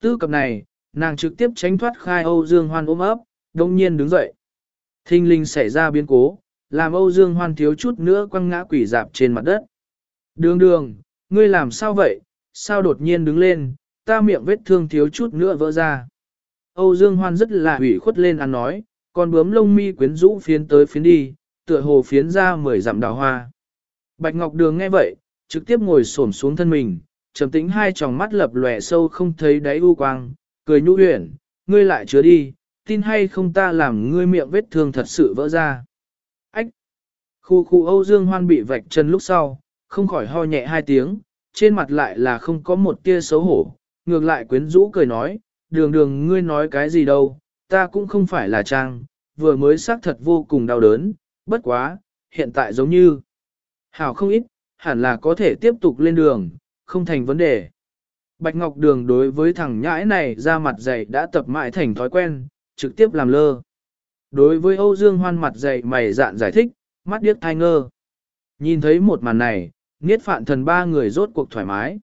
Tư cập này, nàng trực tiếp tránh thoát khai Âu Dương Hoan ôm ấp, đồng nhiên đứng dậy. Thinh linh xảy ra biến cố, làm Âu Dương Hoan thiếu chút nữa quăng ngã quỷ dạp trên mặt đất. Đường đường, ngươi làm sao vậy, sao đột nhiên đứng lên, ta miệng vết thương thiếu chút nữa vỡ ra. Âu Dương Hoan rất là hủy khuất lên ăn nói, còn bướm lông mi quyến rũ phiến tới phiến đi, tựa hồ phiến ra mười dặm đào hoa. Bạch Ngọc Đường nghe vậy, trực tiếp ngồi xổm xuống thân mình, trầm tĩnh hai tròng mắt lập lòe sâu không thấy đáy u quang, cười nhũ huyển, ngươi lại chứa đi, tin hay không ta làm ngươi miệng vết thương thật sự vỡ ra. Ách! Khu khu Âu Dương Hoan bị vạch chân lúc sau, không khỏi ho nhẹ hai tiếng, trên mặt lại là không có một tia xấu hổ, ngược lại quyến rũ cười nói, đường đường ngươi nói cái gì đâu, ta cũng không phải là trang, vừa mới xác thật vô cùng đau đớn, bất quá, hiện tại giống như, hảo không ít, hẳn là có thể tiếp tục lên đường, không thành vấn đề. Bạch Ngọc Đường đối với thằng nhãi này ra mặt dày đã tập mãi thành thói quen, trực tiếp làm lơ. Đối với Âu Dương Hoan mặt dày mày dạn giải thích, mắt điếc thai ngơ. Nhìn thấy một màn này, Niết phạn thần ba người rốt cuộc thoải mái.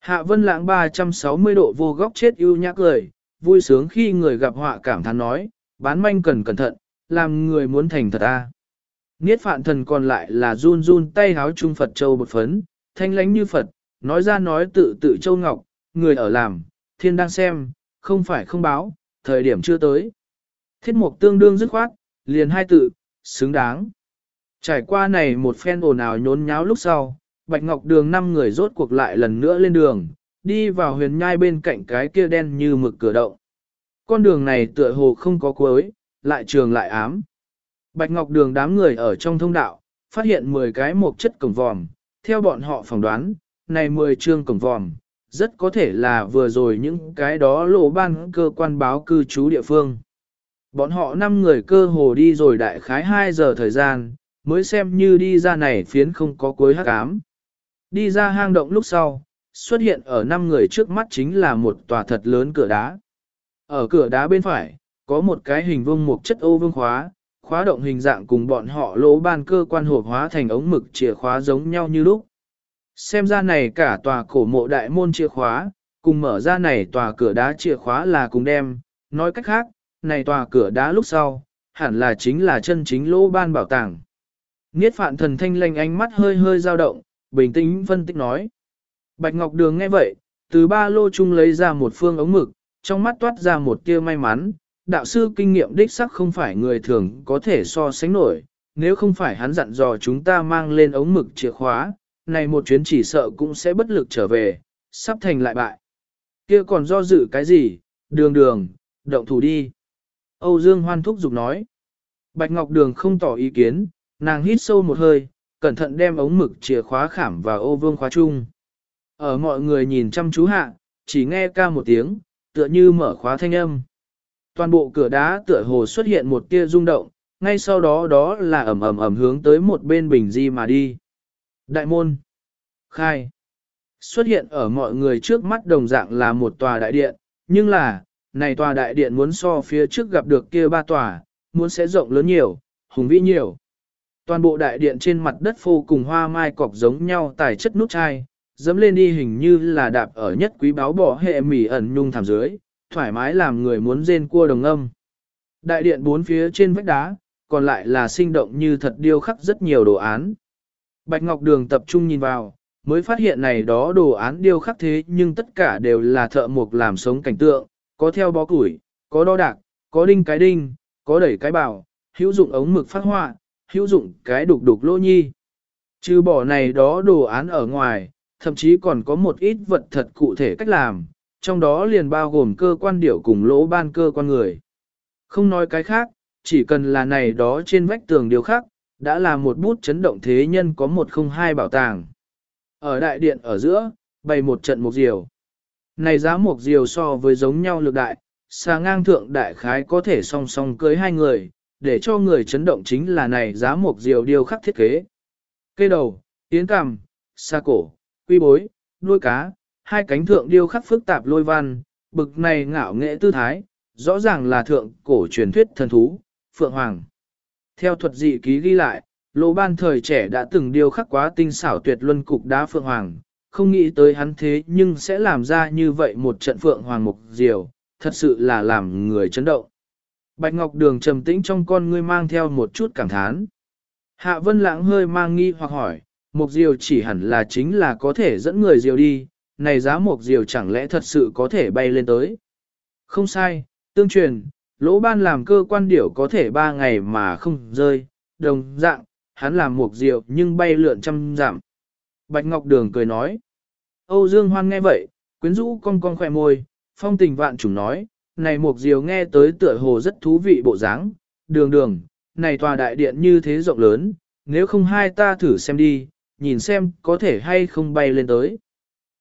Hạ vân lãng 360 độ vô góc chết ưu nhã cười, vui sướng khi người gặp họa cảm thán nói, bán manh cần cẩn thận, làm người muốn thành thật a. Niết phạn thần còn lại là run run tay háo trung Phật châu bột phấn, thanh lánh như Phật, nói ra nói tự tự châu ngọc, người ở làm, thiên đang xem, không phải không báo, thời điểm chưa tới. Thiết mục tương đương dứt khoát, liền hai tự, xứng đáng. Trải qua này một phen ồn ào nhốn nháo lúc sau, Bạch Ngọc Đường năm người rốt cuộc lại lần nữa lên đường, đi vào huyền nhai bên cạnh cái kia đen như mực cửa động. Con đường này tựa hồ không có cuối, lại trường lại ám. Bạch Ngọc Đường đám người ở trong thông đạo, phát hiện 10 cái một chất cổng vòm, theo bọn họ phỏng đoán, này 10 chương cổng vòm, rất có thể là vừa rồi những cái đó lộ ban cơ quan báo cư trú địa phương. Bọn họ 5 người cơ hồ đi rồi đại khái 2 giờ thời gian, mới xem như đi ra này phiến không có cuối hắc ám. Đi ra hang động lúc sau, xuất hiện ở 5 người trước mắt chính là một tòa thật lớn cửa đá. Ở cửa đá bên phải, có một cái hình vuông một chất ô vương khóa, khóa động hình dạng cùng bọn họ lỗ ban cơ quan hộp hóa thành ống mực chìa khóa giống nhau như lúc. Xem ra này cả tòa cổ mộ đại môn chìa khóa, cùng mở ra này tòa cửa đá chìa khóa là cùng đem, nói cách khác, này tòa cửa đá lúc sau, hẳn là chính là chân chính lỗ ban bảo tàng. Niết phạn thần thanh lanh ánh mắt hơi hơi dao động, bình tĩnh phân tích nói. Bạch Ngọc Đường nghe vậy, từ ba lô chung lấy ra một phương ống mực, trong mắt toát ra một tia may mắn, đạo sư kinh nghiệm đích sắc không phải người thường có thể so sánh nổi, nếu không phải hắn dặn dò chúng ta mang lên ống mực chìa khóa, này một chuyến chỉ sợ cũng sẽ bất lực trở về, sắp thành lại bại. Kia còn do dự cái gì, đường đường, động thủ đi. Âu Dương Hoan thúc giục nói. Bạch Ngọc Đường không tỏ ý kiến, nàng hít sâu một hơi, cẩn thận đem ống mực chìa khóa khảm vào ô vương khóa chung. Ở mọi người nhìn chăm chú hạ, chỉ nghe ca một tiếng, tựa như mở khóa thanh âm. Toàn bộ cửa đá tựa hồ xuất hiện một tia rung động, ngay sau đó đó là ẩm ẩm ẩm hướng tới một bên bình di mà đi. Đại môn. Khai. Xuất hiện ở mọi người trước mắt đồng dạng là một tòa đại điện, nhưng là, này tòa đại điện muốn so phía trước gặp được kia ba tòa, muốn sẽ rộng lớn nhiều, hùng vĩ nhiều. Toàn bộ đại điện trên mặt đất phô cùng hoa mai cọc giống nhau tài chất nút chai, dẫm lên đi hình như là đạp ở nhất quý báo bỏ hệ mỉ ẩn nhung thảm dưới, thoải mái làm người muốn rên cua đồng âm. Đại điện bốn phía trên vách đá, còn lại là sinh động như thật điêu khắc rất nhiều đồ án. Bạch Ngọc Đường tập trung nhìn vào, mới phát hiện này đó đồ án điêu khắc thế nhưng tất cả đều là thợ mộc làm sống cảnh tượng, có theo bó củi, có đo đạc, có đinh cái đinh, có đẩy cái bảo, hữu dụng ống mực phát họa, hữu dụng cái đục đục lỗ nhi. Trừ bỏ này đó đồ án ở ngoài, thậm chí còn có một ít vật thật cụ thể cách làm, trong đó liền bao gồm cơ quan điểu cùng lỗ ban cơ quan người. Không nói cái khác, chỉ cần là này đó trên vách tường điều khác, đã là một bút chấn động thế nhân có một không hai bảo tàng. Ở đại điện ở giữa, bày một trận mục diều. Này giá mục diều so với giống nhau lực đại, xa ngang thượng đại khái có thể song song cưới hai người, để cho người chấn động chính là này giá mục diều điêu khắc thiết kế. Cây đầu, tiến cằm, xa cổ, quy bối, đuôi cá, hai cánh thượng điêu khắc phức tạp lôi văn, bực này ngạo nghệ tư thái, rõ ràng là thượng cổ truyền thuyết thần thú, Phượng Hoàng. Theo thuật dị ký ghi lại, lô ban thời trẻ đã từng điêu khắc quá tinh xảo tuyệt luân cục đá Phượng Hoàng, không nghĩ tới hắn thế nhưng sẽ làm ra như vậy một trận phượng hoàng mục diều, thật sự là làm người chấn động. Bạch Ngọc Đường trầm tĩnh trong con ngươi mang theo một chút cảm thán. Hạ Vân Lãng hơi mang nghi hoặc hỏi, mục diều chỉ hẳn là chính là có thể dẫn người diều đi, này giá mục diều chẳng lẽ thật sự có thể bay lên tới. Không sai, tương truyền, lỗ ban làm cơ quan điểu có thể ba ngày mà không rơi, đồng dạng, hắn làm một diệu nhưng bay lượn trăm giảm. Bạch Ngọc Đường cười nói. Âu Dương Hoan nghe vậy, quyến rũ cong cong khỏe môi, phong tình vạn trùng nói, này một diều nghe tới tựa hồ rất thú vị bộ dáng, đường đường, này tòa đại điện như thế rộng lớn, nếu không hai ta thử xem đi, nhìn xem có thể hay không bay lên tới.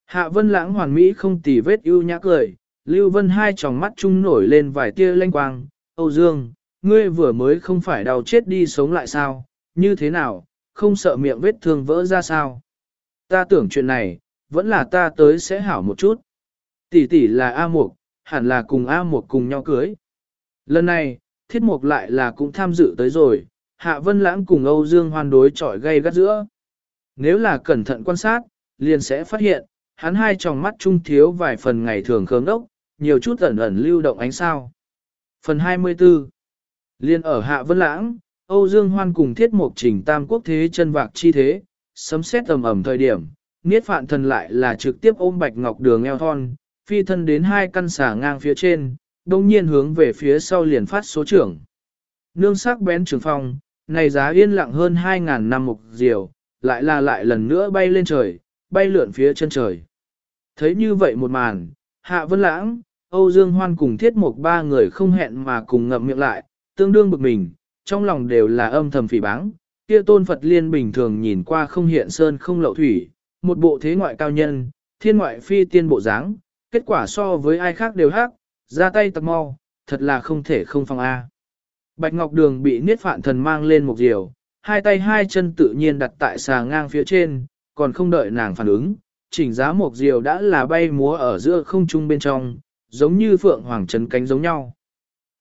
Hạ vân lãng hoàn mỹ không tì vết ưu nhã cười, Lưu Vân hai tròng mắt chung nổi lên vài tia lanh quang, Âu Dương, ngươi vừa mới không phải đau chết đi sống lại sao, như thế nào, không sợ miệng vết thương vỡ ra sao. Ta tưởng chuyện này, vẫn là ta tới sẽ hảo một chút. Tỷ tỷ là A Mục, hẳn là cùng A Mục cùng nhau cưới. Lần này, Thiết Mục lại là cũng tham dự tới rồi, Hạ Vân Lãng cùng Âu Dương hoan đối chọi gây gắt giữa. Nếu là cẩn thận quan sát, liền sẽ phát hiện, hắn hai tròng mắt trung thiếu vài phần ngày thường khớm đốc, nhiều chút ẩn ẩn lưu động ánh sao. Phần 24 Liên ở Hạ Vân Lãng, Âu Dương Hoan cùng thiết mục trình tam quốc thế chân vạc chi thế, sấm xét ầm ầm thời điểm, Niết Phạn Thần lại là trực tiếp ôm Bạch Ngọc Đường eo thon, phi thân đến hai căn xả ngang phía trên, đồng nhiên hướng về phía sau liền phát số trưởng. Nương sắc bén trường phong, này giá yên lặng hơn 2.000 năm mục diều, lại là lại lần nữa bay lên trời, bay lượn phía chân trời. Thấy như vậy một màn, Hạ Vân Lãng, Âu Dương Hoan cùng thiết một ba người không hẹn mà cùng ngậm miệng lại, tương đương bực mình, trong lòng đều là âm thầm phỉ báng. Kia tôn Phật liên bình thường nhìn qua không hiện sơn không lậu thủy, một bộ thế ngoại cao nhân, thiên ngoại phi tiên bộ dáng, kết quả so với ai khác đều khác, ra tay tặc mau, thật là không thể không phong A. Bạch Ngọc Đường bị niết phạn thần mang lên một diều, hai tay hai chân tự nhiên đặt tại xà ngang phía trên, còn không đợi nàng phản ứng, chỉnh giá một diều đã là bay múa ở giữa không trung bên trong, giống như phượng hoàng trấn cánh giống nhau.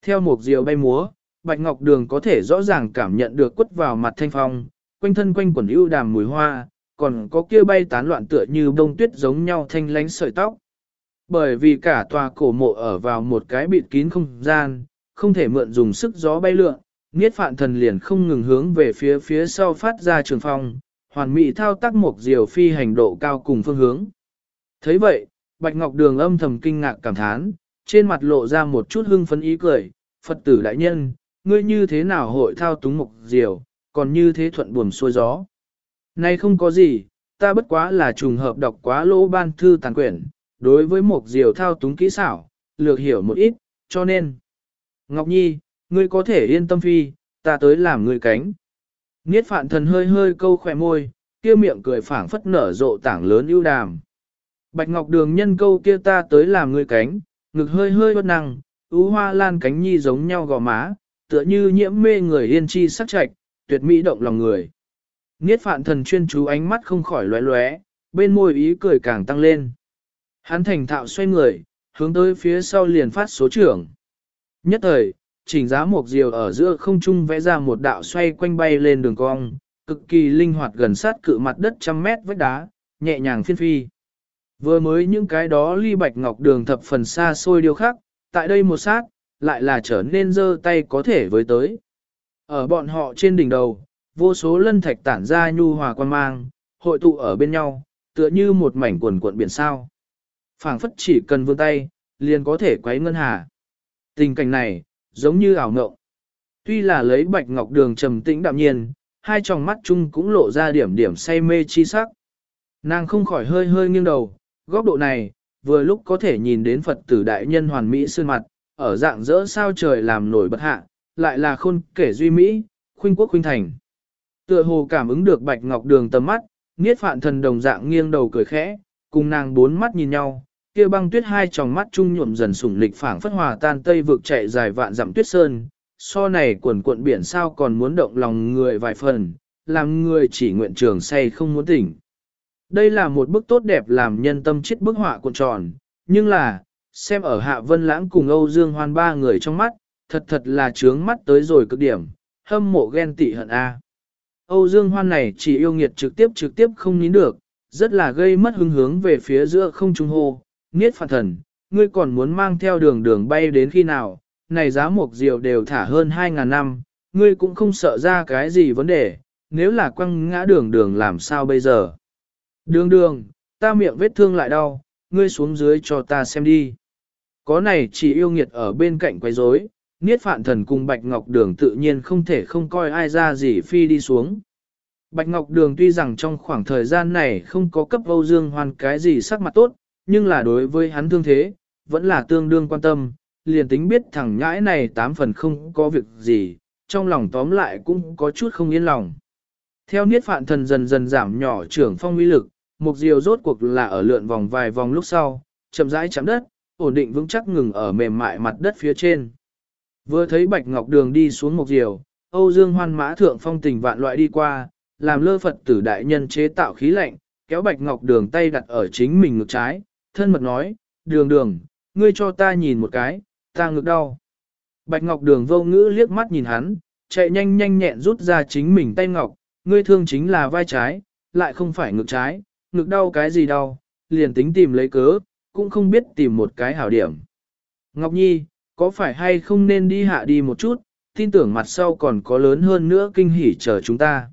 Theo một diều bay múa, Bạch Ngọc Đường có thể rõ ràng cảm nhận được quất vào mặt thanh phong, quanh thân quanh quần ưu đàm mùi hoa, còn có kia bay tán loạn tựa như bông tuyết giống nhau thanh lánh sợi tóc. Bởi vì cả tòa cổ mộ ở vào một cái bịt kín không gian, không thể mượn dùng sức gió bay lượn, Niết Phạn Thần liền không ngừng hướng về phía phía sau phát ra trường phong, hoàn mỹ thao tác một diều phi hành độ cao cùng phương hướng. thấy vậy, Bạch Ngọc Đường âm thầm kinh ngạc cảm thán, trên mặt lộ ra một chút hưng phấn ý cười, Phật tử đại nhân, ngươi như thế nào hội thao túng mục diều, còn như thế thuận buồm xuôi gió. Nay không có gì, ta bất quá là trùng hợp đọc quá lỗ ban thư tàn quyển, đối với mục diều thao túng kỹ xảo, lược hiểu một ít, cho nên. Ngọc Nhi, ngươi có thể yên tâm phi, ta tới làm ngươi cánh. Niết phạn thần hơi hơi câu khỏe môi, kia miệng cười phảng phất nở rộ tảng lớn ưu đàm. Bạch Ngọc Đường nhân câu kia ta tới làm người cánh, ngực hơi hơi bất năng, ú hoa lan cánh nhi giống nhau gò má, tựa như nhiễm mê người yên chi sắc trạch, tuyệt mỹ động lòng người. Niết phạn thần chuyên chú ánh mắt không khỏi lóe lóe, bên môi ý cười càng tăng lên. Hắn thành thạo xoay người, hướng tới phía sau liền phát số trưởng. Nhất thời, chỉnh giá một diều ở giữa không trung vẽ ra một đạo xoay quanh bay lên đường cong, cực kỳ linh hoạt gần sát cự mặt đất trăm mét vách đá, nhẹ nhàng phiên phi. Vừa mới những cái đó ly bạch ngọc đường thập phần xa xôi điều khác, tại đây một sát, lại là trở nên dơ tay có thể với tới. Ở bọn họ trên đỉnh đầu, vô số lân thạch tản ra nhu hòa quan mang, hội tụ ở bên nhau, tựa như một mảnh quần cuộn biển sao. phảng phất chỉ cần vươn tay, liền có thể quấy ngân hà. Tình cảnh này, giống như ảo ngộng. Tuy là lấy bạch ngọc đường trầm tĩnh đạm nhiên, hai tròng mắt chung cũng lộ ra điểm điểm say mê chi sắc. Nàng không khỏi hơi hơi nghiêng đầu, góc độ này, vừa lúc có thể nhìn đến Phật tử đại nhân hoàn mỹ sơn mặt, ở dạng dỡ sao trời làm nổi bất hạ, lại là khôn kể duy mỹ, khuynh quốc khuynh thành. Tựa hồ cảm ứng được bạch ngọc đường tầm mắt, niết phạn thần đồng dạng nghiêng đầu cười khẽ, cùng nàng bốn mắt nhìn nhau, kia băng tuyết hai tròng mắt trung nhuộm dần sủng lịch phảng phất hòa tan tây vực chạy dài vạn dặm tuyết sơn, so này quần cuộn biển sao còn muốn động lòng người vài phần, làm người chỉ nguyện trường say không muốn tỉnh. Đây là một bức tốt đẹp làm nhân tâm chết bức họa cuộn tròn, nhưng là, xem ở Hạ Vân Lãng cùng Âu Dương Hoan ba người trong mắt, thật thật là trướng mắt tới rồi cực điểm, hâm mộ ghen tị hận A. Âu Dương Hoan này chỉ yêu nghiệt trực tiếp trực tiếp không nín được, rất là gây mất hứng hướng về phía giữa không trung hô, niết phản thần, ngươi còn muốn mang theo đường đường bay đến khi nào, này giá một diều đều thả hơn 2.000 năm, ngươi cũng không sợ ra cái gì vấn đề, nếu là quăng ngã đường đường làm sao bây giờ. Đường đường, ta miệng vết thương lại đau, ngươi xuống dưới cho ta xem đi. Có này chỉ yêu nghiệt ở bên cạnh quấy rối, Niết Phạn Thần cùng Bạch Ngọc Đường tự nhiên không thể không coi ai ra gì phi đi xuống. Bạch Ngọc Đường tuy rằng trong khoảng thời gian này không có cấp Âu Dương Hoan cái gì sắc mặt tốt, nhưng là đối với hắn thương thế, vẫn là tương đương quan tâm, liền tính biết thằng nhãi này tám phần không có việc gì, trong lòng tóm lại cũng có chút không yên lòng. Theo Niết Phạn Thần dần dần giảm nhỏ trưởng phong uy lực, một diều rốt cuộc là ở lượn vòng vài vòng lúc sau, chậm rãi chạm đất, ổn định vững chắc ngừng ở mềm mại mặt đất phía trên. Vừa thấy Bạch Ngọc Đường đi xuống một diều, Âu Dương Hoan mã thượng phong tình vạn loại đi qua, làm lơ Phật tử đại nhân chế tạo khí lạnh, kéo Bạch Ngọc Đường tay đặt ở chính mình ngực trái, thân mật nói, đường đường, ngươi cho ta nhìn một cái, ta ngực đau. Bạch Ngọc Đường vô ngữ liếc mắt nhìn hắn, chạy nhanh nhanh nhẹn rút ra chính mình tay ngọc, ngươi thương chính là vai trái, lại không phải ngực trái, ngực đau cái gì đau, liền tính tìm lấy cớ, cũng không biết tìm một cái hảo điểm. Ngọc Nhi, có phải hay không nên đi hạ đi một chút, tin tưởng mặt sau còn có lớn hơn nữa kinh hỉ chờ chúng ta.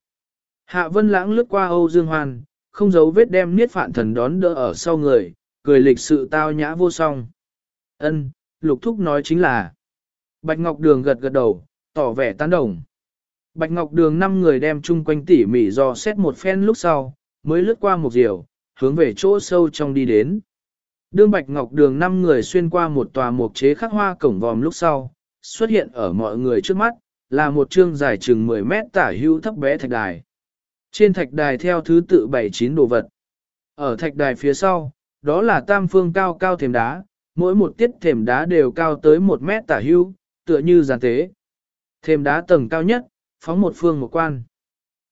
Hạ Vân Lãng lướt qua Âu Dương Hoan, không giấu vết đem niết phạn thần đón đỡ ở sau người, cười lịch sự tao nhã vô song. Ân, Lục Thúc nói chính là. Bạch Ngọc Đường gật gật đầu, tỏ vẻ tán đồng. Bạch Ngọc Đường năm người đem chung quanh tỉ mỉ do xét một phen lúc sau, mới lướt qua một diều, hướng về chỗ sâu trong đi đến. Đương Bạch Ngọc Đường năm người xuyên qua một tòa mục chế khắc hoa cổng vòm lúc sau, xuất hiện ở mọi người trước mắt, là một chương dài chừng 10 mét tả hữu thấp bé thạch đài. Trên thạch đài theo thứ tự bảy chín đồ vật. Ở thạch đài phía sau, đó là tam phương cao cao thềm đá, mỗi một tiết thềm đá đều cao tới một mét tả hữu, tựa như giàn tế. Thềm đá tầng cao nhất, phóng một phương một quan.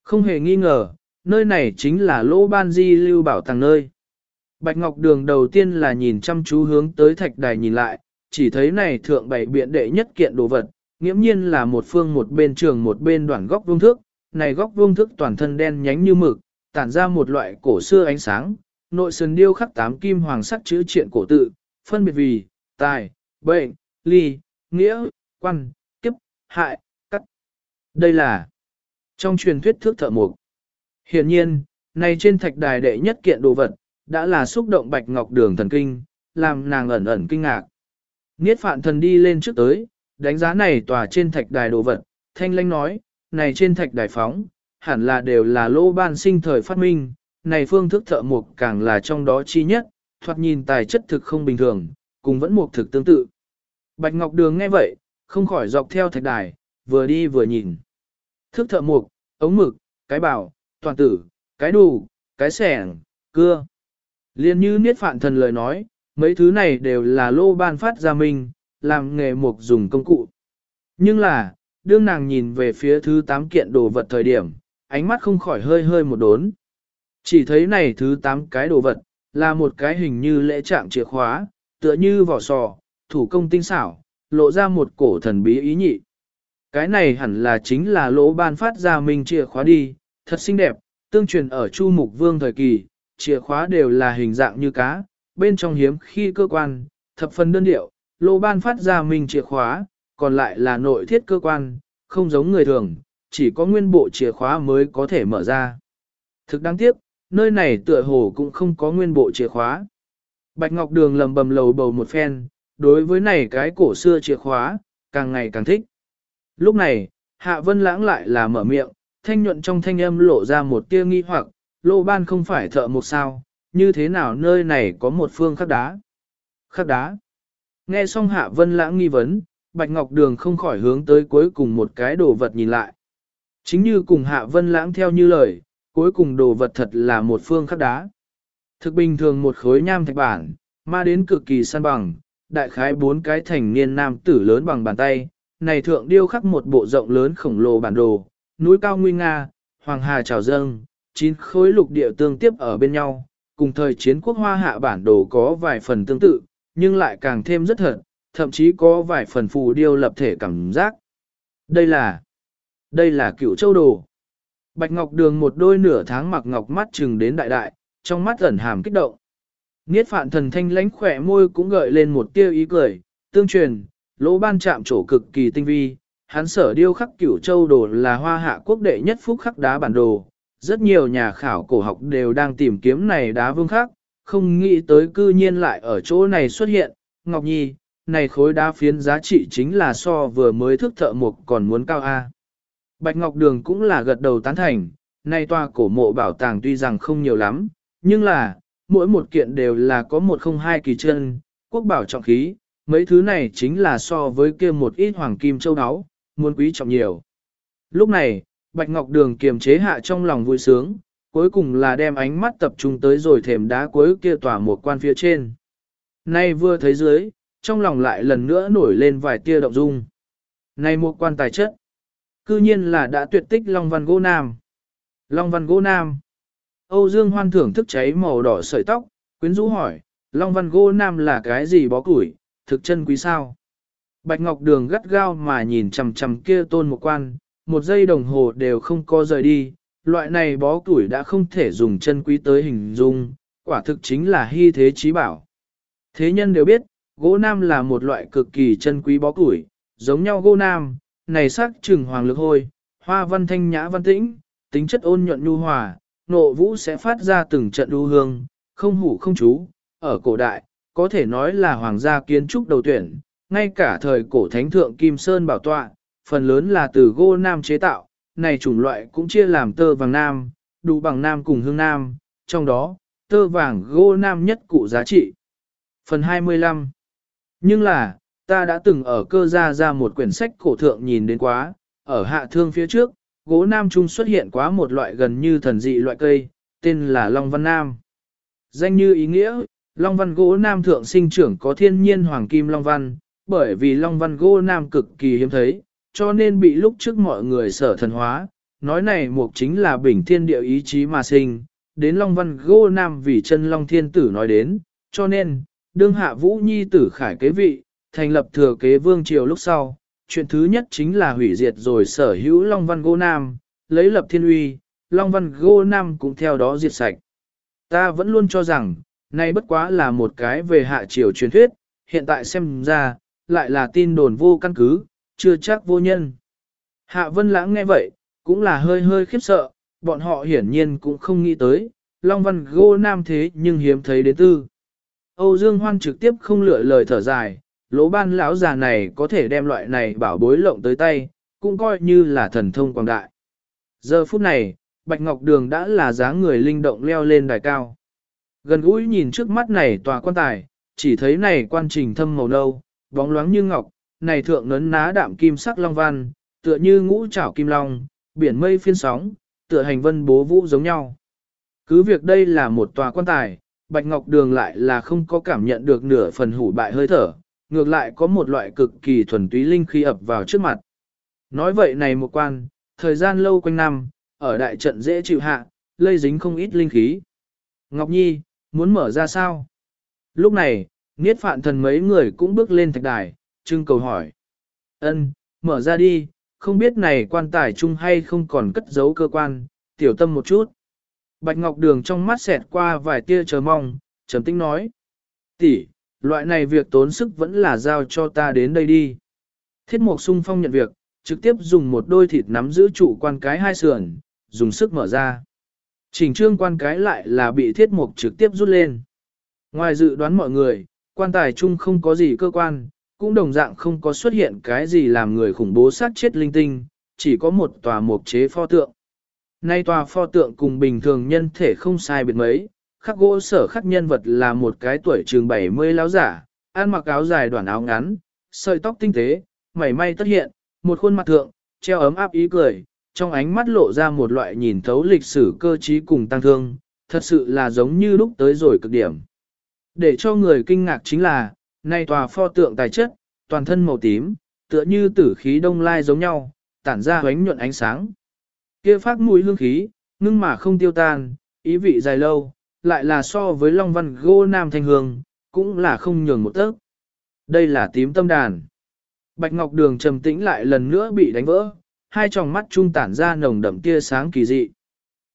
Không hề nghi ngờ, nơi này chính là lỗ ban di lưu bảo tàng nơi. Bạch Ngọc Đường đầu tiên là nhìn chăm chú hướng tới thạch đài nhìn lại, chỉ thấy này thượng bảy biện đệ nhất kiện đồ vật, nghiễm nhiên là một phương một bên trường một bên đoạn góc vương thước, này góc vương thước toàn thân đen nhánh như mực, tản ra một loại cổ xưa ánh sáng, nội sườn điêu khắc tám kim hoàng sắc chữ triện cổ tự, phân biệt vì, tài, bệnh, ly, nghĩa, quan, kiếp, hại, cắt. Đây là trong truyền thuyết thước thợ mục. Hiện nhiên, này trên thạch đài đệ nhất kiện đồ vật, đã là xúc động bạch ngọc đường thần kinh, làm nàng ẩn ẩn kinh ngạc. Niết phạn thần đi lên trước tới, đánh giá này tòa trên thạch đài đồ vật, thanh lanh nói, này trên thạch đài phóng, hẳn là đều là lô ban sinh thời phát minh, này phương thức thợ mục càng là trong đó chi nhất, thoạt nhìn tài chất thực không bình thường, cùng vẫn mục thực tương tự. Bạch Ngọc Đường nghe vậy, không khỏi dọc theo thạch đài, vừa đi vừa nhìn. Thức thợ mục, ống mực, cái bảo, toàn tử, cái đủ, cái sẻng, cưa. Liên như niết phạn thần lời nói, mấy thứ này đều là lô ban phát ra mình, làm nghề mục dùng công cụ. Nhưng là, đương nàng nhìn về phía thứ tám kiện đồ vật thời điểm, ánh mắt không khỏi hơi hơi một đốn. Chỉ thấy này thứ tám cái đồ vật, là một cái hình như lễ trạng chìa khóa, tựa như vỏ sò, thủ công tinh xảo, lộ ra một cổ thần bí ý nhị. Cái này hẳn là chính là lỗ ban phát ra mình chìa khóa đi, thật xinh đẹp, tương truyền ở Chu Mục Vương thời kỳ, chìa khóa đều là hình dạng như cá, bên trong hiếm khi cơ quan, thập phần đơn điệu, lô ban phát ra mình chìa khóa, còn lại là nội thiết cơ quan, không giống người thường, chỉ có nguyên bộ chìa khóa mới có thể mở ra. Thực đáng tiếc, nơi này tựa hồ cũng không có nguyên bộ chìa khóa. Bạch Ngọc Đường lầm bầm lầu bầu một phen, đối với này cái cổ xưa chìa khóa, càng ngày càng thích. Lúc này, Hạ Vân Lãng lại là mở miệng, thanh nhuận trong thanh âm lộ ra một tia nghi hoặc, lô ban không phải thợ một sao, như thế nào nơi này có một phương khắc đá. Khắc đá. Nghe xong Hạ Vân Lãng nghi vấn, Bạch Ngọc Đường không khỏi hướng tới cuối cùng một cái đồ vật nhìn lại. Chính như cùng Hạ Vân Lãng theo như lời, cuối cùng đồ vật thật là một phương khắc đá. Thực bình thường một khối nham thạch bản, mà đến cực kỳ săn bằng, đại khái bốn cái thành niên nam tử lớn bằng bàn tay, này thượng điêu khắc một bộ rộng lớn khổng lồ bản đồ, núi cao nguy nga, hoàng hà trào dâng, chín khối lục địa tương tiếp ở bên nhau, cùng thời chiến quốc hoa hạ bản đồ có vài phần tương tự, nhưng lại càng thêm rất thật, thậm chí có vài phần phù điêu lập thể cảm giác. Đây là, đây là cựu châu đồ. Bạch Ngọc Đường một đôi nửa tháng mặc ngọc mắt trừng đến đại đại, trong mắt ẩn hàm kích động. Niết phạn thần thanh lánh khỏe môi cũng gợi lên một tia ý cười, tương truyền, lỗ ban chạm chỗ cực kỳ tinh vi, hắn sở điêu khắc cửu châu đồ là hoa hạ quốc đệ nhất phúc khắc đá bản đồ. Rất nhiều nhà khảo cổ học đều đang tìm kiếm này đá vương khắc, không nghĩ tới cư nhiên lại ở chỗ này xuất hiện. Ngọc Nhi, này khối đá phiến giá trị chính là so vừa mới thức thợ mục còn muốn cao A. Bạch Ngọc Đường cũng là gật đầu tán thành, nay tòa cổ mộ bảo tàng tuy rằng không nhiều lắm, nhưng là, mỗi một kiện đều là có một không hai kỳ chân, quốc bảo trọng khí, mấy thứ này chính là so với kia một ít hoàng kim châu áo, muốn quý trọng nhiều. Lúc này, Bạch Ngọc Đường kiềm chế hạ trong lòng vui sướng, cuối cùng là đem ánh mắt tập trung tới rồi thềm đá cuối kia tỏa một quan phía trên. Nay vừa thấy dưới, trong lòng lại lần nữa nổi lên vài tia động dung. Nay một quan tài chất, cư nhiên là đã tuyệt tích Long Văn Gỗ Nam. Long Văn Gỗ Nam. Âu Dương Hoan thưởng thức cháy màu đỏ sợi tóc, quyến rũ hỏi, Long Văn Gỗ Nam là cái gì bó củi, thực chân quý sao? Bạch Ngọc Đường gắt gao mà nhìn chằm chằm kia tôn một quan, một giây đồng hồ đều không có rời đi, loại này bó củi đã không thể dùng chân quý tới hình dung, quả thực chính là hy thế trí bảo. Thế nhân đều biết, gỗ nam là một loại cực kỳ chân quý bó củi, giống nhau gỗ nam, này sắc trừng hoàng lực hôi, hoa văn thanh nhã văn tĩnh, tính chất ôn nhuận nhu hòa, nộ vũ sẽ phát ra từng trận đu hương, không hủ không chú, ở cổ đại, có thể nói là hoàng gia kiến trúc đầu tuyển, ngay cả thời cổ thánh thượng Kim Sơn bảo tọa, phần lớn là từ gỗ nam chế tạo, này chủng loại cũng chia làm tơ vàng nam, đủ bằng nam cùng hương nam, trong đó, tơ vàng gỗ nam nhất cụ giá trị. Phần 25 Nhưng là, ta đã từng ở cơ gia ra một quyển sách cổ thượng nhìn đến quá, ở hạ thương phía trước, gỗ nam trung xuất hiện quá một loại gần như thần dị loại cây, tên là Long Văn Nam. Danh như ý nghĩa, Long Văn gỗ nam thượng sinh trưởng có thiên nhiên hoàng kim Long Văn, bởi vì Long Văn Gô nam cực kỳ hiếm thấy, cho nên bị lúc trước mọi người sở thần hóa, nói này mục chính là bình thiên địa ý chí mà sinh, đến Long Văn Gô nam vì chân Long Thiên Tử nói đến, cho nên, đương hạ Vũ Nhi tử khải kế vị, thành lập thừa kế vương triều lúc sau, chuyện thứ nhất chính là hủy diệt rồi sở hữu Long Văn Gô Nam, lấy lập thiên uy, Long Văn Gô Nam cũng theo đó diệt sạch. Ta vẫn luôn cho rằng, nay bất quá là một cái về hạ triều truyền thuyết, hiện tại xem ra, lại là tin đồn vô căn cứ, chưa chắc vô nhân. Hạ Vân Lãng nghe vậy, cũng là hơi hơi khiếp sợ, bọn họ hiển nhiên cũng không nghĩ tới, Long Văn Gô Nam thế nhưng hiếm thấy đến tư. Âu Dương Hoan trực tiếp không lựa lời thở dài, lỗ ban lão già này có thể đem loại này bảo bối lộng tới tay, cũng coi như là thần thông quảng đại. Giờ phút này, Bạch Ngọc Đường đã là dáng người linh động leo lên đài cao. Gần gũi nhìn trước mắt này tòa quan tài, chỉ thấy này quan trình thâm màu nâu, bóng loáng như ngọc, này thượng nấn ná đạm kim sắc long văn, tựa như ngũ trảo kim long, biển mây phiên sóng, tựa hành vân bố vũ giống nhau. Cứ việc đây là một tòa quan tài, Bạch Ngọc Đường lại là không có cảm nhận được nửa phần hủ bại hơi thở, ngược lại có một loại cực kỳ thuần túy linh khí ập vào trước mặt. Nói vậy này một quan, thời gian lâu quanh năm, ở đại trận dễ chịu hạ, lây dính không ít linh khí. Ngọc Nhi, muốn mở ra sao? Lúc này, Niết Phạn Thần mấy người cũng bước lên thạch đài, trưng cầu hỏi. Ân, mở ra đi, không biết này quan tài chung hay không còn cất giấu cơ quan, tiểu tâm một chút. Bạch Ngọc Đường trong mắt xẹt qua vài tia chờ mong, trầm tĩnh nói. tỷ, loại này việc tốn sức vẫn là giao cho ta đến đây đi. Thiết mục sung phong nhận việc, trực tiếp dùng một đôi thịt nắm giữ trụ quan cái hai sườn, dùng sức mở ra. Chỉnh trương quan cái lại là bị thiết mục trực tiếp rút lên. Ngoài dự đoán mọi người, quan tài chung không có gì cơ quan, cũng đồng dạng không có xuất hiện cái gì làm người khủng bố sát chết linh tinh, chỉ có một tòa mộc chế pho tượng. Nay tòa pho tượng cùng bình thường nhân thể không sai biệt mấy, khắc gỗ sở khắc nhân vật là một cái tuổi trường 70 lão giả, ăn mặc áo dài đoạn áo ngắn, sợi tóc tinh tế, mảy may tất hiện, một khuôn mặt thượng, treo ấm áp ý cười, trong ánh mắt lộ ra một loại nhìn thấu lịch sử cơ trí cùng tăng thương, thật sự là giống như lúc tới rồi cực điểm. Để cho người kinh ngạc chính là, nay tòa pho tượng tài chất, toàn thân màu tím, tựa như tử khí đông lai giống nhau, tản ra ánh nhuận ánh sáng. Kia phát mùi hương khí, ngưng mà không tiêu tan, ý vị dài lâu, lại là so với Long Văn Gô Nam Thanh Hương, cũng là không nhường một tấc. Đây là tím tâm đàn. Bạch Ngọc Đường trầm tĩnh lại lần nữa bị đánh vỡ, hai tròng mắt trung tản ra nồng đậm tia sáng kỳ dị.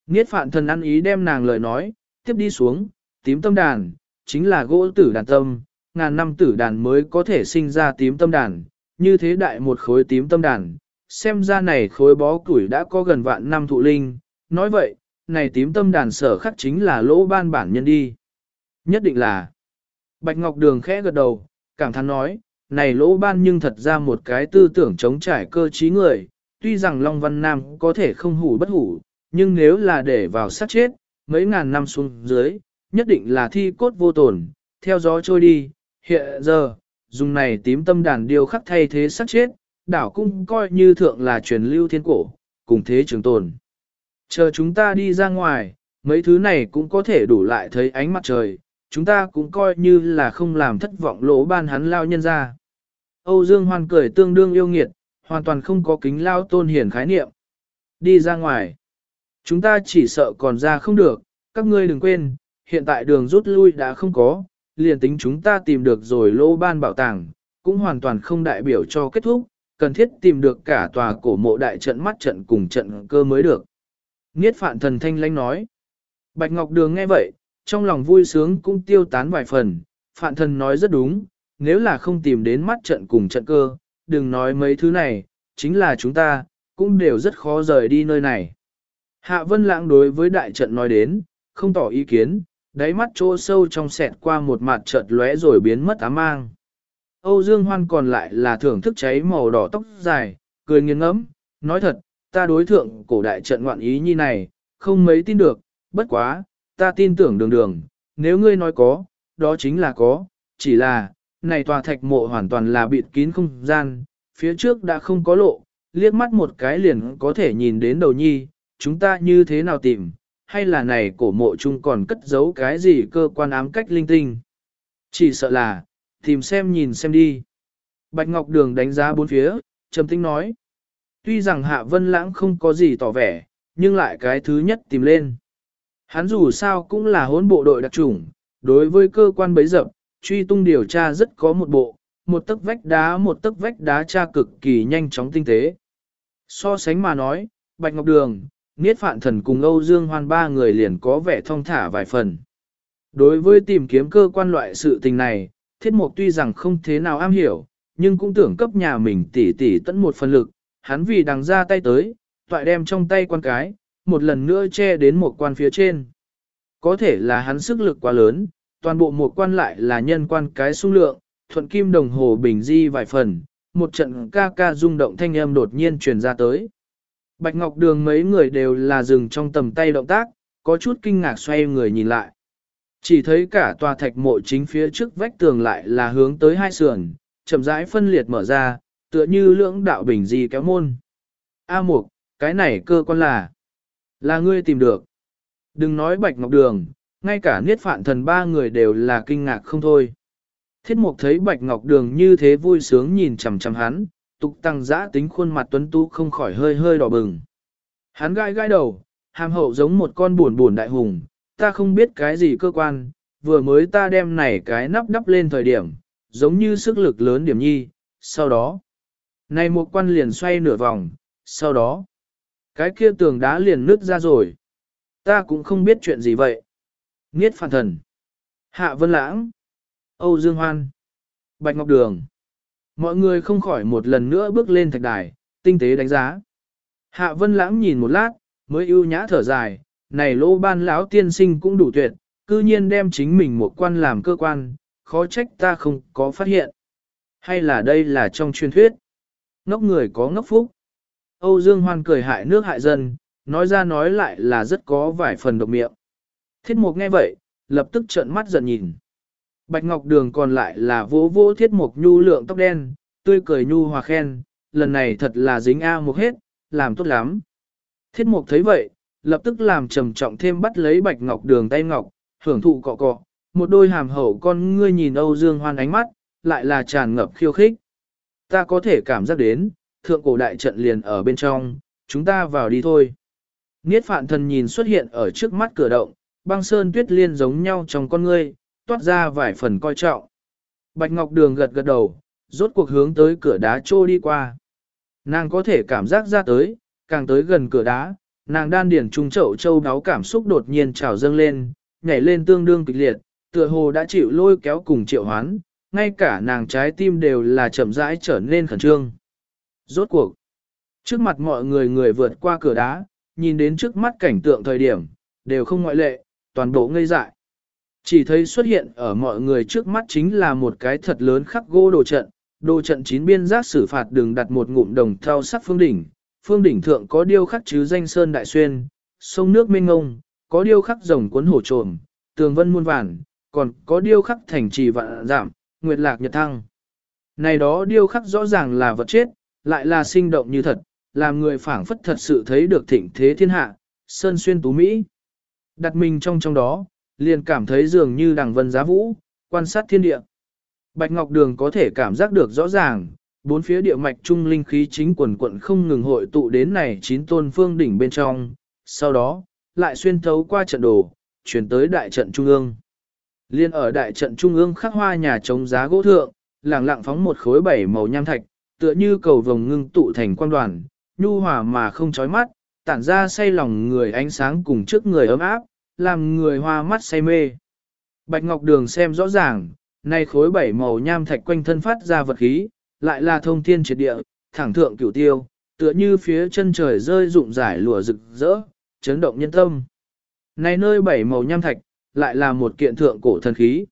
Niết phạn thần ăn ý đem nàng lời nói, tiếp đi xuống, tím tâm đàn, chính là gỗ tử đàn tâm, ngàn năm tử đàn mới có thể sinh ra tím tâm đàn, như thế đại một khối tím tâm đàn, xem ra này khối bó củi đã có gần vạn năm thụ linh, nói vậy, này tím tâm đàn sở khắc chính là lỗ ban bản nhân đi. Nhất định là, Bạch Ngọc Đường khẽ gật đầu, cảm thán nói, này lỗ ban nhưng thật ra một cái tư tưởng chống trải cơ trí người, tuy rằng Long Văn Nam có thể không hủ bất hủ, nhưng nếu là để vào sát chết, mấy ngàn năm xuống dưới, nhất định là thi cốt vô tổn, theo gió trôi đi, hiện giờ, dùng này tím tâm đàn điêu khắc thay thế sát chết, đảo cung coi như thượng là truyền lưu thiên cổ, cùng thế trường tồn. Chờ chúng ta đi ra ngoài, mấy thứ này cũng có thể đủ lại thấy ánh mặt trời, chúng ta cũng coi như là không làm thất vọng lỗ ban hắn lao nhân ra. Âu Dương Hoan cười tương đương yêu nghiệt, hoàn toàn không có kính lao tôn hiển khái niệm. Đi ra ngoài. Chúng ta chỉ sợ còn ra không được, các ngươi đừng quên, hiện tại đường rút lui đã không có, liền tính chúng ta tìm được rồi lô ban bảo tàng, cũng hoàn toàn không đại biểu cho kết thúc, cần thiết tìm được cả tòa cổ mộ đại trận mắt trận cùng trận cơ mới được. Niết phạn thần thanh lánh nói. Bạch Ngọc Đường nghe vậy, trong lòng vui sướng cũng tiêu tán vài phần, phạn thần nói rất đúng, nếu là không tìm đến mắt trận cùng trận cơ, đừng nói mấy thứ này, chính là chúng ta, cũng đều rất khó rời đi nơi này. Hạ Vân Lãng đối với đại trận nói đến, không tỏ ý kiến, đáy mắt chỗ sâu trong sẹt qua một mặt chợt lóe rồi biến mất ám mang. Âu Dương Hoan còn lại là thưởng thức cháy màu đỏ tóc dài, cười nghiêng ngẫm, nói thật, ta đối thượng cổ đại trận ngoạn ý như này, không mấy tin được, bất quá, ta tin tưởng đường đường, nếu ngươi nói có, đó chính là có, chỉ là, này tòa thạch mộ hoàn toàn là bịt kín không gian, phía trước đã không có lộ, liếc mắt một cái liền có thể nhìn đến đầu nhi, chúng ta như thế nào tìm, hay là này cổ mộ chung còn cất giấu cái gì cơ quan ám cách linh tinh. Chỉ sợ là, tìm xem nhìn xem đi. Bạch Ngọc Đường đánh giá bốn phía, trầm tinh nói. Tuy rằng Hạ Vân Lãng không có gì tỏ vẻ, nhưng lại cái thứ nhất tìm lên. Hắn dù sao cũng là hỗn bộ đội đặc chủng, đối với cơ quan bấy dập, truy tung điều tra rất có một bộ, một tấc vách đá một tấc vách đá tra cực kỳ nhanh chóng tinh tế. So sánh mà nói, Bạch Ngọc Đường, Niết Phạn Thần cùng Âu Dương Hoan ba người liền có vẻ thông thả vài phần. Đối với tìm kiếm cơ quan loại sự tình này, Thiết Mục tuy rằng không thế nào am hiểu, nhưng cũng tưởng cấp nhà mình tỉ tỉ tận một phần lực, hắn vì đằng ra tay tới, toại đem trong tay quan cái, một lần nữa che đến một quan phía trên. Có thể là hắn sức lực quá lớn, toàn bộ một quan lại là nhân quan cái số lượng, thuận kim đồng hồ bình di vài phần, một trận ca ca rung động thanh âm đột nhiên truyền ra tới. Bạch Ngọc Đường mấy người đều là dừng trong tầm tay động tác, có chút kinh ngạc xoay người nhìn lại. Chỉ thấy cả tòa thạch mộ chính phía trước vách tường lại là hướng tới hai sườn, chậm rãi phân liệt mở ra, tựa như lưỡng đạo bình di kéo môn. A Mục, cái này cơ quan là, là ngươi tìm được. Đừng nói Bạch Ngọc Đường, ngay cả niết phạn thần ba người đều là kinh ngạc không thôi. Thiết Mục thấy Bạch Ngọc Đường như thế vui sướng nhìn chằm chằm hắn, tục tăng giã tính khuôn mặt tuấn tú không khỏi hơi hơi đỏ bừng. Hắn gai gai đầu, hàm hậu giống một con buồn buồn đại hùng, ta không biết cái gì cơ quan, vừa mới ta đem này cái nắp đắp lên thời điểm, giống như sức lực lớn điểm nhi, sau đó, này một quan liền xoay nửa vòng, sau đó, cái kia tường đá liền nứt ra rồi. Ta cũng không biết chuyện gì vậy. Niết phản thần. Hạ Vân Lãng. Âu Dương Hoan. Bạch Ngọc Đường. Mọi người không khỏi một lần nữa bước lên thạch đài, tinh tế đánh giá. Hạ Vân Lãng nhìn một lát, mới ưu nhã thở dài, này lô ban lão tiên sinh cũng đủ tuyệt, cư nhiên đem chính mình một quan làm cơ quan, khó trách ta không có phát hiện. Hay là đây là trong truyền thuyết? Ngốc người có ngốc phúc. Âu Dương Hoan cười hại nước hại dân, nói ra nói lại là rất có vài phần độc miệng. Thiết mục nghe vậy, lập tức trợn mắt giận nhìn. Bạch Ngọc Đường còn lại là vỗ vỗ thiết mục nhu lượng tóc đen, tươi cười nhu hòa khen, lần này thật là dính A một hết, làm tốt lắm. Thiết mục thấy vậy, lập tức làm trầm trọng thêm bắt lấy Bạch Ngọc Đường tay ngọc, hưởng thụ cọ cọ, một đôi hàm hậu con ngươi nhìn Âu Dương Hoan ánh mắt, lại là tràn ngập khiêu khích. Ta có thể cảm giác đến, thượng cổ đại trận liền ở bên trong, chúng ta vào đi thôi. Niết phạn thần nhìn xuất hiện ở trước mắt cửa động, băng sơn tuyết liên giống nhau trong con ngươi, toát ra vài phần coi trọng. Bạch Ngọc Đường gật gật đầu, rốt cuộc hướng tới cửa đá trô đi qua. Nàng có thể cảm giác ra tới, càng tới gần cửa đá, nàng đan điển trung chậu châu đáo cảm xúc đột nhiên trào dâng lên, nhảy lên tương đương kịch liệt, tựa hồ đã chịu lôi kéo cùng triệu hoán, ngay cả nàng trái tim đều là chậm rãi trở nên khẩn trương. Rốt cuộc, trước mặt mọi người người vượt qua cửa đá, nhìn đến trước mắt cảnh tượng thời điểm, đều không ngoại lệ, toàn bộ ngây dại. Chỉ thấy xuất hiện ở mọi người trước mắt chính là một cái thật lớn khắc gỗ đồ trận, đồ trận chín biên giác xử phạt đường đặt một ngụm đồng theo sắc phương đỉnh, phương đỉnh thượng có điêu khắc chứ danh sơn đại xuyên, sông nước mênh ngông, có điêu khắc rồng cuốn hổ trồm, tường vân muôn vàn, còn có điêu khắc thành trì vạn giảm, nguyệt lạc nhật thăng. Này đó điêu khắc rõ ràng là vật chết, lại là sinh động như thật, làm người phảng phất thật sự thấy được thịnh thế thiên hạ, sơn xuyên tú Mỹ. Đặt mình trong trong đó, liền cảm thấy dường như đằng vân giá vũ, quan sát thiên địa. Bạch Ngọc Đường có thể cảm giác được rõ ràng, bốn phía địa mạch trung linh khí chính quần quận không ngừng hội tụ đến này chín tôn phương đỉnh bên trong, sau đó, lại xuyên thấu qua trận đồ, chuyển tới đại trận trung ương. Liên ở đại trận trung ương khắc hoa nhà chống giá gỗ thượng, lẳng lặng phóng một khối bảy màu nham thạch, tựa như cầu vồng ngưng tụ thành quan đoàn, nhu hòa mà không chói mắt, tản ra say lòng người ánh sáng cùng trước người ấm áp, làm người hoa mắt say mê. Bạch Ngọc Đường xem rõ ràng, nay khối bảy màu nham thạch quanh thân phát ra vật khí, lại là thông thiên triệt địa, thẳng thượng cửu tiêu, tựa như phía chân trời rơi rụng rải lùa rực rỡ, chấn động nhân tâm. Này nơi bảy màu nham thạch, lại là một kiện thượng cổ thần khí.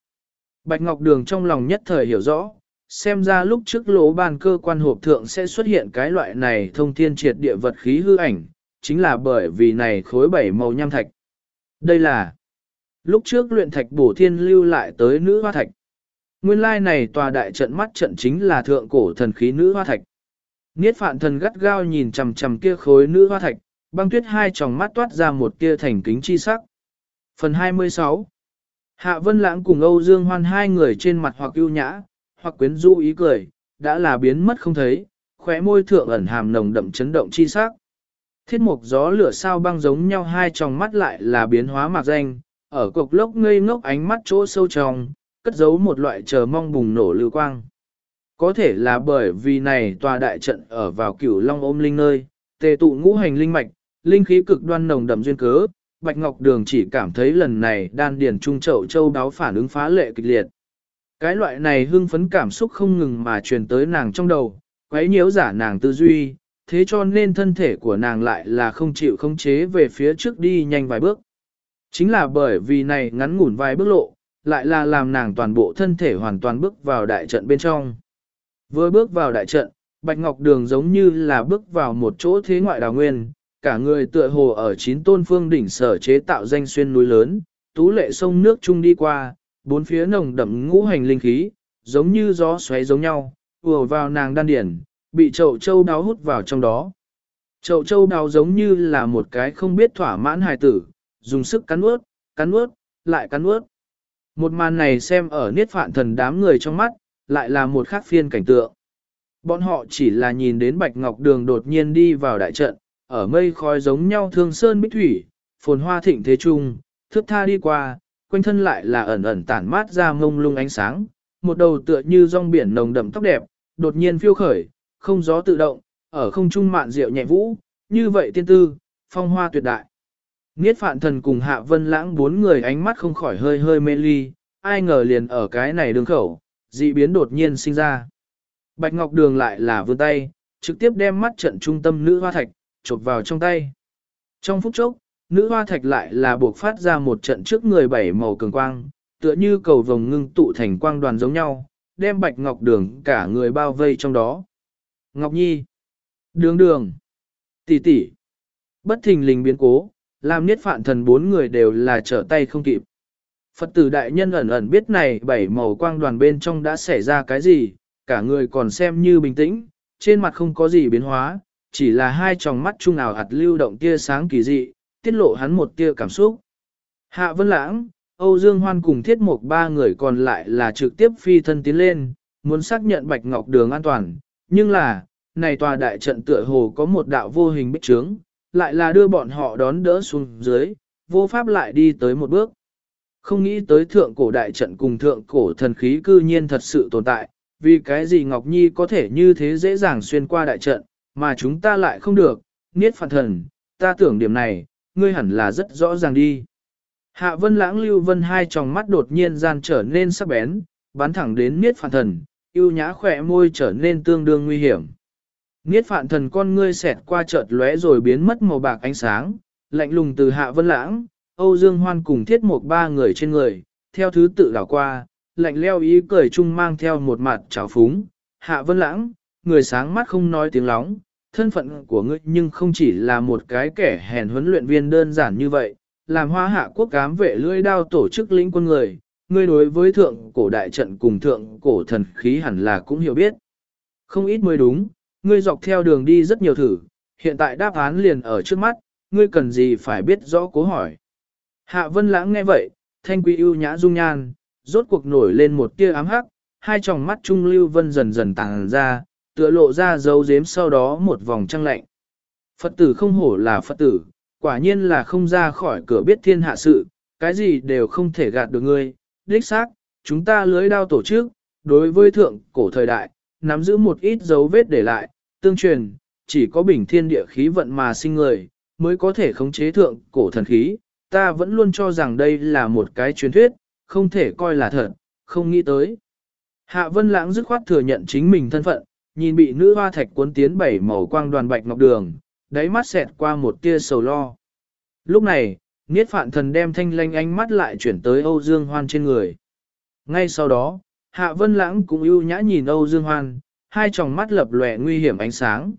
Bạch Ngọc Đường trong lòng nhất thời hiểu rõ, xem ra lúc trước lỗ bàn cơ quan hộp thượng sẽ xuất hiện cái loại này thông thiên triệt địa vật khí hư ảnh, chính là bởi vì này khối bảy màu nham thạch. Đây là lúc trước luyện thạch bổ thiên lưu lại tới nữ hoa thạch. Nguyên lai này tòa đại trận mắt trận chính là thượng cổ thần khí nữ hoa thạch. Niết phạn thần gắt gao nhìn chằm chằm kia khối nữ hoa thạch, băng tuyết hai tròng mắt toát ra một tia thành kính chi sắc. Phần 26 Hạ Vân Lãng cùng Âu Dương Hoan hai người trên mặt hoặc ưu nhã, hoặc quyến rũ ý cười, đã là biến mất không thấy, khóe môi thượng ẩn hàm nồng đậm chấn động chi sắc. Thiết mục gió lửa sao băng giống nhau hai tròng mắt lại là biến hóa mạc danh, ở cục lốc ngây ngốc ánh mắt chỗ sâu trong, cất giấu một loại chờ mong bùng nổ lưu quang. Có thể là bởi vì này tòa đại trận ở vào cửu long ôm linh nơi, tề tụ ngũ hành linh mạch, linh khí cực đoan nồng đậm duyên cớ, Bạch Ngọc Đường chỉ cảm thấy lần này đan điền trung chậu châu đáo phản ứng phá lệ kịch liệt. Cái loại này hưng phấn cảm xúc không ngừng mà truyền tới nàng trong đầu, quấy nhiễu giả nàng tư duy, thế cho nên thân thể của nàng lại là không chịu khống chế về phía trước đi nhanh vài bước. Chính là bởi vì này ngắn ngủn vài bước lộ, lại là làm nàng toàn bộ thân thể hoàn toàn bước vào đại trận bên trong. Vừa bước vào đại trận, Bạch Ngọc Đường giống như là bước vào một chỗ thế ngoại đào nguyên, cả người tựa hồ ở chín tôn phương đỉnh sở chế tạo danh xuyên núi lớn, tú lệ sông nước chung đi qua, bốn phía nồng đậm ngũ hành linh khí, giống như gió xoáy giống nhau, ùa vào nàng đan điển, bị chậu châu đáo hút vào trong đó. Chậu châu đáo giống như là một cái không biết thỏa mãn hài tử, dùng sức cắn ướt, cắn ướt, lại cắn ướt. Một màn này xem ở niết phạn thần đám người trong mắt, lại là một khác phiên cảnh tượng. Bọn họ chỉ là nhìn đến Bạch Ngọc Đường đột nhiên đi vào đại trận, ở mây khói giống nhau thương sơn bích thủy, phồn hoa thịnh thế trung, thước tha đi qua, quanh thân lại là ẩn ẩn tản mát ra mông lung ánh sáng, một đầu tựa như rong biển nồng đậm tóc đẹp, đột nhiên phiêu khởi, không gió tự động, ở không trung mạn rượu nhẹ vũ, như vậy tiên tư, phong hoa tuyệt đại. Niết phạn thần cùng hạ vân lãng bốn người ánh mắt không khỏi hơi hơi mê ly, ai ngờ liền ở cái này đường khẩu, dị biến đột nhiên sinh ra. Bạch Ngọc Đường lại là vươn tay, trực tiếp đem mắt trận trung tâm nữ hoa thạch, chộp vào trong tay. Trong phút chốc, nữ hoa thạch lại là buộc phát ra một trận trước người bảy màu cường quang, tựa như cầu vồng ngưng tụ thành quang đoàn giống nhau, đem Bạch Ngọc Đường cả người bao vây trong đó. Ngọc Nhi, Đường Đường, tỷ tỷ, bất thình lình biến cố, làm niết phạn thần bốn người đều là trở tay không kịp. Phật tử đại nhân ẩn ẩn biết này bảy màu quang đoàn bên trong đã xảy ra cái gì, cả người còn xem như bình tĩnh, trên mặt không có gì biến hóa, chỉ là hai tròng mắt trung ảo hạt lưu động tia sáng kỳ dị, tiết lộ hắn một tia cảm xúc. Hạ Vân Lãng, Âu Dương Hoan cùng thiết mục ba người còn lại là trực tiếp phi thân tiến lên, muốn xác nhận Bạch Ngọc Đường an toàn, nhưng là, này tòa đại trận tựa hồ có một đạo vô hình bích trướng, lại là đưa bọn họ đón đỡ xuống dưới, vô pháp lại đi tới một bước. Không nghĩ tới thượng cổ đại trận cùng thượng cổ thần khí cư nhiên thật sự tồn tại, vì cái gì Ngọc Nhi có thể như thế dễ dàng xuyên qua đại trận, mà chúng ta lại không được, niết phản thần, ta tưởng điểm này, ngươi hẳn là rất rõ ràng đi. Hạ vân lãng lưu vân hai tròng mắt đột nhiên gian trở nên sắc bén, bắn thẳng đến niết phản thần, yêu nhã khỏe môi trở nên tương đương nguy hiểm. Niết phạn thần con ngươi xẹt qua chợt lóe rồi biến mất màu bạc ánh sáng, lạnh lùng từ hạ vân lãng, Âu Dương Hoan cùng thiết một ba người trên người, theo thứ tự đảo qua, lạnh leo ý cười chung mang theo một mặt trào phúng, hạ vân lãng, người sáng mắt không nói tiếng lóng, thân phận của ngươi nhưng không chỉ là một cái kẻ hèn huấn luyện viên đơn giản như vậy, làm hoa hạ quốc cám vệ lưỡi đao tổ chức lĩnh quân người, ngươi đối với thượng cổ đại trận cùng thượng cổ thần khí hẳn là cũng hiểu biết. Không ít mới đúng, ngươi dọc theo đường đi rất nhiều thử, hiện tại đáp án liền ở trước mắt, ngươi cần gì phải biết rõ cố hỏi. Hạ vân lãng nghe vậy, thanh quý ưu nhã dung nhan, rốt cuộc nổi lên một tia ám hắc, hai tròng mắt trung lưu vân dần dần tàng ra, tựa lộ ra dấu dếm sau đó một vòng trăng lạnh. Phật tử không hổ là Phật tử, quả nhiên là không ra khỏi cửa biết thiên hạ sự, cái gì đều không thể gạt được ngươi. Đích xác, chúng ta lưới đao tổ chức, đối với thượng cổ thời đại, nắm giữ một ít dấu vết để lại, tương truyền, chỉ có bình thiên địa khí vận mà sinh người, mới có thể khống chế thượng cổ thần khí. Ta vẫn luôn cho rằng đây là một cái truyền thuyết, không thể coi là thật, không nghĩ tới. Hạ Vân Lãng dứt khoát thừa nhận chính mình thân phận, nhìn bị nữ hoa thạch cuốn tiến bảy màu quang đoàn bạch ngọc đường, đáy mắt xẹt qua một tia sầu lo. Lúc này, Niết Phạn Thần đem thanh lanh ánh mắt lại chuyển tới Âu Dương Hoan trên người. Ngay sau đó, Hạ Vân Lãng cũng ưu nhã nhìn Âu Dương Hoan, hai tròng mắt lập lòe nguy hiểm ánh sáng.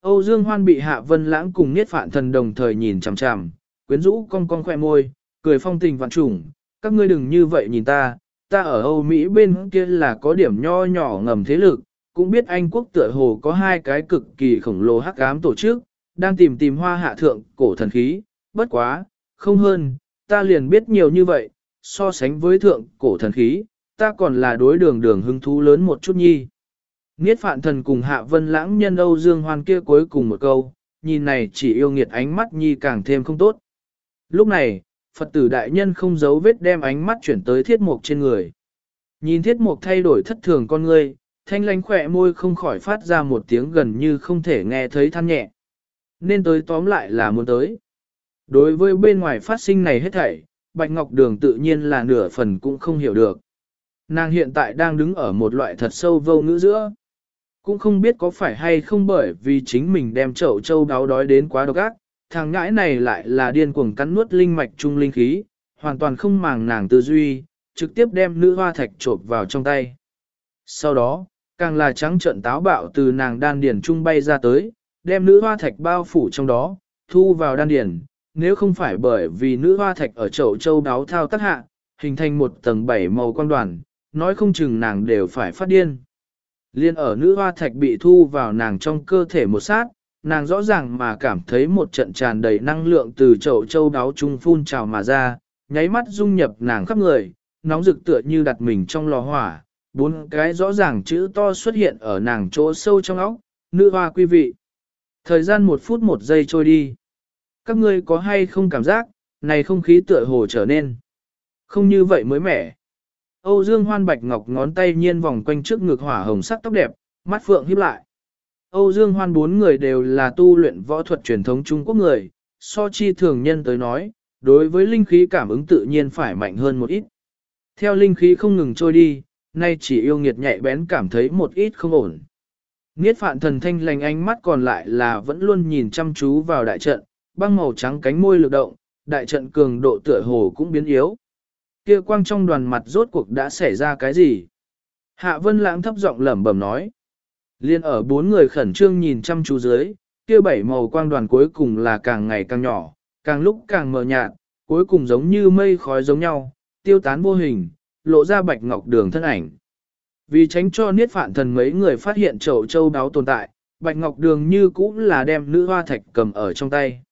Âu Dương Hoan bị Hạ Vân Lãng cùng Niết Phạn Thần đồng thời nhìn chằm chằm, quyến rũ cong cong khỏe môi, cười phong tình vạn trùng, các ngươi đừng như vậy nhìn ta, ta ở Âu Mỹ bên kia là có điểm nho nhỏ ngầm thế lực, cũng biết Anh quốc tựa hồ có hai cái cực kỳ khổng lồ hắc ám tổ chức, đang tìm tìm hoa hạ thượng cổ thần khí, bất quá, không hơn, ta liền biết nhiều như vậy, so sánh với thượng cổ thần khí, ta còn là đối đường đường hứng thú lớn một chút nhi. Niết phạn thần cùng hạ vân lãng nhân Âu Dương Hoan kia cuối cùng một câu, nhìn này chỉ yêu nghiệt ánh mắt nhi càng thêm không tốt. Lúc này, Phật tử đại nhân không giấu vết đem ánh mắt chuyển tới thiết mục trên người. Nhìn thiết mục thay đổi thất thường con ngươi, thanh lánh khỏe môi không khỏi phát ra một tiếng gần như không thể nghe thấy than nhẹ. Nên tới tóm lại là muốn tới. Đối với bên ngoài phát sinh này hết thảy, Bạch Ngọc Đường tự nhiên là nửa phần cũng không hiểu được. Nàng hiện tại đang đứng ở một loại thật sâu vô ngữ giữa. Cũng không biết có phải hay không bởi vì chính mình đem chậu châu đáo đói đến quá độc ác, thằng ngãi này lại là điên cuồng cắn nuốt linh mạch trung linh khí, hoàn toàn không màng nàng tư duy, trực tiếp đem nữ hoa thạch trộp vào trong tay. Sau đó, càng là trắng trận táo bạo từ nàng đan điển trung bay ra tới, đem nữ hoa thạch bao phủ trong đó, thu vào đan điển, nếu không phải bởi vì nữ hoa thạch ở chậu châu đáo thao tác hạ, hình thành một tầng bảy màu quang đoàn, nói không chừng nàng đều phải phát điên. Liên ở nữ hoa thạch bị thu vào nàng trong cơ thể một sát, nàng rõ ràng mà cảm thấy một trận tràn đầy năng lượng từ chậu châu đáo trung phun trào mà ra, nháy mắt dung nhập nàng khắp người, nóng rực tựa như đặt mình trong lò hỏa, bốn cái rõ ràng chữ to xuất hiện ở nàng chỗ sâu trong óc, nữ hoa quý vị. Thời gian một phút một giây trôi đi. Các ngươi có hay không cảm giác, này không khí tựa hồ trở nên. Không như vậy mới mẻ. Âu Dương Hoan Bạch Ngọc ngón tay nhiên vòng quanh trước ngực hỏa hồng sắc tóc đẹp, mắt phượng híp lại. Âu Dương Hoan bốn người đều là tu luyện võ thuật truyền thống Trung Quốc người, so chi thường nhân tới nói, đối với linh khí cảm ứng tự nhiên phải mạnh hơn một ít. Theo linh khí không ngừng trôi đi, nay chỉ yêu nghiệt nhạy bén cảm thấy một ít không ổn. Niết phạn thần thanh lành ánh mắt còn lại là vẫn luôn nhìn chăm chú vào đại trận, băng màu trắng cánh môi lực động, đại trận cường độ tựa hồ cũng biến yếu. Kia quang trong đoàn mặt rốt cuộc đã xảy ra cái gì? Hạ Vân Lãng thấp giọng lẩm bẩm nói. Liên ở bốn người khẩn trương nhìn chăm chú dưới, kia bảy màu quang đoàn cuối cùng là càng ngày càng nhỏ, càng lúc càng mờ nhạt, cuối cùng giống như mây khói giống nhau, tiêu tán vô hình, lộ ra bạch ngọc đường thân ảnh. Vì tránh cho niết phạn thần mấy người phát hiện chậu châu đáo tồn tại, bạch ngọc đường như cũng là đem nữ hoa thạch cầm ở trong tay.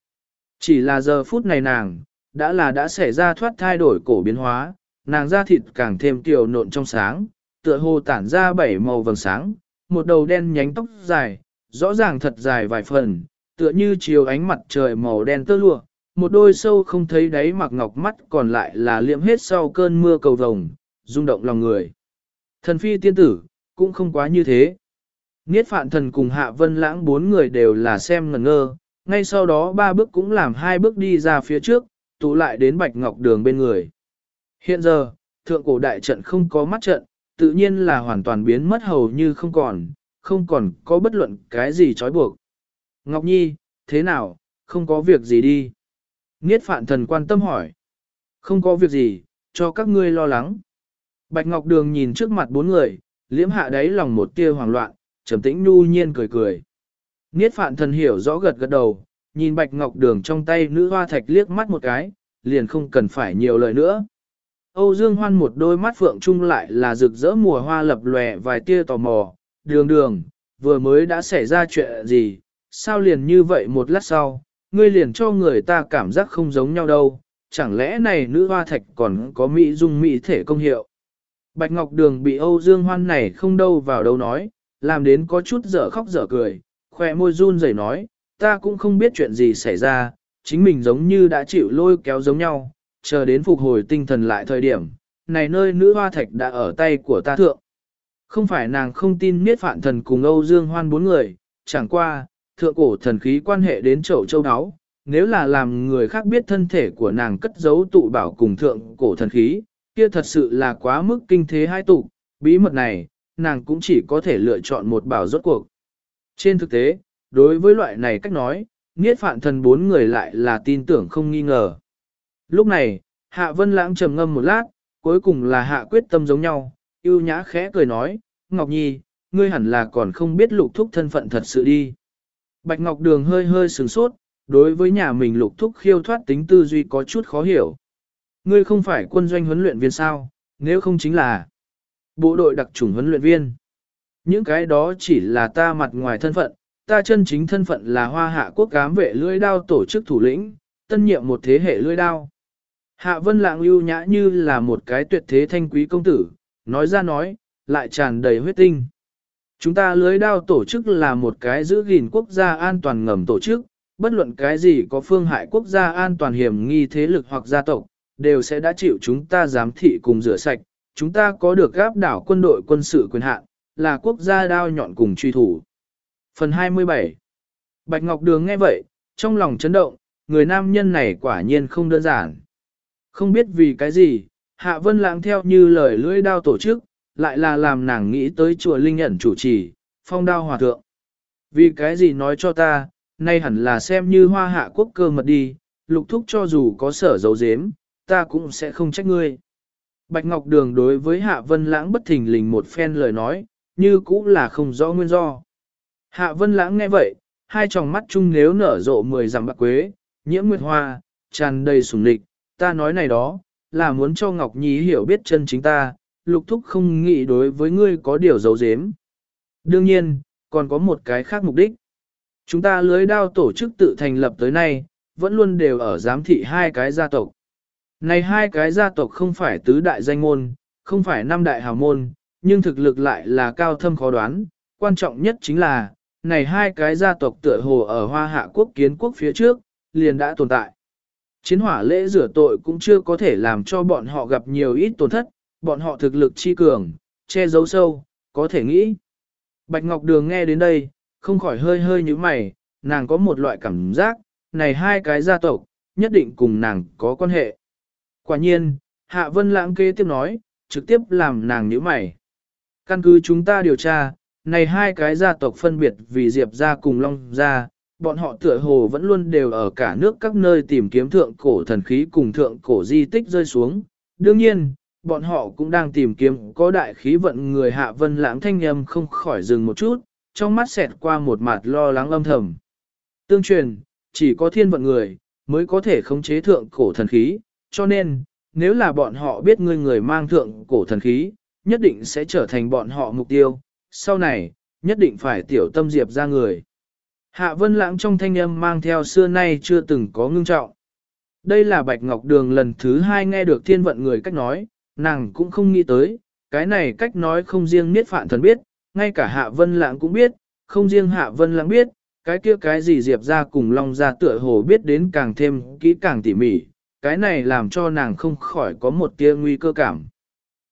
Chỉ là giờ phút này nàng, đã là đã xảy ra thoát thay đổi cổ biến hóa, nàng da thịt càng thêm tiểu nộn trong sáng, tựa hồ tản ra bảy màu vầng sáng, một đầu đen nhánh tóc dài, rõ ràng thật dài vài phần, tựa như chiều ánh mặt trời màu đen tơ lụa, một đôi sâu không thấy đáy mặc ngọc mắt còn lại là liệm hết sau cơn mưa cầu vồng, rung động lòng người. Thần phi tiên tử, cũng không quá như thế. Niết phạn thần cùng hạ vân lãng bốn người đều là xem ngẩn ngơ, ngay sau đó ba bước cũng làm hai bước đi ra phía trước, tụ lại đến Bạch Ngọc Đường bên người. Hiện giờ, thượng cổ đại trận không có mắt trận, tự nhiên là hoàn toàn biến mất hầu như không còn, không còn có bất luận cái gì trói buộc. Ngọc Nhi, thế nào, không có việc gì đi. Niết phạn thần quan tâm hỏi. Không có việc gì, cho các ngươi lo lắng. Bạch Ngọc Đường nhìn trước mặt bốn người, liễm hạ đáy lòng một tia hoảng loạn, trầm tĩnh nu nhiên cười cười. Niết phạn thần hiểu rõ gật gật đầu, nhìn Bạch Ngọc Đường trong tay nữ hoa thạch liếc mắt một cái, liền không cần phải nhiều lời nữa. Âu Dương Hoan một đôi mắt phượng chung lại là rực rỡ mùa hoa lập lòe vài tia tò mò, đường đường, vừa mới đã xảy ra chuyện gì, sao liền như vậy một lát sau, ngươi liền cho người ta cảm giác không giống nhau đâu, chẳng lẽ này nữ hoa thạch còn có mỹ dung mỹ thể công hiệu. Bạch Ngọc Đường bị Âu Dương Hoan này không đâu vào đâu nói, làm đến có chút dở khóc dở cười, khoe môi run rẩy nói, ta cũng không biết chuyện gì xảy ra, chính mình giống như đã chịu lôi kéo giống nhau, chờ đến phục hồi tinh thần lại thời điểm, này nơi nữ hoa thạch đã ở tay của ta thượng. Không phải nàng không tin miết phản thần cùng Âu Dương Hoan bốn người, chẳng qua, thượng cổ thần khí quan hệ đến chậu châu áo, nếu là làm người khác biết thân thể của nàng cất giấu tụ bảo cùng thượng cổ thần khí, kia thật sự là quá mức kinh thế hai tụ, bí mật này, nàng cũng chỉ có thể lựa chọn một bảo rốt cuộc. Trên thực tế, đối với loại này cách nói, Niết phạn thần bốn người lại là tin tưởng không nghi ngờ. Lúc này, Hạ Vân Lãng trầm ngâm một lát, cuối cùng là Hạ quyết tâm giống nhau, yêu nhã khẽ cười nói, Ngọc Nhi, ngươi hẳn là còn không biết lục thúc thân phận thật sự đi. Bạch Ngọc Đường hơi hơi sửng sốt, đối với nhà mình lục thúc khiêu thoát tính tư duy có chút khó hiểu. Ngươi không phải quân doanh huấn luyện viên sao, nếu không chính là bộ đội đặc chủng huấn luyện viên. Những cái đó chỉ là ta mặt ngoài thân phận, ta chân chính thân phận là hoa hạ quốc cám vệ lưỡi đao tổ chức thủ lĩnh, tân nhiệm một thế hệ lưỡi đao. Hạ vân lạng lưu nhã như là một cái tuyệt thế thanh quý công tử, nói ra nói, lại tràn đầy huyết tinh. Chúng ta lưới đao tổ chức là một cái giữ gìn quốc gia an toàn ngầm tổ chức, bất luận cái gì có phương hại quốc gia an toàn hiểm nghi thế lực hoặc gia tộc, đều sẽ đã chịu chúng ta giám thị cùng rửa sạch. Chúng ta có được gáp đảo quân đội quân sự quyền hạn, là quốc gia đao nhọn cùng truy thủ. Phần 27 Bạch Ngọc Đường nghe vậy, trong lòng chấn động, người nam nhân này quả nhiên không đơn giản. Không biết vì cái gì, Hạ Vân Lãng theo như lời lưỡi đao tổ chức, lại là làm nàng nghĩ tới chùa Linh ẩn chủ trì, phong đao hòa thượng. Vì cái gì nói cho ta, nay hẳn là xem như hoa hạ quốc cơ mật đi, lục thúc cho dù có sở dấu dếm, ta cũng sẽ không trách ngươi. Bạch Ngọc Đường đối với Hạ Vân Lãng bất thình lình một phen lời nói, như cũng là không rõ nguyên do. Hạ Vân Lãng nghe vậy, hai tròng mắt chung nếu nở rộ mười dặm bạc quế, nhiễm nguyệt hoa, tràn đầy sủng lịch, ta nói này đó, là muốn cho Ngọc Nhi hiểu biết chân chính ta, lục thúc không nghĩ đối với ngươi có điều giấu giếm. Đương nhiên, còn có một cái khác mục đích. Chúng ta lưới đao tổ chức tự thành lập tới nay, vẫn luôn đều ở giám thị hai cái gia tộc. Này hai cái gia tộc không phải tứ đại danh môn, không phải năm đại hào môn, nhưng thực lực lại là cao thâm khó đoán. Quan trọng nhất chính là, này hai cái gia tộc tựa hồ ở hoa hạ quốc kiến quốc phía trước, liền đã tồn tại. Chiến hỏa lễ rửa tội cũng chưa có thể làm cho bọn họ gặp nhiều ít tổn thất, bọn họ thực lực chi cường, che giấu sâu, có thể nghĩ. Bạch Ngọc Đường nghe đến đây, không khỏi hơi hơi như mày, nàng có một loại cảm giác, này hai cái gia tộc, nhất định cùng nàng có quan hệ. Quả nhiên, Hạ Vân Lãng kế tiếp nói, trực tiếp làm nàng nhíu mày. Căn cứ chúng ta điều tra, này hai cái gia tộc phân biệt vì Diệp gia cùng Long gia, bọn họ tựa hồ vẫn luôn đều ở cả nước các nơi tìm kiếm thượng cổ thần khí cùng thượng cổ di tích rơi xuống. Đương nhiên, bọn họ cũng đang tìm kiếm có đại khí vận người hạ vân lãng thanh âm không khỏi dừng một chút, trong mắt xẹt qua một mặt lo lắng âm thầm. Tương truyền, chỉ có thiên vận người, mới có thể khống chế thượng cổ thần khí, cho nên, nếu là bọn họ biết ngươi người mang thượng cổ thần khí, nhất định sẽ trở thành bọn họ mục tiêu, sau này, nhất định phải tiểu tâm diệp ra người. Hạ vân lãng trong thanh âm mang theo xưa nay chưa từng có ngưng trọng. Đây là Bạch Ngọc Đường lần thứ hai nghe được thiên vận người cách nói, nàng cũng không nghĩ tới, cái này cách nói không riêng Niết Phạn Thần biết, ngay cả Hạ Vân Lãng cũng biết, không riêng Hạ Vân Lãng biết, cái kia cái gì Diệp ra cùng Long ra tựa hồ biết đến càng thêm kỹ càng tỉ mỉ, cái này làm cho nàng không khỏi có một tia nguy cơ cảm.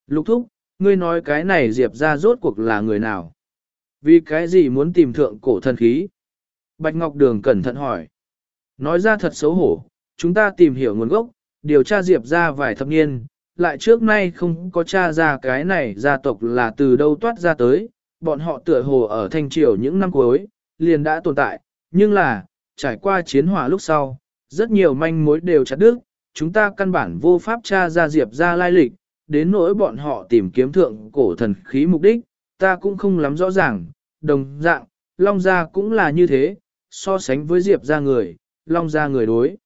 Lục thúc, ngươi nói cái này Diệp ra rốt cuộc là người nào? Vì cái gì muốn tìm thượng cổ thần khí? Bạch Ngọc Đường cẩn thận hỏi. Nói ra thật xấu hổ, chúng ta tìm hiểu nguồn gốc, điều tra Diệp ra vài thập niên, lại trước nay không có tra ra cái này gia tộc là từ đâu toát ra tới, bọn họ tựa hồ ở Thanh Triều những năm cuối, liền đã tồn tại, nhưng là, trải qua chiến hỏa lúc sau, rất nhiều manh mối đều chặt đứt, chúng ta căn bản vô pháp tra ra Diệp ra lai lịch, đến nỗi bọn họ tìm kiếm thượng cổ thần khí mục đích, ta cũng không lắm rõ ràng, đồng dạng, Long Gia cũng là như thế, so sánh với Diệp ra người, Long Gia người đối.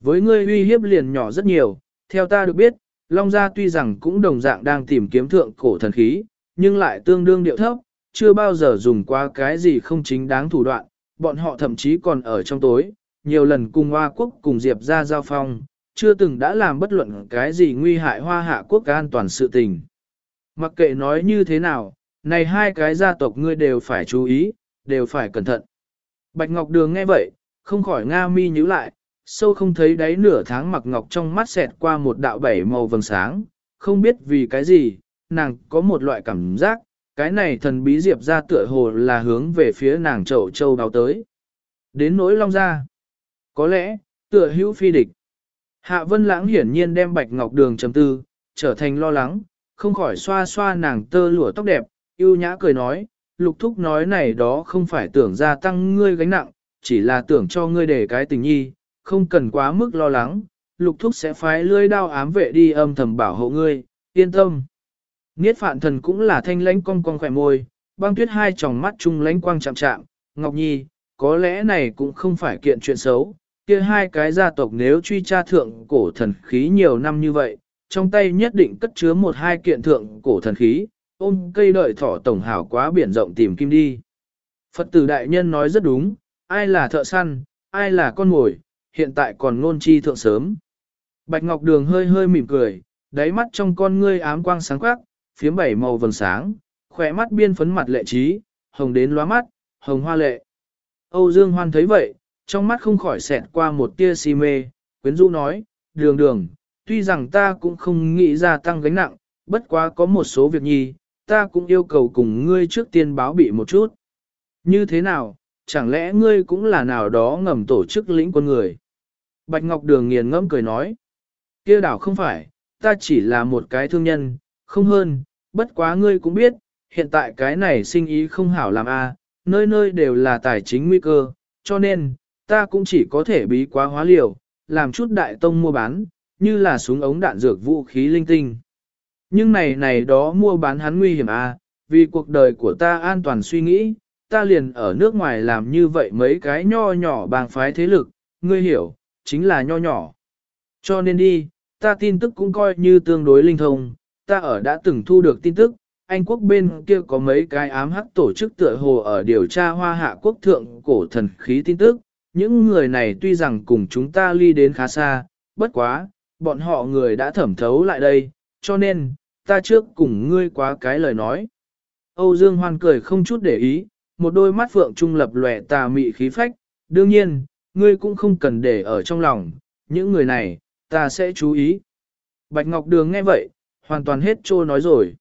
Với ngươi uy hiếp liền nhỏ rất nhiều, theo ta được biết, Long Gia tuy rằng cũng đồng dạng đang tìm kiếm thượng cổ thần khí, nhưng lại tương đương điệu thấp, chưa bao giờ dùng qua cái gì không chính đáng thủ đoạn, bọn họ thậm chí còn ở trong tối, nhiều lần cùng Hoa Quốc cùng Diệp ra giao phong, chưa từng đã làm bất luận cái gì nguy hại Hoa Hạ Quốc an toàn sự tình. Mặc kệ nói như thế nào, này hai cái gia tộc ngươi đều phải chú ý, đều phải cẩn thận. Bạch Ngọc Đường nghe vậy, không khỏi nga mi nhíu lại, sâu không thấy đáy nửa tháng mặc ngọc trong mắt xẹt qua một đạo bảy màu vầng sáng, không biết vì cái gì, nàng có một loại cảm giác, cái này thần bí diệp ra tựa hồ là hướng về phía nàng chậu châu đào tới. Đến nỗi long ra, có lẽ, tựa hữu phi địch. Hạ Vân Lãng hiển nhiên đem bạch ngọc đường chấm tư, trở thành lo lắng, không khỏi xoa xoa nàng tơ lụa tóc đẹp, yêu nhã cười nói, lục thúc nói này đó không phải tưởng gia tăng ngươi gánh nặng, chỉ là tưởng cho ngươi để cái tình nhi, không cần quá mức lo lắng, lục thúc sẽ phái lưỡi đao ám vệ đi âm thầm bảo hộ ngươi, yên tâm. Niết phạn thần cũng là thanh lãnh cong cong khỏe môi, băng tuyết hai tròng mắt chung lãnh quang chạm chạm, Ngọc Nhi, có lẽ này cũng không phải kiện chuyện xấu, kia hai cái gia tộc nếu truy tra thượng cổ thần khí nhiều năm như vậy, trong tay nhất định cất chứa một hai kiện thượng cổ thần khí, ôm cây đợi thỏ tổng hảo quá biển rộng tìm kim đi. Phật tử đại nhân nói rất đúng, ai là thợ săn, ai là con mồi, hiện tại còn ngôn chi thượng sớm. Bạch Ngọc Đường hơi hơi mỉm cười, đáy mắt trong con ngươi ám quang sáng quắc, phiếm bảy màu vầng sáng, khỏe mắt biên phấn mặt lệ trí, hồng đến lóa mắt, hồng hoa lệ. Âu Dương Hoan thấy vậy, trong mắt không khỏi xẹt qua một tia si mê, quyến rũ nói, đường đường, tuy rằng ta cũng không nghĩ ra tăng gánh nặng, bất quá có một số việc nhi, ta cũng yêu cầu cùng ngươi trước tiên báo bị một chút. Như thế nào, chẳng lẽ ngươi cũng là nào đó ngầm tổ chức lĩnh quân người? Bạch Ngọc Đường nghiền ngẫm cười nói, kia đảo không phải, ta chỉ là một cái thương nhân, không hơn, bất quá ngươi cũng biết, hiện tại cái này sinh ý không hảo làm a, nơi nơi đều là tài chính nguy cơ, cho nên, ta cũng chỉ có thể bí quá hóa liều, làm chút đại tông mua bán, như là súng ống đạn dược vũ khí linh tinh. Nhưng này này đó mua bán hắn nguy hiểm à vì cuộc đời của ta an toàn suy nghĩ, ta liền ở nước ngoài làm như vậy mấy cái nho nhỏ bang phái thế lực, ngươi hiểu, chính là nho nhỏ. Cho nên đi, ta tin tức cũng coi như tương đối linh thông, ta ở đã từng thu được tin tức, Anh quốc bên kia có mấy cái ám hắc tổ chức tựa hồ ở điều tra hoa hạ quốc thượng cổ thần khí tin tức, những người này tuy rằng cùng chúng ta ly đến khá xa, bất quá, bọn họ người đã thẩm thấu lại đây, cho nên, ta trước cùng ngươi quá cái lời nói. Âu Dương Hoan cười không chút để ý, một đôi mắt phượng trung lập lòe tà mị khí phách, đương nhiên, ngươi cũng không cần để ở trong lòng, những người này, ta sẽ chú ý. Bạch Ngọc Đường nghe vậy, hoàn toàn hết trô nói rồi.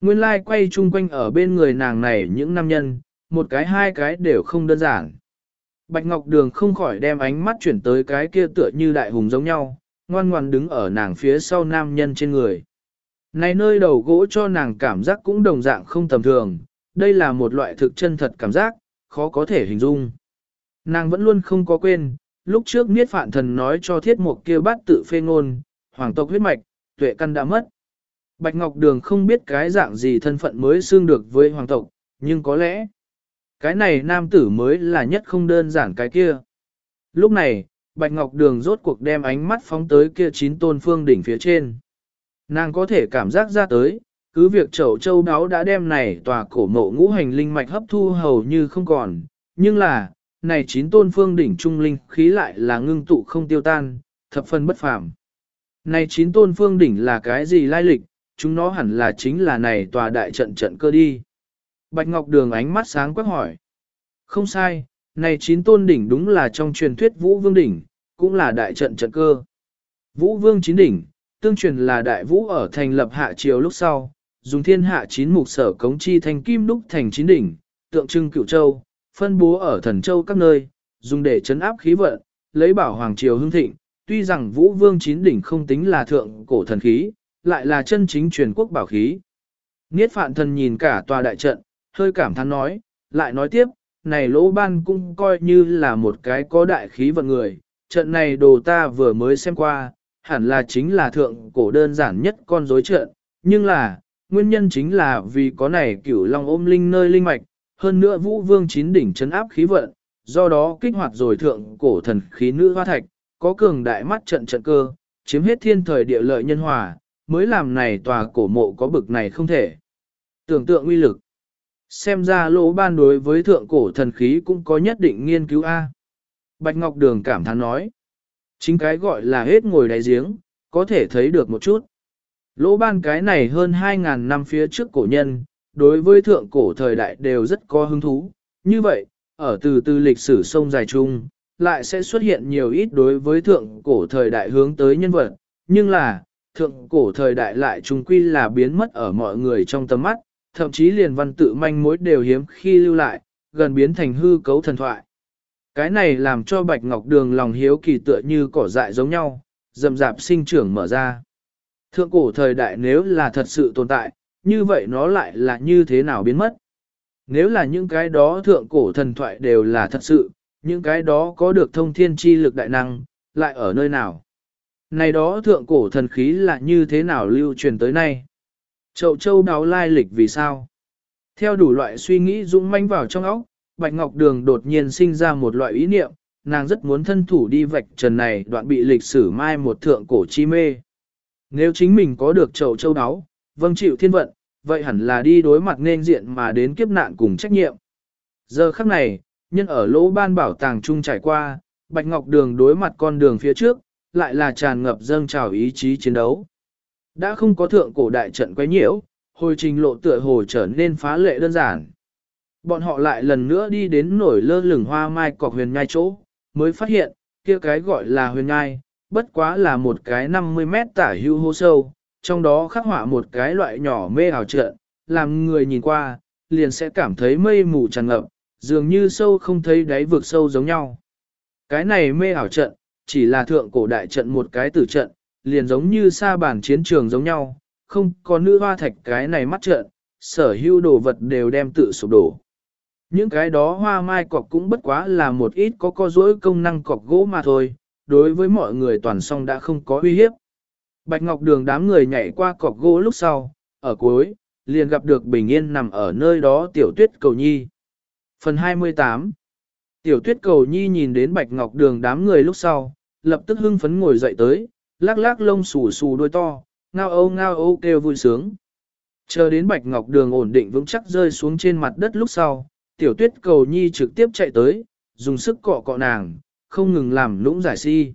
Nguyên lai like quay chung quanh ở bên người nàng này những nam nhân, một cái hai cái đều không đơn giản. Bạch Ngọc Đường không khỏi đem ánh mắt chuyển tới cái kia tựa như đại hùng giống nhau, ngoan ngoan đứng ở nàng phía sau nam nhân trên người. Này nơi đầu gỗ cho nàng cảm giác cũng đồng dạng không tầm thường, đây là một loại thực chân thật cảm giác, khó có thể hình dung. Nàng vẫn luôn không có quên, lúc trước Niết Phạn Thần nói cho thiết mục kia bát tự phê ngôn, hoàng tộc huyết mạch, tuệ căn đã mất. Bạch Ngọc Đường không biết cái dạng gì thân phận mới xương được với hoàng tộc, nhưng có lẽ, cái này nam tử mới là nhất không đơn giản cái kia. Lúc này, Bạch Ngọc Đường rốt cuộc đem ánh mắt phóng tới kia chín tôn phương đỉnh phía trên. Nàng có thể cảm giác ra tới, cứ việc chậu châu đáo đã đem này tòa cổ mộ ngũ hành linh mạch hấp thu hầu như không còn, nhưng là, này chín tôn phương đỉnh trung linh khí lại là ngưng tụ không tiêu tan, thập phần bất phàm. Này chín tôn phương đỉnh là cái gì lai lịch, chúng nó hẳn là chính là này tòa đại trận trận cơ đi. Bạch Ngọc Đường ánh mắt sáng quắc hỏi. Không sai, này chín tôn đỉnh đúng là trong truyền thuyết Vũ Vương đỉnh, cũng là đại trận trận cơ. Vũ Vương chín đỉnh, tương truyền là đại vũ ở thành lập hạ triều lúc sau, dùng thiên hạ chín mục sở cống chi thành kim đúc thành chín đỉnh, tượng trưng cựu châu, phân bố ở thần châu các nơi, dùng để chấn áp khí vận, lấy bảo hoàng triều hưng thịnh, tuy rằng Vũ Vương Chín Đỉnh không tính là thượng cổ thần khí, lại là chân chính truyền quốc bảo khí. Niết phạn thần nhìn cả tòa đại trận, hơi cảm thán nói, lại nói tiếp, này lỗ ban cũng coi như là một cái có đại khí vận người, trận này đồ ta vừa mới xem qua, hẳn là chính là thượng cổ đơn giản nhất con rối trận, nhưng là, nguyên nhân chính là vì có này cửu long ôm linh nơi linh mạch, hơn nữa vũ vương chín đỉnh chấn áp khí vận, do đó kích hoạt rồi thượng cổ thần khí nữ hoa thạch, có cường đại mắt trận trận cơ, chiếm hết thiên thời địa lợi nhân hòa, mới làm này tòa cổ mộ có bực này không thể. Tưởng tượng uy lực. Xem ra lỗ ban đối với thượng cổ thần khí cũng có nhất định nghiên cứu A. Bạch Ngọc Đường cảm thán nói. Chính cái gọi là hết ngồi đáy giếng, có thể thấy được một chút. Lỗ ban cái này hơn 2.000 năm phía trước cổ nhân, đối với thượng cổ thời đại đều rất có hứng thú. Như vậy, ở từ từ lịch sử sông dài chung, lại sẽ xuất hiện nhiều ít đối với thượng cổ thời đại hướng tới nhân vật. Nhưng là, thượng cổ thời đại lại trung quy là biến mất ở mọi người trong tầm mắt, thậm chí liền văn tự manh mối đều hiếm khi lưu lại, gần biến thành hư cấu thần thoại. Cái này làm cho Bạch Ngọc Đường lòng hiếu kỳ tựa như cỏ dại giống nhau, dầm dạp sinh trưởng mở ra. Thượng cổ thời đại nếu là thật sự tồn tại, như vậy nó lại là như thế nào biến mất? Nếu là những cái đó thượng cổ thần thoại đều là thật sự, những cái đó có được thông thiên chi lực đại năng, lại ở nơi nào? Này đó thượng cổ thần khí là như thế nào lưu truyền tới nay? Chậu châu đáo lai lịch vì sao? Theo đủ loại suy nghĩ dũng manh vào trong óc, Bạch Ngọc Đường đột nhiên sinh ra một loại ý niệm, nàng rất muốn thân thủ đi vạch trần này đoạn bị lịch sử mai một thượng cổ chi mê. Nếu chính mình có được chậu châu đáo, vâng chịu thiên vận, vậy hẳn là đi đối mặt nên diện mà đến kiếp nạn cùng trách nhiệm. Giờ khắc này, nhân ở lỗ ban bảo tàng trung trải qua, Bạch Ngọc Đường đối mặt con đường phía trước, lại là tràn ngập dâng trào ý chí chiến đấu. Đã không có thượng cổ đại trận quấy nhiễu, hồi trình lộ tựa hồ trở nên phá lệ đơn giản. Bọn họ lại lần nữa đi đến nổi lơ lửng hoa mai cọc huyền nhai chỗ, mới phát hiện, kia cái gọi là huyền nhai, bất quá là một cái 50 mét tả hưu hô sâu, trong đó khắc họa một cái loại nhỏ mê ảo trận, làm người nhìn qua, liền sẽ cảm thấy mây mù tràn ngập, dường như sâu không thấy đáy vực sâu giống nhau. Cái này mê ảo trận, chỉ là thượng cổ đại trận một cái tử trận, liền giống như xa bản chiến trường giống nhau, không có nữ hoa thạch cái này mắt trợn, sở hữu đồ vật đều đem tự sụp đổ. Những cái đó hoa mai cọc cũng bất quá là một ít có co rỗi công năng cọc gỗ mà thôi, đối với mọi người toàn song đã không có uy hiếp. Bạch Ngọc Đường đám người nhảy qua cọc gỗ lúc sau, ở cuối, liền gặp được bình yên nằm ở nơi đó tiểu tuyết cầu nhi. Phần 28 Tiểu tuyết cầu nhi nhìn đến Bạch Ngọc Đường đám người lúc sau, lập tức hưng phấn ngồi dậy tới, lắc lắc lông xù xù đôi to, ngao âu ngao âu kêu vui sướng. Chờ đến Bạch Ngọc Đường ổn định vững chắc rơi xuống trên mặt đất lúc sau, tiểu tuyết cầu nhi trực tiếp chạy tới, dùng sức cọ cọ nàng, không ngừng làm lũng giải si.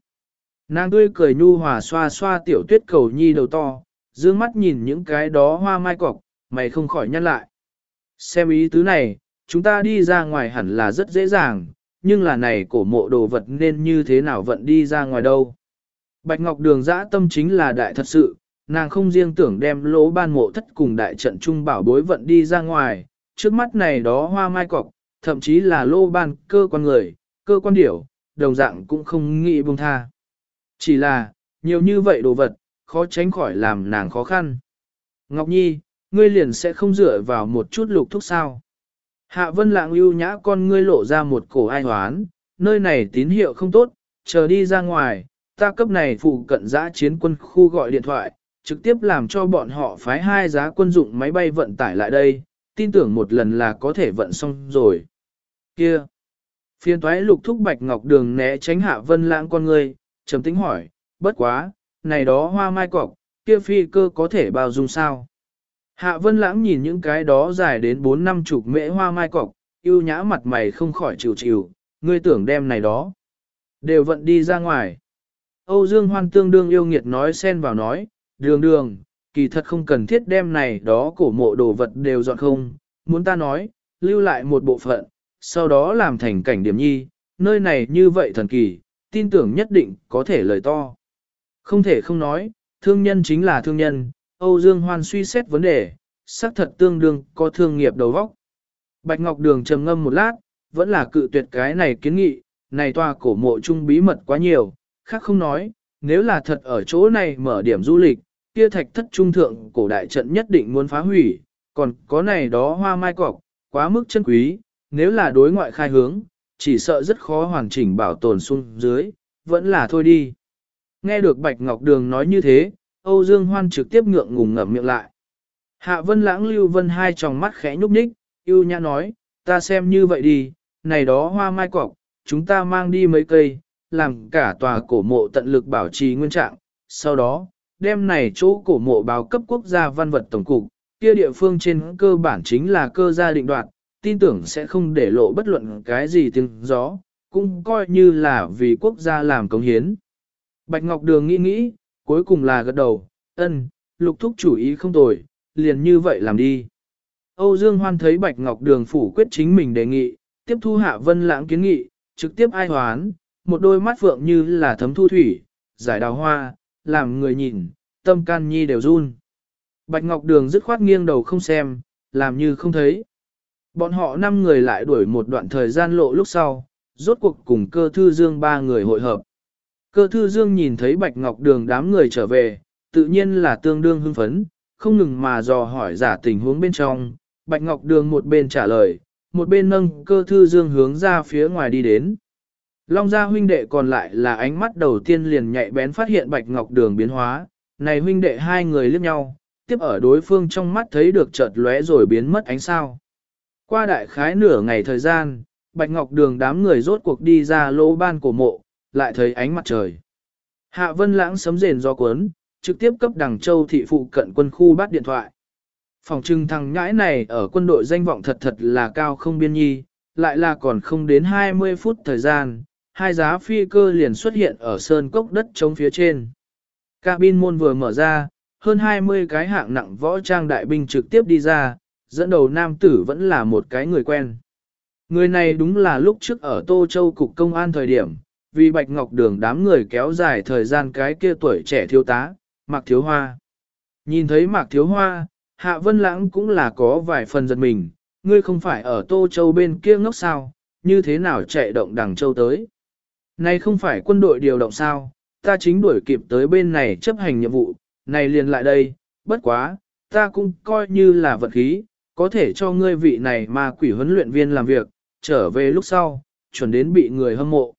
Nàng tươi cười nhu hòa xoa xoa tiểu tuyết cầu nhi đầu to, dương mắt nhìn những cái đó hoa mai cọc, mày không khỏi nhăn lại. Xem ý tứ này, chúng ta đi ra ngoài hẳn là rất dễ dàng, nhưng là này cổ mộ đồ vật nên như thế nào vận đi ra ngoài đâu. Bạch Ngọc Đường dã tâm chính là đại thật sự, nàng không riêng tưởng đem lỗ ban mộ thất cùng đại trận trung bảo bối vận đi ra ngoài, trước mắt này đó hoa mai cọc, thậm chí là lô ban cơ quan người, cơ quan điểu, đồng dạng cũng không nghĩ buông tha. Chỉ là, nhiều như vậy đồ vật, khó tránh khỏi làm nàng khó khăn. Ngọc Nhi, ngươi liền sẽ không dựa vào một chút lục thúc sao. Hạ vân lạng ưu nhã con ngươi lộ ra một cổ ai hoán, nơi này tín hiệu không tốt, chờ đi ra ngoài, ta cấp này phụ cận giã chiến quân khu gọi điện thoại, trực tiếp làm cho bọn họ phái hai giá quân dụng máy bay vận tải lại đây, tin tưởng một lần là có thể vận xong rồi. Kia! Phiên toái lục thúc bạch ngọc đường né tránh hạ vân lãng con ngươi, trầm tính hỏi, bất quá, này đó hoa mai cọc, kia phi cơ có thể bao dung sao? Hạ vân lãng nhìn những cái đó dài đến 4 năm chục mễ hoa mai cọc, yêu nhã mặt mày không khỏi chịu chịu, ngươi tưởng đem này đó. Đều vận đi ra ngoài. Âu Dương Hoan tương đương yêu nghiệt nói xen vào nói, đường đường, kỳ thật không cần thiết đem này đó cổ mộ đồ vật đều dọn không, muốn ta nói, lưu lại một bộ phận, sau đó làm thành cảnh điểm nhi, nơi này như vậy thần kỳ, tin tưởng nhất định có thể lời to. Không thể không nói, thương nhân chính là thương nhân, Âu Dương Hoan suy xét vấn đề, xác thật tương đương có thương nghiệp đầu vóc. Bạch Ngọc Đường trầm ngâm một lát, vẫn là cự tuyệt cái này kiến nghị, này tòa cổ mộ trung bí mật quá nhiều, khác không nói, nếu là thật ở chỗ này mở điểm du lịch, kia thạch thất trung thượng cổ đại trận nhất định muốn phá hủy, còn có này đó hoa mai cọc, quá mức chân quý, nếu là đối ngoại khai hướng, chỉ sợ rất khó hoàn chỉnh bảo tồn xuống dưới, vẫn là thôi đi. Nghe được Bạch Ngọc Đường nói như thế, Âu Dương Hoan trực tiếp ngượng ngùng ngậm miệng lại. Hạ Vân Lãng Lưu Vân hai tròng mắt khẽ nhúc nhích, yêu nhã nói, ta xem như vậy đi, này đó hoa mai cọc, chúng ta mang đi mấy cây, làm cả tòa cổ mộ tận lực bảo trì nguyên trạng, sau đó, đem này chỗ cổ mộ báo cấp quốc gia văn vật tổng cục, kia địa phương trên cơ bản chính là cơ gia định đoạt, tin tưởng sẽ không để lộ bất luận cái gì tiếng gió, cũng coi như là vì quốc gia làm công hiến. Bạch Ngọc Đường nghĩ nghĩ, cuối cùng là gật đầu, ân, lục thúc chủ ý không tồi, liền như vậy làm đi. Âu Dương Hoan thấy Bạch Ngọc Đường phủ quyết chính mình đề nghị, tiếp thu hạ vân lãng kiến nghị, trực tiếp ai hoán, một đôi mắt phượng như là thấm thu thủy, giải đào hoa, làm người nhìn, tâm can nhi đều run. Bạch Ngọc Đường dứt khoát nghiêng đầu không xem, làm như không thấy. Bọn họ năm người lại đuổi một đoạn thời gian lộ lúc sau, rốt cuộc cùng cơ thư dương ba người hội hợp. Cơ thư dương nhìn thấy Bạch Ngọc Đường đám người trở về, tự nhiên là tương đương hưng phấn, không ngừng mà dò hỏi giả tình huống bên trong. Bạch Ngọc Đường một bên trả lời, một bên nâng cơ thư dương hướng ra phía ngoài đi đến. Long gia huynh đệ còn lại là ánh mắt đầu tiên liền nhạy bén phát hiện Bạch Ngọc Đường biến hóa, này huynh đệ hai người liếc nhau, tiếp ở đối phương trong mắt thấy được chợt lóe rồi biến mất ánh sao. Qua đại khái nửa ngày thời gian, Bạch Ngọc Đường đám người rốt cuộc đi ra lỗ ban cổ mộ, lại thấy ánh mặt trời. Hạ Vân Lãng sấm rền do cuốn, trực tiếp cấp đằng châu thị phụ cận quân khu bắt điện thoại. Phòng trưng thằng nhãi này ở quân đội danh vọng thật thật là cao không biên nhi, lại là còn không đến 20 phút thời gian, hai giá phi cơ liền xuất hiện ở sơn cốc đất trống phía trên. Cabin môn vừa mở ra, hơn 20 cái hạng nặng võ trang đại binh trực tiếp đi ra, dẫn đầu nam tử vẫn là một cái người quen. Người này đúng là lúc trước ở Tô Châu Cục Công an thời điểm, vì Bạch Ngọc Đường đám người kéo dài thời gian cái kia tuổi trẻ thiếu tá, Mạc Thiếu Hoa. Nhìn thấy Mạc Thiếu Hoa, Hạ Vân Lãng cũng là có vài phần giật mình, ngươi không phải ở Tô Châu bên kia ngốc sao, như thế nào chạy động đằng Châu tới. Này không phải quân đội điều động sao, ta chính đuổi kịp tới bên này chấp hành nhiệm vụ, này liền lại đây, bất quá, ta cũng coi như là vật khí, có thể cho ngươi vị này mà quỷ huấn luyện viên làm việc, trở về lúc sau, chuẩn đến bị người hâm mộ.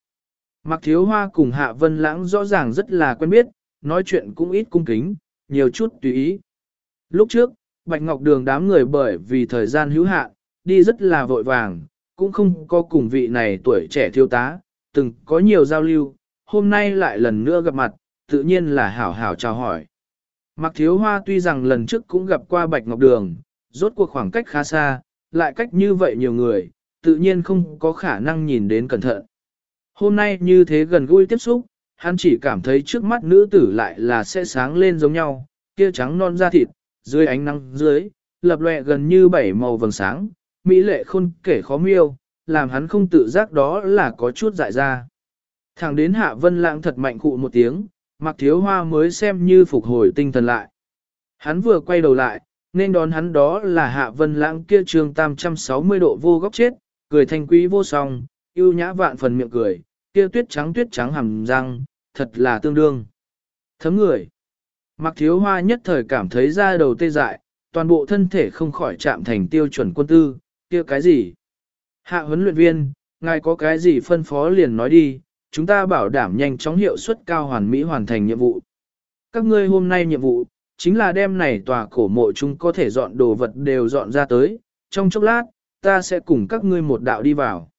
Mặc thiếu hoa cùng Hạ Vân Lãng rõ ràng rất là quen biết, nói chuyện cũng ít cung kính, nhiều chút tùy ý. Lúc trước, Bạch Ngọc Đường đám người bởi vì thời gian hữu hạn, đi rất là vội vàng, cũng không có cùng vị này tuổi trẻ thiếu tá, từng có nhiều giao lưu, hôm nay lại lần nữa gặp mặt, tự nhiên là hảo hảo chào hỏi. Mặc thiếu hoa tuy rằng lần trước cũng gặp qua Bạch Ngọc Đường, rốt cuộc khoảng cách khá xa, lại cách như vậy nhiều người, tự nhiên không có khả năng nhìn đến cẩn thận. Hôm nay như thế gần gũi tiếp xúc, hắn chỉ cảm thấy trước mắt nữ tử lại là sẽ sáng lên giống nhau, kia trắng non da thịt, dưới ánh nắng dưới, lập lòe gần như bảy màu vầng sáng, mỹ lệ khôn kể khó miêu, làm hắn không tự giác đó là có chút dại ra. Thẳng đến hạ vân lãng thật mạnh cụ một tiếng, mặc thiếu hoa mới xem như phục hồi tinh thần lại. Hắn vừa quay đầu lại, nên đón hắn đó là hạ vân lãng kia trường 360 độ vô góc chết, cười thanh quý vô song, yêu nhã vạn phần miệng cười, kia tuyết trắng tuyết trắng hầm răng, thật là tương đương. Thấm người. Mặc thiếu hoa nhất thời cảm thấy da đầu tê dại, toàn bộ thân thể không khỏi chạm thành tiêu chuẩn quân tư, kia cái gì? Hạ huấn luyện viên, ngài có cái gì phân phó liền nói đi, chúng ta bảo đảm nhanh chóng hiệu suất cao hoàn mỹ hoàn thành nhiệm vụ. Các ngươi hôm nay nhiệm vụ, chính là đêm này tòa cổ mộ chúng có thể dọn đồ vật đều dọn ra tới, trong chốc lát, ta sẽ cùng các ngươi một đạo đi vào.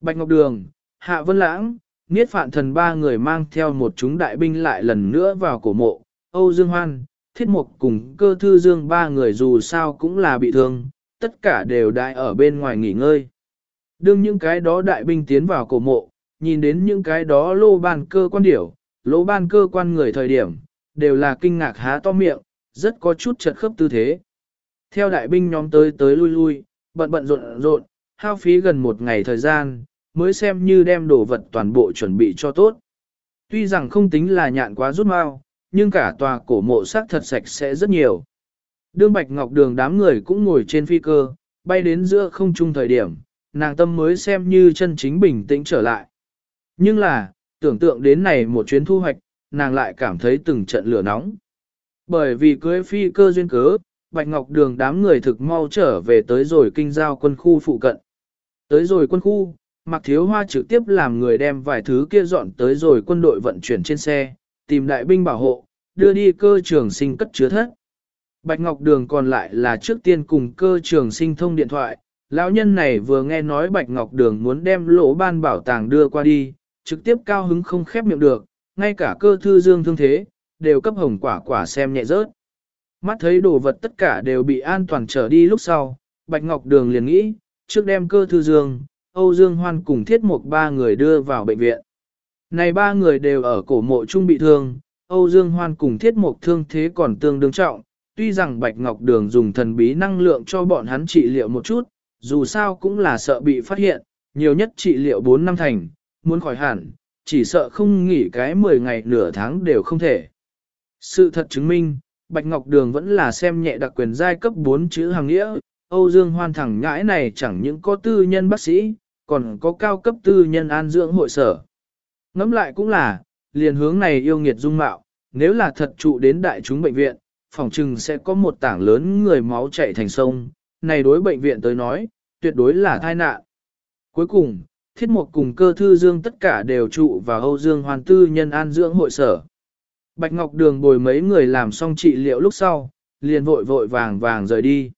Bạch Ngọc Đường, Hạ Vân Lãng, Niết Phạn Thần ba người mang theo một chúng đại binh lại lần nữa vào cổ mộ, Âu Dương Hoan, Thiết Mục cùng cơ thư dương ba người dù sao cũng là bị thương, tất cả đều đại ở bên ngoài nghỉ ngơi. Đương những cái đó đại binh tiến vào cổ mộ, nhìn đến những cái đó lô ban cơ quan điểu, lô ban cơ quan người thời điểm, đều là kinh ngạc há to miệng, rất có chút chật khớp tư thế. Theo đại binh nhóm tới tới lui lui, bận bận rộn rộn, hao phí gần một ngày thời gian, mới xem như đem đồ vật toàn bộ chuẩn bị cho tốt. Tuy rằng không tính là nhạn quá rút mau, nhưng cả tòa cổ mộ xác thật sạch sẽ rất nhiều. Đương Bạch Ngọc Đường đám người cũng ngồi trên phi cơ, bay đến giữa không trung thời điểm, nàng tâm mới xem như chân chính bình tĩnh trở lại. Nhưng là, tưởng tượng đến này một chuyến thu hoạch, nàng lại cảm thấy từng trận lửa nóng. Bởi vì cưới phi cơ duyên cớ, Bạch Ngọc Đường đám người thực mau trở về tới rồi kinh giao quân khu phụ cận. Tới rồi quân khu, Mạc Thiếu Hoa trực tiếp làm người đem vài thứ kia dọn tới rồi quân đội vận chuyển trên xe, tìm đại binh bảo hộ, đưa đi cơ trường sinh cất chứa thất. Bạch Ngọc Đường còn lại là trước tiên cùng cơ trường sinh thông điện thoại, lão nhân này vừa nghe nói Bạch Ngọc Đường muốn đem lỗ ban bảo tàng đưa qua đi, trực tiếp cao hứng không khép miệng được, ngay cả cơ thư dương thương thế, đều cấp hồng quả quả xem nhẹ rớt. Mắt thấy đồ vật tất cả đều bị an toàn trở đi lúc sau, Bạch Ngọc Đường liền nghĩ, trước đem cơ thư dương, Âu Dương Hoan cùng thiết mục ba người đưa vào bệnh viện. Này ba người đều ở cổ mộ trung bị thương, Âu Dương Hoan cùng thiết mục thương thế còn tương đương trọng, tuy rằng Bạch Ngọc Đường dùng thần bí năng lượng cho bọn hắn trị liệu một chút, dù sao cũng là sợ bị phát hiện, nhiều nhất trị liệu 4 năm thành, muốn khỏi hẳn, chỉ sợ không nghỉ cái 10 ngày nửa tháng đều không thể. Sự thật chứng minh, Bạch Ngọc Đường vẫn là xem nhẹ đặc quyền giai cấp 4 chữ hàng nghĩa, Âu Dương Hoan thẳng ngãi này chẳng những có tư nhân bác sĩ, còn có cao cấp tư nhân an dưỡng hội sở. Ngắm lại cũng là, liền hướng này yêu nghiệt dung mạo, nếu là thật trụ đến đại chúng bệnh viện, phòng trừng sẽ có một tảng lớn người máu chảy thành sông, này đối bệnh viện tới nói, tuyệt đối là tai nạn. Cuối cùng, thiết mục cùng cơ thư dương tất cả đều trụ vào Âu Dương Hoàn Tư nhân an dưỡng hội sở. Bạch Ngọc Đường bồi mấy người làm xong trị liệu lúc sau, liền vội vội vàng vàng rời đi.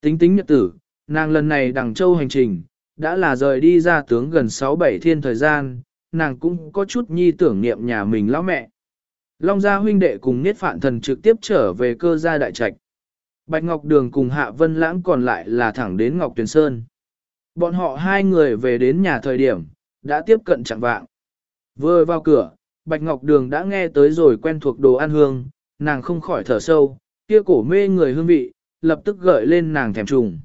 Tính tính nhật tử, nàng lần này đằng châu hành trình, đã là rời đi ra tướng gần 6-7 thiên thời gian, nàng cũng có chút nhi tưởng niệm nhà mình lão mẹ. Long gia huynh đệ cùng Niết Phạn Thần trực tiếp trở về cơ gia đại trạch. Bạch Ngọc Đường cùng Hạ Vân Lãng còn lại là thẳng đến Ngọc Tuyền Sơn. Bọn họ hai người về đến nhà thời điểm, đã tiếp cận chẳng vạng. Vừa vào cửa, Bạch Ngọc Đường đã nghe tới rồi quen thuộc đồ ăn hương, nàng không khỏi thở sâu, kia cổ mê người hương vị, lập tức gợi lên nàng thèm trùng.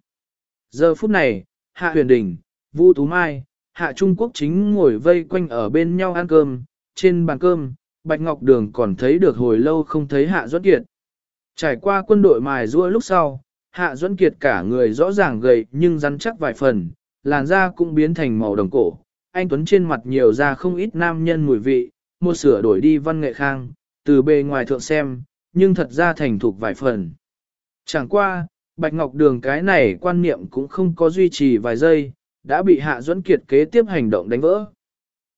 Giờ phút này, Hạ Huyền Đình, Vu Tú Mai, Hạ Trung Quốc chính ngồi vây quanh ở bên nhau ăn cơm, trên bàn cơm, Bạch Ngọc Đường còn thấy được hồi lâu không thấy Hạ Duất Kiệt. Trải qua quân đội mài rua lúc sau, Hạ Duẫn Kiệt cả người rõ ràng gầy nhưng rắn chắc vài phần, làn da cũng biến thành màu đồng cổ. Anh Tuấn trên mặt nhiều ra không ít nam nhân mùi vị, một sửa đổi đi văn nghệ khang, từ bề ngoài thượng xem, nhưng thật ra thành thục vài phần. Chẳng qua, Bạch Ngọc Đường cái này quan niệm cũng không có duy trì vài giây, đã bị Hạ Duẫn Kiệt kế tiếp hành động đánh vỡ.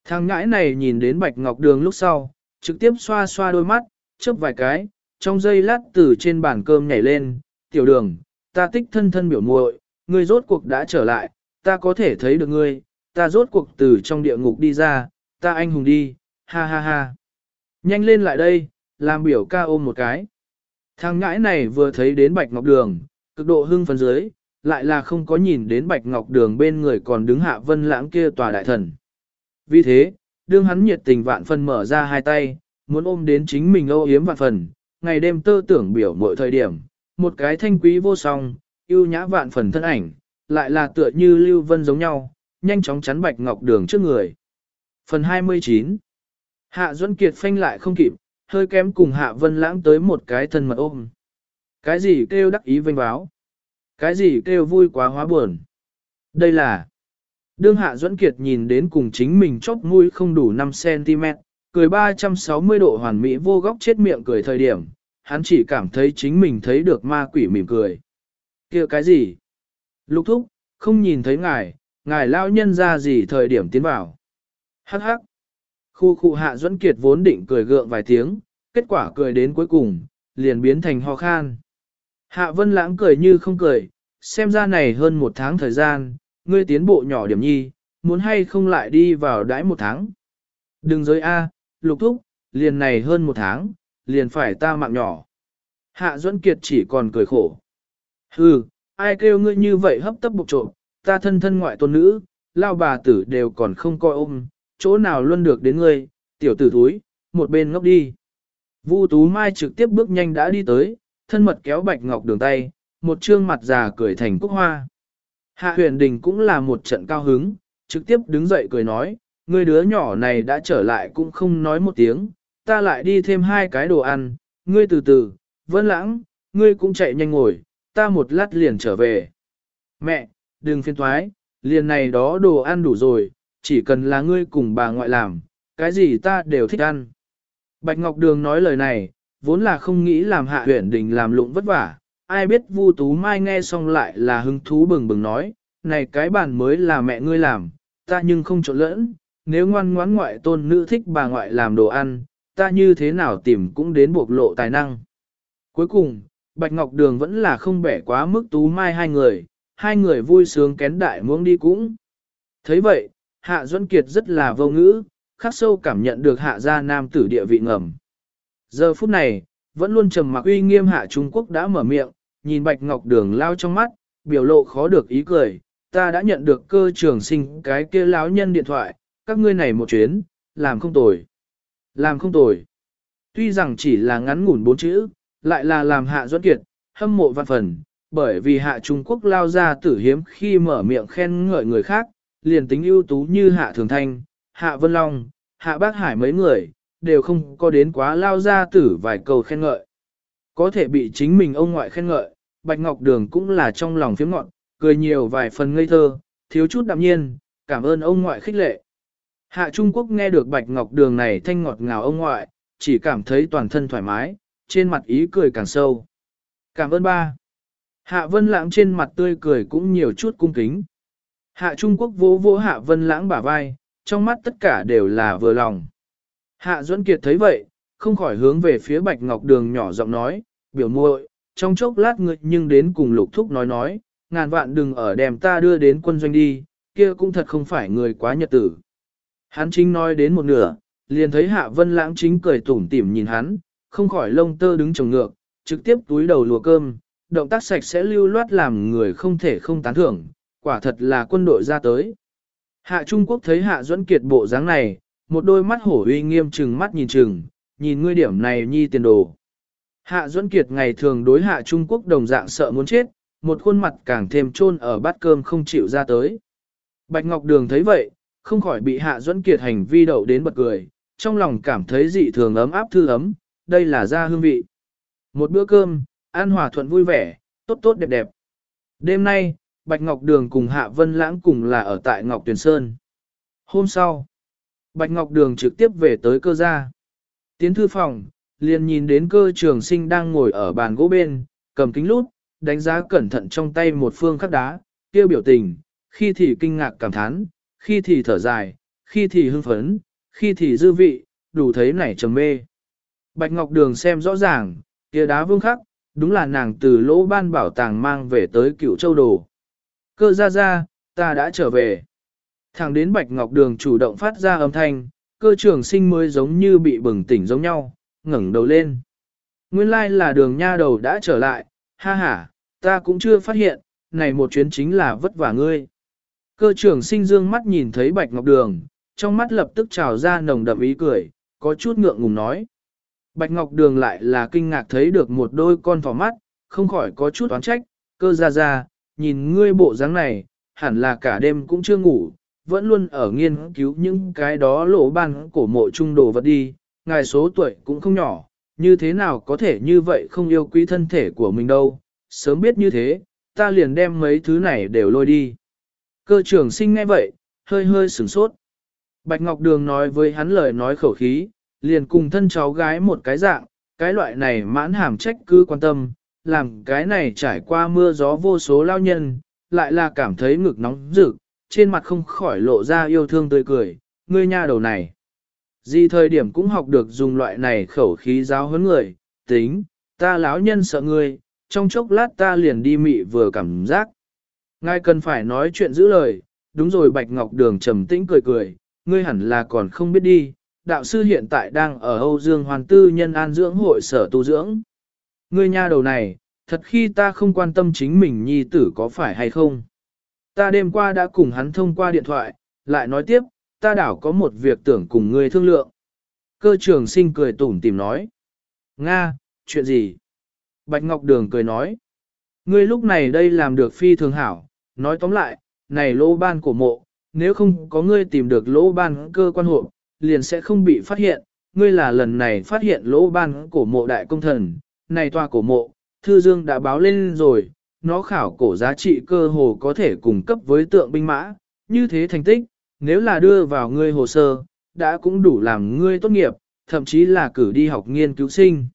Thằng ngãi này nhìn đến Bạch Ngọc Đường lúc sau, trực tiếp xoa xoa đôi mắt, chớp vài cái, trong giây lát từ trên bàn cơm nhảy lên, tiểu đường, ta tích thân thân biểu muội, ngươi rốt cuộc đã trở lại, ta có thể thấy được ngươi, ta rốt cuộc từ trong địa ngục đi ra, ta anh hùng đi, ha ha ha. Nhanh lên lại đây, làm biểu ca ôm một cái. Thằng ngãi này vừa thấy đến Bạch Ngọc Đường, cực độ hưng phấn dưới, lại là không có nhìn đến Bạch Ngọc Đường bên người còn đứng hạ vân lãng kia tòa đại thần. Vì thế, đương hắn nhiệt tình vạn phần mở ra hai tay, muốn ôm đến chính mình âu yếm vạn phần, ngày đêm tơ tưởng biểu mọi thời điểm, một cái thanh quý vô song, yêu nhã vạn phần thân ảnh, lại là tựa như lưu vân giống nhau, nhanh chóng chắn Bạch Ngọc Đường trước người. Phần 29 Hạ Duẫn Kiệt phanh lại không kịp, hơi kém cùng Hạ Vân Lãng tới một cái thân mật ôm. Cái gì kêu đắc ý vinh báo? Cái gì kêu vui quá hóa buồn? Đây là... Đương Hạ Duẫn Kiệt nhìn đến cùng chính mình chóp mũi không đủ 5cm, cười 360 độ hoàn mỹ vô góc chết miệng cười thời điểm, hắn chỉ cảm thấy chính mình thấy được ma quỷ mỉm cười. kia cái gì? Lục thúc, không nhìn thấy ngài, ngài lao nhân ra gì thời điểm tiến vào. Hắc hắc. Khu khu hạ duẫn kiệt vốn định cười gượng vài tiếng, kết quả cười đến cuối cùng, liền biến thành ho khan. Hạ vân lãng cười như không cười, xem ra này hơn một tháng thời gian, ngươi tiến bộ nhỏ điểm nhi, muốn hay không lại đi vào đãi một tháng. Đừng giới A, lục thúc, liền này hơn một tháng, liền phải ta mạng nhỏ. Hạ Duẫn Kiệt chỉ còn cười khổ. Hừ, ai kêu ngươi như vậy hấp tấp bục trộm, ta thân thân ngoại tôn nữ, lao bà tử đều còn không coi ôm, chỗ nào luôn được đến ngươi, tiểu tử thúi, một bên ngốc đi. Vu Tú Mai trực tiếp bước nhanh đã đi tới, thân mật kéo Bạch Ngọc đường tay, một trương mặt già cười thành cúc hoa. Hạ huyền đình cũng là một trận cao hứng, trực tiếp đứng dậy cười nói, ngươi đứa nhỏ này đã trở lại cũng không nói một tiếng, ta lại đi thêm hai cái đồ ăn, ngươi từ từ, vẫn lãng, ngươi cũng chạy nhanh ngồi, ta một lát liền trở về. Mẹ, đừng phiền thoái, liền này đó đồ ăn đủ rồi, chỉ cần là ngươi cùng bà ngoại làm, cái gì ta đều thích ăn. Bạch Ngọc Đường nói lời này, vốn là không nghĩ làm hạ huyển đình làm lụng vất vả, ai biết Vu Tú Mai nghe xong lại là hứng thú bừng bừng nói, này cái bàn mới là mẹ ngươi làm, ta nhưng không trộn lẫn, nếu ngoan ngoãn ngoại tôn nữ thích bà ngoại làm đồ ăn, ta như thế nào tìm cũng đến bộc lộ tài năng. Cuối cùng, Bạch Ngọc Đường vẫn là không bẻ quá mức Tú Mai hai người, hai người vui sướng kén đại muông đi cũng. thấy vậy, Hạ Duân Kiệt rất là vô ngữ, khắc sâu cảm nhận được hạ gia nam tử địa vị ngầm. Giờ phút này, vẫn luôn trầm mặc uy nghiêm hạ Trung Quốc đã mở miệng, nhìn Bạch Ngọc Đường lao trong mắt, biểu lộ khó được ý cười, ta đã nhận được cơ trường sinh cái kia lão nhân điện thoại, các ngươi này một chuyến, làm không tồi. Làm không tồi. Tuy rằng chỉ là ngắn ngủn bốn chữ, lại là làm hạ duẫn kiệt, hâm mộ văn phần, bởi vì hạ Trung Quốc lao ra tử hiếm khi mở miệng khen ngợi người khác, liền tính ưu tú như hạ thường thanh, hạ vân long, hạ bác hải mấy người, đều không có đến quá lao ra tử vài câu khen ngợi. Có thể bị chính mình ông ngoại khen ngợi, Bạch Ngọc Đường cũng là trong lòng phiếm ngọn, cười nhiều vài phần ngây thơ, thiếu chút đạm nhiên, cảm ơn ông ngoại khích lệ. Hạ Trung Quốc nghe được Bạch Ngọc Đường này thanh ngọt ngào ông ngoại, chỉ cảm thấy toàn thân thoải mái, trên mặt ý cười càng sâu. Cảm ơn ba. Hạ Vân Lãng trên mặt tươi cười cũng nhiều chút cung kính. Hạ Trung Quốc vỗ vỗ Hạ Vân Lãng bả vai, trong mắt tất cả đều là vừa lòng. Hạ Duẫn Kiệt thấy vậy, không khỏi hướng về phía Bạch Ngọc Đường nhỏ giọng nói, biểu muội, trong chốc lát ngươi nhưng đến cùng lục thúc nói nói, ngàn vạn đừng ở đèm ta đưa đến quân doanh đi, kia cũng thật không phải người quá nhật tử. Hắn chính nói đến một nửa, liền thấy Hạ Vân Lãng chính cười tủm tỉm nhìn hắn, không khỏi lông tơ đứng trồng ngược, trực tiếp túi đầu lùa cơm, động tác sạch sẽ lưu loát làm người không thể không tán thưởng, quả thật là quân đội ra tới. Hạ Trung Quốc thấy Hạ Duẫn Kiệt bộ dáng này, một đôi mắt hổ uy nghiêm trừng mắt nhìn trừng, nhìn ngươi điểm này nhi tiền đồ. Hạ Duẫn Kiệt ngày thường đối Hạ Trung Quốc đồng dạng sợ muốn chết, một khuôn mặt càng thêm chôn ở bát cơm không chịu ra tới. Bạch Ngọc Đường thấy vậy, không khỏi bị Hạ Duẫn Kiệt hành vi đậu đến bật cười, trong lòng cảm thấy dị thường ấm áp thư ấm, đây là gia hương vị. Một bữa cơm, an hòa thuận vui vẻ, tốt tốt đẹp đẹp. Đêm nay, Bạch Ngọc Đường cùng Hạ Vân Lãng cùng là ở tại Ngọc Tuyền Sơn. Hôm sau, Bạch Ngọc Đường trực tiếp về tới cơ gia. Tiến thư phòng, liền nhìn đến cơ trường sinh đang ngồi ở bàn gỗ bên, cầm kính lút, đánh giá cẩn thận trong tay một phương khắc đá, kêu biểu tình, khi thì kinh ngạc cảm thán, khi thì thở dài, khi thì hưng phấn, khi thì dư vị, đủ thấy nảy trầm mê. Bạch Ngọc Đường xem rõ ràng, kia đá vương khắc, đúng là nàng từ lỗ ban bảo tàng mang về tới cựu châu đồ. Cơ ra ra, ta đã trở về. Thẳng đến Bạch Ngọc Đường chủ động phát ra âm thanh, cơ trường sinh mới giống như bị bừng tỉnh giống nhau, ngẩng đầu lên. Nguyên lai là đường nha đầu đã trở lại, ha ha, ta cũng chưa phát hiện, này một chuyến chính là vất vả ngươi. Cơ trưởng sinh dương mắt nhìn thấy Bạch Ngọc Đường, trong mắt lập tức trào ra nồng đậm ý cười, có chút ngượng ngùng nói. Bạch Ngọc Đường lại là kinh ngạc thấy được một đôi con thỏ mắt, không khỏi có chút oán trách, cơ ra ra, nhìn ngươi bộ dáng này, hẳn là cả đêm cũng chưa ngủ, vẫn luôn ở nghiên cứu những cái đó lỗ ban cổ mộ trung đồ vật đi, ngài số tuổi cũng không nhỏ, như thế nào có thể như vậy không yêu quý thân thể của mình đâu, sớm biết như thế, ta liền đem mấy thứ này đều lôi đi. Cơ trưởng sinh nghe vậy, hơi hơi sửng sốt. Bạch Ngọc Đường nói với hắn lời nói khẩu khí, liền cùng thân cháu gái một cái dạng, cái loại này mãn hàm trách cứ quan tâm, làm cái này trải qua mưa gió vô số lao nhân, lại là cảm thấy ngực nóng rực, trên mặt không khỏi lộ ra yêu thương tươi cười, ngươi nha đầu này. Gì thời điểm cũng học được dùng loại này khẩu khí giáo huấn người, tính, ta lão nhân sợ ngươi, trong chốc lát ta liền đi mị vừa cảm giác. Ngài cần phải nói chuyện giữ lời, đúng rồi Bạch Ngọc Đường trầm tĩnh cười cười, ngươi hẳn là còn không biết đi, đạo sư hiện tại đang ở Âu Dương Hoàn Tư nhân an dưỡng hội sở tu dưỡng. Ngươi nha đầu này, thật khi ta không quan tâm chính mình nhi tử có phải hay không. Ta đêm qua đã cùng hắn thông qua điện thoại, lại nói tiếp, ta đảo có một việc tưởng cùng ngươi thương lượng. Cơ trường sinh cười tủm tìm nói. Nga, chuyện gì? Bạch Ngọc Đường cười nói. Ngươi lúc này đây làm được phi thường hảo, nói tóm lại, này lỗ ban của mộ, nếu không có ngươi tìm được lỗ ban cơ quan hộ, liền sẽ không bị phát hiện. Ngươi là lần này phát hiện lỗ ban cổ mộ đại công thần, này tòa cổ mộ, Thư Dương đã báo lên rồi, nó khảo cổ giá trị cơ hồ có thể cung cấp với tượng binh mã, như thế thành tích, nếu là đưa vào ngươi hồ sơ, đã cũng đủ làm ngươi tốt nghiệp, thậm chí là cử đi học nghiên cứu sinh.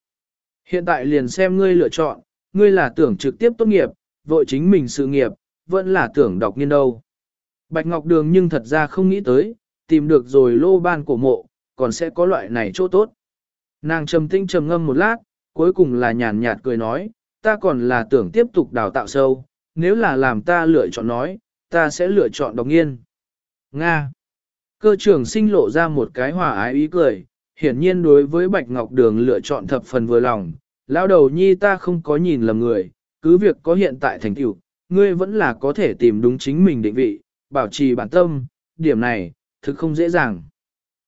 Hiện tại liền xem ngươi lựa chọn, ngươi là tưởng trực tiếp tốt nghiệp, vội chính mình sự nghiệp, vẫn là tưởng đọc nghiên đâu. Bạch Ngọc Đường nhưng thật ra không nghĩ tới, tìm được rồi lô ban của mộ, còn sẽ có loại này chỗ tốt. Nàng trầm tinh trầm ngâm một lát, cuối cùng là nhàn nhạt cười nói, ta còn là tưởng tiếp tục đào tạo sâu, nếu là làm ta lựa chọn nói, ta sẽ lựa chọn đọc nghiên. Nga. Cơ trưởng sinh lộ ra một cái hòa ái ý cười, hiển nhiên đối với Bạch Ngọc Đường lựa chọn thập phần vừa lòng, lão đầu nhi ta không có nhìn lầm người, cứ việc có hiện tại thành tựu, ngươi vẫn là có thể tìm đúng chính mình định vị, bảo trì bản tâm, điểm này, thực không dễ dàng.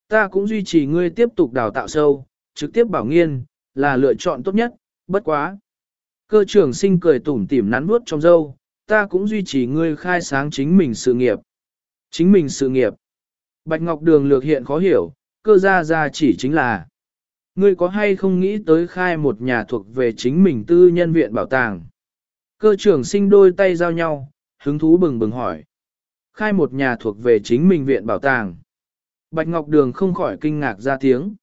Ta cũng duy trì ngươi tiếp tục đào tạo sâu, trực tiếp bảo nghiên, là lựa chọn tốt nhất, bất quá. Cơ trưởng sinh cười tủm tỉm nắn bước trong dâu, ta cũng duy trì ngươi khai sáng chính mình sự nghiệp. Chính mình sự nghiệp. Bạch Ngọc Đường lược hiện khó hiểu, cơ gia gia chỉ chính là Ngươi có hay không nghĩ tới khai một nhà thuộc về chính mình tư nhân viện bảo tàng? Cơ trưởng sinh đôi tay giao nhau, hứng thú bừng bừng hỏi. Khai một nhà thuộc về chính mình viện bảo tàng. Bạch Ngọc Đường không khỏi kinh ngạc ra tiếng.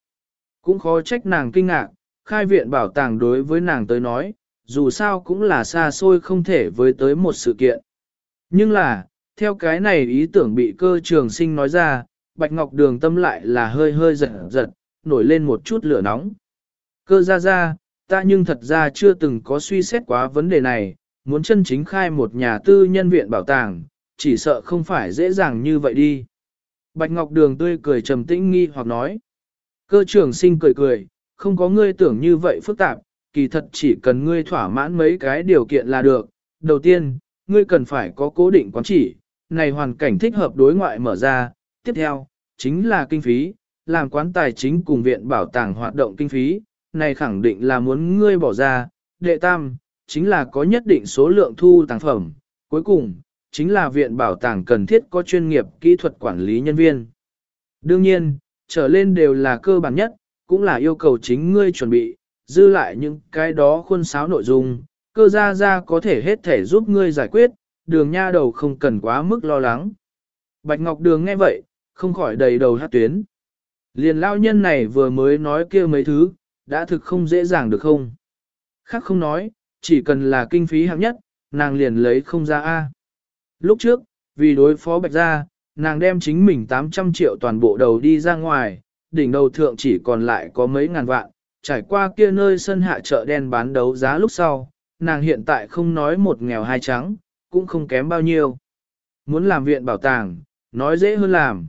Cũng khó trách nàng kinh ngạc, khai viện bảo tàng đối với nàng tới nói, dù sao cũng là xa xôi không thể với tới một sự kiện. Nhưng là, theo cái này ý tưởng bị cơ trường sinh nói ra, Bạch Ngọc Đường tâm lại là hơi hơi giật giật, nổi lên một chút lửa nóng. Cơ ra ra, ta nhưng thật ra chưa từng có suy xét quá vấn đề này, muốn chân chính khai một nhà tư nhân viện bảo tàng, chỉ sợ không phải dễ dàng như vậy đi. Bạch Ngọc Đường tươi cười trầm tĩnh nghi hoặc nói. Cơ trưởng sinh cười cười, không có ngươi tưởng như vậy phức tạp, kỳ thật chỉ cần ngươi thỏa mãn mấy cái điều kiện là được. Đầu tiên, ngươi cần phải có cố định quán chỉ, này hoàn cảnh thích hợp đối ngoại mở ra. Tiếp theo, chính là kinh phí, làm quán tài chính cùng viện bảo tàng hoạt động kinh phí, này khẳng định là muốn ngươi bỏ ra. Đệ tam, chính là có nhất định số lượng thu tàng phẩm. Cuối cùng, chính là viện bảo tàng cần thiết có chuyên nghiệp kỹ thuật quản lý nhân viên. Đương nhiên, trở lên đều là cơ bản nhất, cũng là yêu cầu chính ngươi chuẩn bị, dư lại những cái đó khuôn sáo nội dung, cơ gia gia có thể hết thể giúp ngươi giải quyết, đường nha đầu không cần quá mức lo lắng. Bạch Ngọc Đường nghe vậy, không khỏi đầy đầu hát tuyến. Liền lao nhân này vừa mới nói kia mấy thứ, đã thực không dễ dàng được không? Khác không nói, chỉ cần là kinh phí hạng nhất, nàng liền lấy không ra A. Lúc trước, vì đối phó Bạch Gia, nàng đem chính mình 800 triệu toàn bộ đầu đi ra ngoài, đỉnh đầu thượng chỉ còn lại có mấy ngàn vạn, trải qua kia nơi sân hạ chợ đen bán đấu giá lúc sau, nàng hiện tại không nói một nghèo hai trắng, cũng không kém bao nhiêu. Muốn làm viện bảo tàng, nói dễ hơn làm.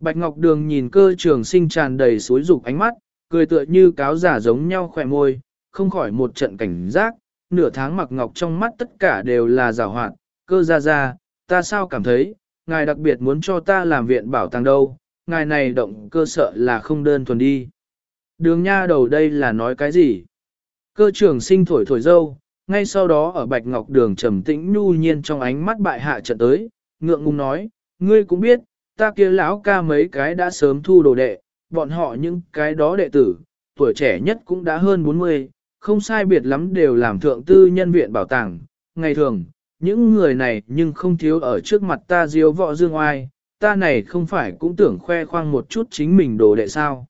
Bạch Ngọc Đường nhìn cơ trường sinh tràn đầy suối dục ánh mắt, cười tựa như cáo giả giống nhau khỏe môi, không khỏi một trận cảnh giác, nửa tháng mặc ngọc trong mắt tất cả đều là rào hoạt, cơ ra ra, ta sao cảm thấy, ngài đặc biệt muốn cho ta làm viện bảo tàng đâu, ngài này động cơ sợ là không đơn thuần đi. Đường nha đầu đây là nói cái gì? Cơ trưởng sinh thổi thổi dâu, ngay sau đó ở bạch ngọc đường trầm tĩnh nhu nhiên trong ánh mắt bại hạ trận tới, ngượng ngùng nói, ngươi cũng biết, ta kia lão ca mấy cái đã sớm thu đồ đệ, bọn họ những cái đó đệ tử, tuổi trẻ nhất cũng đã hơn 40, không sai biệt lắm đều làm thượng tư nhân viện bảo tàng, ngày thường, những người này nhưng không thiếu ở trước mặt ta diếu võ dương oai, ta này không phải cũng tưởng khoe khoang một chút chính mình đồ đệ sao.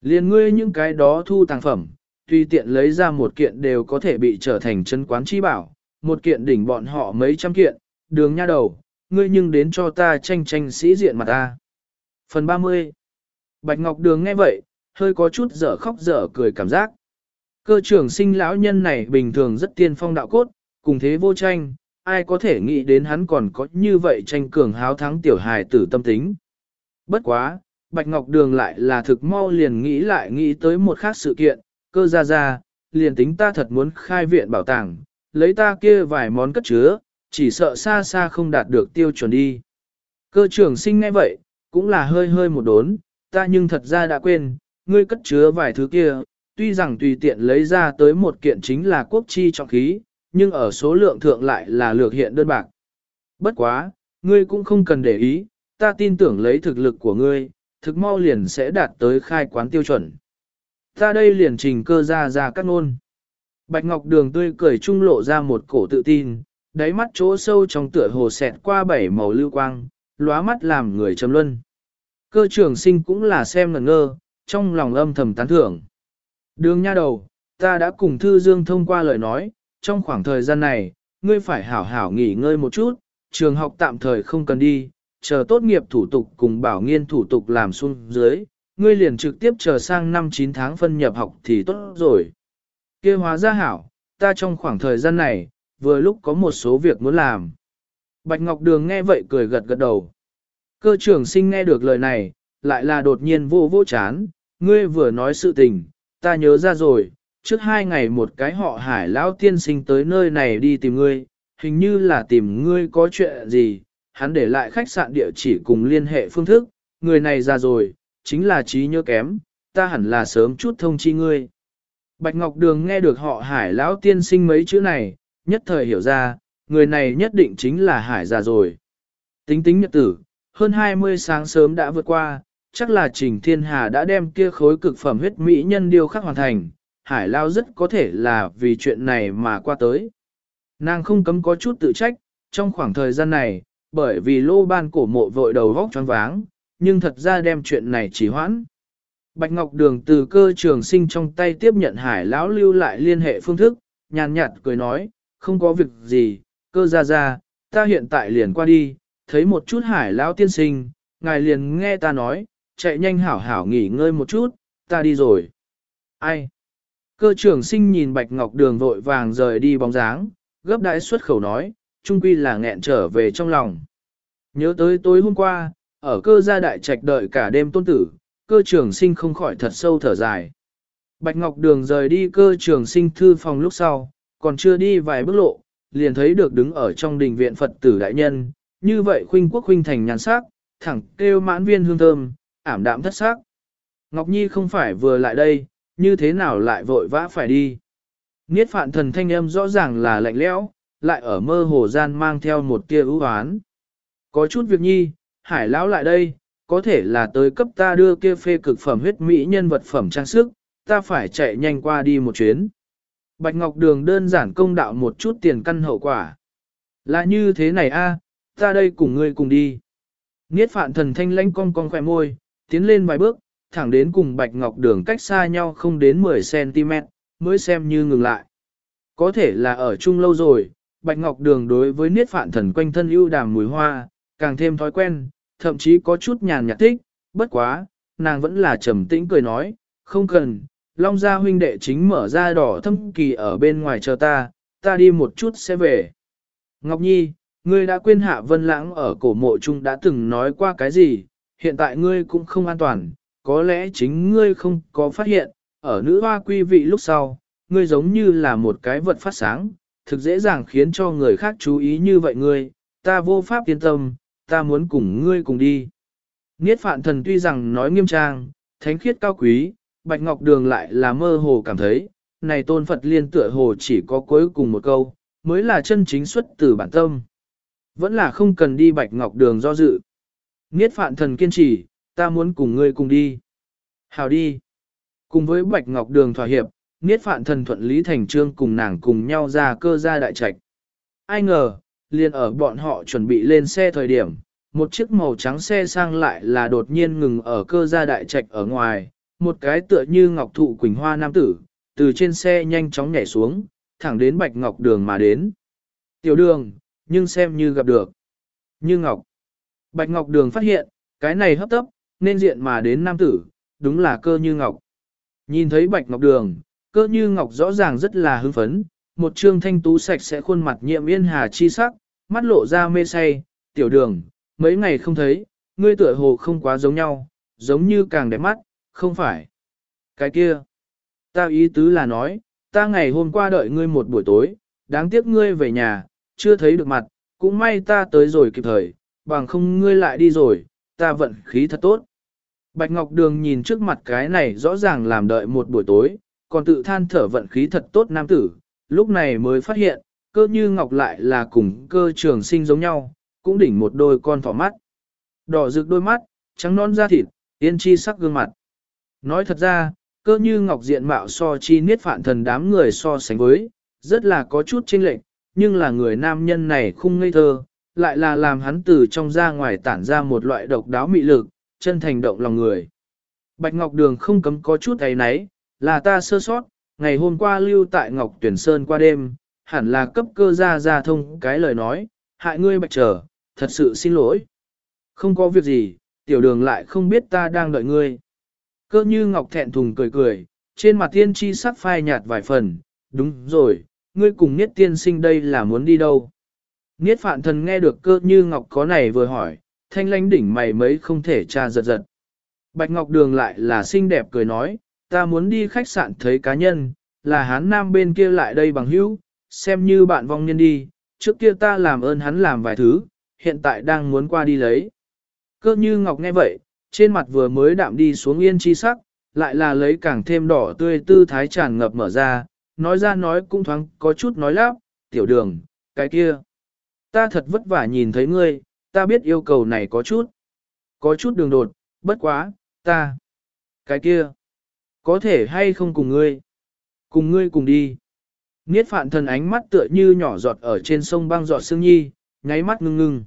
Liên ngươi những cái đó thu tàng phẩm, tuy tiện lấy ra một kiện đều có thể bị trở thành chân quán chi bảo, một kiện đỉnh bọn họ mấy trăm kiện, đường nha đầu, ngươi nhưng đến cho ta tranh tranh sĩ diện mặt ta. Phần 30 Bạch Ngọc Đường nghe vậy, hơi có chút dở khóc dở cười cảm giác. Cơ trưởng sinh lão nhân này bình thường rất tiên phong đạo cốt, cùng thế vô tranh, ai có thể nghĩ đến hắn còn có như vậy tranh cường háo thắng tiểu hài tử tâm tính. Bất quá, Bạch Ngọc Đường lại là thực mau liền nghĩ lại nghĩ tới một khác sự kiện, cơ ra ra, liền tính ta thật muốn khai viện bảo tàng, lấy ta kia vài món cất chứa, chỉ sợ xa xa không đạt được tiêu chuẩn đi. Cơ trưởng sinh ngay vậy, cũng là hơi hơi một đốn, ta nhưng thật ra đã quên, ngươi cất chứa vài thứ kia, tuy rằng tùy tiện lấy ra tới một kiện chính là quốc chi trọng khí, nhưng ở số lượng thượng lại là lược hiện đơn bạc. Bất quá, ngươi cũng không cần để ý, ta tin tưởng lấy thực lực của ngươi, thực mau liền sẽ đạt tới khai quán tiêu chuẩn. Ta đây liền trình cơ ra ra cắt nôn. Bạch Ngọc Đường tươi cười trung lộ ra một cổ tự tin, đáy mắt chỗ sâu trong tựa hồ xẹt qua bảy màu lưu quang, lóa mắt làm người trầm luân. Cơ trưởng sinh cũng là xem ngẩn ngơ, trong lòng âm thầm tán thưởng. Đường nha đầu, ta đã cùng Thư Dương thông qua lời nói, trong khoảng thời gian này, ngươi phải hảo hảo nghỉ ngơi một chút, trường học tạm thời không cần đi, chờ tốt nghiệp thủ tục cùng bảo nghiên thủ tục làm xuống dưới, ngươi liền trực tiếp chờ sang năm 9 tháng phân nhập học thì tốt rồi. kia hóa ra hảo, ta trong khoảng thời gian này, vừa lúc có một số việc muốn làm. Bạch Ngọc Đường nghe vậy cười gật gật đầu. Cơ trưởng sinh nghe được lời này, lại là đột nhiên vô vô chán, ngươi vừa nói sự tình, ta nhớ ra rồi, trước hai ngày một cái họ hải lão tiên sinh tới nơi này đi tìm ngươi, hình như là tìm ngươi có chuyện gì, hắn để lại khách sạn địa chỉ cùng liên hệ phương thức, người này ra rồi, chính là trí nhớ kém, ta hẳn là sớm chút thông chi ngươi. Bạch Ngọc Đường nghe được họ hải lão tiên sinh mấy chữ này, nhất thời hiểu ra, người này nhất định chính là hải già rồi. Tính tính nhật tử, hơn 20 sáng sớm đã vượt qua, chắc là Trình Thiên Hà đã đem kia khối cực phẩm huyết mỹ nhân điêu khắc hoàn thành, hải lao rất có thể là vì chuyện này mà qua tới. Nàng không cấm có chút tự trách, trong khoảng thời gian này, bởi vì lô ban cổ mộ vội đầu vóc choáng váng, nhưng thật ra đem chuyện này chỉ hoãn. Bạch Ngọc Đường từ cơ trường sinh trong tay tiếp nhận hải lão lưu lại liên hệ phương thức, nhàn nhạt cười nói, không có việc gì, cơ ra ra, ta hiện tại liền qua đi, thấy một chút hải lão tiên sinh, ngài liền nghe ta nói, chạy nhanh hảo hảo nghỉ ngơi một chút, ta đi rồi. Ai? Cơ trưởng sinh nhìn Bạch Ngọc Đường vội vàng rời đi bóng dáng, gấp đãi xuất khẩu nói, trung quy là nghẹn trở về trong lòng. Nhớ tới tối hôm qua, ở cơ gia đại trạch đợi cả đêm tôn tử, cơ trưởng sinh không khỏi thật sâu thở dài. Bạch Ngọc Đường rời đi cơ trưởng sinh thư phòng lúc sau, còn chưa đi vài bước lộ, liền thấy được đứng ở trong đình viện Phật tử đại nhân, như vậy khuynh quốc khuynh thành nhàn sắc, thẳng kêu mãn viên hương thơm, ảm đạm thất sắc. Ngọc Nhi không phải vừa lại đây, như thế nào lại vội vã phải đi. Niết phạn thần thanh âm rõ ràng là lạnh lẽo, lại ở mơ hồ gian mang theo một tia ưu hoán. Có chút việc nhi, hải lão lại đây, có thể là tới cấp ta đưa kia phê cực phẩm huyết mỹ nhân vật phẩm trang sức, ta phải chạy nhanh qua đi một chuyến. Bạch Ngọc Đường đơn giản công đạo một chút tiền căn hậu quả. Là như thế này a, ta đây cùng ngươi cùng đi. Niết phạn thần thanh lãnh cong cong khỏe môi, tiến lên vài bước, thẳng đến cùng Bạch Ngọc Đường cách xa nhau không đến 10cm, mới xem như ngừng lại. Có thể là ở chung lâu rồi, Bạch Ngọc Đường đối với niết phạn thần quanh thân ưu đàm mùi hoa, càng thêm thói quen, thậm chí có chút nhàn nhạt thích, bất quá, nàng vẫn là trầm tĩnh cười nói, không cần, Long gia huynh đệ chính mở ra đỏ thâm kỳ ở bên ngoài chờ ta, ta đi một chút sẽ về. Ngọc Nhi, ngươi đã quên hạ vân lãng ở cổ mộ chung đã từng nói qua cái gì, hiện tại ngươi cũng không an toàn, có lẽ chính ngươi không có phát hiện, ở nữ hoa quy vị lúc sau, ngươi giống như là một cái vật phát sáng, thực dễ dàng khiến cho người khác chú ý như vậy ngươi, ta vô pháp yên tâm, ta muốn cùng ngươi cùng đi. Niết phạn thần tuy rằng nói nghiêm trang, thánh khiết cao quý, Bạch Ngọc Đường lại là mơ hồ cảm thấy, này tôn Phật liên tựa hồ chỉ có cuối cùng một câu, mới là chân chính xuất từ bản tâm. Vẫn là không cần đi Bạch Ngọc Đường do dự. Niết phạn thần kiên trì, ta muốn cùng ngươi cùng đi. Hào đi. Cùng với Bạch Ngọc Đường thỏa hiệp, Niết Phạn Thần thuận lý thành trương cùng nàng cùng nhau ra cơ gia đại trạch. Ai ngờ, liền ở bọn họ chuẩn bị lên xe thời điểm, một chiếc màu trắng xe sang lại là đột nhiên ngừng ở cơ gia đại trạch ở ngoài, một cái tựa như ngọc thụ quỳnh hoa nam tử, từ trên xe nhanh chóng nhảy xuống, thẳng đến Bạch Ngọc Đường mà đến. Tiểu đường, nhưng xem như gặp được. Như Ngọc. Bạch Ngọc Đường phát hiện, cái này hấp tấp, nên diện mà đến nam tử, đúng là cơ như ngọc. Nhìn thấy bạch ngọc đường, cơ như ngọc rõ ràng rất là hưng phấn, một trương thanh tú sạch sẽ khuôn mặt nhiệm yên hà chi sắc, mắt lộ ra mê say, tiểu đường, mấy ngày không thấy, ngươi tựa hồ không quá giống nhau, giống như càng đẹp mắt, không phải. Cái kia, ta ý tứ là nói, ta ngày hôm qua đợi ngươi một buổi tối, đáng tiếc ngươi về nhà, chưa thấy được mặt, cũng may ta tới rồi kịp thời, bằng không ngươi lại đi rồi, ta vận khí thật tốt. Bạch Ngọc Đường nhìn trước mặt cái này rõ ràng làm đợi một buổi tối, còn tự than thở vận khí thật tốt nam tử, lúc này mới phát hiện, cơ như Ngọc lại là cùng cơ trường sinh giống nhau, cũng đỉnh một đôi con thỏ mắt. Đỏ rực đôi mắt, trắng non da thịt, yên chi sắc gương mặt. Nói thật ra, cơ như Ngọc diện mạo so chi niết phản thần đám người so sánh với, rất là có chút chênh lệch, nhưng là người nam nhân này không ngây thơ, lại là làm hắn từ trong ra ngoài tản ra một loại độc đáo mị lực, chân thành động lòng người. Bạch Ngọc Đường không cấm có chút ấy nấy, là ta sơ sót, ngày hôm qua lưu tại Ngọc Tuyển Sơn qua đêm, hẳn là cấp cơ ra ra thông cái lời nói, hại ngươi bạch trở, thật sự xin lỗi. Không có việc gì, tiểu đường lại không biết ta đang đợi ngươi. Cơ như Ngọc thẹn thùng cười cười, trên mặt tiên tri sắc phai nhạt vài phần, đúng rồi, ngươi cùng Niết tiên sinh đây là muốn đi đâu. Niết phạn thần nghe được cơ như Ngọc có này vừa hỏi, thanh lãnh đỉnh mày mấy không thể tra giật giật. Bạch Ngọc Đường lại là xinh đẹp cười nói, ta muốn đi khách sạn thấy cá nhân, là hán nam bên kia lại đây bằng hữu, xem như bạn vong nhân đi, trước kia ta làm ơn hắn làm vài thứ, hiện tại đang muốn qua đi lấy. Cơ như Ngọc nghe vậy, trên mặt vừa mới đạm đi xuống yên chi sắc, lại là lấy càng thêm đỏ tươi tư thái tràn ngập mở ra, nói ra nói cũng thoáng có chút nói lắp, tiểu đường, cái kia. Ta thật vất vả nhìn thấy ngươi, ta biết yêu cầu này có chút, có chút đường đột, bất quá, ta, cái kia, có thể hay không cùng ngươi, cùng ngươi cùng đi. Niết phạn thần ánh mắt tựa như nhỏ giọt ở trên sông băng giọt sương nhi, nháy mắt ngưng ngưng.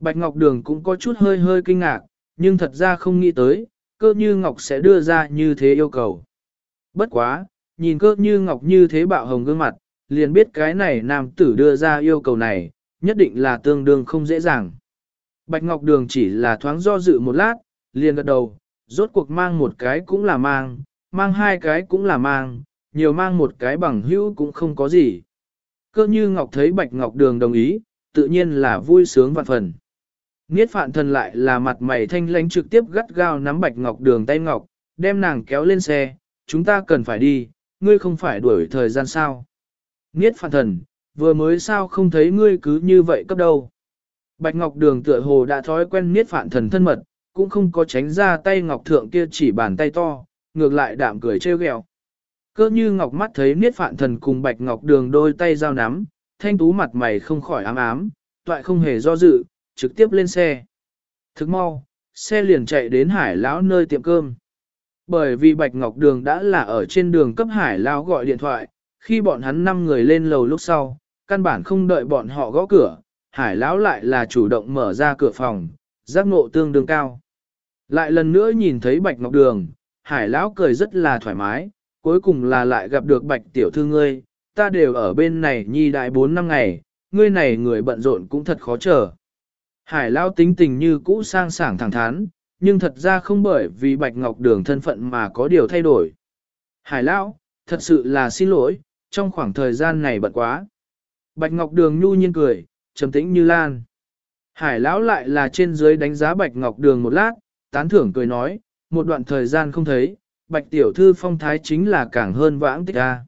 Bạch Ngọc Đường cũng có chút hơi hơi kinh ngạc, nhưng thật ra không nghĩ tới, cơ như Ngọc sẽ đưa ra như thế yêu cầu. Bất quá, nhìn cơ như Ngọc như thế bạo hồng gương mặt, liền biết cái này nam tử đưa ra yêu cầu này, nhất định là tương đương không dễ dàng. Bạch Ngọc Đường chỉ là thoáng do dự một lát, liền gật đầu, rốt cuộc mang một cái cũng là mang, mang hai cái cũng là mang, nhiều mang một cái bằng hữu cũng không có gì. Cơ như Ngọc thấy Bạch Ngọc Đường đồng ý, tự nhiên là vui sướng vạn phần. Niết phạn thần lại là mặt mày thanh lãnh trực tiếp gắt gao nắm Bạch Ngọc Đường tay Ngọc, đem nàng kéo lên xe, chúng ta cần phải đi, ngươi không phải đuổi thời gian sao. Niết phạn thần, vừa mới sao không thấy ngươi cứ như vậy cấp đâu. Bạch Ngọc Đường tựa hồ đã thói quen Niết phạn thần thân mật, cũng không có tránh ra tay Ngọc Thượng kia chỉ bàn tay to, ngược lại đạm cười trêu ghẹo. Cơ như Ngọc mắt thấy Niết phạn thần cùng Bạch Ngọc Đường đôi tay giao nắm, thanh tú mặt mày không khỏi ám ám, toại không hề do dự, trực tiếp lên xe. Thức mau, xe liền chạy đến hải lão nơi tiệm cơm. Bởi vì Bạch Ngọc Đường đã là ở trên đường cấp hải lão gọi điện thoại, khi bọn hắn năm người lên lầu lúc sau, căn bản không đợi bọn họ gõ cửa, hải lão lại là chủ động mở ra cửa phòng, giác ngộ tương đương cao. Lại lần nữa nhìn thấy Bạch Ngọc Đường, hải lão cười rất là thoải mái, cuối cùng là lại gặp được Bạch Tiểu Thư ngươi, ta đều ở bên này nhi đại 4 năm ngày, ngươi này người bận rộn cũng thật khó chờ. Hải Lão tính tình như cũ sang sảng thẳng thắn, nhưng thật ra không bởi vì Bạch Ngọc Đường thân phận mà có điều thay đổi. Hải Lão, thật sự là xin lỗi, trong khoảng thời gian này bận quá. Bạch Ngọc Đường nhu nhiên cười, trầm tĩnh như lan. Hải Lão lại là trên dưới đánh giá Bạch Ngọc Đường một lát, tán thưởng cười nói, một đoạn thời gian không thấy, Bạch Tiểu Thư phong thái chính là càng hơn vãng tích ra.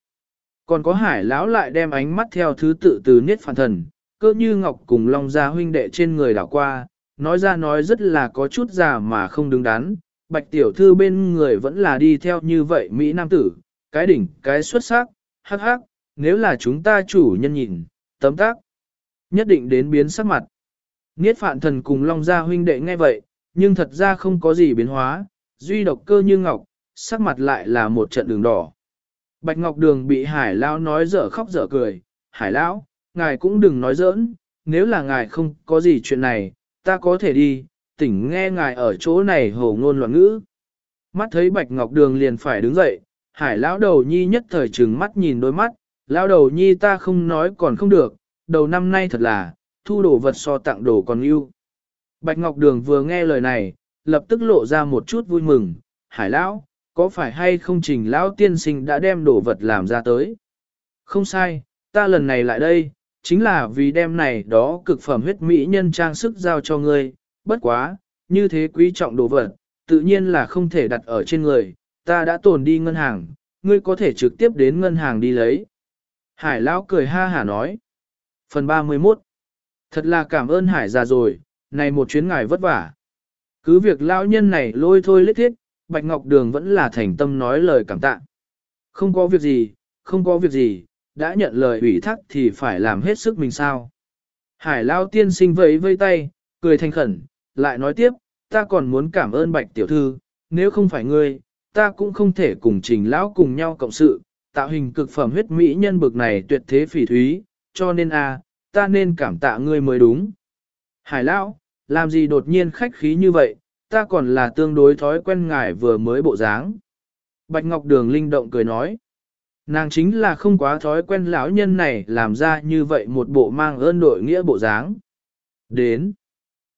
Còn có Hải Lão lại đem ánh mắt theo thứ tự từ niết phản thần, cơ như ngọc cùng long gia huynh đệ trên người đảo qua, nói ra nói rất là có chút già mà không đứng đắn, bạch tiểu thư bên người vẫn là đi theo như vậy Mỹ Nam tử, cái đỉnh, cái xuất sắc, hắc hắc, nếu là chúng ta chủ nhân nhìn, tấm tác, nhất định đến biến sắc mặt. Niết phạn thần cùng long gia huynh đệ nghe vậy, nhưng thật ra không có gì biến hóa, duy độc cơ như ngọc, sắc mặt lại là một trận đường đỏ. Bạch Ngọc Đường bị Hải Lão nói dở khóc dở cười, Hải Lão, ngài cũng đừng nói giỡn, nếu là ngài không có gì chuyện này, ta có thể đi, tỉnh nghe ngài ở chỗ này hồ ngôn loạn ngữ. Mắt thấy Bạch Ngọc Đường liền phải đứng dậy, hải lão đầu nhi nhất thời trừng mắt nhìn đôi mắt, lão đầu nhi ta không nói còn không được, đầu năm nay thật là, thu đồ vật so tặng đồ còn yêu. Bạch Ngọc Đường vừa nghe lời này, lập tức lộ ra một chút vui mừng, hải lão, có phải hay không trình lão tiên sinh đã đem đồ vật làm ra tới? Không sai, ta lần này lại đây, chính là vì đem này đó cực phẩm huyết mỹ nhân trang sức giao cho ngươi, bất quá, như thế quý trọng đồ vật, tự nhiên là không thể đặt ở trên người, ta đã tồn đi ngân hàng, ngươi có thể trực tiếp đến ngân hàng đi lấy. Hải Lão cười ha hả nói. Phần 31 Thật là cảm ơn Hải già rồi, này một chuyến ngài vất vả. Cứ việc lão nhân này lôi thôi lết thiết, Bạch Ngọc Đường vẫn là thành tâm nói lời cảm tạ. Không có việc gì, không có việc gì, đã nhận lời ủy thác thì phải làm hết sức mình sao. Hải Lão tiên sinh vẫy vây tay, cười thanh khẩn, lại nói tiếp, ta còn muốn cảm ơn bạch tiểu thư, nếu không phải ngươi, ta cũng không thể cùng trình lão cùng nhau cộng sự, tạo hình cực phẩm huyết mỹ nhân bực này tuyệt thế phỉ thúy, cho nên a, ta nên cảm tạ ngươi mới đúng. Hải lão, làm gì đột nhiên khách khí như vậy, ta còn là tương đối thói quen ngài vừa mới bộ dáng. Bạch Ngọc Đường linh động cười nói. Nàng chính là không quá thói quen lão nhân này làm ra như vậy một bộ mang ơn đội nghĩa bộ dáng. Đến.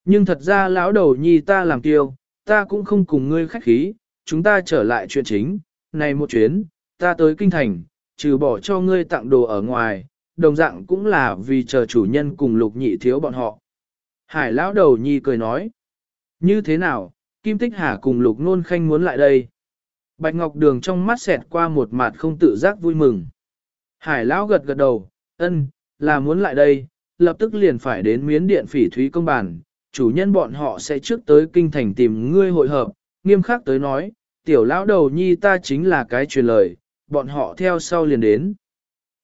Nhưng thật ra lão đầu nhi ta làm tiêu, ta cũng không cùng ngươi khách khí, chúng ta trở lại chuyện chính. Này một chuyến, ta tới kinh thành, trừ bỏ cho ngươi tặng đồ ở ngoài, đồng dạng cũng là vì chờ chủ nhân cùng lục nhị thiếu bọn họ. Hải lão đầu nhi cười nói. Như thế nào, Kim Tích Hà cùng lục nôn khanh muốn lại đây. Bạch Ngọc Đường trong mắt xẹt qua một mặt không tự giác vui mừng. Hải lão gật gật đầu, ân, là muốn lại đây, lập tức liền phải đến miến điện phỉ thúy công bản, chủ nhân bọn họ sẽ trước tới kinh thành tìm ngươi hội hợp, nghiêm khắc tới nói, tiểu lão đầu nhi ta chính là cái truyền lời, bọn họ theo sau liền đến.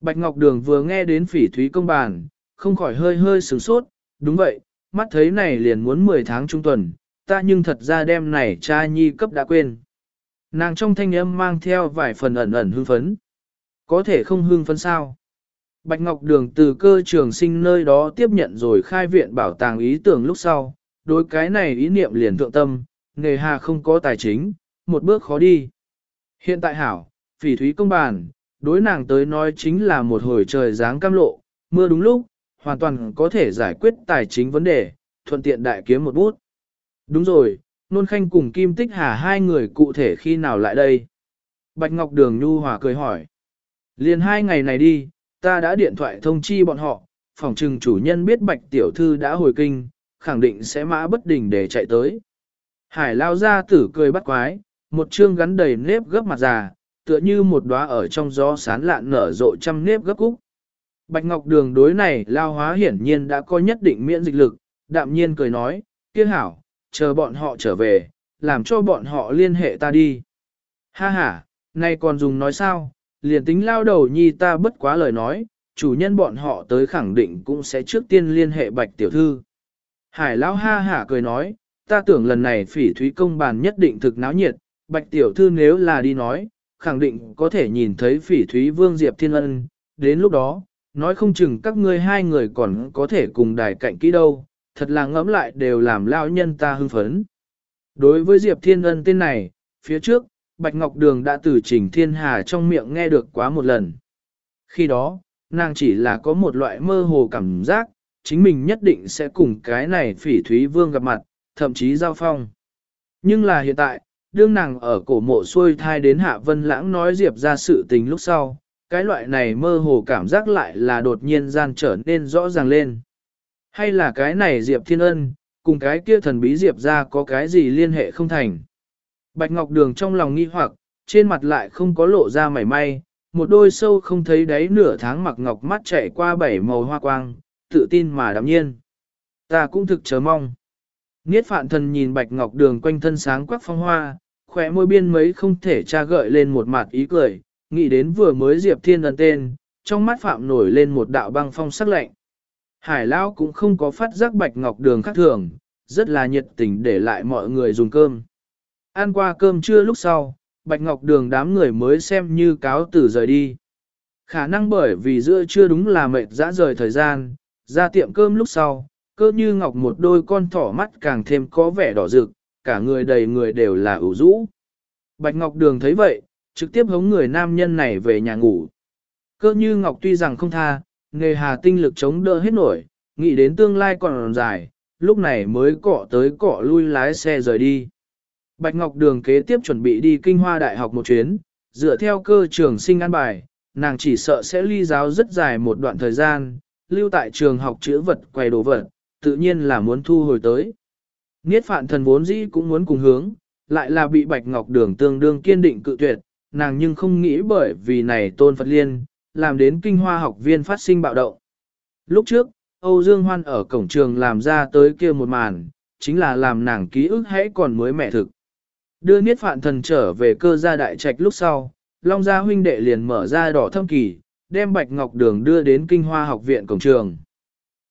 Bạch Ngọc Đường vừa nghe đến phỉ thúy công bàn không khỏi hơi hơi sửng sốt, đúng vậy, mắt thấy này liền muốn 10 tháng trung tuần, ta nhưng thật ra đem này cha nhi cấp đã quên. Nàng trong thanh âm mang theo vài phần ẩn ẩn hưng phấn. Có thể không hưng phấn sao? Bạch Ngọc Đường từ cơ trường sinh nơi đó tiếp nhận rồi khai viện bảo tàng ý tưởng lúc sau, đối cái này ý niệm liền thượng tâm, nghề hà không có tài chính, một bước khó đi. Hiện tại hảo, phỉ thúy công bàn, đối nàng tới nói chính là một hồi trời dáng cam lộ, mưa đúng lúc, hoàn toàn có thể giải quyết tài chính vấn đề, thuận tiện đại kiếm một bút. Đúng rồi, Nôn Khanh cùng Kim Tích Hà hai người cụ thể khi nào lại đây? Bạch Ngọc Đường Nhu Hòa cười hỏi. Liền hai ngày này đi, ta đã điện thoại thông chi bọn họ, phòng trừng chủ nhân biết Bạch Tiểu Thư đã hồi kinh, khẳng định sẽ mã bất đình để chạy tới. Hải lao ra tử cười bắt quái, một chương gắn đầy nếp gấp mặt già, tựa như một đóa ở trong gió sán lạn nở rộ trăm nếp gấp cúc. Bạch Ngọc Đường đối này lao hóa hiển nhiên đã có nhất định miễn dịch lực, đạm nhiên cười nói, kia hảo, chờ bọn họ trở về, làm cho bọn họ liên hệ ta đi. Ha ha, nay còn dùng nói sao, liền tính lao đầu nhi ta bất quá lời nói, chủ nhân bọn họ tới khẳng định cũng sẽ trước tiên liên hệ bạch tiểu thư. Hải lão ha hả cười nói, ta tưởng lần này phỉ thúy công bàn nhất định thực náo nhiệt, bạch tiểu thư nếu là đi nói, khẳng định có thể nhìn thấy phỉ thúy vương diệp thiên ân, đến lúc đó, nói không chừng các ngươi hai người còn có thể cùng đài cạnh kỹ đâu, thật là ngẫm lại đều làm lao nhân ta hưng phấn. Đối với Diệp Thiên Ân tên này, phía trước, Bạch Ngọc Đường đã từ Trình Thiên Hà trong miệng nghe được quá một lần. Khi đó, nàng chỉ là có một loại mơ hồ cảm giác, chính mình nhất định sẽ cùng cái này phỉ thúy vương gặp mặt, thậm chí giao phong. Nhưng là hiện tại, đương nàng ở cổ mộ xuôi thai đến Hạ Vân Lãng nói Diệp ra sự tình lúc sau, cái loại này mơ hồ cảm giác lại là đột nhiên gian trở nên rõ ràng lên. Hay là cái này Diệp Thiên Ân, cùng cái kia thần bí Diệp ra có cái gì liên hệ không thành. Bạch Ngọc Đường trong lòng nghi hoặc, trên mặt lại không có lộ ra mảy may, một đôi sâu không thấy đáy nửa tháng mặc ngọc mắt chạy qua bảy màu hoa quang, tự tin mà đạm nhiên. Ta cũng thực chờ mong. Niết phạn thần nhìn Bạch Ngọc Đường quanh thân sáng quắc phong hoa, khỏe môi biên mấy không thể tra gợi lên một mặt ý cười, nghĩ đến vừa mới Diệp Thiên ân tên, trong mắt phạm nổi lên một đạo băng phong sắc lạnh. Hải Lão cũng không có phát giác Bạch Ngọc Đường khác thường, rất là nhiệt tình để lại mọi người dùng cơm. Ăn qua cơm trưa lúc sau, Bạch Ngọc Đường đám người mới xem như cáo tử rời đi. Khả năng bởi vì giữa trưa đúng là mệt dã rời thời gian, ra tiệm cơm lúc sau, cơ như ngọc một đôi con thỏ mắt càng thêm có vẻ đỏ rực, cả người đầy người đều là ủ rũ. Bạch Ngọc Đường thấy vậy, trực tiếp hống người nam nhân này về nhà ngủ. Cơ như ngọc tuy rằng không tha, nghề hà tinh lực chống đỡ hết nổi, nghĩ đến tương lai còn dài, lúc này mới cọ tới cọ lui lái xe rời đi. Bạch Ngọc Đường kế tiếp chuẩn bị đi kinh hoa đại học một chuyến, dựa theo cơ trường sinh an bài, nàng chỉ sợ sẽ ly giáo rất dài một đoạn thời gian, lưu tại trường học chữ vật quay đồ vật, tự nhiên là muốn thu hồi tới. Niết phạn thần vốn dĩ cũng muốn cùng hướng, lại là bị Bạch Ngọc Đường tương đương kiên định cự tuyệt, nàng nhưng không nghĩ bởi vì này tôn Phật liên, làm đến kinh hoa học viên phát sinh bạo động. Lúc trước, Âu Dương Hoan ở cổng trường làm ra tới kia một màn, chính là làm nàng ký ức hãy còn mới mẹ thực. Đưa Niết Phạn Thần trở về cơ gia đại trạch lúc sau, Long Gia huynh đệ liền mở ra đỏ thâm kỳ, đem Bạch Ngọc Đường đưa đến Kinh Hoa học viện cổng trường.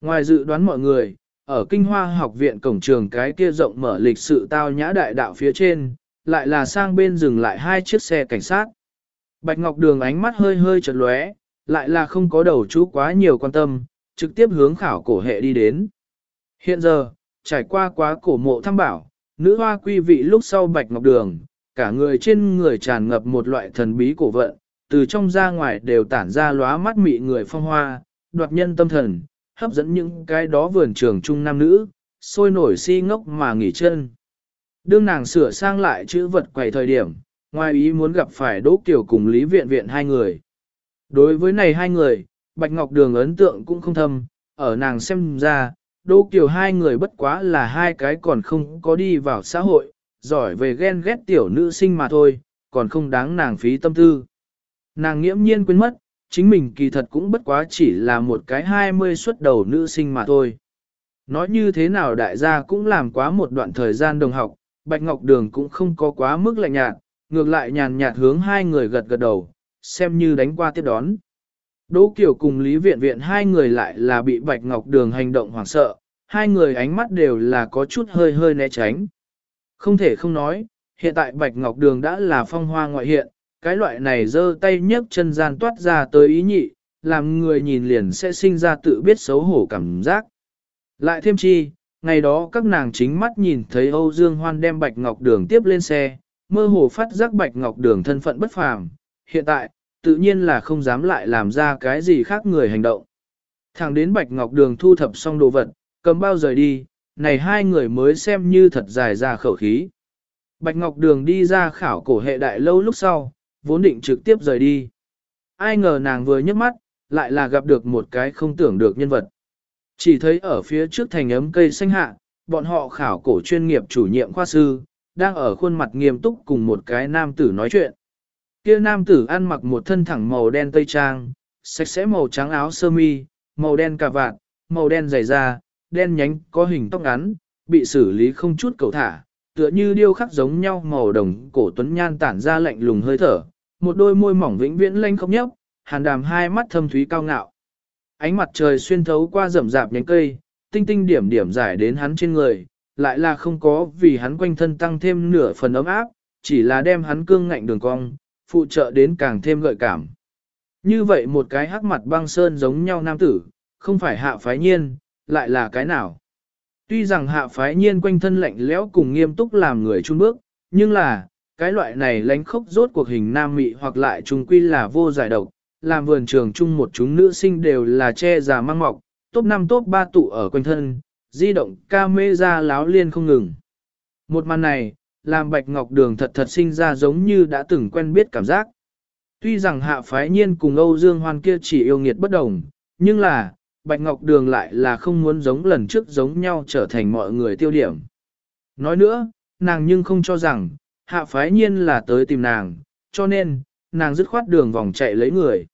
Ngoài dự đoán mọi người, ở Kinh Hoa học viện cổng trường cái kia rộng mở lịch sự tao nhã đại đạo phía trên, lại là sang bên dừng lại hai chiếc xe cảnh sát. Bạch Ngọc Đường ánh mắt hơi hơi chật lóe, lại là không có đầu chú quá nhiều quan tâm, trực tiếp hướng khảo cổ hệ đi đến. Hiện giờ, trải qua quá cổ mộ thăm bảo, nữ hoa quy vị lúc sau bạch ngọc đường, cả người trên người tràn ngập một loại thần bí cổ vận, từ trong ra ngoài đều tản ra lóa mắt mị người phong hoa, đoạt nhân tâm thần, hấp dẫn những cái đó vườn trường trung nam nữ, sôi nổi si ngốc mà nghỉ chân. Đương nàng sửa sang lại chữ vật quầy thời điểm, ngoài ý muốn gặp phải Đỗ Kiều cùng Lý Viện Viện hai người. Đối với này hai người, Bạch Ngọc Đường ấn tượng cũng không thâm, ở nàng xem ra, Đỗ Kiều hai người bất quá là hai cái còn không có đi vào xã hội, giỏi về ghen ghét tiểu nữ sinh mà thôi, còn không đáng nàng phí tâm tư. Nàng nghiễm nhiên quên mất, chính mình kỳ thật cũng bất quá chỉ là một cái hai mươi xuất đầu nữ sinh mà thôi. Nói như thế nào đại gia cũng làm quá một đoạn thời gian đồng học, Bạch Ngọc Đường cũng không có quá mức lạnh nhạt, ngược lại nhàn nhạt hướng hai người gật gật đầu, xem như đánh qua tiếp đón. Đỗ Kiều cùng Lý Viện Viện hai người lại là bị Bạch Ngọc Đường hành động hoảng sợ, hai người ánh mắt đều là có chút hơi hơi né tránh. Không thể không nói, hiện tại Bạch Ngọc Đường đã là phong hoa ngoại hiện, cái loại này giơ tay nhấc chân gian toát ra tới ý nhị, làm người nhìn liền sẽ sinh ra tự biết xấu hổ cảm giác. Lại thêm chi, ngày đó các nàng chính mắt nhìn thấy Âu Dương Hoan đem Bạch Ngọc Đường tiếp lên xe, mơ hồ phát giác Bạch Ngọc Đường thân phận bất phàm, hiện tại, tự nhiên là không dám lại làm ra cái gì khác người hành động. Thẳng đến Bạch Ngọc Đường thu thập xong đồ vật, cầm bao rời đi, này hai người mới xem như thật dài ra khẩu khí. Bạch Ngọc Đường đi ra khảo cổ hệ đại lâu lúc sau, vốn định trực tiếp rời đi. Ai ngờ nàng vừa nhấc mắt, lại là gặp được một cái không tưởng được nhân vật. Chỉ thấy ở phía trước thành ấm cây xanh hạ, bọn họ khảo cổ chuyên nghiệp chủ nhiệm khoa sư, đang ở khuôn mặt nghiêm túc cùng một cái nam tử nói chuyện. Kia nam tử ăn mặc một thân thẳng màu đen tây trang, sạch sẽ màu trắng áo sơ mi, màu đen cà vạt, màu đen dày da, đen nhánh có hình tóc ngắn, bị xử lý không chút cầu thả, tựa như điêu khắc giống nhau màu đồng cổ tuấn nhan tản ra lạnh lùng hơi thở, một đôi môi mỏng vĩnh viễn lanh không nhấp, hàn đàm hai mắt thâm thúy cao ngạo. Ánh mặt trời xuyên thấu qua rậm rạp nhánh cây, tinh tinh điểm điểm giải đến hắn trên người, lại là không có vì hắn quanh thân tăng thêm nửa phần ấm áp, chỉ là đem hắn cương ngạnh đường cong, phụ trợ đến càng thêm gợi cảm. Như vậy một cái hắc mặt băng sơn giống nhau nam tử, không phải hạ phái nhiên, lại là cái nào? Tuy rằng hạ phái nhiên quanh thân lạnh lẽo cùng nghiêm túc làm người chung bước, nhưng là, cái loại này lánh khốc rốt cuộc hình nam mị hoặc lại trung quy là vô giải độc, làm vườn trường chung một chúng nữ sinh đều là che già mang mọc, top 5 top 3 tụ ở quanh thân, di động ca mê ra láo liên không ngừng. Một màn này, làm bạch ngọc đường thật thật sinh ra giống như đã từng quen biết cảm giác. Tuy rằng hạ phái nhiên cùng Âu Dương Hoan kia chỉ yêu nghiệt bất đồng, nhưng là, bạch ngọc đường lại là không muốn giống lần trước giống nhau trở thành mọi người tiêu điểm. Nói nữa, nàng nhưng không cho rằng, hạ phái nhiên là tới tìm nàng, cho nên, nàng dứt khoát đường vòng chạy lấy người.